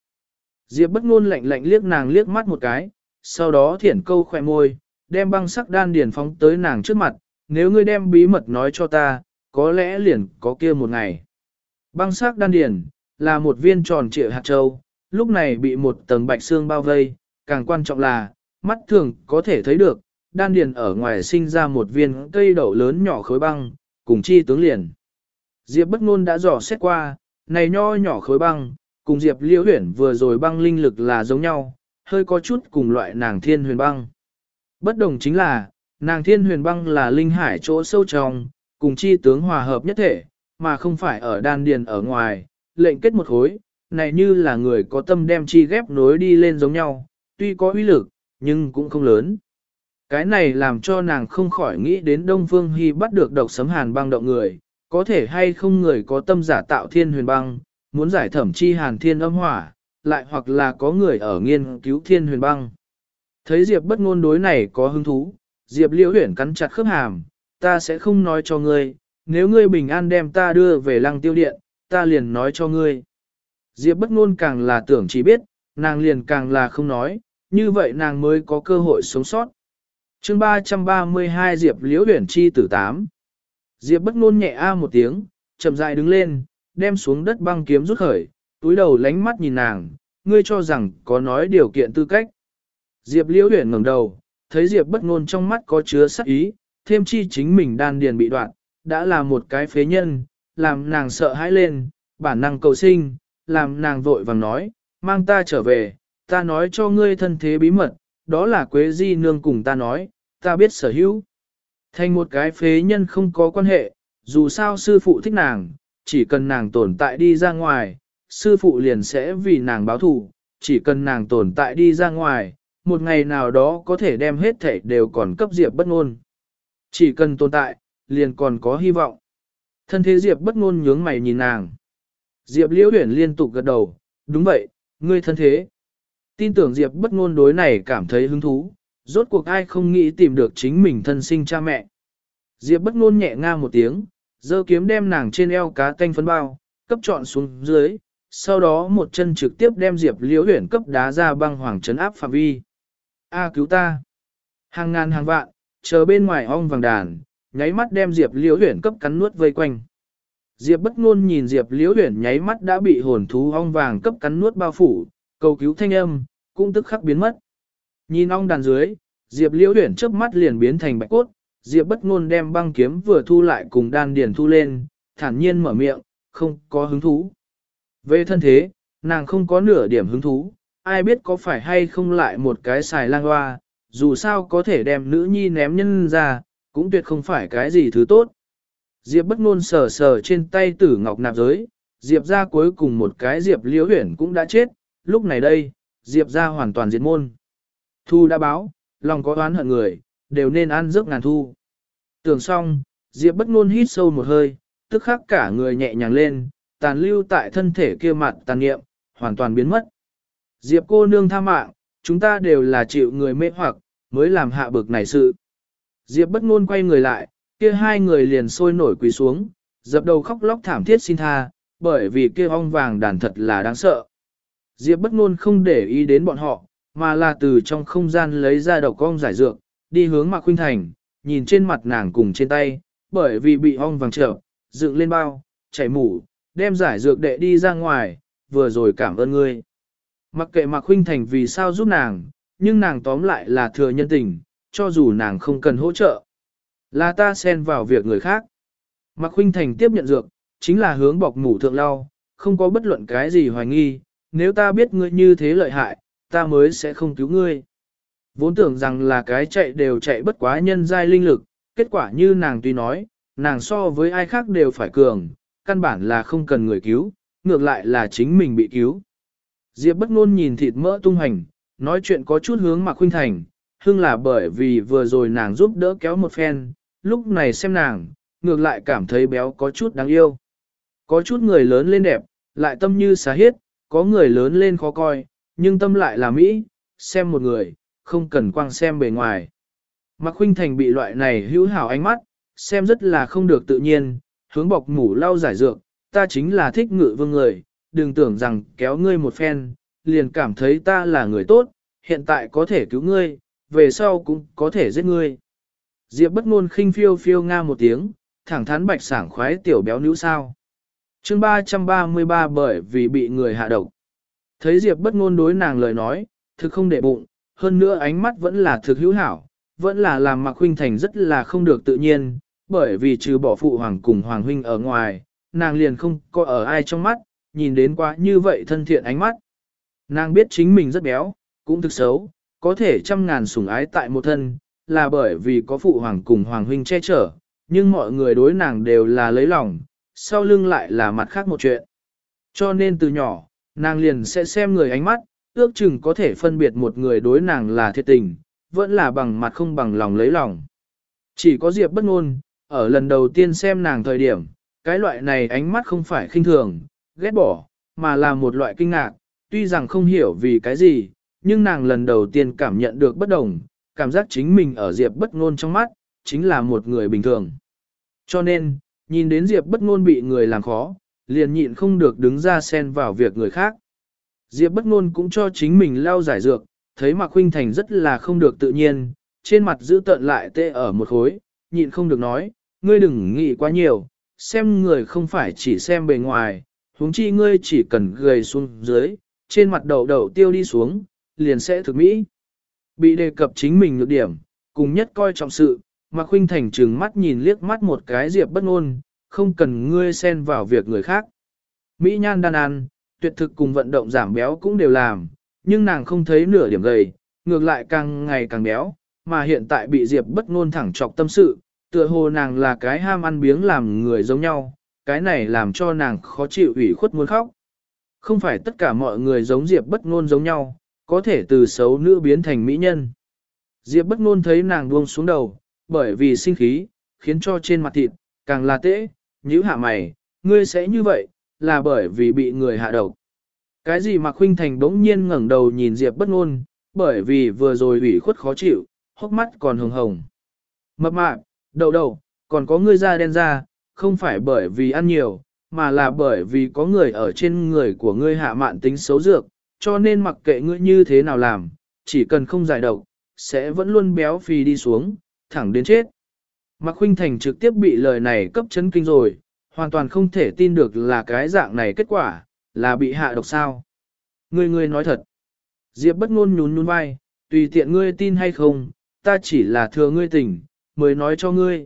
Diệp bất ngôn lạnh lạnh liếc nàng liếc mắt một cái, sau đó thiển câu khóe môi, đem băng sắc đan điền phóng tới nàng trước mặt, nếu ngươi đem bí mật nói cho ta, có lẽ liền có kia một ngày. Băng sắc đan điền, là một viên tròn trịa hạt châu, lúc này bị một tầng bạch xương bao vây, càng quan trọng là, mắt thường có thể thấy được, đan điền ở ngoài sinh ra một viên cây đậu lớn nhỏ khối băng, cùng chi tướng liền. Diệp bất ngôn đã dò xét qua, này nho nhỏ khối băng, cùng Diệp liễu huyển vừa rồi băng linh lực là giống nhau, hơi có chút cùng loại nàng thiên huyền băng. Bất đồng chính là, nàng thiên huyền băng là linh hải chỗ sâu trong, cùng chi tướng hòa hợp nhất thể, mà không phải ở đan điền ở ngoài, lệnh kết một khối, này như là người có tâm đem chi ghép nối đi lên giống nhau, tuy có uy lực, nhưng cũng không lớn. Cái này làm cho nàng không khỏi nghĩ đến Đông Phương Hy bắt được độc sấm hàn băng động người, có thể hay không người có tâm giả tạo thiên huyền băng, muốn giải thẩm chi hàn thiên âm hỏa, lại hoặc là có người ở nghiên cứu thiên huyền băng. Thấy Diệp bất ngôn đối này có hứng thú, Diệp liễu huyển cắn chặt khớp hàm, ta sẽ không nói cho ngươi, nếu ngươi bình an đem ta đưa về lăng tiêu điện, ta liền nói cho ngươi. Diệp bất ngôn càng là tưởng chỉ biết, nàng liền càng là không nói, như vậy nàng mới có cơ hội sống sót. Chương 332 Diệp Liễu Huyền Chi tử 8 Diệp bất ngôn nhẹ a một tiếng, chậm rãi đứng lên, đem xuống đất băng kiếm rút khởi, túi đầu lánh mắt nhìn nàng, ngươi cho rằng có nói điều kiện tư cách. Diệp liễu huyển ngẩng đầu, thấy Diệp bất ngôn trong mắt có chứa sắc ý, thêm chi chính mình đan điền bị đoạn, đã là một cái phế nhân, làm nàng sợ hãi lên, bản năng cầu sinh, làm nàng vội vàng nói, mang ta trở về, ta nói cho ngươi thân thế bí mật, đó là Quế Di Nương cùng ta nói, ta biết sở hữu. Thành một cái phế nhân không có quan hệ, dù sao sư phụ thích nàng, chỉ cần nàng tồn tại đi ra ngoài, sư phụ liền sẽ vì nàng báo thù, chỉ cần nàng tồn tại đi ra ngoài, một ngày nào đó có thể đem hết thể đều còn cấp Diệp bất ngôn. Chỉ cần tồn tại, liền còn có hy vọng. Thân thế Diệp bất ngôn nhướng mày nhìn nàng. Diệp liễu Uyển liên tục gật đầu, đúng vậy, ngươi thân thế. Tin tưởng Diệp bất ngôn đối này cảm thấy hứng thú, rốt cuộc ai không nghĩ tìm được chính mình thân sinh cha mẹ. Diệp bất ngôn nhẹ nga một tiếng, giơ kiếm đem nàng trên eo cá tanh phấn bao, cấp trọn xuống dưới, sau đó một chân trực tiếp đem Diệp liễu Uyển cấp đá ra băng hoàng trấn áp phạm vi. A cứu ta! Hàng ngàn hàng vạn, chờ bên ngoài ong vàng đàn, nháy mắt đem Diệp liễu huyển cấp cắn nuốt vây quanh. Diệp bất ngôn nhìn Diệp liễu huyển nháy mắt đã bị hồn thú ong vàng cấp cắn nuốt bao phủ, cầu cứu thanh âm, cũng tức khắc biến mất. Nhìn ong đàn dưới, Diệp liễu huyển chớp mắt liền biến thành bạch cốt, Diệp bất ngôn đem băng kiếm vừa thu lại cùng đan điền thu lên, thản nhiên mở miệng, không có hứng thú. Về thân thế, nàng không có nửa điểm hứng thú, ai biết có phải hay không lại một cái xài lang hoa, dù sao có thể đem nữ nhi ném nhân ra, cũng tuyệt không phải cái gì thứ tốt. Diệp bất ngôn sờ sờ trên tay tử ngọc nạp giới, Diệp ra cuối cùng một cái Diệp liễu huyển cũng đã chết, lúc này đây, Diệp ra hoàn toàn diệt môn. Thu đã báo, lòng có oán hận người, đều nên ăn giấc ngàn thu. Tưởng xong, Diệp bất ngôn hít sâu một hơi, tức khắc cả người nhẹ nhàng lên, tàn lưu tại thân thể kia mặt tàn niệm, hoàn toàn biến mất. Diệp cô nương tha mạng, chúng ta đều là chịu người mê hoặc, mới làm hạ bực này sự. Diệp bất ngôn quay người lại, kia hai người liền sôi nổi quỳ xuống, dập đầu khóc lóc thảm thiết xin tha, bởi vì kia ong vàng đàn thật là đáng sợ. Diệp bất ngôn không để ý đến bọn họ, mà là từ trong không gian lấy ra đầu ong giải dược, đi hướng Mạc Khuynh Thành, nhìn trên mặt nàng cùng trên tay, bởi vì bị ong vàng trợ, dựng lên bao, chảy mủ, đem giải dược đệ đi ra ngoài, vừa rồi cảm ơn ngươi. Mặc kệ Mạc Khuynh Thành vì sao giúp nàng, nhưng nàng tóm lại là thừa nhân tình, cho dù nàng không cần hỗ trợ. Là ta xen vào việc người khác. Mạc Khuynh Thành tiếp nhận dược, chính là hướng bọc mủ thượng lao không có bất luận cái gì hoài nghi, nếu ta biết ngươi như thế lợi hại, ta mới sẽ không cứu ngươi. Vốn tưởng rằng là cái chạy đều chạy bất quá nhân giai linh lực, kết quả như nàng tuy nói, nàng so với ai khác đều phải cường, căn bản là không cần người cứu, ngược lại là chính mình bị cứu. Diệp bất ngôn nhìn thịt mỡ tung hành, nói chuyện có chút hướng Mạc Khuynh Thành, hưng là bởi vì vừa rồi nàng giúp đỡ kéo một phen, lúc này xem nàng, ngược lại cảm thấy béo có chút đáng yêu. Có chút người lớn lên đẹp, lại tâm như xá hiết, có người lớn lên khó coi, nhưng tâm lại là Mỹ, xem một người, không cần quang xem bề ngoài. Mạc Khuynh Thành bị loại này hữu hảo ánh mắt, xem rất là không được tự nhiên, hướng bọc mủ lau giải dược, ta chính là thích ngự vương người, đừng tưởng rằng kéo ngươi một phen, liền cảm thấy ta là người tốt, hiện tại có thể cứu ngươi, về sau cũng có thể giết ngươi. Diệp bất ngôn khinh phiêu phiêu nga một tiếng, thẳng thắn bạch sảng khoái tiểu béo nữ sao. Chương 333 bởi vì bị người hạ độc. Thấy Diệp bất ngôn đối nàng lời nói, thực không để bụng, hơn nữa ánh mắt vẫn là thực hữu hảo, vẫn là làm Mạc Huynh Thành rất là không được tự nhiên, bởi vì trừ bỏ phụ hoàng cùng hoàng huynh ở ngoài, nàng liền không có ở ai trong mắt, nhìn đến quá như vậy thân thiện ánh mắt. Nàng biết chính mình rất béo, cũng thực xấu, có thể trăm ngàn sủng ái tại một thân, là bởi vì có phụ hoàng cùng hoàng huynh che chở, nhưng mọi người đối nàng đều là lấy lòng, sau lưng lại là mặt khác một chuyện. Cho nên từ nhỏ, nàng liền sẽ xem người ánh mắt, ước chừng có thể phân biệt một người đối nàng là thiệt tình, vẫn là bằng mặt không bằng lòng lấy lòng. Chỉ có Diệp bất ngôn, ở lần đầu tiên xem nàng thời điểm, cái loại này ánh mắt không phải khinh thường, ghét bỏ, mà là một loại kinh ngạc, tuy rằng không hiểu vì cái gì, nhưng nàng lần đầu tiên cảm nhận được bất đồng, cảm giác chính mình ở Diệp bất ngôn trong mắt, chính là một người bình thường. Cho nên, nhìn đến Diệp bất ngôn bị người làm khó, liền nhịn không được đứng ra xen vào việc người khác. Diệp bất ngôn cũng cho chính mình lao giải dược, thấy Mạc Khuynh Thành rất là không được tự nhiên, trên mặt giữ tận lại tê ở một khối, nhịn không được nói, ngươi đừng nghĩ quá nhiều, xem người không phải chỉ xem bề ngoài, huống chi ngươi chỉ cần gầy xuống dưới, trên mặt đầu đầu tiêu đi xuống, liền sẽ thực mỹ. Bị đề cập chính mình nhược điểm, cùng nhất coi trọng sự, mà Khuynh Thành trừng mắt nhìn liếc mắt một cái Diệp bất ngôn, không cần ngươi xen vào việc người khác. Mỹ nhan đan ăn, tuyệt thực cùng vận động giảm béo cũng đều làm, nhưng nàng không thấy nửa điểm gầy, ngược lại càng ngày càng béo, mà hiện tại bị Diệp bất ngôn thẳng trọc tâm sự, tựa hồ nàng là cái ham ăn biếng làm người giống nhau, cái này làm cho nàng khó chịu ủy khuất muốn khóc. Không phải tất cả mọi người giống Diệp bất ngôn giống nhau, có thể từ xấu nữ biến thành mỹ nhân. Diệp bất ngôn thấy nàng buông xuống đầu, bởi vì sinh khí, khiến cho trên mặt thịt, càng là tễ, nhữ hạ mày, ngươi sẽ như vậy, là bởi vì bị người hạ độc. Cái gì mà Khuynh Thành bỗng nhiên ngẩng đầu nhìn Diệp bất ngôn, bởi vì vừa rồi ủy khuất khó chịu, hốc mắt còn hồng hồng. Mập mạp, đầu đầu, còn có ngươi da đen da, không phải bởi vì ăn nhiều, mà là bởi vì có người ở trên người của ngươi hạ mạn tính xấu dược, cho nên mặc kệ ngươi như thế nào làm, chỉ cần không giải độc, sẽ vẫn luôn béo phì đi xuống, thẳng đến chết. Mạc Khuynh Thành trực tiếp bị lời này cấp chấn kinh rồi, hoàn toàn không thể tin được là cái dạng này kết quả, là bị hạ độc sao. Ngươi ngươi nói thật. Diệp bất ngôn nhún nhún vai, tùy tiện ngươi tin hay không, ta chỉ là thừa ngươi tỉnh, mới nói cho ngươi.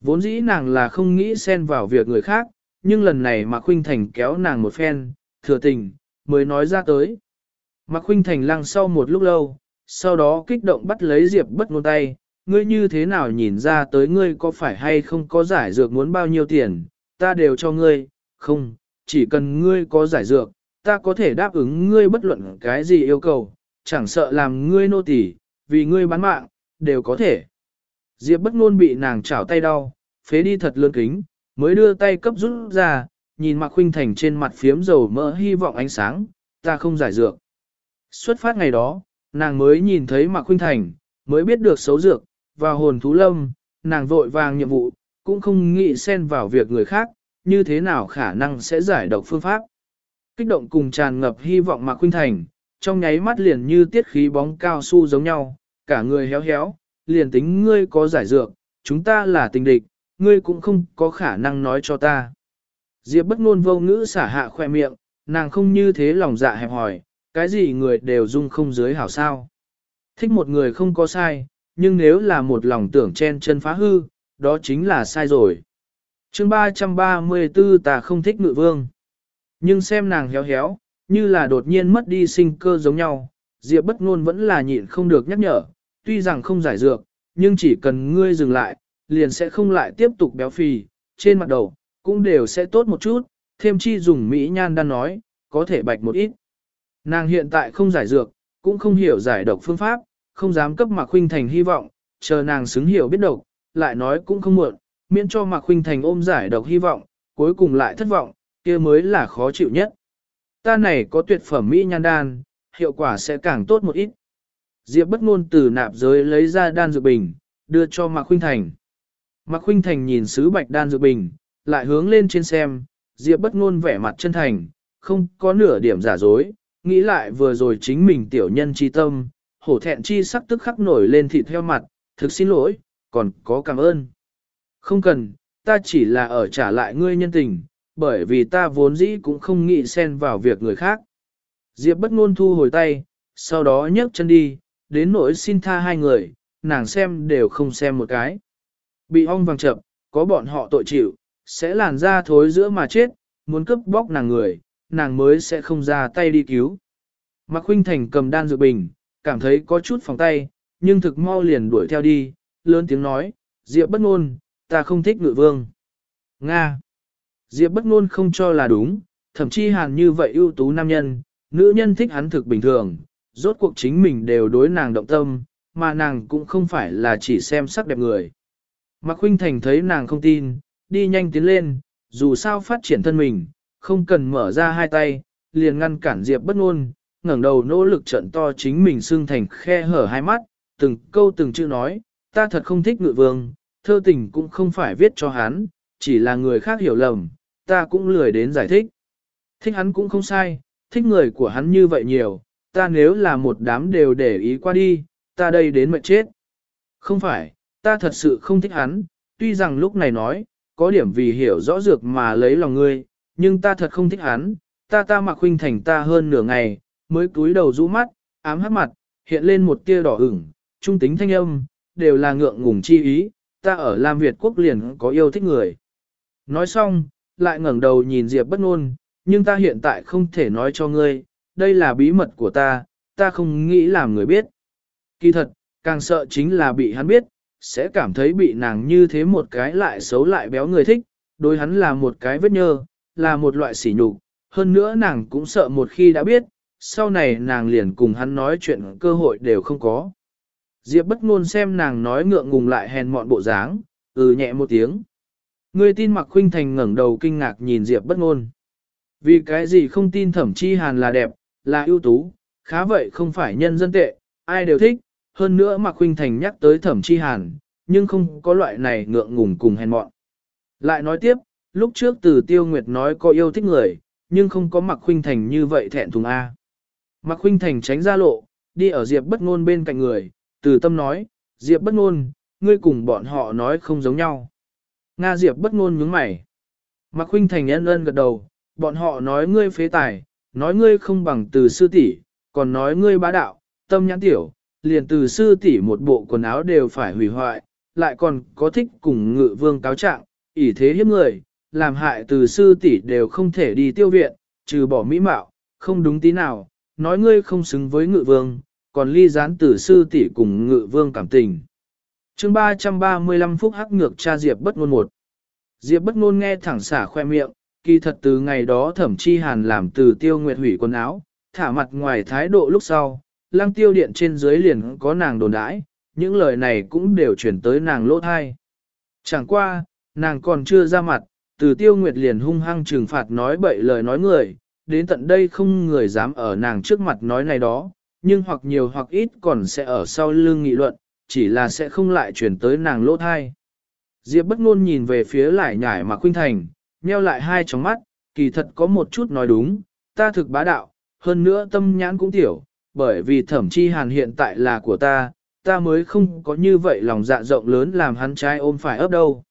Vốn dĩ nàng là không nghĩ xen vào việc người khác, nhưng lần này Mạc Khuynh Thành kéo nàng một phen, thừa tình, mới nói ra tới. Mạc Khuynh Thành lăng sau một lúc lâu, sau đó kích động bắt lấy Diệp bất ngôn tay, ngươi như thế nào nhìn ra tới ngươi có phải hay không có giải dược muốn bao nhiêu tiền, ta đều cho ngươi, không, chỉ cần ngươi có giải dược, ta có thể đáp ứng ngươi bất luận cái gì yêu cầu, chẳng sợ làm ngươi nô tỳ, vì ngươi bán mạng, đều có thể. Diệp bất ngôn bị nàng chảo tay đau, phế đi thật lươn kính, mới đưa tay cấp rút ra, nhìn Mạc Khuynh Thành trên mặt phiếm dầu mỡ hy vọng ánh sáng, ta không giải dược. Xuất phát ngày đó, nàng mới nhìn thấy Mạc Khuynh Thành, mới biết được xấu dược, vào hồn thú lâm, nàng vội vàng nhiệm vụ, cũng không nghĩ xen vào việc người khác, như thế nào khả năng sẽ giải độc phương pháp. Kích động cùng tràn ngập hy vọng Mạc Khuynh Thành, trong nháy mắt liền như tiết khí bóng cao su giống nhau, cả người héo héo, liền tính ngươi có giải dược, chúng ta là tình địch, ngươi cũng không có khả năng nói cho ta. Diệp bất ngôn vô ngữ xả hạ khoe miệng, nàng không như thế lòng dạ hẹp hỏi, cái gì người đều dung không dưới hảo sao. Thích một người không có sai, nhưng nếu là một lòng tưởng chen chân phá hư, đó chính là sai rồi. chương 334 ta không thích ngự vương. Nhưng xem nàng héo héo, như là đột nhiên mất đi sinh cơ giống nhau, Diệp bất ngôn vẫn là nhịn không được nhắc nhở, tuy rằng không giải dược, nhưng chỉ cần ngươi dừng lại, liền sẽ không lại tiếp tục béo phì, trên mặt đầu, cũng đều sẽ tốt một chút, thêm chi dùng Mỹ nhan đang nói, có thể bạch một ít. Nàng hiện tại không giải dược, cũng không hiểu giải độc phương pháp, không dám cấp Mạc Khuynh Thành hy vọng, chờ nàng xứng hiểu biết độc, lại nói cũng không muộn, miễn cho Mạc Khuynh Thành ôm giải độc hy vọng, cuối cùng lại thất vọng, kia mới là khó chịu nhất. Ta này có tuyệt phẩm Mỹ nhan đan, hiệu quả sẽ càng tốt một ít. Diệp bất ngôn từ nạp giới lấy ra đan dược bình, đưa cho Mạc Khuynh Thành. Mạc Khuynh Thành nhìn sứ bạch đan dược bình, lại hướng lên trên xem, Diệp bất ngôn vẻ mặt chân thành, không có nửa điểm giả dối, nghĩ lại vừa rồi chính mình tiểu nhân chi tâm, hổ thẹn chi sắc tức khắc nổi lên thịt theo mặt, thực xin lỗi, còn có cảm ơn. Không cần, ta chỉ là ở trả lại ngươi nhân tình, bởi vì ta vốn dĩ cũng không nghĩ xen vào việc người khác. Diệp bất ngôn thu hồi tay, sau đó nhấc chân đi, đến nỗi xin tha hai người, nàng xem đều không xem một cái. Bị ong vàng chậm, có bọn họ tội chịu, sẽ làn ra thối giữa mà chết, muốn cướp bóc nàng người, nàng mới sẽ không ra tay đi cứu. Mạc Khuynh Thành cầm đan dược bình, cảm thấy có chút phòng tay, nhưng thực mau liền đuổi theo đi, lớn tiếng nói, Diệp bất ngôn, ta không thích ngự vương. Nga. Diệp bất ngôn không cho là đúng, thậm chí hàn như vậy ưu tú nam nhân, nữ nhân thích hắn thực bình thường, rốt cuộc chính mình đều đối nàng động tâm, mà nàng cũng không phải là chỉ xem sắc đẹp người. Mạc Khuynh Thành thấy nàng không tin, đi nhanh tiến lên, dù sao phát triển thân mình, không cần mở ra hai tay, liền ngăn cản Diệp bất ngôn, ngẩng đầu nỗ lực trận to chính mình xương thành khe hở hai mắt, từng câu từng chữ nói, ta thật không thích ngự vương, thơ tình cũng không phải viết cho hắn, chỉ là người khác hiểu lầm, ta cũng lười đến giải thích. Thích hắn cũng không sai, thích người của hắn như vậy nhiều, ta nếu là một đám đều để ý qua đi, ta đây đến mệt chết. Không phải, ta thật sự không thích hắn, tuy rằng lúc này nói, có điểm vì hiểu rõ dược mà lấy lòng ngươi, nhưng ta thật không thích hắn, ta ta mặc huynh thành ta hơn nửa ngày, mới cúi đầu rũ mắt, ám hắt mặt, hiện lên một tia đỏ ửng, trung tính thanh âm, đều là ngượng ngùng chi ý, ta ở Lam Việt quốc liền có yêu thích người. Nói xong, lại ngẩng đầu nhìn Diệp bất ngôn, nhưng ta hiện tại không thể nói cho ngươi, đây là bí mật của ta, ta không nghĩ làm người biết. Kỳ thật, càng sợ chính là bị hắn biết, sẽ cảm thấy bị nàng như thế một cái lại xấu lại béo người thích, đối hắn là một cái vết nhơ, là một loại sỉ nhục, hơn nữa nàng cũng sợ một khi đã biết, sau này nàng liền cùng hắn nói chuyện cơ hội đều không có. Diệp bất ngôn xem nàng nói ngượng ngùng lại hèn mọn bộ dáng, ừ nhẹ một tiếng. Người tin mặc khuynh thành ngẩng đầu kinh ngạc nhìn Diệp bất ngôn. Vì cái gì không tin thẩm chi hàn là đẹp, là ưu tú, khá vậy không phải nhân dân tệ, ai đều thích, hơn nữa mặc khuynh thành nhắc tới thẩm chi hàn, nhưng không có loại này ngượng ngùng cùng hèn mọn. Lại nói tiếp, lúc trước từ tiêu nguyệt nói có yêu thích người, nhưng không có mặc khuynh thành như vậy thẹn thùng A. Mặc khuynh thành tránh ra lộ, đi ở Diệp bất ngôn bên cạnh người, từ tâm nói, Diệp bất ngôn, ngươi cùng bọn họ nói không giống nhau. Nga Diệp bất ngôn nhướng mày. Mạc Khuynh Thành ân ân gật đầu, bọn họ nói ngươi phế tài, nói ngươi không bằng từ sư tỷ, còn nói ngươi bá đạo, tâm nhãn tiểu, liền từ sư tỷ một bộ quần áo đều phải hủy hoại, lại còn có thích cùng ngự vương cáo trạng, ỷ thế hiếp người, làm hại từ sư tỷ đều không thể đi tiêu viện, trừ bỏ mỹ mạo, không đúng tí nào, nói ngươi không xứng với ngự vương, còn ly gián Từ sư tỷ cùng ngự vương cảm tình. chương 335 phút hắc ngược cha Diệp bất ngôn một. Diệp bất ngôn nghe thẳng xả khoe miệng, kỳ thật từ ngày đó thẩm chi hàn làm từ tiêu nguyệt hủy quần áo, thả mặt ngoài thái độ lúc sau, lang tiêu điện trên dưới liền có nàng đồn đãi, những lời này cũng đều chuyển tới nàng lỗ thai. Chẳng qua, nàng còn chưa ra mặt, từ tiêu nguyệt liền hung hăng trừng phạt nói bậy lời nói người, đến tận đây không người dám ở nàng trước mặt nói này đó, nhưng hoặc nhiều hoặc ít còn sẽ ở sau lưng nghị luận, chỉ là sẽ không lại chuyển tới nàng lỗ thai. Diệp bất ngôn nhìn về phía lại nhải mà khuynh thành, nheo lại hai tròng mắt, kỳ thật có một chút nói đúng, ta thực bá đạo, hơn nữa tâm nhãn cũng tiểu, bởi vì thẩm chi hàn hiện tại là của ta, ta mới không có như vậy lòng dạ rộng lớn làm hắn trai ôm phải ấp đâu.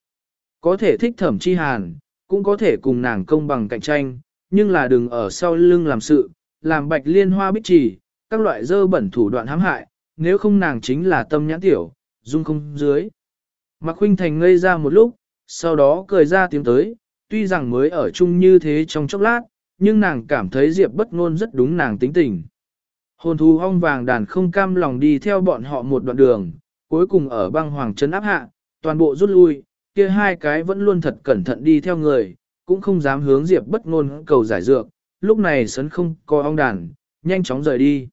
Có thể thích thẩm chi hàn, cũng có thể cùng nàng công bằng cạnh tranh, nhưng là đừng ở sau lưng làm sự, làm bạch liên hoa bích trì, các loại dơ bẩn thủ đoạn hãm hại, nếu không nàng chính là tâm nhãn tiểu, dung không dưới. Mạc Khuynh Thành ngây ra một lúc, sau đó cười ra tiếng tới, tuy rằng mới ở chung như thế trong chốc lát, nhưng nàng cảm thấy Diệp bất ngôn rất đúng nàng tính tình. Hồn thú ong vàng đàn không cam lòng đi theo bọn họ một đoạn đường, cuối cùng ở băng hoàng trấn áp hạ, toàn bộ rút lui, kia hai cái vẫn luôn thật cẩn thận đi theo người, cũng không dám hướng Diệp bất ngôn cầu giải dược, lúc này sấn không có ong đàn, nhanh chóng rời đi.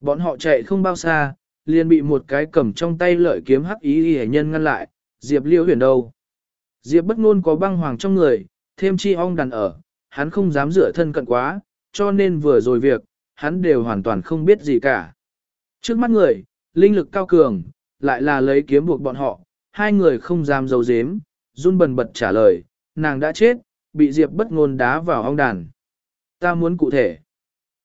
Bọn họ chạy không bao xa, liền bị một cái cầm trong tay lợi kiếm hắc ý y nhân ngăn lại, Diệp liễu huyền đâu. Diệp bất ngôn có băng hoàng trong người, thêm chi ong đàn ở, hắn không dám rửa thân cận quá, cho nên vừa rồi việc, hắn đều hoàn toàn không biết gì cả. Trước mắt người, linh lực cao cường, lại là lấy kiếm buộc bọn họ, hai người không dám giấu giếm, run bần bật trả lời, nàng đã chết, bị Diệp bất ngôn đá vào ong đàn. Ta muốn cụ thể.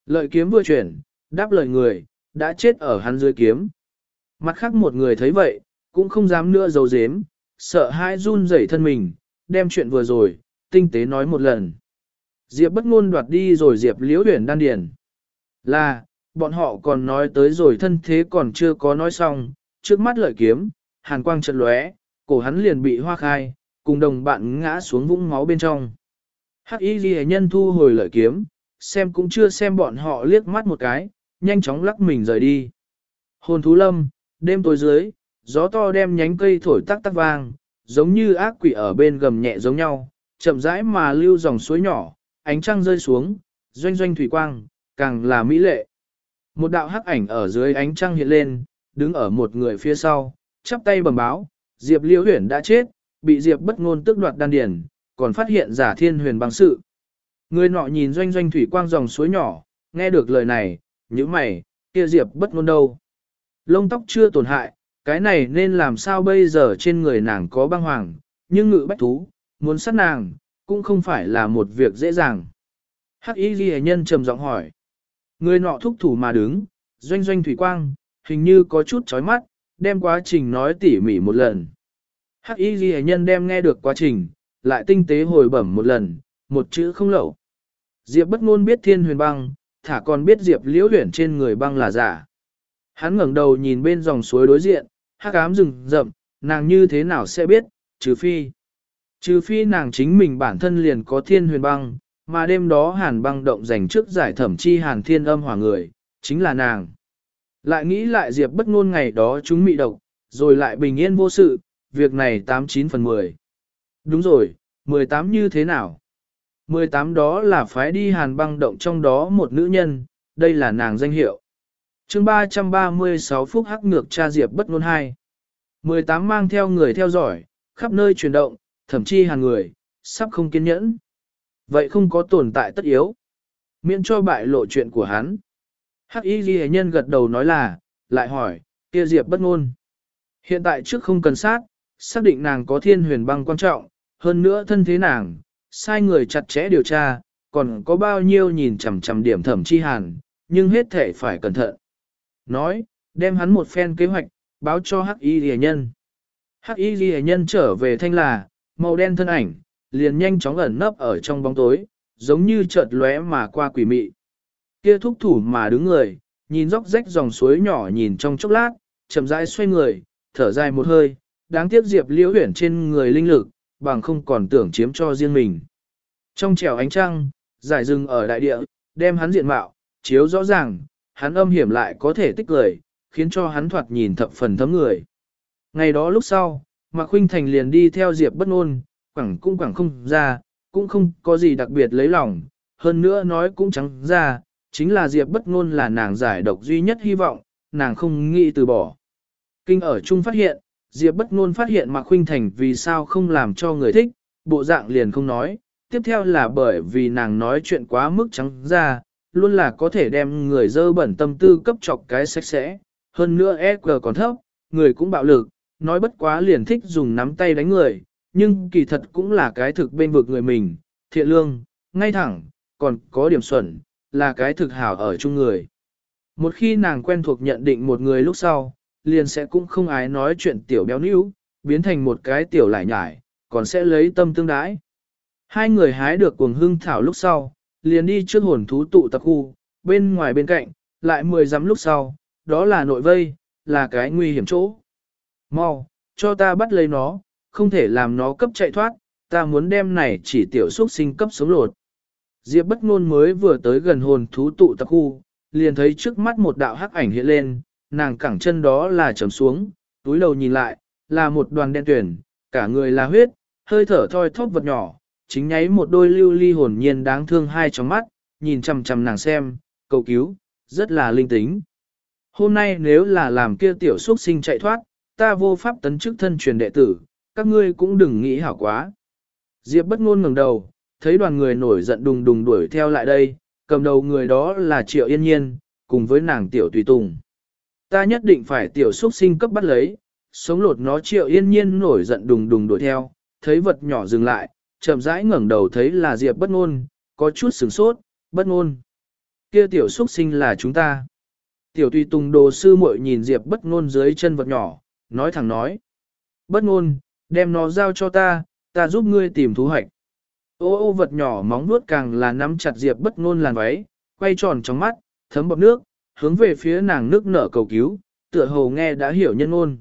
Lợi kiếm vừa chuyển, đáp lời người, đã chết ở hắn dưới kiếm. Mặt khác một người thấy vậy, cũng không dám nữa giấu giếm, sợ hai run rẩy thân mình, đem chuyện vừa rồi, tinh tế nói một lần. Diệp bất ngôn đoạt đi rồi Diệp liễu huyển đan điền. Là, bọn họ còn nói tới rồi thân thế còn chưa có nói xong, trước mắt lợi kiếm, hàn quang chợt lóe, cổ hắn liền bị hoa khai, cùng đồng bạn ngã xuống vũng máu bên trong. Hắc y ghi nhân thu hồi lợi kiếm, xem cũng chưa xem bọn họ liếc mắt một cái, nhanh chóng lắc mình rời đi. Hồn thú lâm, đêm tối dưới, gió to đem nhánh cây thổi tắc tắc vang, giống như ác quỷ ở bên gầm nhẹ giống nhau, chậm rãi mà lưu dòng suối nhỏ, ánh trăng rơi xuống, doanh doanh thủy quang, càng là mỹ lệ. Một đạo hắc ảnh ở dưới ánh trăng hiện lên, đứng ở một người phía sau, chắp tay bẩm báo, Diệp Liễu Huyền đã chết, bị Diệp bất ngôn tước đoạt đan điền, còn phát hiện giả thiên huyền bằng sự. Người nọ nhìn doanh doanh thủy quang dòng suối nhỏ, nghe được lời này, như mày, kia Diệp bất ngôn đâu. Lông tóc chưa tổn hại, cái này nên làm sao bây giờ trên người nàng có băng hoàng, nhưng ngự bách thú, muốn sát nàng, cũng không phải là một việc dễ dàng. Hắc y ghi nhân trầm giọng hỏi. Người nọ thúc thủ mà đứng, doanh doanh thủy quang, hình như có chút chói mắt, đem quá trình nói tỉ mỉ một lần. Hắc y ghi nhân đem nghe được quá trình, lại tinh tế hồi bẩm một lần, một chữ không lậu. Diệp bất ngôn biết thiên huyền băng, thả còn biết Diệp liễu huyển trên người băng là giả. Hắn ngẩng đầu nhìn bên dòng suối đối diện, hắc ám rừng rậm, nàng như thế nào sẽ biết, trừ phi. Trừ phi nàng chính mình bản thân liền có thiên huyền băng, mà đêm đó hàn băng động dành trước giải thẩm chi hàn thiên âm hỏa người, chính là nàng. Lại nghĩ lại Diệp bất ngôn ngày đó chúng mị độc, rồi lại bình yên vô sự, việc này 89 phần 10. Đúng rồi, 18 như thế nào? 18 đó là phái đi hàn băng động trong đó một nữ nhân, đây là nàng danh hiệu chương 336 phút hắc ngược cha Diệp bất ngôn hai. 18 mang theo người theo dõi, khắp nơi chuyển động, thậm chí hàng người, sắp không kiên nhẫn. Vậy không có tồn tại tất yếu. Miễn cho bại lộ chuyện của hắn. Hắc y ghi nhân gật đầu nói là, lại hỏi, kia Diệp bất ngôn. Hiện tại trước không cần sát, xác định nàng có thiên huyền băng quan trọng, hơn nữa thân thế nàng, sai người chặt chẽ điều tra, còn có bao nhiêu nhìn chằm chằm điểm thẩm chi hàn, nhưng hết thể phải cẩn thận. Nói, đem hắn một phen kế hoạch, báo cho Hắc Y Ghi Nhân. Hắc Y Ghi Nhân trở về thanh là, màu đen thân ảnh, liền nhanh chóng ẩn nấp ở trong bóng tối, giống như chợt lóe mà qua quỷ mị. Kia thúc thủ mà đứng người, nhìn dốc rách dòng suối nhỏ nhìn trong chốc lát, chậm rãi xoay người, thở dài một hơi, đáng tiếc Diệp Liễu Huyển trên người linh lực, bằng không còn tưởng chiếm cho riêng mình. Trong trèo ánh trăng, giải rừng ở đại địa, đem hắn diện mạo, chiếu rõ ràng, hắn âm hiểm lại có thể tích cười, khiến cho hắn thoạt nhìn thập phần thấm người. Ngày đó lúc sau, Mạc Khuynh Thành liền đi theo Diệp bất ngôn, quẳng cũng quẳng không ra, cũng không có gì đặc biệt lấy lòng, hơn nữa nói cũng chẳng ra, chính là Diệp bất ngôn là nàng giải độc duy nhất hy vọng, nàng không nghĩ từ bỏ. Kinh ở chung phát hiện, Diệp bất ngôn phát hiện Mạc Khuynh Thành vì sao không làm cho người thích, bộ dạng liền không nói, tiếp theo là bởi vì nàng nói chuyện quá mức trắng ra, luôn là có thể đem người dơ bẩn tâm tư cấp chọc cái sạch sẽ, hơn nữa EQ còn thấp, người cũng bạo lực, nói bất quá liền thích dùng nắm tay đánh người, nhưng kỳ thật cũng là cái thực bên vực người mình, thiện lương, ngay thẳng, còn có điểm xuẩn, là cái thực hảo ở chung người. Một khi nàng quen thuộc nhận định một người lúc sau, liền sẽ cũng không ái nói chuyện tiểu béo níu, biến thành một cái tiểu lại nhải, còn sẽ lấy tâm tương đái. Hai người hái được cuồng hương thảo lúc sau, liền đi trước hồn thú tụ tập khu, bên ngoài bên cạnh, lại mười dám lúc sau, đó là nội vây, là cái nguy hiểm chỗ. Mau, cho ta bắt lấy nó, không thể làm nó cấp chạy thoát, ta muốn đem này chỉ tiểu xuất sinh cấp sống lột. Diệp bất ngôn mới vừa tới gần hồn thú tụ tập khu, liền thấy trước mắt một đạo hắc ảnh hiện lên, nàng cẳng chân đó là trầm xuống, túi đầu nhìn lại, là một đoàn đen tuyển, cả người là huyết, hơi thở thoi thóp vật nhỏ, chính nháy một đôi lưu ly hồn nhiên đáng thương hai trong mắt, nhìn chằm chằm nàng xem, cầu cứu, rất là linh tính. Hôm nay nếu là làm kia tiểu xuất sinh chạy thoát, ta vô pháp tấn chức thân truyền đệ tử, các ngươi cũng đừng nghĩ hảo quá. Diệp bất ngôn ngẩng đầu, thấy đoàn người nổi giận đùng đùng đuổi theo lại đây, cầm đầu người đó là Triệu Yên Nhiên, cùng với nàng tiểu tùy tùng. Ta nhất định phải tiểu xuất sinh cấp bắt lấy, sống lột nó Triệu Yên Nhiên nổi giận đùng đùng đuổi theo, thấy vật nhỏ dừng lại, chậm rãi ngẩng đầu thấy là Diệp bất ngôn, có chút sửng sốt, bất ngôn. Kia tiểu xuất sinh là chúng ta. Tiểu tùy tùng đồ sư muội nhìn Diệp bất ngôn dưới chân vật nhỏ, nói thẳng nói. Bất ngôn, đem nó giao cho ta, ta giúp ngươi tìm thú hạch. Ô ô vật nhỏ móng vuốt càng là nắm chặt Diệp bất ngôn làn váy, quay tròn trong mắt, thấm bọt nước, hướng về phía nàng nước nở cầu cứu, tựa hồ nghe đã hiểu nhân ngôn.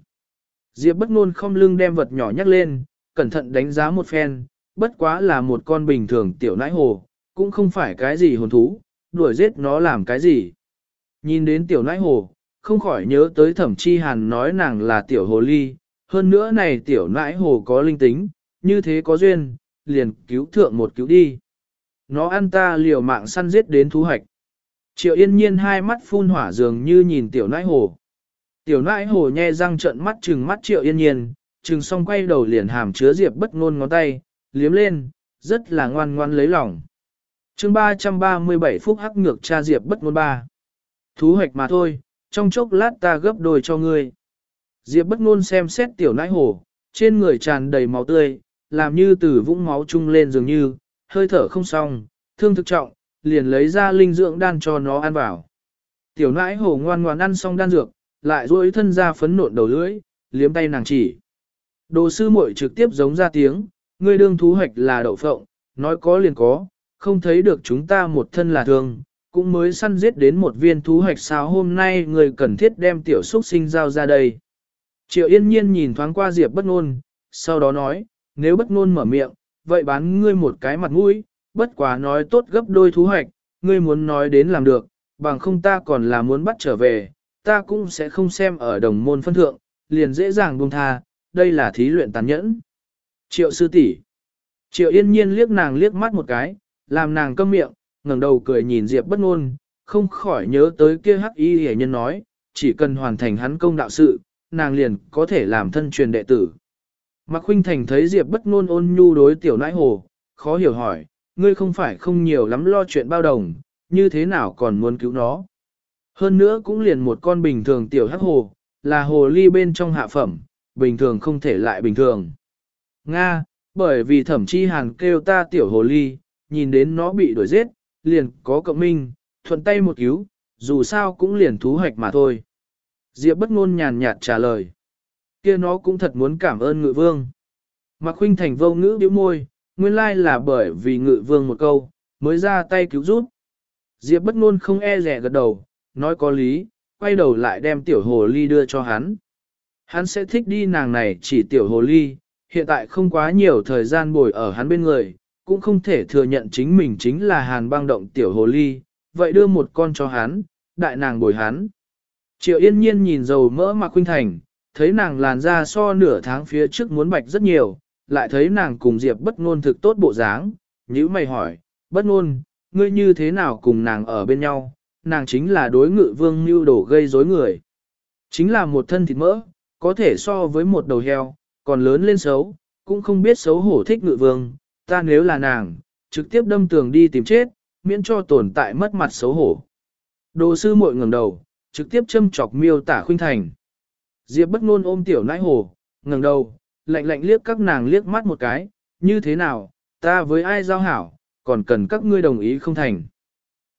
Diệp bất ngôn không lưng đem vật nhỏ nhắc lên, cẩn thận đánh giá một phen, bất quá là một con bình thường tiểu nãi hồ, cũng không phải cái gì hồn thú, đuổi giết nó làm cái gì. Nhìn đến tiểu nãi hồ, không khỏi nhớ tới thẩm chi hàn nói nàng là tiểu hồ ly, hơn nữa này tiểu nãi hồ có linh tính, như thế có duyên, liền cứu thượng một cứu đi. Nó ăn ta liều mạng săn giết đến thú hạch. Triệu yên nhiên hai mắt phun hỏa dường như nhìn tiểu nãi hồ. Tiểu nãi hồ nhe răng trợn mắt trừng mắt triệu yên nhiên, trừng xong quay đầu liền hàm chứa diệp bất ngôn ngón tay, liếm lên, rất là ngoan ngoan lấy lòng. chương 337 phút hắc ngược cha diệp bất ngôn ba. Thú hoạch mà thôi, trong chốc lát ta gấp đôi cho ngươi. Diệp bất ngôn xem xét tiểu nãi hổ, trên người tràn đầy máu tươi, làm như từ vũng máu chung lên dường như, hơi thở không xong, thương thực trọng, liền lấy ra linh dưỡng đan cho nó ăn vào. Tiểu nãi hổ ngoan ngoan ăn xong đan dược, lại duỗi thân ra phấn nộn đầu lưỡi, liếm tay nàng chỉ. Đồ sư muội trực tiếp giống ra tiếng, ngươi đương thú hoạch là đậu phộng, nói có liền có, không thấy được chúng ta một thân là thương, cũng mới săn giết đến một viên thú hoạch sao hôm nay người cần thiết đem tiểu xúc sinh giao ra đây. Triệu yên nhiên nhìn thoáng qua Diệp bất ngôn, sau đó nói, nếu bất ngôn mở miệng, vậy bán ngươi một cái mặt mũi, bất quá nói tốt gấp đôi thú hoạch, ngươi muốn nói đến làm được, bằng không ta còn là muốn bắt trở về, ta cũng sẽ không xem ở đồng môn phân thượng, liền dễ dàng buông tha, đây là thí luyện tàn nhẫn. Triệu sư tỷ, Triệu yên nhiên liếc nàng liếc mắt một cái, làm nàng câm miệng, ngẩng đầu cười nhìn Diệp bất ngôn, không khỏi nhớ tới kia hắc y hề nhân nói, chỉ cần hoàn thành hắn công đạo sự, nàng liền có thể làm thân truyền đệ tử. Mạc Khuynh Thành thấy Diệp bất ngôn ôn nhu đối tiểu nãi hồ, khó hiểu hỏi, ngươi không phải không nhiều lắm lo chuyện bao đồng, như thế nào còn muốn cứu nó. Hơn nữa cũng liền một con bình thường tiểu hắc hồ, là hồ ly bên trong hạ phẩm, bình thường không thể lại bình thường. Nga, bởi vì thẩm chi hàn kêu ta tiểu hồ ly, nhìn đến nó bị đuổi giết, liền có cộng minh, thuận tay một cứu, dù sao cũng liền thú hoạch mà thôi. Diệp bất ngôn nhàn nhạt trả lời. kia nó cũng thật muốn cảm ơn ngự vương. Mạc Khuynh Thành vô ngữ bĩu môi, nguyên lai là bởi vì ngự vương một câu, mới ra tay cứu giúp. Diệp bất ngôn không e rẻ gật đầu, nói có lý, quay đầu lại đem tiểu hồ ly đưa cho hắn. Hắn sẽ thích đi nàng này chỉ tiểu hồ ly, hiện tại không quá nhiều thời gian bồi ở hắn bên người, cũng không thể thừa nhận chính mình chính là hàn băng động tiểu hồ ly, vậy đưa một con cho hắn, đại nàng bồi hắn. Triệu yên nhiên nhìn dầu mỡ mà khuynh thành, thấy nàng làn da so nửa tháng phía trước muốn bạch rất nhiều, lại thấy nàng cùng Diệp bất ngôn thực tốt bộ dáng, nhữ mày hỏi, bất ngôn, ngươi như thế nào cùng nàng ở bên nhau, nàng chính là đối ngự vương mưu đổ gây rối người. Chính là một thân thịt mỡ, có thể so với một đầu heo, còn lớn lên xấu, cũng không biết xấu hổ thích ngự vương, ta nếu là nàng, trực tiếp đâm tường đi tìm chết, miễn cho tồn tại mất mặt xấu hổ. Đồ sư muội ngẩng đầu, trực tiếp châm chọc miêu tả khuynh thành. Diệp bất ngôn ôm tiểu nãi hồ, ngẩng đầu, lạnh lạnh liếc các nàng liếc mắt một cái, như thế nào, ta với ai giao hảo, còn cần các ngươi đồng ý không thành.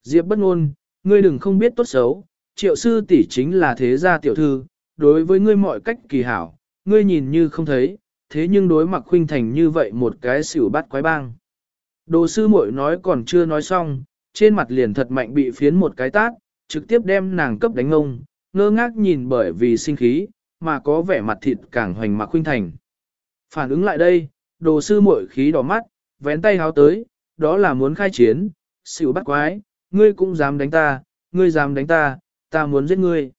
Diệp bất ngôn, ngươi đừng không biết tốt xấu, triệu sư tỷ chính là thế gia tiểu thư, đối với ngươi mọi cách kỳ hảo, ngươi nhìn như không thấy, thế nhưng đối mặt khuynh thành như vậy một cái xỉu bắt quái bang. Đồ sư muội nói còn chưa nói xong, trên mặt liền thật mạnh bị phiến một cái tát, trực tiếp đem nàng cấp đánh ngông, ngơ ngác nhìn bởi vì sinh khí, mà có vẻ mặt thịt càng hoành mặc khuynh thành. Phản ứng lại đây, đồ sư muội khí đỏ mắt, vén tay háo tới, đó là muốn khai chiến, xỉu bắt quái, ngươi cũng dám đánh ta, ngươi dám đánh ta, ta muốn giết ngươi.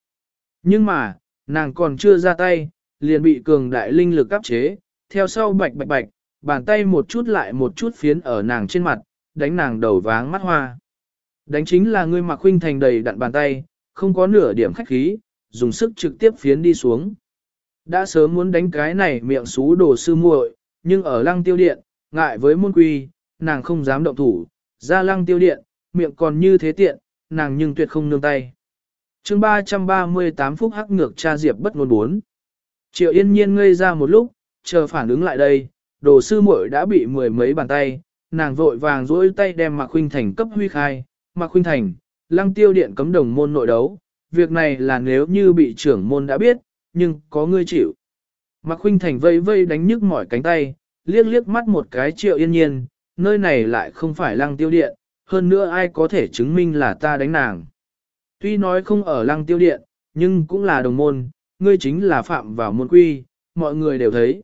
Nhưng mà, nàng còn chưa ra tay, liền bị cường đại linh lực áp chế, theo sau bạch bạch bạch, bàn tay một chút lại một chút phiến ở nàng trên mặt, đánh nàng đầu váng mắt hoa. Đánh chính là ngươi mặc huynh thành đầy đặn bàn tay, không có nửa điểm khách khí, dùng sức trực tiếp phiến đi xuống. Đã sớm muốn đánh cái này miệng xú đồ sư muội, nhưng ở lăng tiêu điện, ngại với môn quy, nàng không dám động thủ, ra lăng tiêu điện, miệng còn như thế tiện, nàng nhưng tuyệt không nương tay. chương 338 phút hắc ngược cha diệp bất ngôn bốn. Triệu yên nhiên ngây ra một lúc, chờ phản ứng lại đây, đồ sư muội đã bị mười mấy bàn tay, nàng vội vàng duỗi tay đem Mạc Khuynh Thành cấp huy khai, Mạc Khuynh Thành, lăng tiêu điện cấm đồng môn nội đấu, việc này là nếu như bị trưởng môn đã biết, nhưng có ngươi chịu. Mạc Khuynh Thành vây vây đánh nhức mỏi cánh tay, liếc liếc mắt một cái triệu yên nhiên, nơi này lại không phải lăng tiêu điện, hơn nữa ai có thể chứng minh là ta đánh nàng. Tuy nói không ở lăng tiêu điện, nhưng cũng là đồng môn, ngươi chính là phạm vào môn quy, mọi người đều thấy.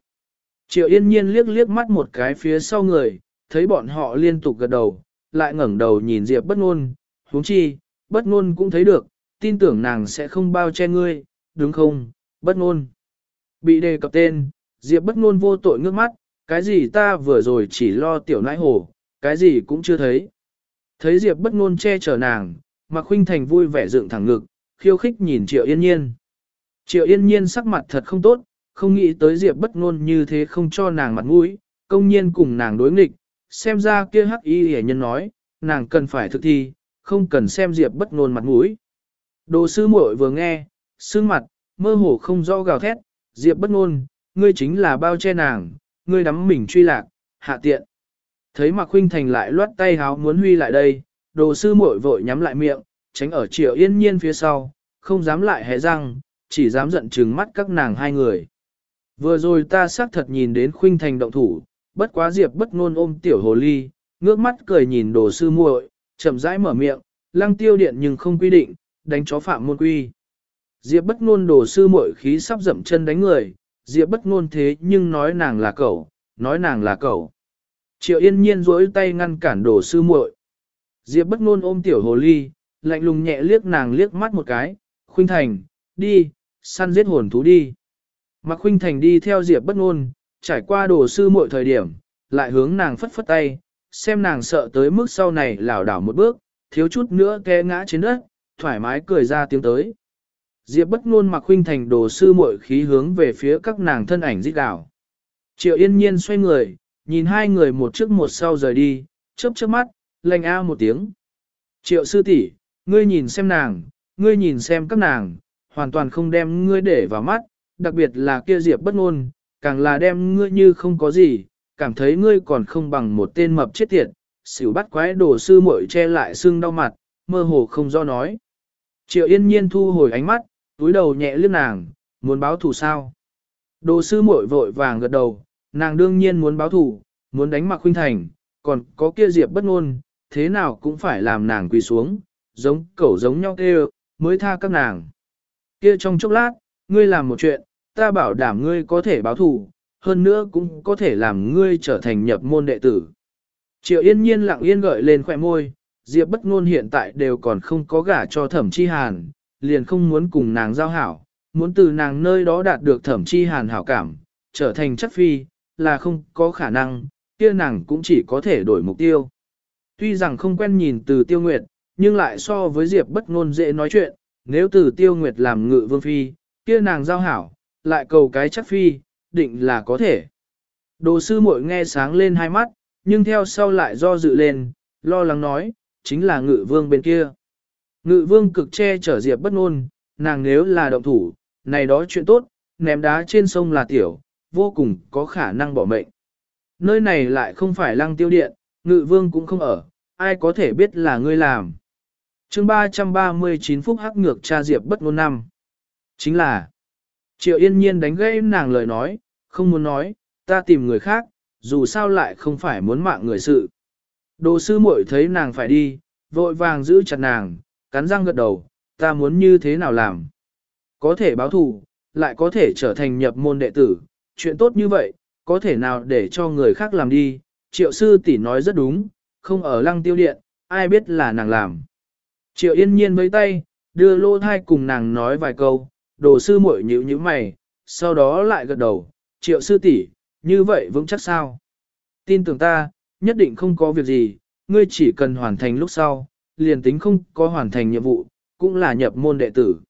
Triệu yên nhiên liếc liếc mắt một cái phía sau người, thấy bọn họ liên tục gật đầu, lại ngẩng đầu nhìn Diệp bất ngôn, huống chi, bất ngôn cũng thấy được, tin tưởng nàng sẽ không bao che ngươi, đúng không, bất ngôn. Bị đề cập tên, Diệp bất ngôn vô tội ngước mắt, cái gì ta vừa rồi chỉ lo tiểu nãi hồ, cái gì cũng chưa thấy. Thấy Diệp bất ngôn che chở nàng, mà khuynh thành vui vẻ dựng thẳng ngực, khiêu khích nhìn Triệu Yên Nhiên. Triệu Yên Nhiên sắc mặt thật không tốt, không nghĩ tới Diệp bất ngôn như thế không cho nàng mặt mũi, công nhiên cùng nàng đối nghịch, xem ra kia hắc y hề nhân nói, nàng cần phải thực thi, không cần xem Diệp bất ngôn mặt mũi. Đồ sư muội vừa nghe, sương mặt, mơ hồ không rõ gào thét, Diệp bất ngôn, ngươi chính là bao che nàng, ngươi đắm mình truy lạc, hạ tiện. Thấy Mạc Khuynh Thành lại loát tay háo muốn huy lại đây, đồ sư muội vội nhắm lại miệng, tránh ở triệu yên nhiên phía sau, không dám lại hé răng, chỉ dám giận trừng mắt các nàng hai người. Vừa rồi ta xác thật nhìn đến Khuynh Thành động thủ, bất quá Diệp bất ngôn ôm tiểu hồ ly, ngước mắt cười nhìn đồ sư muội, chậm rãi mở miệng, lăng tiêu điện nhưng không quy định, đánh chó phạm môn quy. Diệp bất ngôn đổ sư muội khí sắp dậm chân đánh người, Diệp bất ngôn thế nhưng nói nàng là cậu, nói nàng là cậu. Triệu yên nhiên rỗi tay ngăn cản đổ sư muội. Diệp bất ngôn ôm tiểu hồ ly, lạnh lùng nhẹ liếc nàng liếc mắt một cái, khuynh thành, đi, săn giết hồn thú đi. Mạc khuynh thành đi theo Diệp bất ngôn, trải qua đồ sư muội thời điểm, lại hướng nàng phất phất tay, xem nàng sợ tới mức sau này lảo đảo một bước, thiếu chút nữa té ngã trên đất, thoải mái cười ra tiếng tới. Diệp bất ngôn mặc Khuynh thành đồ sư muội khí hướng về phía các nàng thân ảnh rít đảo. Triệu yên nhiên xoay người, nhìn hai người một trước một sau rời đi, chớp chớp mắt, lành a một tiếng. Triệu sư tỷ, ngươi nhìn xem nàng, ngươi nhìn xem các nàng, hoàn toàn không đem ngươi để vào mắt, đặc biệt là kia Diệp bất ngôn, càng là đem ngươi như không có gì, cảm thấy ngươi còn không bằng một tên mập chết tiệt, xỉu bắt quái đồ sư muội che lại xương đau mặt, mơ hồ không do nói. Triệu yên nhiên thu hồi ánh mắt, túi đầu nhẹ liếc nàng, muốn báo thù sao? Đồ sư muội vội vàng gật đầu, nàng đương nhiên muốn báo thù, muốn đánh mặc huynh thành, còn có kia diệp bất ngôn, thế nào cũng phải làm nàng quỳ xuống, giống cẩu giống nhau kêu, mới tha các nàng. Kia trong chốc lát, ngươi làm một chuyện, ta bảo đảm ngươi có thể báo thù, hơn nữa cũng có thể làm ngươi trở thành nhập môn đệ tử. Triệu yên nhiên lặng yên gợi lên khỏe môi, Diệp bất ngôn hiện tại đều còn không có gả cho thẩm chi hàn, liền không muốn cùng nàng giao hảo, muốn từ nàng nơi đó đạt được thẩm chi hàn hảo cảm, trở thành chất phi, là không có khả năng, kia nàng cũng chỉ có thể đổi mục tiêu. Tuy rằng không quen nhìn từ tiêu nguyệt, nhưng lại so với Diệp bất ngôn dễ nói chuyện, nếu từ tiêu nguyệt làm ngự vương phi, kia nàng giao hảo, lại cầu cái chất phi, định là có thể. Đồ sư muội nghe sáng lên hai mắt, nhưng theo sau lại do dự lên, lo lắng nói, chính là ngự vương bên kia. Ngự vương cực che chở diệp bất ngôn, nàng nếu là động thủ, này đó chuyện tốt, ném đá trên sông là tiểu, vô cùng có khả năng bỏ mệnh. Nơi này lại không phải lăng tiêu điện, ngự vương cũng không ở, ai có thể biết là ngươi làm chương 339 phút hắc ngược cha diệp bất ngôn năm. Chính là, triệu yên nhiên đánh gây nàng lời nói, không muốn nói, ta tìm người khác, dù sao lại không phải muốn mạng người sự. Đồ sư muội thấy nàng phải đi, vội vàng giữ chặt nàng, cắn răng gật đầu, ta muốn như thế nào làm. Có thể báo thù, lại có thể trở thành nhập môn đệ tử, chuyện tốt như vậy, có thể nào để cho người khác làm đi. Triệu sư tỷ nói rất đúng, không ở lăng tiêu điện, ai biết là nàng làm. Triệu yên nhiên với tay, đưa lô thai cùng nàng nói vài câu, đồ sư muội nhíu nhíu mày, sau đó lại gật đầu, triệu sư tỷ, như vậy vững chắc sao? Tin tưởng ta, nhất định không có việc gì, ngươi chỉ cần hoàn thành lúc sau, liền tính không có hoàn thành nhiệm vụ, cũng là nhập môn đệ tử.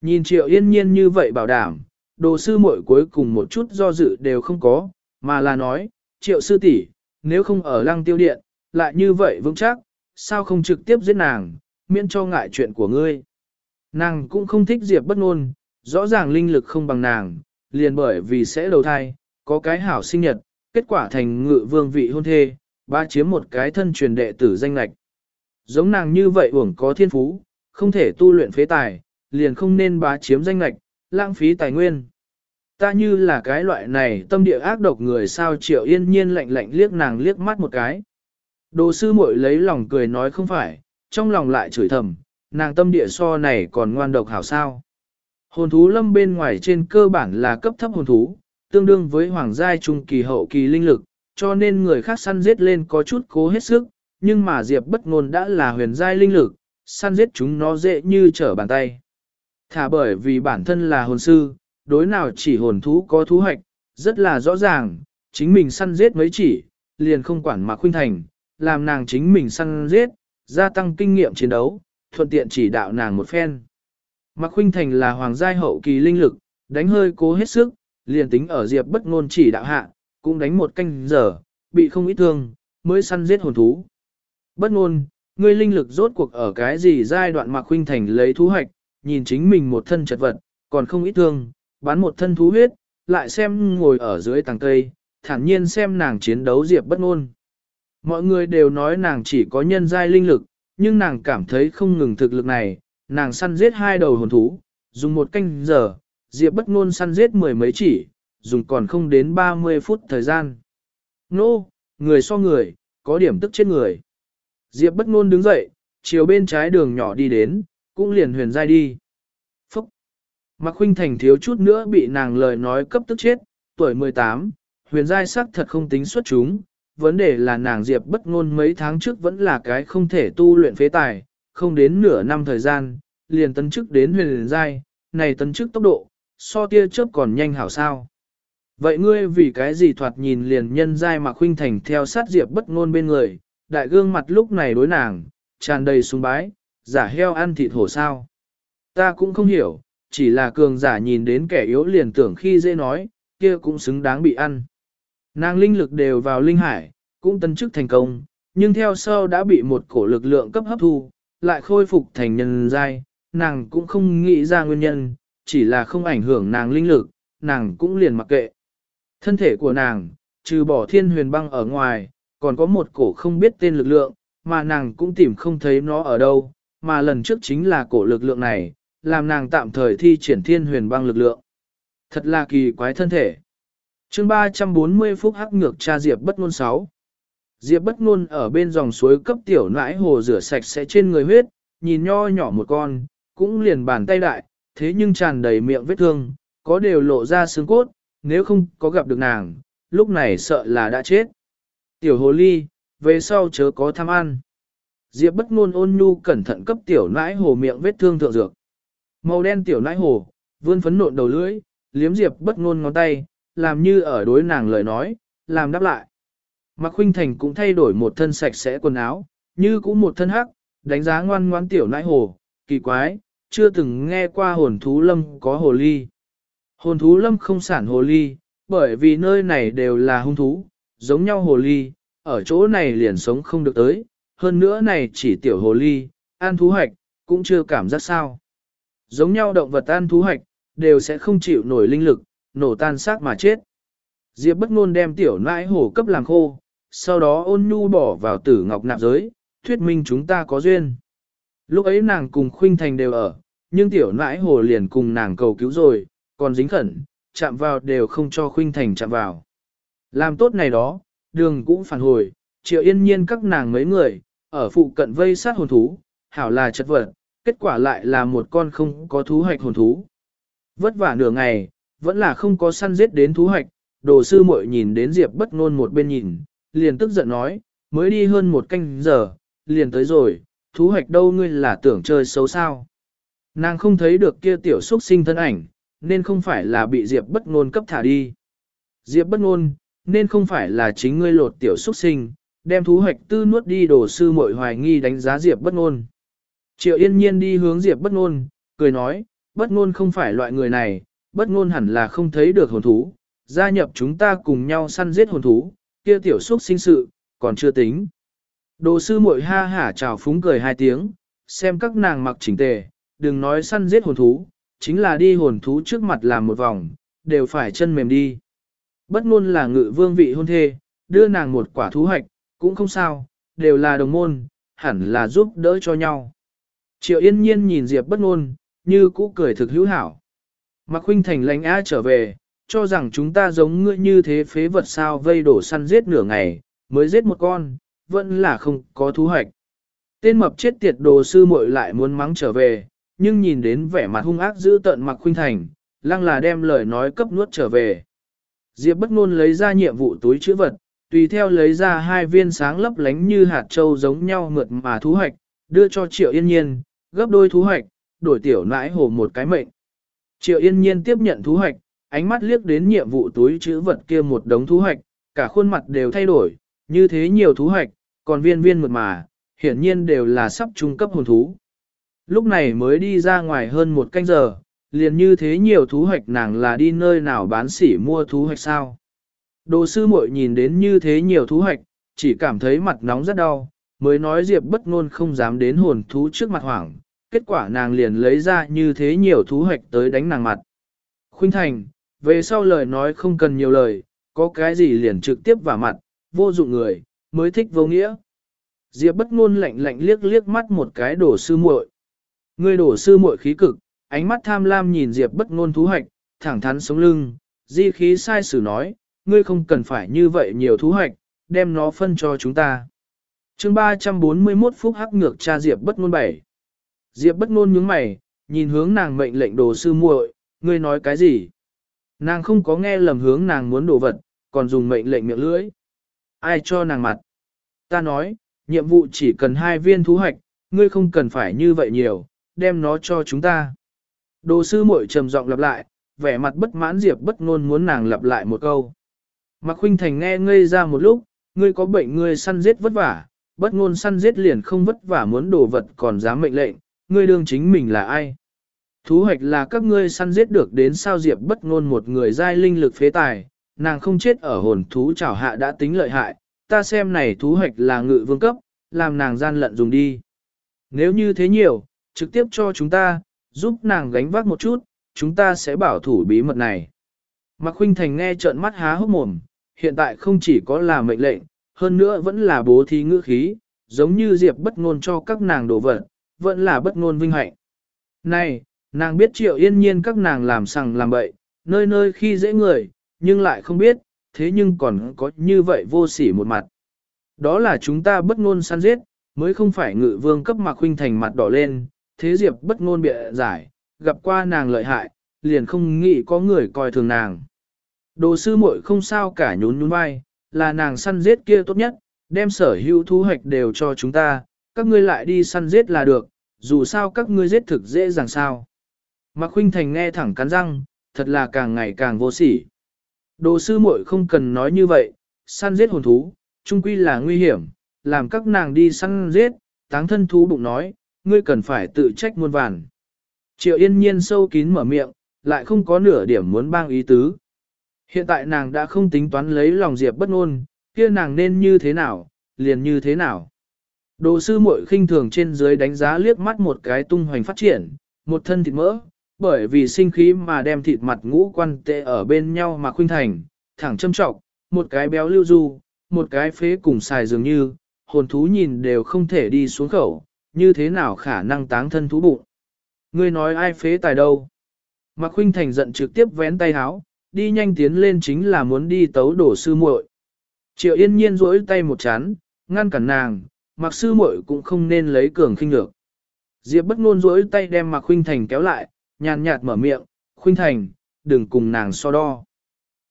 Nhìn triệu yên nhiên như vậy bảo đảm, đồ sư muội cuối cùng một chút do dự đều không có, mà là nói, triệu sư tỷ, nếu không ở lăng tiêu điện, lại như vậy vững chắc, sao không trực tiếp giết nàng, miễn cho ngại chuyện của ngươi. Nàng cũng không thích diệp bất ngôn, rõ ràng linh lực không bằng nàng, liền bởi vì sẽ đầu thai, có cái hảo sinh nhật, kết quả thành ngự vương vị hôn thê, ba chiếm một cái thân truyền đệ tử danh lạch. Giống nàng như vậy uổng có thiên phú, không thể tu luyện phế tài, liền không nên bá chiếm danh lạch, lãng phí tài nguyên. Ta như là cái loại này tâm địa ác độc người sao triệu yên nhiên lạnh lạnh liếc nàng liếc mắt một cái. Đồ sư muội lấy lòng cười nói không phải, trong lòng lại chửi thầm, nàng tâm địa so này còn ngoan độc hảo sao. Hồn thú lâm bên ngoài trên cơ bản là cấp thấp hồn thú, tương đương với hoàng giai trung kỳ hậu kỳ linh lực, cho nên người khác săn giết lên có chút cố hết sức, nhưng mà Diệp bất ngôn đã là huyền giai linh lực, săn giết chúng nó dễ như trở bàn tay. Thả bởi vì bản thân là hồn sư, đối nào chỉ hồn thú có thú hoạch, rất là rõ ràng, chính mình săn giết mấy chỉ, liền không quản mà khuynh thành, làm nàng chính mình săn giết, gia tăng kinh nghiệm chiến đấu, thuận tiện chỉ đạo nàng một phen. Mạc Khuynh Thành là hoàng giai hậu kỳ linh lực, đánh hơi cố hết sức, liền tính ở Diệp bất ngôn chỉ đạo hạ, cũng đánh một canh giờ, bị không ít thương, mới săn giết hồn thú. Bất ngôn, ngươi linh lực rốt cuộc ở cái gì giai đoạn Mạc Khuynh Thành lấy thú hạch, nhìn chính mình một thân chật vật, còn không ít thương, bán một thân thú huyết, lại xem ngồi ở dưới tầng cây, thản nhiên xem nàng chiến đấu Diệp bất ngôn. Mọi người đều nói nàng chỉ có nhân giai linh lực, nhưng nàng cảm thấy không ngừng thực lực này, nàng săn giết hai đầu hồn thú, dùng một canh giờ, Diệp bất ngôn săn giết mười mấy chỉ, dùng còn không đến 30 phút thời gian. Nô, người so người, có điểm tức chết người. Diệp bất ngôn đứng dậy, chiều bên trái đường nhỏ đi đến, cũng liền huyền giai đi. Phúc! Mạc Khuynh Thành thiếu chút nữa bị nàng lời nói cấp tức chết, tuổi 18, huyền giai sắc thật không tính xuất chúng, vấn đề là nàng Diệp bất ngôn mấy tháng trước vẫn là cái không thể tu luyện phế tài, không đến nửa năm thời gian, liền tấn chức đến huyền giai, này tấn chức tốc độ, so tia chớp còn nhanh hảo sao. Vậy ngươi vì cái gì thoạt nhìn liền nhân giai mà khuynh thành theo sát Diệp bất ngôn bên người, đại gương mặt lúc này đối nàng, tràn đầy sùng bái, giả heo ăn thịt hổ sao. Ta cũng không hiểu, chỉ là cường giả nhìn đến kẻ yếu liền tưởng khi dễ nói, kia cũng xứng đáng bị ăn. Nàng linh lực đều vào linh hải, cũng tân chức thành công, nhưng theo sau đã bị một cổ lực lượng cấp hấp thu, lại khôi phục thành nhân giai, nàng cũng không nghĩ ra nguyên nhân, chỉ là không ảnh hưởng nàng linh lực, nàng cũng liền mặc kệ. Thân thể của nàng, trừ bỏ thiên huyền băng ở ngoài, còn có một cổ không biết tên lực lượng, mà nàng cũng tìm không thấy nó ở đâu, mà lần trước chính là cổ lực lượng này, làm nàng tạm thời thi triển thiên huyền băng lực lượng. Thật là kỳ quái thân thể chương 340 phút hắc ngược cha Diệp bất ngôn 6. Diệp bất ngôn ở bên dòng suối cấp tiểu nãi hồ rửa sạch sẽ trên người huyết, nhìn nho nhỏ một con, cũng liền bàn tay đại, thế nhưng tràn đầy miệng vết thương, có đều lộ ra xương cốt, nếu không có gặp được nàng, lúc này sợ là đã chết. Tiểu hồ ly, về sau chớ có tham ăn. Diệp bất ngôn ôn nhu cẩn thận cấp tiểu nãi hồ miệng vết thương thượng dược. Màu đen tiểu nãi hồ, vươn phấn nộn đầu lưỡi, liếm Diệp bất ngôn ngón tay, làm như ở đối nàng lời nói, làm đáp lại. Mạc Khuynh Thành cũng thay đổi một thân sạch sẽ quần áo, như cũng một thân hắc, đánh giá ngoan ngoãn tiểu nãi hồ, kỳ quái, chưa từng nghe qua hồn thú lâm có hồ ly. Hồn thú lâm không sản hồ ly, bởi vì nơi này đều là hung thú, giống nhau hồ ly, ở chỗ này liền sống không được tới, hơn nữa này chỉ tiểu hồ ly, ăn thú hoạch, cũng chưa cảm giác sao. Giống nhau động vật ăn thú hoạch, đều sẽ không chịu nổi linh lực, nổ tan xác mà chết. Diệp bất ngôn đem tiểu nãi hồ cấp làm khô, sau đó ôn nhu bỏ vào tử ngọc nạp giới, thuyết minh chúng ta có duyên. Lúc ấy nàng cùng Khuynh Thành đều ở, nhưng tiểu nãi hồ liền cùng nàng cầu cứu rồi, còn dính khẩn, chạm vào đều không cho Khuynh Thành chạm vào. Làm tốt này đó, đường cũng phản hồi, triệu yên nhiên các nàng mấy người, ở phụ cận vây sát hồn thú, hảo là chất vật, kết quả lại là một con không có thú hoạch hồn thú. Vất vả nửa ngày, vẫn là không có săn giết đến thú hoạch, đồ sư muội nhìn đến Diệp bất ngôn một bên nhìn, liền tức giận nói, mới đi hơn một canh giờ, liền tới rồi, thú hoạch đâu ngươi là tưởng chơi xấu sao. Nàng không thấy được kia tiểu xuất sinh thân ảnh, nên không phải là bị Diệp bất ngôn cấp thả đi. Diệp bất ngôn, nên không phải là chính ngươi lột tiểu xuất sinh, đem thú hoạch tư nuốt đi đồ sư muội hoài nghi đánh giá Diệp bất ngôn. Triệu yên nhiên đi hướng Diệp bất ngôn, cười nói, bất ngôn không phải loại người này, bất ngôn hẳn là không thấy được hồn thú, gia nhập chúng ta cùng nhau săn giết hồn thú, kia tiểu xúc sinh sự, còn chưa tính. Đồ sư muội ha hả chào phúng cười hai tiếng, xem các nàng mặc chỉnh tề, đừng nói săn giết hồn thú, chính là đi hồn thú trước mặt làm một vòng, đều phải chân mềm đi. Bất ngôn là ngự vương vị hôn thê, đưa nàng một quả thú hoạch, cũng không sao, đều là đồng môn, hẳn là giúp đỡ cho nhau. Triệu yên nhiên nhìn Diệp bất ngôn, như cũ cười thực hữu hảo. Mạc Khuynh Thành lãnh á trở về, cho rằng chúng ta giống ngươi như thế phế vật sao vây đổ săn giết nửa ngày, mới giết một con, vẫn là không có thú hoạch. Tên mập chết tiệt đồ sư muội lại muốn mắng trở về, nhưng nhìn đến vẻ mặt hung ác giữ tận Mạc Khuynh Thành, lăng là đem lời nói cấp nuốt trở về. Diệp bất ngôn lấy ra nhiệm vụ túi chữ vật, tùy theo lấy ra hai viên sáng lấp lánh như hạt châu giống nhau mượt mà thú hoạch, đưa cho Triệu Yên Nhiên, gấp đôi thú hoạch, đổi tiểu nãi hồ một cái mệnh. Triệu Yên Nhiên tiếp nhận thú hoạch, ánh mắt liếc đến nhiệm vụ túi chữ vật kia một đống thú hoạch, cả khuôn mặt đều thay đổi, như thế nhiều thú hoạch, còn viên viên mượt mà, hiển nhiên đều là sắp trung cấp hồn thú. Lúc này mới đi ra ngoài hơn một canh giờ, liền như thế nhiều thú hoạch nàng là đi nơi nào bán sỉ mua thú hoạch sao. Đồ sư muội nhìn đến như thế nhiều thú hoạch, chỉ cảm thấy mặt nóng rất đau, mới nói Diệp bất ngôn không dám đến hồn thú trước mặt hoảng, kết quả nàng liền lấy ra như thế nhiều thú hoạch tới đánh nàng mặt. Khuynh Thành, về sau lời nói không cần nhiều lời, có cái gì liền trực tiếp vào mặt, vô dụng người, mới thích vô nghĩa. Diệp bất ngôn lạnh lạnh liếc liếc mắt một cái đổ sư muội. Người đổ sư muội khí cực, ánh mắt tham lam nhìn Diệp bất ngôn thú hoạch, thẳng thắn sống lưng, di khí sai sử nói, ngươi không cần phải như vậy nhiều thú hoạch, đem nó phân cho chúng ta. chương 341 Phúc hắc ngược cha Diệp bất ngôn bảy. Diệp bất ngôn nhướng mày, nhìn hướng nàng mệnh lệnh đồ sư muội, ngươi nói cái gì? Nàng không có nghe lầm hướng nàng muốn đổ vật, còn dùng mệnh lệnh miệng lưỡi. Ai cho nàng mặt? Ta nói, nhiệm vụ chỉ cần hai viên thú hoạch, ngươi không cần phải như vậy nhiều, đem nó cho chúng ta. Đồ sư muội trầm giọng lặp lại, vẻ mặt bất mãn Diệp bất ngôn muốn nàng lặp lại một câu. Mạc Khuynh Thành nghe ngây ra một lúc, ngươi có bệnh ngươi săn giết vất vả, bất ngôn săn giết liền không vất vả muốn đồ vật còn dám mệnh lệnh, ngươi đương chính mình là ai? Thú hoạch là các ngươi săn giết được đến sao Diệp bất ngôn một người giai linh lực phế tài, nàng không chết ở hồn thú chảo hạ đã tính lợi hại, ta xem này thú hoạch là ngự vương cấp, làm nàng gian lận dùng đi. Nếu như thế nhiều, trực tiếp cho chúng ta, giúp nàng gánh vác một chút, chúng ta sẽ bảo thủ bí mật này. Mạc Khuynh Thành nghe trợn mắt há hốc mồm, hiện tại không chỉ có là mệnh lệnh, hơn nữa vẫn là bố thí ngữ khí, giống như Diệp bất ngôn cho các nàng đồ vật, vẫn là bất ngôn vinh hạnh. Này, nàng biết triệu yên nhiên các nàng làm sằng làm bậy, nơi nơi khi dễ người, nhưng lại không biết, thế nhưng còn có như vậy vô sỉ một mặt. Đó là chúng ta bất ngôn săn giết, mới không phải ngự vương cấp Mạc huynh Thành mặt đỏ lên, thế Diệp bất ngôn bịa giải, gặp qua nàng lợi hại, liền không nghĩ có người coi thường nàng. Đồ sư muội không sao cả nhún nhún vai, là nàng săn giết kia tốt nhất, đem sở hữu thu hoạch đều cho chúng ta, các ngươi lại đi săn giết là được, dù sao các ngươi giết thực dễ dàng sao. Mạc Khuynh Thành nghe thẳng cắn răng, thật là càng ngày càng vô sỉ. Đồ sư muội không cần nói như vậy, săn giết hồn thú, chung quy là nguy hiểm, làm các nàng đi săn giết, táng thân thú bụng nói, ngươi cần phải tự trách muôn vàn. Triệu yên nhiên sâu kín mở miệng, lại không có nửa điểm muốn bang ý tứ. Hiện tại nàng đã không tính toán lấy lòng Diệp bất ngôn, kia nàng nên như thế nào, liền như thế nào. Đồ sư muội khinh thường trên dưới đánh giá liếc mắt một cái tung hoành phát triển, một thân thịt mỡ, bởi vì sinh khí mà đem thịt mặt ngũ quan tệ ở bên nhau mà khuynh thành, thẳng châm trọng, một cái béo lưu du, một cái phế cùng xài dường như, hồn thú nhìn đều không thể đi xuống khẩu, như thế nào khả năng táng thân thú bụng. Ngươi nói ai phế tài đâu? Mạc Khuynh Thành giận trực tiếp vén tay háo, đi nhanh tiến lên chính là muốn đi tấu đổ sư muội. Triệu Yên Nhiên duỗi tay một chán, ngăn cản nàng, mặc sư muội cũng không nên lấy cường khinh lược. Diệp bất ngôn rỗi tay đem Mạc Khuynh Thành kéo lại, nhàn nhạt mở miệng, "Khuynh Thành, đừng cùng nàng so đo."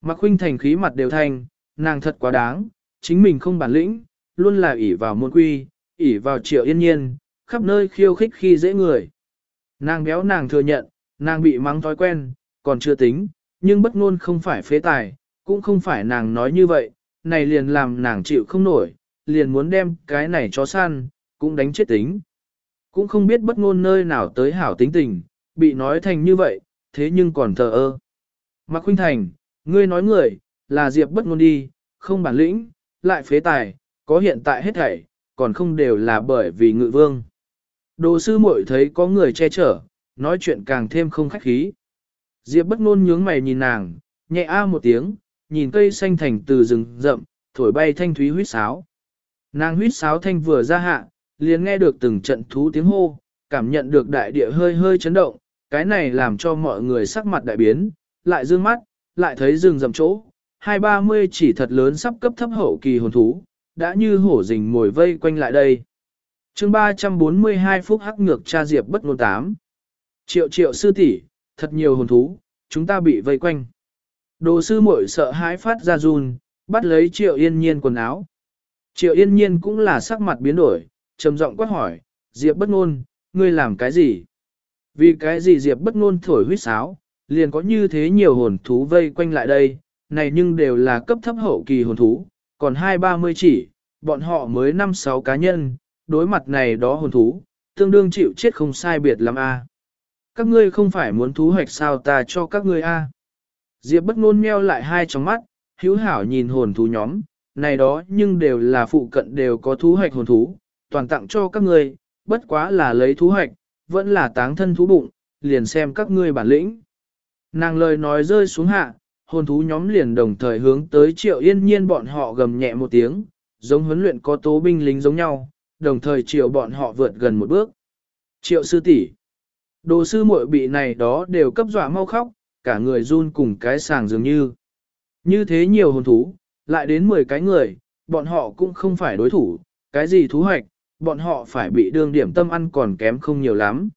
Mạc Khuynh Thành khí mặt đều thanh, nàng thật quá đáng, chính mình không bản lĩnh, luôn là ỷ vào môn quy, ỷ vào Triệu Yên Nhiên, khắp nơi khiêu khích khi dễ người. Nàng béo nàng thừa nhận, nàng bị mắng thói quen, còn chưa tính, nhưng bất ngôn không phải phế tài, cũng không phải nàng nói như vậy, này liền làm nàng chịu không nổi, liền muốn đem cái này chó săn, cũng đánh chết tính. Cũng không biết bất ngôn nơi nào tới hảo tính tình, bị nói thành như vậy, thế nhưng còn thờ ơ. Mạc Khuynh Thành, ngươi nói người, là Diệp bất ngôn đi, không bản lĩnh, lại phế tài, có hiện tại hết thảy, còn không đều là bởi vì ngự vương. Đồ sư muội thấy có người che chở, nói chuyện càng thêm không khách khí. Diệp bất ngôn nhướng mày nhìn nàng, nhẹ a một tiếng, nhìn cây xanh thành từ rừng rậm, thổi bay thanh thúy huýt sáo. Nàng huyết sáo thanh vừa ra hạ, liền nghe được từng trận thú tiếng hô, cảm nhận được đại địa hơi hơi chấn động, cái này làm cho mọi người sắc mặt đại biến, lại dương mắt, lại thấy rừng rậm chỗ, hai ba mươi chỉ thật lớn sắp cấp thấp hậu kỳ hồn thú, đã như hổ rình mồi vây quanh lại đây. chương 342 phút hắc ngược cha diệp bất ngôn tám. Triệu triệu sư tỷ, thật nhiều hồn thú, chúng ta bị vây quanh. Đồ sư muội sợ hãi phát ra run, bắt lấy triệu yên nhiên quần áo. Triệu yên nhiên cũng là sắc mặt biến đổi, trầm giọng quát hỏi, Diệp bất ngôn, ngươi làm cái gì? Vì cái gì Diệp bất ngôn thổi huyết sáo, liền có như thế nhiều hồn thú vây quanh lại đây, này nhưng đều là cấp thấp hậu kỳ hồn thú, còn hai ba mươi chỉ, bọn họ mới năm sáu cá nhân, đối mặt này đó hồn thú, tương đương chịu chết không sai biệt lắm a. Các ngươi không phải muốn thú hoạch sao ta cho các ngươi a? Diệp bất ngôn meo lại hai tròng mắt, hữu hảo nhìn hồn thú nhóm, này đó nhưng đều là phụ cận đều có thú hoạch hồn thú, toàn tặng cho các ngươi, bất quá là lấy thú hoạch, vẫn là táng thân thú bụng, liền xem các ngươi bản lĩnh. Nàng lời nói rơi xuống hạ, hồn thú nhóm liền đồng thời hướng tới triệu yên nhiên bọn họ gầm nhẹ một tiếng, giống huấn luyện có tố binh lính giống nhau, đồng thời triệu bọn họ vượt gần một bước. Triệu sư tỷ Đồ sư muội bị này đó đều cấp dọa mau khóc, cả người run cùng cái sàng dường như. Như thế nhiều hồn thú, lại đến 10 cái người, bọn họ cũng không phải đối thủ, cái gì thú hoạch, bọn họ phải bị đương điểm tâm ăn còn kém không nhiều lắm.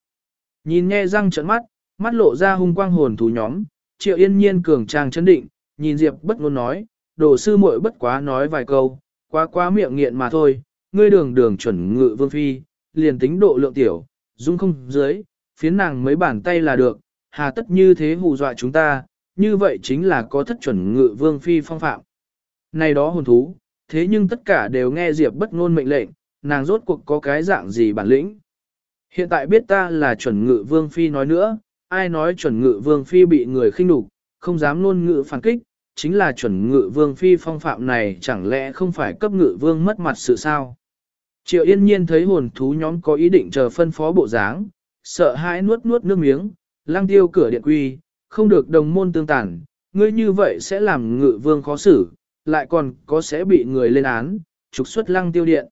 Nhìn nghe răng trợn mắt, mắt lộ ra hung quang hồn thú nhóm, triệu yên nhiên cường trang chấn định, nhìn Diệp bất ngôn nói, đồ sư muội bất quá nói vài câu, quá quá miệng nghiện mà thôi, ngươi đường đường chuẩn ngự vương phi, liền tính độ lượng tiểu, dung không dưới, phiến nàng mấy bàn tay là được, hà tất như thế hù dọa chúng ta, như vậy chính là có thất chuẩn ngự vương phi phong phạm. Này đó hồn thú, thế nhưng tất cả đều nghe Diệp bất ngôn mệnh lệnh, nàng rốt cuộc có cái dạng gì bản lĩnh. Hiện tại biết ta là chuẩn ngự vương phi nói nữa, ai nói chuẩn ngự vương phi bị người khinh đục, không dám luôn ngự phản kích, chính là chuẩn ngự vương phi phong phạm này chẳng lẽ không phải cấp ngự vương mất mặt sự sao. Triệu yên nhiên thấy hồn thú nhóm có ý định chờ phân phó bộ dáng, sợ hãi nuốt nuốt nước miếng, lang tiêu cửa điện quy, không được đồng môn tương tàn, ngươi như vậy sẽ làm ngự vương khó xử, lại còn có sẽ bị người lên án, trục xuất lăng tiêu điện.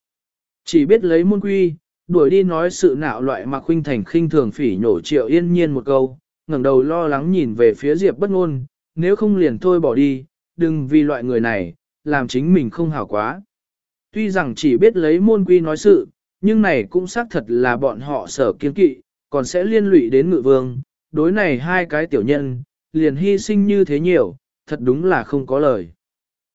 Chỉ biết lấy môn quy, đuổi đi nói sự nạo loại mà khuynh thành khinh thường phỉ nhổ triệu yên nhiên một câu, ngẩng đầu lo lắng nhìn về phía Diệp bất ngôn, nếu không liền thôi bỏ đi, đừng vì loại người này, làm chính mình không hảo quá. Tuy rằng chỉ biết lấy môn quy nói sự, nhưng này cũng xác thật là bọn họ sở kiên kỵ, còn sẽ liên lụy đến ngự vương, đối này hai cái tiểu nhân, liền hy sinh như thế nhiều, thật đúng là không có lời.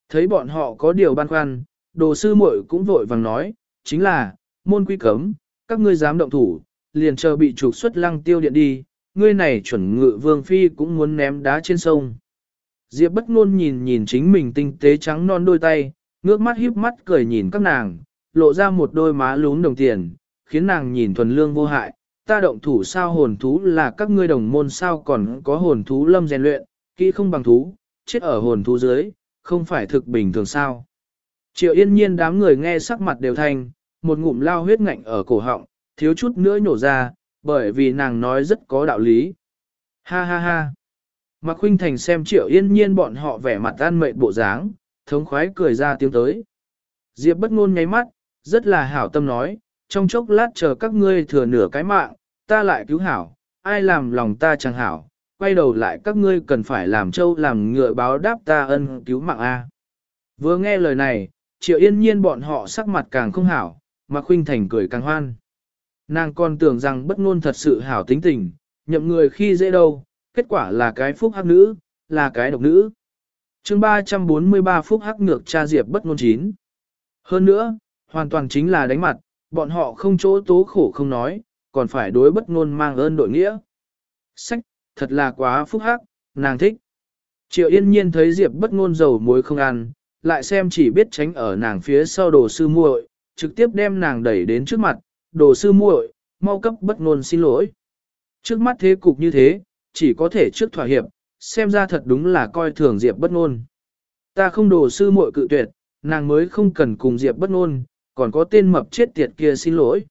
Thấy bọn họ có điều băn khoăn, đồ sư muội cũng vội vàng nói, chính là, môn quy cấm, các ngươi dám động thủ, liền chờ bị trục xuất lăng tiêu điện đi, ngươi này chuẩn ngự vương phi cũng muốn ném đá trên sông. Diệp bất ngôn nhìn nhìn chính mình tinh tế trắng non đôi tay, ngước mắt híp mắt cười nhìn các nàng, lộ ra một đôi má lún đồng tiền, khiến nàng nhìn thuần lương vô hại. Ta động thủ sao hồn thú là các ngươi đồng môn sao còn có hồn thú lâm rèn luyện, kỹ không bằng thú, chết ở hồn thú dưới, không phải thực bình thường sao. Triệu yên nhiên đám người nghe sắc mặt đều thanh, một ngụm lao huyết ngạnh ở cổ họng, thiếu chút nữa nhổ ra, bởi vì nàng nói rất có đạo lý. Ha ha ha. Mạc Khuynh Thành xem triệu yên nhiên bọn họ vẻ mặt tan mệt bộ dáng, thống khoái cười ra tiếng tới. Diệp bất ngôn nháy mắt, rất là hảo tâm nói, trong chốc lát chờ các ngươi thừa nửa cái mạng, ta lại cứu hảo, ai làm lòng ta chẳng hảo, quay đầu lại các ngươi cần phải làm châu làm ngựa báo đáp ta ân cứu mạng A. Vừa nghe lời này, triệu yên nhiên bọn họ sắc mặt càng không hảo, mà khuynh thành cười càng hoan. Nàng còn tưởng rằng bất ngôn thật sự hảo tính tình, nhậm người khi dễ đâu, kết quả là cái phúc hắc nữ, là cái độc nữ. chương 343 phúc hắc ngược cha diệp bất ngôn chín. Hơn nữa, hoàn toàn chính là đánh mặt, bọn họ không chỗ tố khổ không nói, còn phải đối bất ngôn mang ơn đội nghĩa. Sách, thật là quá phúc hắc, nàng thích. Triệu yên nhiên thấy diệp bất ngôn dầu muối không ăn, lại xem chỉ biết tránh ở nàng phía sau đồ sư muội, trực tiếp đem nàng đẩy đến trước mặt, đồ sư muội, mau cấp bất ngôn xin lỗi. Trước mắt thế cục như thế, chỉ có thể trước thỏa hiệp, xem ra thật đúng là coi thường Diệp bất ngôn. Ta không đồ sư muội cự tuyệt, nàng mới không cần cùng Diệp bất ngôn, còn có tên mập chết tiệt kia xin lỗi.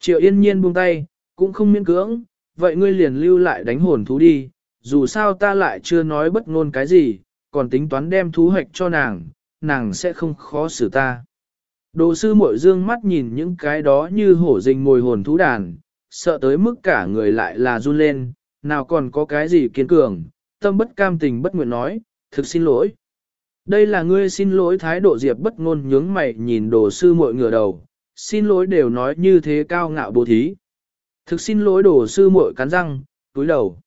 Triệu yên nhiên buông tay, cũng không miễn cưỡng, vậy ngươi liền lưu lại đánh hồn thú đi, dù sao ta lại chưa nói bất ngôn cái gì, còn tính toán đem thú hoạch cho nàng, nàng sẽ không khó xử ta. Đồ sư mội dương mắt nhìn những cái đó như hổ rình mồi hồn thú đàn, sợ tới mức cả người lại là run lên, nào còn có cái gì kiên cường, tâm bất cam tình bất nguyện nói, thực xin lỗi. Đây là ngươi xin lỗi thái độ diệp bất ngôn nhướng mày nhìn đồ sư muội ngửa đầu, xin lỗi đều nói như thế cao ngạo bố thí. Thực xin lỗi đồ sư muội cắn răng, túi đầu.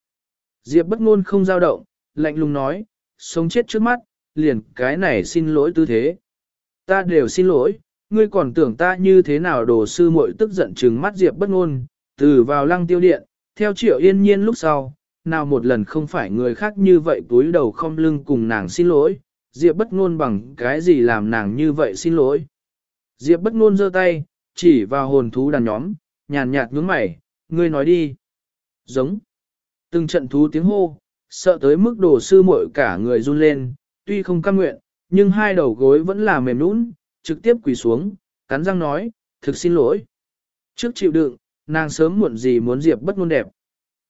Diệp bất ngôn không dao động, lạnh lùng nói, sống chết trước mắt, liền cái này xin lỗi tư thế. Ta đều xin lỗi, ngươi còn tưởng ta như thế nào đồ sư muội tức giận trừng mắt Diệp bất ngôn, từ vào lăng tiêu điện, theo triệu yên nhiên lúc sau, nào một lần không phải người khác như vậy túi đầu không lưng cùng nàng xin lỗi, Diệp bất ngôn bằng cái gì làm nàng như vậy xin lỗi. Diệp bất ngôn giơ tay, chỉ vào hồn thú đàn nhóm, nhàn nhạt nhướng mày, ngươi nói đi. Giống. Từng trận thú tiếng hô, sợ tới mức đồ sư muội cả người run lên, tuy không cam nguyện, nhưng hai đầu gối vẫn là mềm nũng, trực tiếp quỳ xuống, cắn răng nói, thực xin lỗi. Trước chịu đựng, nàng sớm muộn gì muốn Diệp bất ngôn đẹp.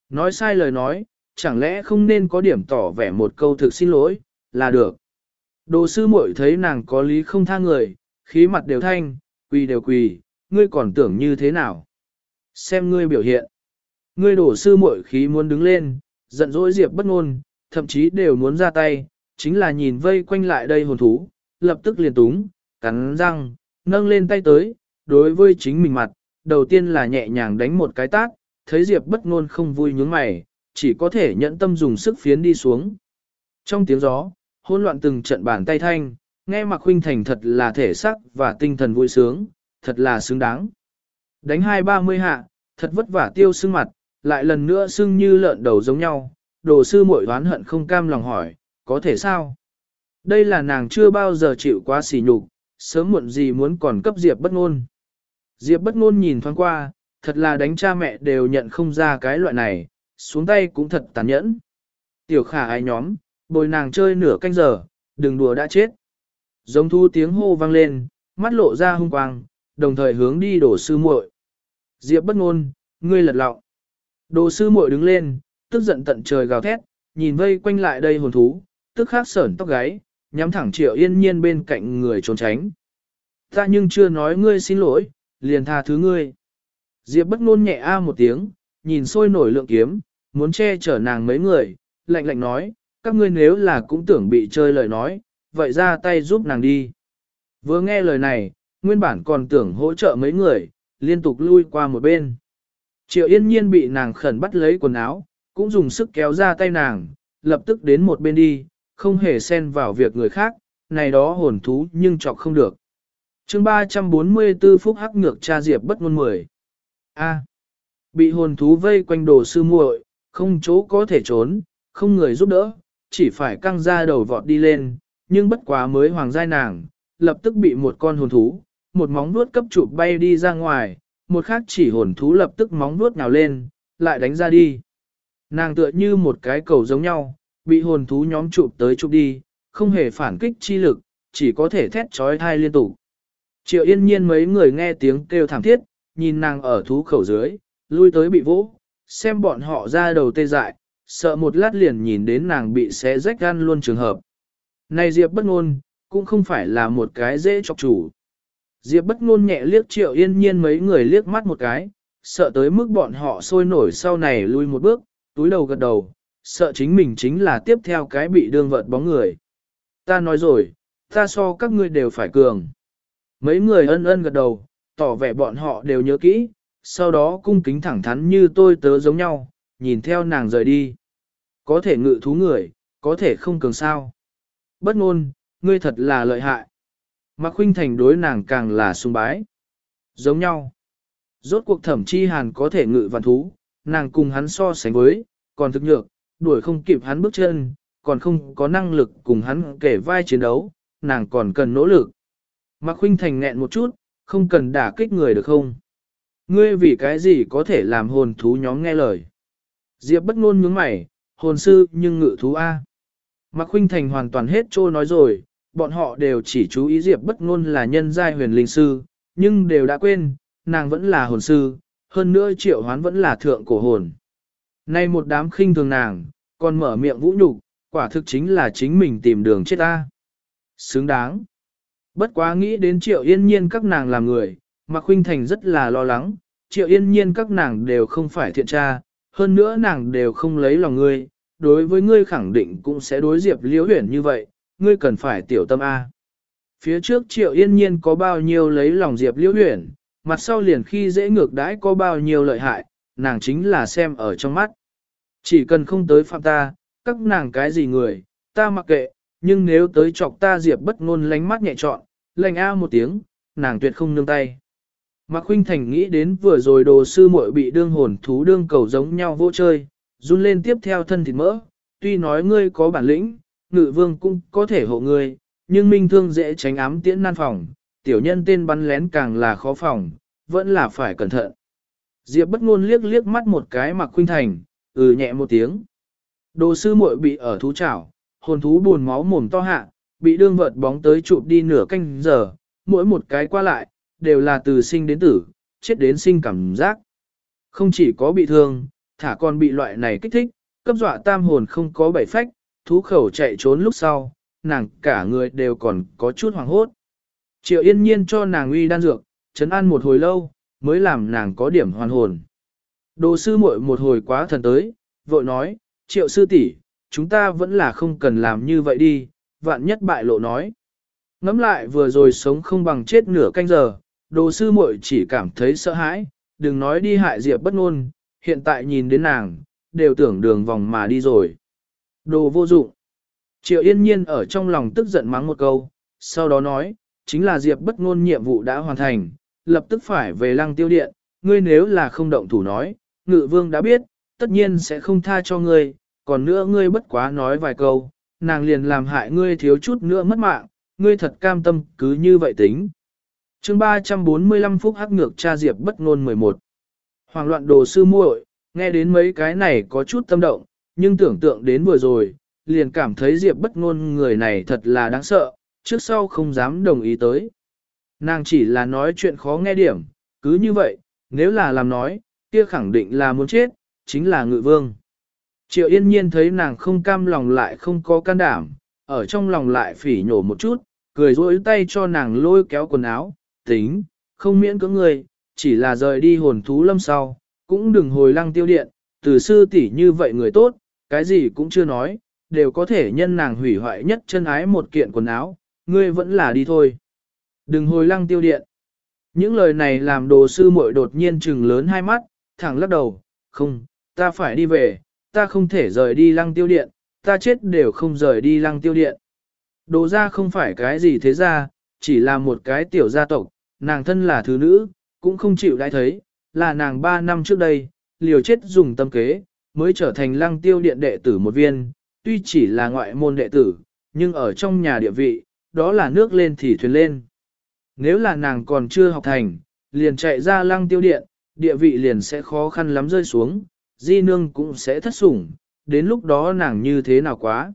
Nói sai lời nói, chẳng lẽ không nên có điểm tỏ vẻ một câu thực xin lỗi, là được. Đồ sư muội thấy nàng có lý không tha người, khí mặt đều thanh, quỳ đều quỳ, ngươi còn tưởng như thế nào? Xem ngươi biểu hiện. Ngươi đổ sư muội khí muốn đứng lên, giận dỗi Diệp bất ngôn, thậm chí đều muốn ra tay, chính là nhìn vây quanh lại đây hồn thú, lập tức liền túng, cắn răng, nâng lên tay tới, đối với chính mình mặt, đầu tiên là nhẹ nhàng đánh một cái tát, thấy Diệp bất ngôn không vui nhướng mày, chỉ có thể nhẫn tâm dùng sức phiến đi xuống. Trong tiếng gió, hỗn loạn từng trận bàn tay thanh, nghe Mạc Huynh Thành thật là thể sắc và tinh thần vui sướng, thật là xứng đáng. Đánh hai ba mươi hạ, thật vất vả tiêu sưng mặt, lại lần nữa sưng như lợn đầu giống nhau, đồ sư muội đoán hận không cam lòng hỏi, có thể sao? Đây là nàng chưa bao giờ chịu quá sỉ nhục, sớm muộn gì muốn còn cấp Diệp bất ngôn. Diệp bất ngôn nhìn thoáng qua, thật là đánh cha mẹ đều nhận không ra cái loại này, xuống tay cũng thật tàn nhẫn. Tiểu khả ai nhóm, bồi nàng chơi nửa canh giờ, đừng đùa đã chết. Giống thu tiếng hô vang lên, mắt lộ ra hung quang, đồng thời hướng đi đổ sư muội. Diệp bất ngôn, ngươi lật lọng. Đồ sư muội đứng lên, tức giận tận trời gào thét, nhìn vây quanh lại đây hồn thú, tức khắc sởn tóc gáy, nhắm thẳng triệu yên nhiên bên cạnh người trốn tránh. Ta nhưng chưa nói ngươi xin lỗi, liền tha thứ ngươi. Diệp bất ngôn nhẹ a một tiếng, nhìn sôi nổi lượng kiếm, muốn che chở nàng mấy người, lạnh lạnh nói, các ngươi nếu là cũng tưởng bị chơi lời nói, vậy ra tay giúp nàng đi. Vừa nghe lời này, nguyên bản còn tưởng hỗ trợ mấy người, liên tục lui qua một bên. Triệu yên nhiên bị nàng khẩn bắt lấy quần áo, cũng dùng sức kéo ra tay nàng, lập tức đến một bên đi, không hề xen vào việc người khác, này đó hồn thú nhưng chọc không được. chương 344 phút hắc ngược cha diệp bất ngôn mười. A. bị hồn thú vây quanh đồ sư muội, không chỗ có thể trốn, không người giúp đỡ, chỉ phải căng ra đầu vọt đi lên, nhưng bất quá mới hoàng giai nàng, lập tức bị một con hồn thú, một móng vuốt cấp chụp bay đi ra ngoài, một khác chỉ hồn thú lập tức móng vuốt nhào lên, lại đánh ra đi. Nàng tựa như một cái cầu giống nhau, bị hồn thú nhóm chụp tới chụp đi, không hề phản kích chi lực, chỉ có thể thét trói thai liên tục. Triệu yên nhiên mấy người nghe tiếng kêu thảm thiết, nhìn nàng ở thú khẩu dưới, lui tới bị vỗ, xem bọn họ ra đầu tê dại, sợ một lát liền nhìn đến nàng bị xé rách gan luôn trường hợp. Này Diệp bất ngôn, cũng không phải là một cái dễ chọc chủ. Diệp bất ngôn nhẹ liếc triệu yên nhiên mấy người liếc mắt một cái, sợ tới mức bọn họ sôi nổi sau này lui một bước, túi đầu gật đầu, sợ chính mình chính là tiếp theo cái bị đương vợt bóng người. Ta nói rồi, ta so các ngươi đều phải cường. Mấy người ân ân gật đầu, tỏ vẻ bọn họ đều nhớ kỹ, sau đó cung kính thẳng thắn như tôi tớ giống nhau, nhìn theo nàng rời đi. Có thể ngự thú người, có thể không cường sao. Bất ngôn, ngươi thật là lợi hại. Mạc Khuynh Thành đối nàng càng là sung bái. Giống nhau. Rốt cuộc thẩm chi hàn có thể ngự vạn thú, nàng cùng hắn so sánh với, còn thực nhược, đuổi không kịp hắn bước chân, còn không có năng lực cùng hắn kể vai chiến đấu, nàng còn cần nỗ lực. Mạc Khuynh Thành nghẹn một chút, không cần đả kích người được không? Ngươi vì cái gì có thể làm hồn thú nhóm nghe lời? Diệp bất ngôn nhướng mày, hồn sư nhưng ngự thú A. Mạc Khuynh Thành hoàn toàn hết trô nói rồi, bọn họ đều chỉ chú ý Diệp bất ngôn là nhân giai huyền linh sư, nhưng đều đã quên, nàng vẫn là hồn sư, hơn nữa triệu hoán vẫn là thượng cổ hồn. Nay một đám khinh thường nàng, còn mở miệng vũ nhục, quả thực chính là chính mình tìm đường chết ta. Xứng đáng. Bất quá nghĩ đến triệu yên nhiên các nàng làm người, mà Khuynh Thành rất là lo lắng, triệu yên nhiên các nàng đều không phải thiện tra, hơn nữa nàng đều không lấy lòng ngươi, đối với ngươi khẳng định cũng sẽ đối diệp liễu huyển như vậy, ngươi cần phải tiểu tâm A. Phía trước triệu yên nhiên có bao nhiêu lấy lòng diệp liễu huyển, mặt sau liền khi dễ ngược đãi có bao nhiêu lợi hại, nàng chính là xem ở trong mắt. Chỉ cần không tới phạm ta, các nàng cái gì người, ta mặc kệ, nhưng nếu tới chọc ta diệp bất ngôn lánh mắt nhẹ trọn, lành a một tiếng, nàng tuyệt không nương tay. Mạc Khuynh Thành nghĩ đến vừa rồi đồ sư muội bị đương hồn thú đương cầu giống nhau vô chơi, run lên tiếp theo thân thịt mỡ, tuy nói ngươi có bản lĩnh, ngự vương cũng có thể hộ ngươi, nhưng minh thương dễ tránh ám tiễn nan phòng, tiểu nhân tên bắn lén càng là khó phòng, vẫn là phải cẩn thận. Diệp bất ngôn liếc liếc mắt một cái mặc Khuynh Thành, ừ nhẹ một tiếng. Đồ sư muội bị ở thú chảo, hồn thú buồn máu mồm to hạ, bị đương vợt bóng tới chụp đi nửa canh giờ, mỗi một cái qua lại, đều là từ sinh đến tử, chết đến sinh cảm giác. Không chỉ có bị thương, thả còn bị loại này kích thích, cấp dọa tam hồn không có bảy phách, thú khẩu chạy trốn lúc sau, nàng cả người đều còn có chút hoàng hốt. Triệu yên nhiên cho nàng uy đan dược, chấn an một hồi lâu, mới làm nàng có điểm hoàn hồn. Đồ sư muội một hồi quá thần tới, vội nói, triệu sư tỷ, chúng ta vẫn là không cần làm như vậy đi, vạn nhất bại lộ nói. Ngắm lại vừa rồi sống không bằng chết nửa canh giờ, đồ sư muội chỉ cảm thấy sợ hãi, đừng nói đi hại diệp bất ngôn, hiện tại nhìn đến nàng, đều tưởng đường vòng mà đi rồi. Đồ vô dụng. Triệu yên nhiên ở trong lòng tức giận mắng một câu, sau đó nói, chính là Diệp bất ngôn nhiệm vụ đã hoàn thành, lập tức phải về lăng tiêu điện, ngươi nếu là không động thủ nói, ngự vương đã biết, tất nhiên sẽ không tha cho ngươi, còn nữa ngươi bất quá nói vài câu, nàng liền làm hại ngươi thiếu chút nữa mất mạng, ngươi thật cam tâm cứ như vậy tính. chương 345 phút hắc ngược cha Diệp bất ngôn 11. Hoàng loạn đồ sư muội, nghe đến mấy cái này có chút tâm động, nhưng tưởng tượng đến vừa rồi, liền cảm thấy Diệp bất ngôn người này thật là đáng sợ, trước sau không dám đồng ý tới. Nàng chỉ là nói chuyện khó nghe điểm, cứ như vậy, nếu là làm nói, kia khẳng định là muốn chết, chính là ngự vương. Triệu yên nhiên thấy nàng không cam lòng lại không có can đảm, ở trong lòng lại phỉ nhổ một chút, cười rối tay cho nàng lôi kéo quần áo, tính, không miễn cưỡng người, chỉ là rời đi hồn thú lâm sau, cũng đừng hồi lăng tiêu điện, từ sư tỷ như vậy người tốt, cái gì cũng chưa nói, đều có thể nhân nàng hủy hoại nhất chân ái một kiện quần áo, ngươi vẫn là đi thôi. Đừng hồi lăng tiêu điện. Những lời này làm đồ sư muội đột nhiên trừng lớn hai mắt, thẳng lắc đầu, không, ta phải đi về, ta không thể rời đi lăng tiêu điện, ta chết đều không rời đi lăng tiêu điện. Đồ ra không phải cái gì thế ra, chỉ là một cái tiểu gia tộc, nàng thân là thứ nữ, cũng không chịu đãi thấy, là nàng ba năm trước đây, liều chết dùng tâm kế, mới trở thành lăng tiêu điện đệ tử một viên, tuy chỉ là ngoại môn đệ tử, nhưng ở trong nhà địa vị, đó là nước lên thì thuyền lên. Nếu là nàng còn chưa học thành, liền chạy ra lăng tiêu điện, địa vị liền sẽ khó khăn lắm rơi xuống, di nương cũng sẽ thất sủng, đến lúc đó nàng như thế nào quá.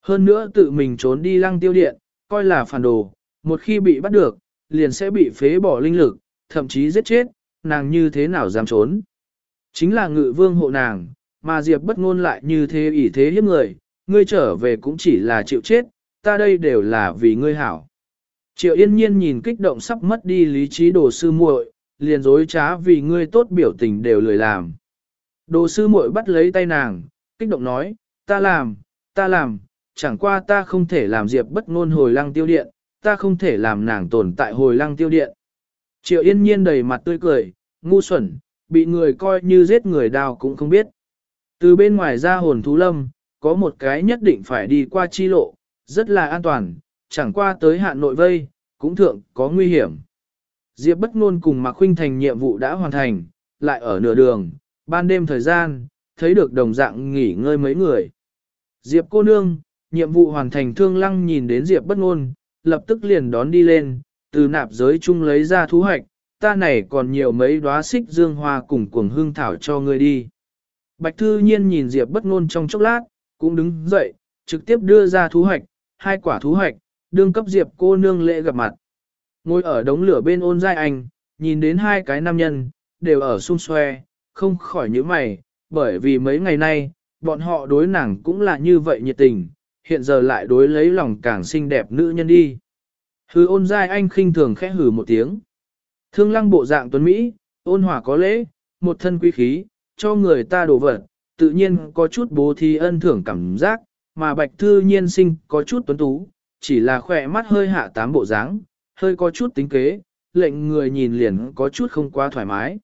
Hơn nữa tự mình trốn đi lăng tiêu điện, coi là phản đồ, một khi bị bắt được, liền sẽ bị phế bỏ linh lực, thậm chí giết chết, nàng như thế nào dám trốn. Chính là ngự vương hộ nàng, mà Diệp bất ngôn lại như thế ỷ thế hiếp người, ngươi trở về cũng chỉ là chịu chết, ta đây đều là vì ngươi hảo. Triệu yên nhiên nhìn kích động sắp mất đi lý trí đồ sư muội, liền dối trá vì ngươi tốt biểu tình đều lười làm. Đồ sư muội bắt lấy tay nàng, kích động nói, ta làm, ta làm, chẳng qua ta không thể làm Diệp bất ngôn hồi lăng tiêu điện, ta không thể làm nàng tồn tại hồi lăng tiêu điện. Triệu yên nhiên đầy mặt tươi cười, ngu xuẩn, bị người coi như giết người đào cũng không biết. Từ bên ngoài ra hồn thú lâm, có một cái nhất định phải đi qua chi lộ, rất là an toàn, chẳng qua tới hạn nội vây, cũng thượng có nguy hiểm. Diệp bất ngôn cùng Mạc Khuynh Thành nhiệm vụ đã hoàn thành, lại ở nửa đường, ban đêm thời gian, thấy được đồng dạng nghỉ ngơi mấy người. Diệp cô nương, nhiệm vụ hoàn thành thương lăng nhìn đến Diệp bất ngôn, lập tức liền đón đi lên, từ nạp giới chung lấy ra thú hoạch, ta này còn nhiều mấy đóa xích dương hoa cùng cuồng hương thảo cho ngươi đi. Bạch Thư Nhiên nhìn Diệp bất ngôn trong chốc lát, cũng đứng dậy, trực tiếp đưa ra thú hoạch, hai quả thú hoạch, đương cấp Diệp cô nương lễ gặp mặt. Ngồi ở đống lửa bên ôn giai anh, nhìn đến hai cái nam nhân, đều ở xung xoe, không khỏi nhíu mày, bởi vì mấy ngày nay, bọn họ đối nàng cũng là như vậy nhiệt tình, hiện giờ lại đối lấy lòng càng xinh đẹp nữ nhân đi. Hư ôn giai anh khinh thường khẽ hừ một tiếng. Thương lăng bộ dạng tuấn Mỹ, ôn hòa có lễ, một thân quý khí, cho người ta đồ vật, tự nhiên có chút bố thí ân thưởng cảm giác, mà bạch thư nhiên sinh có chút tuấn tú, chỉ là khỏe mắt hơi hạ tám bộ dáng, hơi có chút tính kế, lệnh người nhìn liền có chút không quá thoải mái.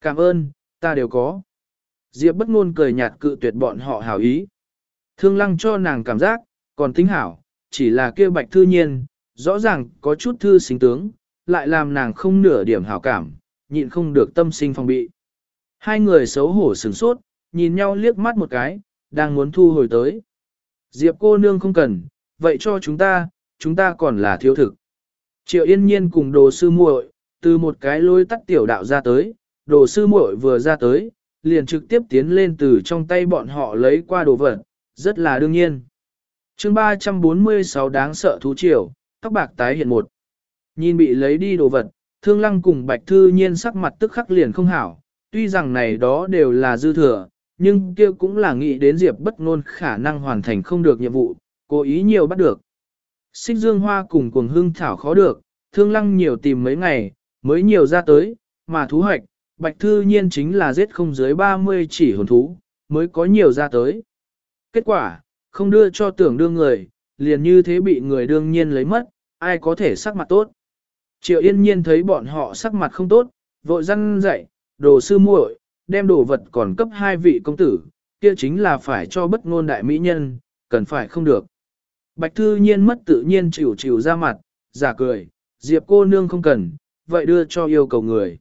Cảm ơn, ta đều có. Diệp bất ngôn cười nhạt cự tuyệt bọn họ hảo ý. Thương lăng cho nàng cảm giác, còn tính hảo, chỉ là kia bạch thư nhiên, rõ ràng có chút thư sinh tướng, lại làm nàng không nửa điểm hảo cảm, nhịn không được tâm sinh phòng bị. Hai người xấu hổ sửng sốt, nhìn nhau liếc mắt một cái, đang muốn thu hồi tới. Diệp cô nương không cần, vậy cho chúng ta, chúng ta còn là thiếu thực. Triệu yên nhiên cùng đồ sư muội, từ một cái lối tắt tiểu đạo ra tới, đồ sư muội vừa ra tới, liền trực tiếp tiến lên từ trong tay bọn họ lấy qua đồ vật, rất là đương nhiên. chương 346 đáng sợ thú triều, tóc bạc tái hiện một. Nhìn bị lấy đi đồ vật, thương lăng cùng bạch thư nhiên sắc mặt tức khắc liền không hảo, tuy rằng này đó đều là dư thừa, nhưng kia cũng là nghĩ đến Diệp bất ngôn khả năng hoàn thành không được nhiệm vụ, cố ý nhiều bắt được. Xích dương hoa cùng cuồng hương thảo khó được, thương lăng nhiều tìm mấy ngày, mới nhiều ra tới, mà thú hoạch, bạch thư nhiên chính là giết không dưới 30 chỉ hồn thú, mới có nhiều ra tới. Kết quả, không đưa cho tưởng đương người, liền như thế bị người đương nhiên lấy mất, ai có thể sắc mặt tốt. Triệu yên nhiên thấy bọn họ sắc mặt không tốt, vội răn dậy, đồ sư muội, đem đồ vật còn cấp hai vị công tử, kia chính là phải cho bất ngôn đại mỹ nhân, cần phải không được. Bạch thư nhiên mất tự nhiên chịu chịu ra mặt, giả cười, diệp cô nương không cần, vậy đưa cho yêu cầu người.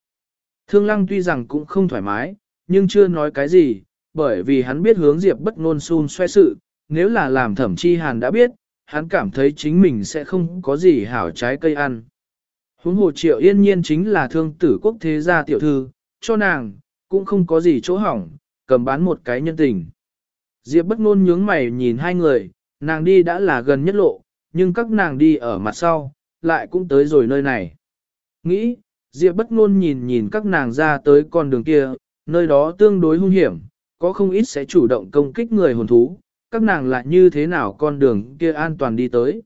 Thương lăng tuy rằng cũng không thoải mái, nhưng chưa nói cái gì, bởi vì hắn biết hướng diệp bất ngôn xun xoe sự, nếu là làm thẩm chi hàn đã biết, hắn cảm thấy chính mình sẽ không có gì hảo trái cây ăn. Huống hồ triệu yên nhiên chính là thương tử quốc thế gia tiểu thư, cho nàng, cũng không có gì chỗ hỏng, cầm bán một cái nhân tình. Diệp bất ngôn nhướng mày nhìn hai người, nàng đi đã là gần nhất lộ, nhưng các nàng đi ở mặt sau, lại cũng tới rồi nơi này. Nghĩ, Diệp bất ngôn nhìn nhìn các nàng ra tới con đường kia, nơi đó tương đối hung hiểm, có không ít sẽ chủ động công kích người hồn thú, các nàng lại như thế nào con đường kia an toàn đi tới.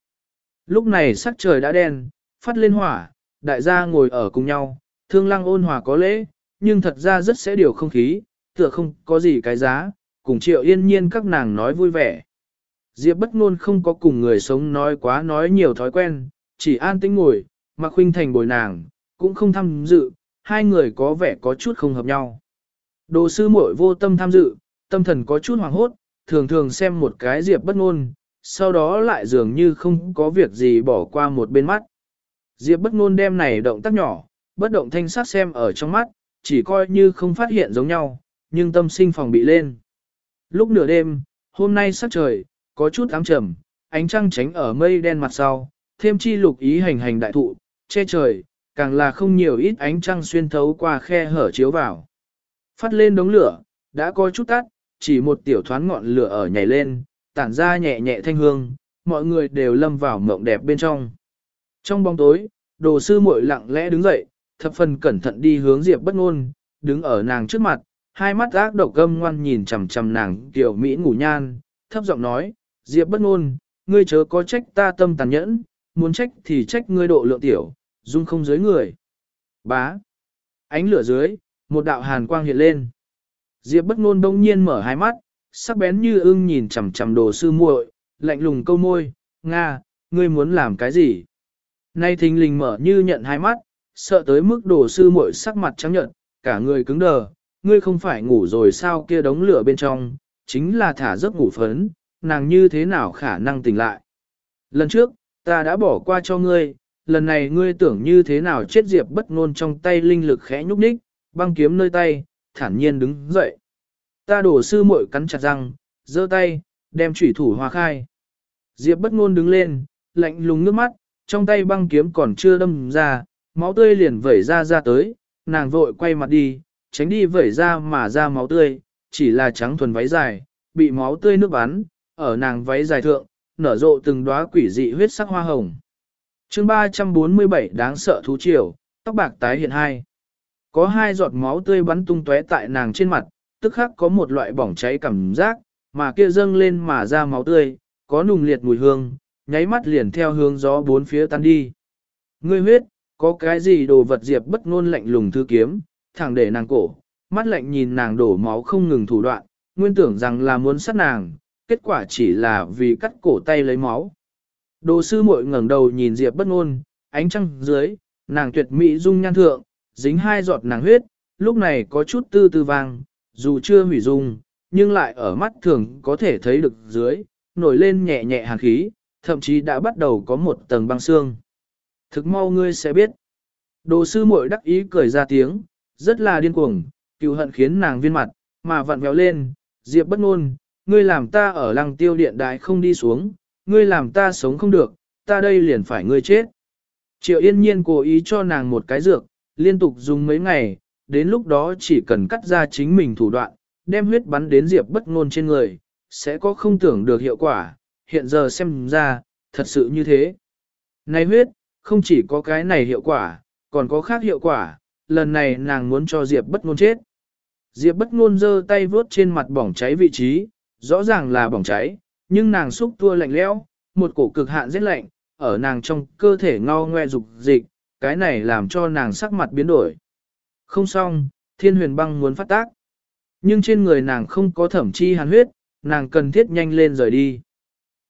Lúc này sắc trời đã đen, phát lên hỏa, đại gia ngồi ở cùng nhau, thương lăng ôn hòa có lễ, nhưng thật ra rất sẽ điều không khí, tựa không có gì cái giá, cùng triệu yên nhiên các nàng nói vui vẻ. Diệp bất ngôn không có cùng người sống nói quá nói nhiều thói quen, chỉ an tĩnh ngồi, mà khuynh thành bồi nàng, cũng không tham dự, hai người có vẻ có chút không hợp nhau. Đồ sư muội vô tâm tham dự, tâm thần có chút hoảng hốt, thường thường xem một cái Diệp bất ngôn, sau đó lại dường như không có việc gì bỏ qua một bên mắt. Diệp bất ngôn đem này động tác nhỏ, bất động thanh sát xem ở trong mắt, chỉ coi như không phát hiện giống nhau, nhưng tâm sinh phòng bị lên. Lúc nửa đêm, hôm nay sắc trời, có chút ám trầm, ánh trăng tránh ở mây đen mặt sau, thêm chi lục ý hành hành đại thụ, che trời, càng là không nhiều ít ánh trăng xuyên thấu qua khe hở chiếu vào. Phát lên đống lửa, đã có chút tắt, chỉ một tiểu thoáng ngọn lửa ở nhảy lên, tản ra nhẹ nhẹ thanh hương, mọi người đều lâm vào mộng đẹp bên trong. Trong bóng tối, đồ sư muội lặng lẽ đứng dậy, thập phần cẩn thận đi hướng Diệp bất ngôn, đứng ở nàng trước mặt, hai mắt ác độc gâm ngoan nhìn chằm chằm nàng tiểu Mỹ ngủ nhan, thấp giọng nói, Diệp bất ngôn, ngươi chớ có trách ta tâm tàn nhẫn, muốn trách thì trách ngươi độ lượng tiểu, dung không dưới người. Bá. Ánh lửa dưới, một đạo hàn quang hiện lên. Diệp bất ngôn đông nhiên mở hai mắt, sắc bén như ưng nhìn chằm chằm đồ sư muội, lạnh lùng câu môi, Nga, ngươi muốn làm cái gì? Nay thình lình mở như nhận hai mắt, sợ tới mức đồ sư muội sắc mặt trắng nhợt, cả người cứng đờ, ngươi không phải ngủ rồi sao kia đống lửa bên trong, chính là thả giấc ngủ phấn, nàng như thế nào khả năng tỉnh lại. Lần trước, ta đã bỏ qua cho ngươi, lần này ngươi tưởng như thế nào chết diệp bất ngôn trong tay linh lực khẽ nhúc nhích, băng kiếm nơi tay, thản nhiên đứng dậy. Ta đổ sư muội cắn chặt răng, giơ tay, đem chủy thủ hòa khai. Diệp bất ngôn đứng lên, lạnh lùng nước mắt, trong tay băng kiếm còn chưa đâm ra, máu tươi liền vẩy ra ra tới, nàng vội quay mặt đi, tránh đi vẩy ra mà ra máu tươi, chỉ là trắng thuần váy dài, bị máu tươi nước bắn, ở nàng váy dài thượng, nở rộ từng đóa quỷ dị huyết sắc hoa hồng. chương 347 đáng sợ thú triều, tóc bạc tái hiện hai. Có hai giọt máu tươi bắn tung tóe tại nàng trên mặt, tức khắc có một loại bỏng cháy cảm giác, mà kia dâng lên mà ra máu tươi, có nùng liệt mùi hương, nháy mắt liền theo hướng gió bốn phía tan đi. Ngươi huyết, có cái gì đồ vật diệp bất ngôn lạnh lùng thư kiếm, thẳng để nàng cổ, mắt lạnh nhìn nàng đổ máu không ngừng thủ đoạn, nguyên tưởng rằng là muốn sát nàng, kết quả chỉ là vì cắt cổ tay lấy máu. Đồ sư muội ngẩng đầu nhìn Diệp bất ngôn, ánh trăng dưới, nàng tuyệt mỹ dung nhan thượng, dính hai giọt nàng huyết, lúc này có chút tư tư vàng, dù chưa hủy dung, nhưng lại ở mắt thường có thể thấy được dưới, nổi lên nhẹ nhẹ hàn khí, thậm chí đã bắt đầu có một tầng băng xương. Thực mau ngươi sẽ biết. Đồ sư muội đắc ý cười ra tiếng, rất là điên cuồng, cựu hận khiến nàng viên mặt, mà vặn véo lên, diệp bất ngôn, ngươi làm ta ở lăng tiêu điện đại không đi xuống, ngươi làm ta sống không được, ta đây liền phải ngươi chết. Triệu yên nhiên cố ý cho nàng một cái dược, liên tục dùng mấy ngày, đến lúc đó chỉ cần cắt ra chính mình thủ đoạn, đem huyết bắn đến diệp bất ngôn trên người, sẽ có không tưởng được hiệu quả, hiện giờ xem ra, thật sự như thế. Này huyết, không chỉ có cái này hiệu quả, còn có khác hiệu quả, lần này nàng muốn cho Diệp bất ngôn chết. Diệp bất ngôn giơ tay vuốt trên mặt bỏng cháy vị trí, rõ ràng là bỏng cháy, nhưng nàng xúc tua lạnh lẽo, một cổ cực hạn rất lạnh, ở nàng trong cơ thể ngao ngoe dục dịch, cái này làm cho nàng sắc mặt biến đổi. Không xong, thiên huyền băng muốn phát tác. Nhưng trên người nàng không có thẩm chi hàn huyết, nàng cần thiết nhanh lên rời đi.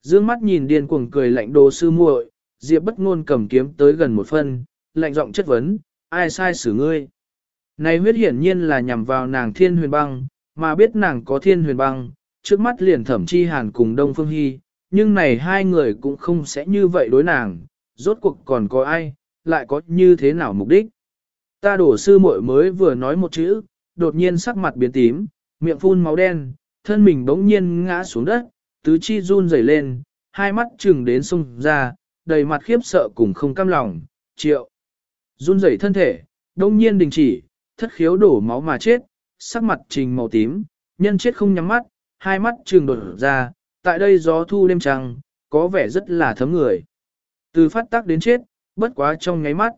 Dương mắt nhìn điên cuồng cười lạnh đồ sư muội, Diệp bất ngôn cầm kiếm tới gần một phân, lạnh giọng chất vấn, ai sai xử ngươi? Này huyết hiển nhiên là nhằm vào nàng thiên huyền băng, mà biết nàng có thiên huyền băng, trước mắt liền thẩm chi hàn cùng Đông Phương Hy, nhưng này hai người cũng không sẽ như vậy đối nàng, rốt cuộc còn có ai, lại có như thế nào mục đích. Ta đổ sư muội mới vừa nói một chữ, đột nhiên sắc mặt biến tím, miệng phun máu đen, thân mình bỗng nhiên ngã xuống đất, tứ chi run rẩy lên, hai mắt trừng đến sung ra, đầy mặt khiếp sợ cùng không cam lòng, triệu. Run rẩy thân thể, đông nhiên đình chỉ, thất khiếu đổ máu mà chết, sắc mặt trình màu tím, nhân chết không nhắm mắt, hai mắt trừng đột ra, tại đây gió thu đêm trăng, có vẻ rất là thấm người. Từ phát tác đến chết, bất quá trong ngáy mắt.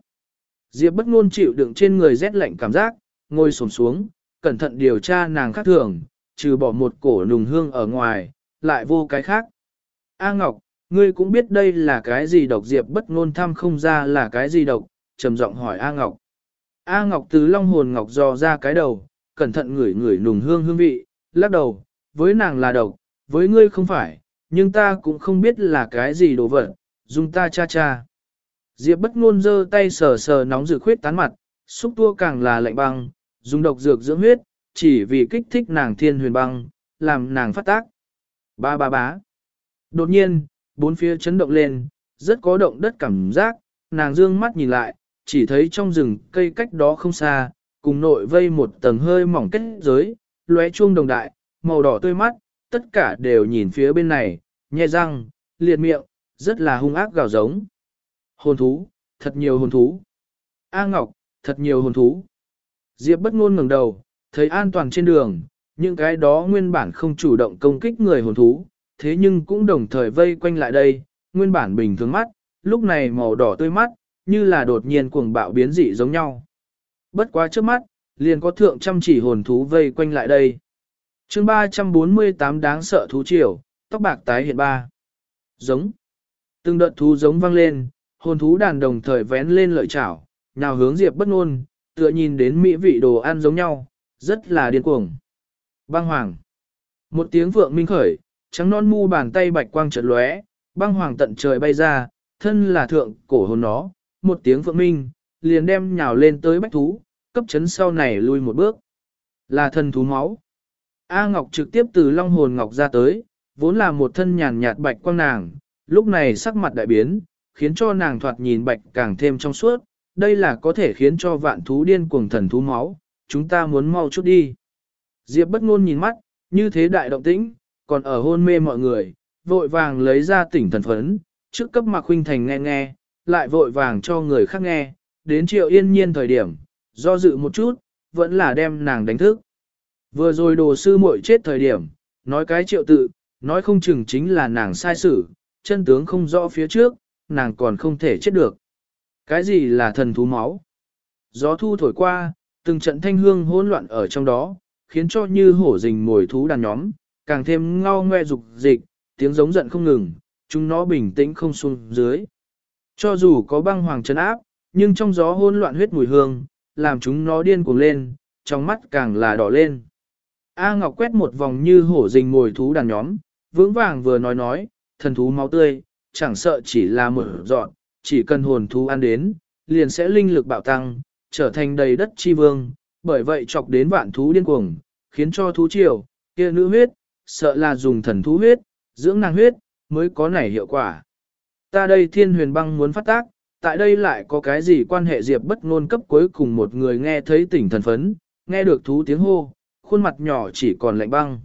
Diệp bất ngôn chịu đựng trên người rét lạnh cảm giác, ngồi xổm xuống, cẩn thận điều tra nàng khác thường, trừ bỏ một cổ nùng hương ở ngoài, lại vô cái khác. A Ngọc, ngươi cũng biết đây là cái gì độc Diệp bất ngôn thăm không ra là cái gì độc, trầm giọng hỏi A Ngọc. A Ngọc từ long hồn Ngọc dò ra cái đầu, cẩn thận ngửi ngửi nùng hương hương vị, lắc đầu, với nàng là độc, với ngươi không phải, nhưng ta cũng không biết là cái gì đồ vật, dùng ta cha cha. Diệp bất ngôn giơ tay sờ sờ nóng rực huyết tán mặt, xúc tua càng là lạnh băng, dùng độc dược dưỡng huyết, chỉ vì kích thích nàng thiên huyền băng, làm nàng phát tác. Ba ba bá. Đột nhiên, bốn phía chấn động lên, rất có động đất cảm giác, nàng dương mắt nhìn lại, chỉ thấy trong rừng cây cách đó không xa, cùng nội vây một tầng hơi mỏng kết giới, lóe chuông đồng đại, màu đỏ tươi mắt, tất cả đều nhìn phía bên này, nhẹ răng, liệt miệng, rất là hung ác gào giống. Hồn thú, thật nhiều hồn thú. A Ngọc, thật nhiều hồn thú. Diệp bất ngôn ngẩng đầu, thấy an toàn trên đường, những cái đó nguyên bản không chủ động công kích người hồn thú, thế nhưng cũng đồng thời vây quanh lại đây, nguyên bản bình thường mắt, lúc này màu đỏ tươi mắt, như là đột nhiên cuồng bạo biến dị giống nhau. Bất quá trước mắt, liền có thượng trăm chỉ hồn thú vây quanh lại đây. chương 348 đáng sợ thú triều, tóc bạc tái hiện ba. Giống. Từng đợt thú giống vang lên, hồn thú đàn đồng thời vén lên lợi chảo, nào hướng Diệp bất ngôn, tựa nhìn đến mỹ vị đồ ăn giống nhau, rất là điên cuồng. Băng hoàng. Một tiếng vượng minh khởi, trắng non mu bàn tay bạch quang chợt lóe, băng hoàng tận trời bay ra, thân là thượng cổ hồn nó, một tiếng phượng minh, liền đem nhào lên tới bách thú, cấp chấn sau này lui một bước. Là thần thú máu. A Ngọc trực tiếp từ long hồn Ngọc ra tới, vốn là một thân nhàn nhạt bạch quang nàng, lúc này sắc mặt đại biến, khiến cho nàng thoạt nhìn bạch càng thêm trong suốt, đây là có thể khiến cho vạn thú điên cuồng thần thú máu, chúng ta muốn mau chút đi. Diệp bất ngôn nhìn mắt, như thế đại động tĩnh, còn ở hôn mê mọi người, vội vàng lấy ra tỉnh thần phấn, trước cấp Mạc Huynh Thành nghe nghe, lại vội vàng cho người khác nghe, đến triệu yên nhiên thời điểm, do dự một chút, vẫn là đem nàng đánh thức. Vừa rồi đồ sư muội chết thời điểm, nói cái triệu tự, nói không chừng chính là nàng sai xử, chân tướng không rõ phía trước, nàng còn không thể chết được. Cái gì là thần thú máu? Gió thu thổi qua, từng trận thanh hương hỗn loạn ở trong đó, khiến cho như hổ rình mồi thú đàn nhóm, càng thêm ngao ngoe dục dịch, tiếng giống giận không ngừng, chúng nó bình tĩnh không xuống dưới. Cho dù có băng hoàng trấn áp, nhưng trong gió hỗn loạn huyết mùi hương, làm chúng nó điên cuồng lên, trong mắt càng là đỏ lên. A Ngọc quét một vòng như hổ rình mồi thú đàn nhóm, vững vàng vừa nói nói, thần thú máu tươi, chẳng sợ chỉ là một dọn, chỉ cần hồn thú ăn đến, liền sẽ linh lực bạo tăng, trở thành đầy đất chi vương, bởi vậy chọc đến vạn thú điên cuồng, khiến cho thú triều, kia nữ huyết, sợ là dùng thần thú huyết, dưỡng nàng huyết, mới có nảy hiệu quả. Ta đây thiên huyền băng muốn phát tác, tại đây lại có cái gì quan hệ diệp bất ngôn cấp cuối cùng một người nghe thấy tỉnh thần phấn, nghe được thú tiếng hô, khuôn mặt nhỏ chỉ còn lạnh băng.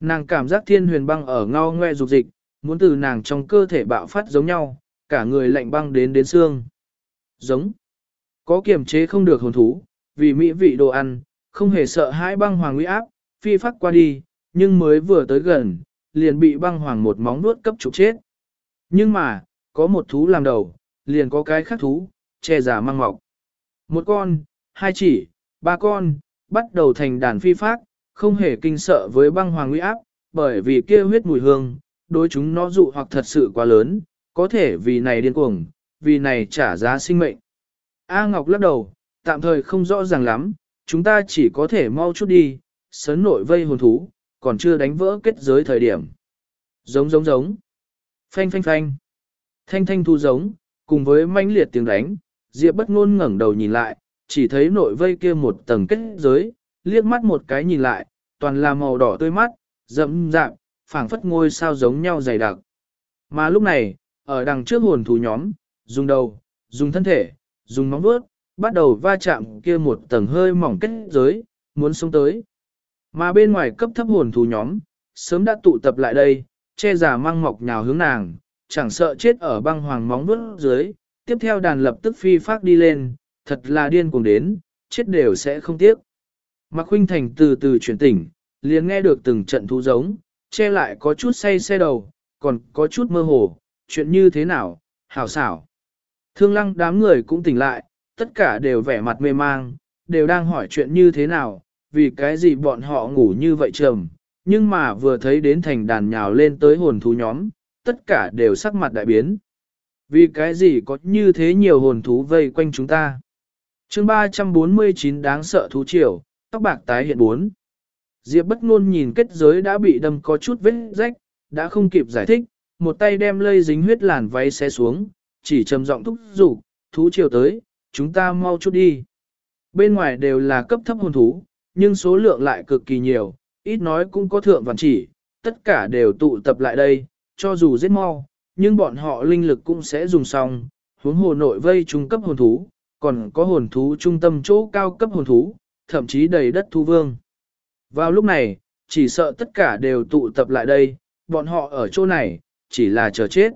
Nàng cảm giác thiên huyền băng ở ngao ngoe dục dịch, muốn từ nàng trong cơ thể bạo phát giống nhau, cả người lạnh băng đến đến xương. Giống. Có kiềm chế không được hồn thú, vì mỹ vị đồ ăn, không hề sợ hãi băng hoàng uy áp, phi phát qua đi, nhưng mới vừa tới gần, liền bị băng hoàng một móng nuốt cấp trục chết. Nhưng mà, có một thú làm đầu, liền có cái khác thú, che giả mang mọc. Một con, hai chỉ, ba con, bắt đầu thành đàn phi phác, không hề kinh sợ với băng hoàng uy áp, bởi vì kia huyết mùi hương, đối chúng nó dụ hoặc thật sự quá lớn, có thể vì này điên cuồng, vì này trả giá sinh mệnh. A Ngọc lắc đầu, tạm thời không rõ ràng lắm, chúng ta chỉ có thể mau chút đi, sấn nội vây hồn thú, còn chưa đánh vỡ kết giới thời điểm. Giống giống giống. Phanh phanh phanh. Thanh thanh thu giống, cùng với manh liệt tiếng đánh, Diệp bất ngôn ngẩng đầu nhìn lại, chỉ thấy nội vây kia một tầng kết giới, liếc mắt một cái nhìn lại, toàn là màu đỏ tươi mắt, rậm rạp, phảng phất ngôi sao giống nhau dày đặc. Mà lúc này, ở đằng trước hồn thú nhóm, dùng đầu, dùng thân thể, dùng móng vuốt, bắt đầu va chạm kia một tầng hơi mỏng kết giới, muốn sống tới. Mà bên ngoài cấp thấp hồn thú nhóm, sớm đã tụ tập lại đây, che giả mang mọc nhào hướng nàng, chẳng sợ chết ở băng hoàng móng vuốt dưới, tiếp theo đàn lập tức phi phát đi lên, thật là điên cuồng đến, chết đều sẽ không tiếc. Mạc Khuynh Thành từ từ chuyển tỉnh, liền nghe được từng trận thú giống, che lại có chút say xe đầu, còn có chút mơ hồ, chuyện như thế nào, hảo xảo. Thương lăng đám người cũng tỉnh lại, tất cả đều vẻ mặt mê mang, đều đang hỏi chuyện như thế nào, vì cái gì bọn họ ngủ như vậy trầm, nhưng mà vừa thấy đến thành đàn nhào lên tới hồn thú nhóm, tất cả đều sắc mặt đại biến. Vì cái gì có như thế nhiều hồn thú vây quanh chúng ta? chương 349 đáng sợ thú triều, tóc bạc tái hiện bốn. Diệp bất ngôn nhìn kết giới đã bị đâm có chút vết rách, đã không kịp giải thích, một tay đem lây dính huyết làn váy xé xuống, chỉ trầm giọng thúc giục, thú triều tới, chúng ta mau chút đi. Bên ngoài đều là cấp thấp hồn thú, nhưng số lượng lại cực kỳ nhiều, ít nói cũng có thượng vạn chỉ, tất cả đều tụ tập lại đây, cho dù giết mau, nhưng bọn họ linh lực cũng sẽ dùng xong, huống hồ nội vây trung cấp hồn thú, còn có hồn thú trung tâm chỗ cao cấp hồn thú, thậm chí đầy đất thu vương. Vào lúc này, chỉ sợ tất cả đều tụ tập lại đây, bọn họ ở chỗ này, chỉ là chờ chết.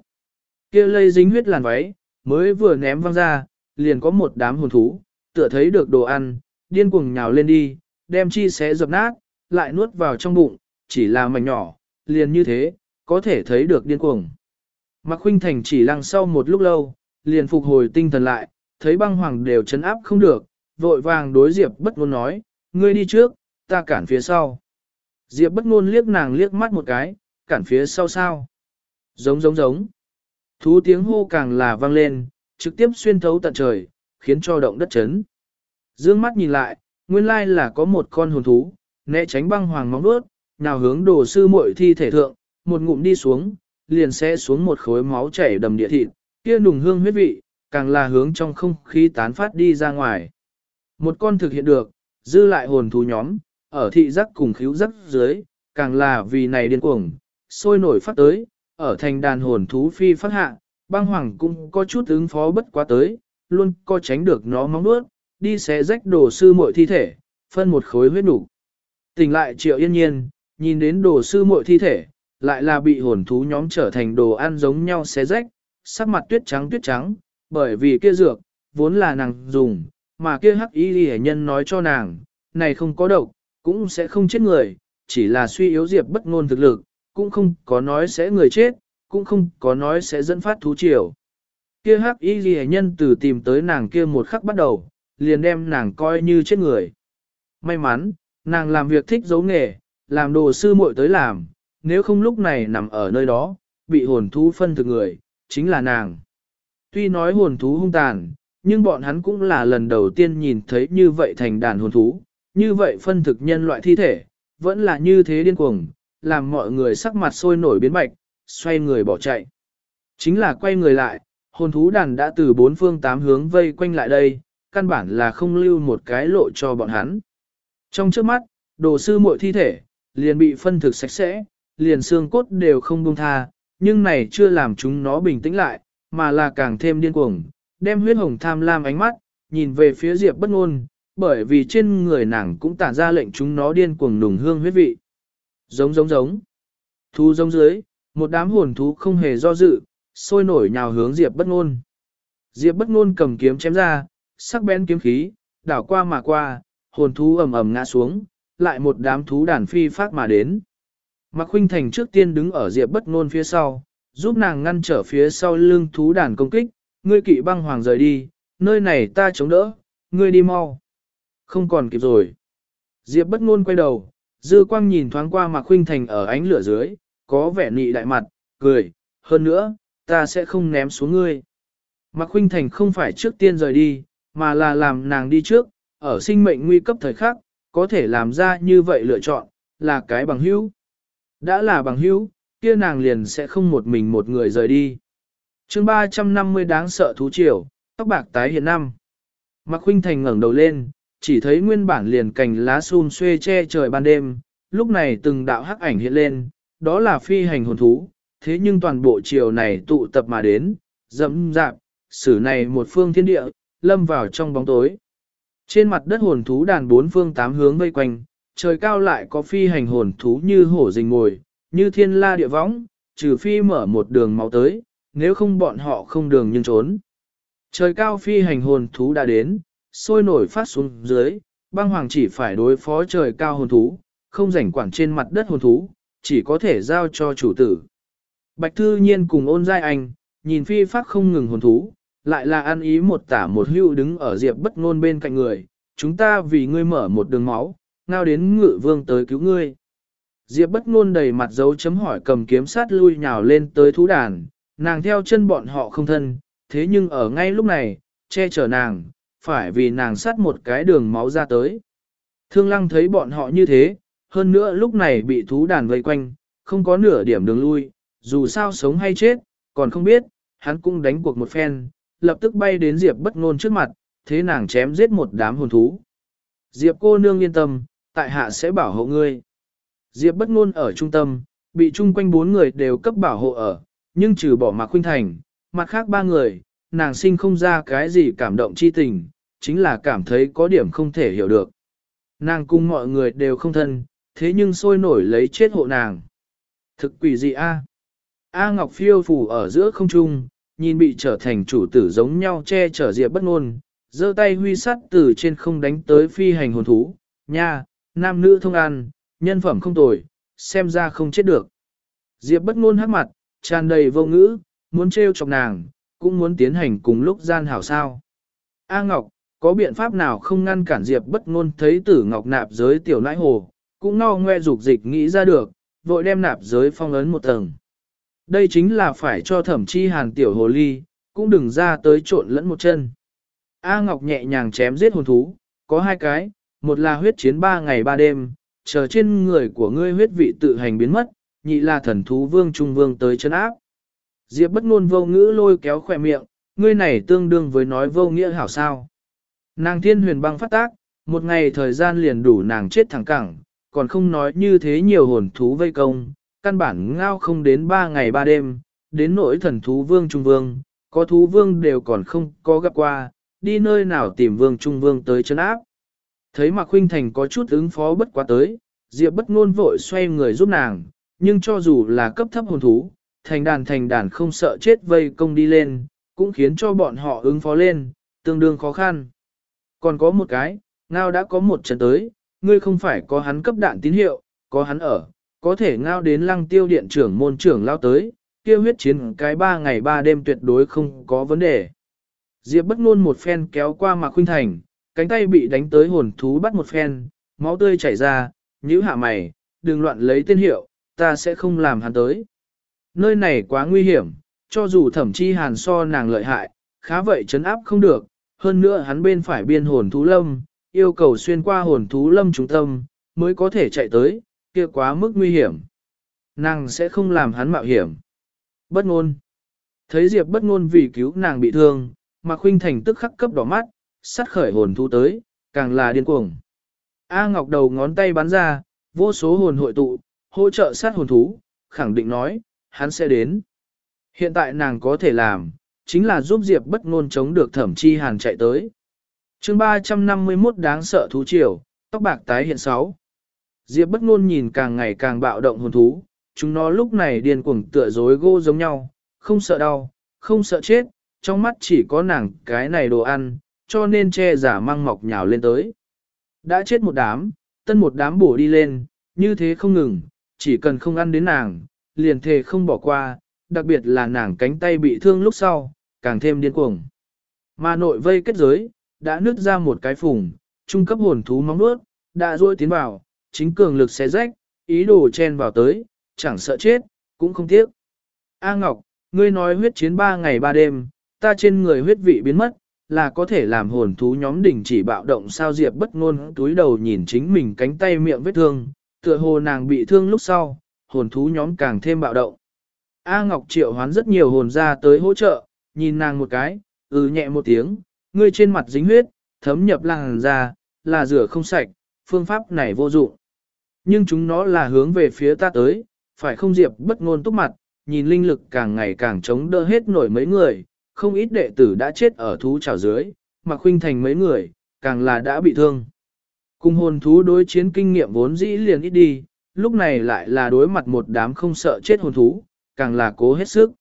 kia lây dính huyết làn váy, mới vừa ném văng ra, liền có một đám hồn thú, tựa thấy được đồ ăn, điên cuồng nhào lên đi, đem chi xé dập nát, lại nuốt vào trong bụng, chỉ là mảnh nhỏ, liền như thế, có thể thấy được điên cuồng. Mạc Khuynh Thành chỉ lăng sau một lúc lâu, liền phục hồi tinh thần lại, thấy băng hoàng đều chấn áp không được, vội vàng đối Diệp bất ngôn nói, ngươi đi trước, ta cản phía sau. Diệp bất ngôn liếc nàng liếc mắt một cái, cản phía sau sao? Giống giống giống. Thú tiếng hô càng là vang lên, trực tiếp xuyên thấu tận trời, khiến cho động đất chấn. Dương mắt nhìn lại, nguyên lai là có một con hồn thú, né tránh băng hoàng móng đuốt, nào hướng đồ sư muội thi thể thượng, một ngụm đi xuống, liền sẽ xuống một khối máu chảy đầm địa thịt, kia nùng hương huyết vị, càng là hướng trong không khí tán phát đi ra ngoài. Một con thực hiện được, dư lại hồn thú nhóm, ở thị giác cùng khíu giác dưới, càng là vì này điên cuồng, sôi nổi phát tới, ở thành đàn hồn thú phi phát hạ, băng hoàng cũng có chút ứng phó bất quá tới, luôn có tránh được nó móng nuốt, đi xé rách đồ sư muội thi thể, phân một khối huyết đủ. Tỉnh lại triệu yên nhiên, nhìn đến đồ sư muội thi thể, lại là bị hồn thú nhóm trở thành đồ ăn giống nhau xé rách, sắc mặt tuyết trắng tuyết trắng, bởi vì kia dược, vốn là nàng dùng, mà kia hắc y ghi nhân nói cho nàng, này không có độc, cũng sẽ không chết người, chỉ là suy yếu diệp bất ngôn thực lực, cũng không có nói sẽ người chết, cũng không có nói sẽ dẫn phát thú triều. Kia hắc y ghi nhân từ tìm tới nàng kia một khắc bắt đầu, liền đem nàng coi như chết người. May mắn, nàng làm việc thích giấu nghề, làm đồ sư muội tới làm, nếu không lúc này nằm ở nơi đó, bị hồn thú phân thực người, chính là nàng. Tuy nói hồn thú hung tàn, nhưng bọn hắn cũng là lần đầu tiên nhìn thấy như vậy thành đàn hồn thú, như vậy phân thực nhân loại thi thể, vẫn là như thế điên cuồng, làm mọi người sắc mặt sôi nổi biến bạch, xoay người bỏ chạy. Chính là quay người lại, hồn thú đàn đã từ bốn phương tám hướng vây quanh lại đây, căn bản là không lưu một cái lộ cho bọn hắn. Trong trước mắt, đồ sư muội thi thể, liền bị phân thực sạch sẽ, liền xương cốt đều không buông tha, nhưng này chưa làm chúng nó bình tĩnh lại, mà là càng thêm điên cuồng, đem huyết hồng tham lam ánh mắt, nhìn về phía Diệp bất ngôn, bởi vì trên người nàng cũng tản ra lệnh chúng nó điên cuồng nùng hương huyết vị. Giống giống giống. Thú giống dưới, một đám hồn thú không hề do dự, sôi nổi nhào hướng Diệp bất ngôn. Diệp bất ngôn cầm kiếm chém ra, sắc bén kiếm khí, đảo qua mà qua, hồn thú ầm ầm ngã xuống, lại một đám thú đàn phi phát mà đến. Mạc Khuynh Thành trước tiên đứng ở Diệp bất Nôn phía sau, giúp nàng ngăn trở phía sau lưng thú đàn công kích, ngươi kỵ băng hoàng rời đi, nơi này ta chống đỡ, ngươi đi mau. Không còn kịp rồi. Diệp bất Nôn quay đầu, dư quang nhìn thoáng qua Mạc Khuynh Thành ở ánh lửa dưới, có vẻ nị đại mặt, cười, hơn nữa, ta sẽ không ném xuống ngươi. Mạc Khuynh Thành không phải trước tiên rời đi, mà là làm nàng đi trước, ở sinh mệnh nguy cấp thời khắc, có thể làm ra như vậy lựa chọn, là cái bằng hữu. Đã là bằng hữu, kia nàng liền sẽ không một mình một người rời đi. chương 350 đáng sợ thú triều, tóc bạc tái hiện năm. Mạc Khuynh Thành ngẩng đầu lên, chỉ thấy nguyên bản liền cành lá xun xuê che trời ban đêm, lúc này từng đạo hắc ảnh hiện lên, đó là phi hành hồn thú, thế nhưng toàn bộ chiều này tụ tập mà đến, dẫm dạp, xử này một phương thiên địa, lâm vào trong bóng tối. Trên mặt đất hồn thú đàn bốn phương tám hướng vây quanh, trời cao lại có phi hành hồn thú như hổ rình ngồi, như thiên la địa võng, trừ phi mở một đường máu tới, nếu không bọn họ không đường nhưng trốn. Trời cao phi hành hồn thú đã đến, sôi nổi phát xuống dưới, băng hoàng chỉ phải đối phó trời cao hồn thú, không rảnh quản trên mặt đất hồn thú, chỉ có thể giao cho chủ tử. Bạch Thư Nhiên cùng ôn giai anh, nhìn phi phát không ngừng hồn thú, lại là ăn ý một tả một hưu đứng ở diệp bất ngôn bên cạnh người, chúng ta vì ngươi mở một đường máu, ngao đến ngự vương tới cứu ngươi. Diệp bất ngôn đầy mặt dấu chấm hỏi cầm kiếm sát lui nhào lên tới thú đàn, nàng theo chân bọn họ không thân, thế nhưng ở ngay lúc này, che chở nàng, phải vì nàng sát một cái đường máu ra tới. Thương lăng thấy bọn họ như thế, hơn nữa lúc này bị thú đàn vây quanh, không có nửa điểm đường lui, dù sao sống hay chết, còn không biết, hắn cũng đánh cuộc một phen, lập tức bay đến Diệp bất ngôn trước mặt, thế nàng chém giết một đám hồn thú. Diệp cô nương yên tâm, tại hạ sẽ bảo hộ ngươi. Diệp bất ngôn ở trung tâm, bị chung quanh bốn người đều cấp bảo hộ ở, nhưng trừ bỏ Mạc Khuynh Thành, mặt khác ba người, nàng sinh không ra cái gì cảm động chi tình, chính là cảm thấy có điểm không thể hiểu được. Nàng cùng mọi người đều không thân, thế nhưng sôi nổi lấy chết hộ nàng. Thực quỷ gì a? A Ngọc phiêu phủ ở giữa không trung, nhìn bị trở thành chủ tử giống nhau che chở Diệp bất ngôn, giơ tay huy sắt từ trên không đánh tới phi hành hồn thú, nha, nam nữ thông ăn nhân phẩm không tồi, xem ra không chết được. Diệp bất ngôn hắc mặt, tràn đầy vô ngữ, muốn trêu chọc nàng, cũng muốn tiến hành cùng lúc gian hảo sao. A Ngọc, có biện pháp nào không ngăn cản Diệp bất ngôn thấy tử Ngọc nạp giới tiểu nãi hồ, cũng ngao ngoe dục dịch nghĩ ra được, vội đem nạp giới phong ấn một tầng. Đây chính là phải cho thẩm chi hàn tiểu hồ ly, cũng đừng ra tới trộn lẫn một chân. A Ngọc nhẹ nhàng chém giết hồn thú, có hai cái, một là huyết chiến ba ngày ba đêm, chờ trên người của ngươi huyết vị tự hành biến mất, nhị là thần thú vương trung vương tới chân áp. Diệp bất ngôn vô ngữ lôi kéo khỏe miệng, ngươi này tương đương với nói vô nghĩa hảo sao. Nàng thiên huyền băng phát tác, một ngày thời gian liền đủ nàng chết thẳng cẳng, còn không nói như thế nhiều hồn thú vây công, căn bản ngao không đến ba ngày ba đêm, đến nỗi thần thú vương trung vương, có thú vương đều còn không có gặp qua, đi nơi nào tìm vương trung vương tới chân áp. Thấy Mạc Khuynh Thành có chút ứng phó bất quá tới, Diệp bất ngôn vội xoay người giúp nàng, nhưng cho dù là cấp thấp hồn thú, thành đàn thành đàn không sợ chết vây công đi lên, cũng khiến cho bọn họ ứng phó lên, tương đương khó khăn. Còn có một cái, ngao đã có một trận tới, ngươi không phải có hắn cấp đạn tín hiệu, có hắn ở, có thể ngao đến lăng tiêu điện trưởng môn trưởng lao tới, kia huyết chiến cái ba ngày ba đêm tuyệt đối không có vấn đề. Diệp bất ngôn một phen kéo qua Mạc Khuynh Thành, cánh tay bị đánh tới hồn thú bắt một phen, máu tươi chảy ra, nhíu hạ mày, đừng loạn lấy tên hiệu, ta sẽ không làm hắn tới. Nơi này quá nguy hiểm, cho dù thẩm chi hàn so nàng lợi hại, khá vậy chấn áp không được, hơn nữa hắn bên phải biên hồn thú lâm, yêu cầu xuyên qua hồn thú lâm trung tâm, mới có thể chạy tới, kia quá mức nguy hiểm. Nàng sẽ không làm hắn mạo hiểm. Bất ngôn. Thấy Diệp bất ngôn vì cứu nàng bị thương, mà khuynh thành tức khắc cấp đỏ mắt, sát khởi hồn thú tới, càng là điên cuồng. A Ngọc đầu ngón tay bắn ra, vô số hồn hội tụ, hỗ trợ sát hồn thú, khẳng định nói, hắn sẽ đến. Hiện tại nàng có thể làm, chính là giúp Diệp bất ngôn chống được thẩm chi hàn chạy tới. chương 351 đáng sợ thú triều, tóc bạc tái hiện sáu. Diệp bất ngôn nhìn càng ngày càng bạo động hồn thú, chúng nó lúc này điên cuồng tựa rối gô giống nhau, không sợ đau, không sợ chết, trong mắt chỉ có nàng cái này đồ ăn, cho nên che giả mang mọc nhào lên tới. Đã chết một đám, tân một đám bổ đi lên, như thế không ngừng, chỉ cần không ăn đến nàng, liền thề không bỏ qua, đặc biệt là nàng cánh tay bị thương lúc sau, càng thêm điên cuồng. Mà nội vây kết giới, đã nứt ra một cái phùng, trung cấp hồn thú móng nuốt, đã rôi tiến vào, chính cường lực xé rách, ý đồ chen vào tới, chẳng sợ chết, cũng không tiếc. A Ngọc, ngươi nói huyết chiến ba ngày ba đêm, ta trên người huyết vị biến mất, là có thể làm hồn thú nhóm đỉnh chỉ bạo động sao Diệp bất ngôn túi đầu nhìn chính mình cánh tay miệng vết thương, tựa hồ nàng bị thương lúc sau, hồn thú nhóm càng thêm bạo động. A Ngọc triệu hoán rất nhiều hồn ra tới hỗ trợ, nhìn nàng một cái, ừ nhẹ một tiếng, ngươi trên mặt dính huyết, thấm nhập làn da, là rửa không sạch, phương pháp này vô dụng. Nhưng chúng nó là hướng về phía ta tới, phải không diệp bất ngôn túc mặt, nhìn linh lực càng ngày càng chống đỡ hết nổi mấy người, không ít đệ tử đã chết ở thú trào dưới, mà khuynh thành mấy người, càng là đã bị thương. Cùng hồn thú đối chiến kinh nghiệm vốn dĩ liền ít đi, lúc này lại là đối mặt một đám không sợ chết hồn thú, càng là cố hết sức.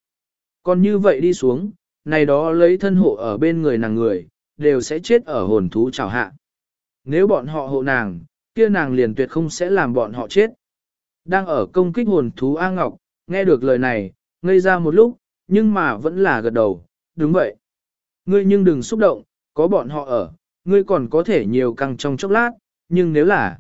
Còn như vậy đi xuống, này đó lấy thân hộ ở bên người nàng người, đều sẽ chết ở hồn thú trào hạ. Nếu bọn họ hộ nàng, kia nàng liền tuyệt không sẽ làm bọn họ chết. Đang ở công kích hồn thú A Ngọc, nghe được lời này, ngây ra một lúc, nhưng mà vẫn là gật đầu, đúng vậy. Ngươi nhưng đừng xúc động, có bọn họ ở, ngươi còn có thể nhiều căng trong chốc lát, nhưng nếu là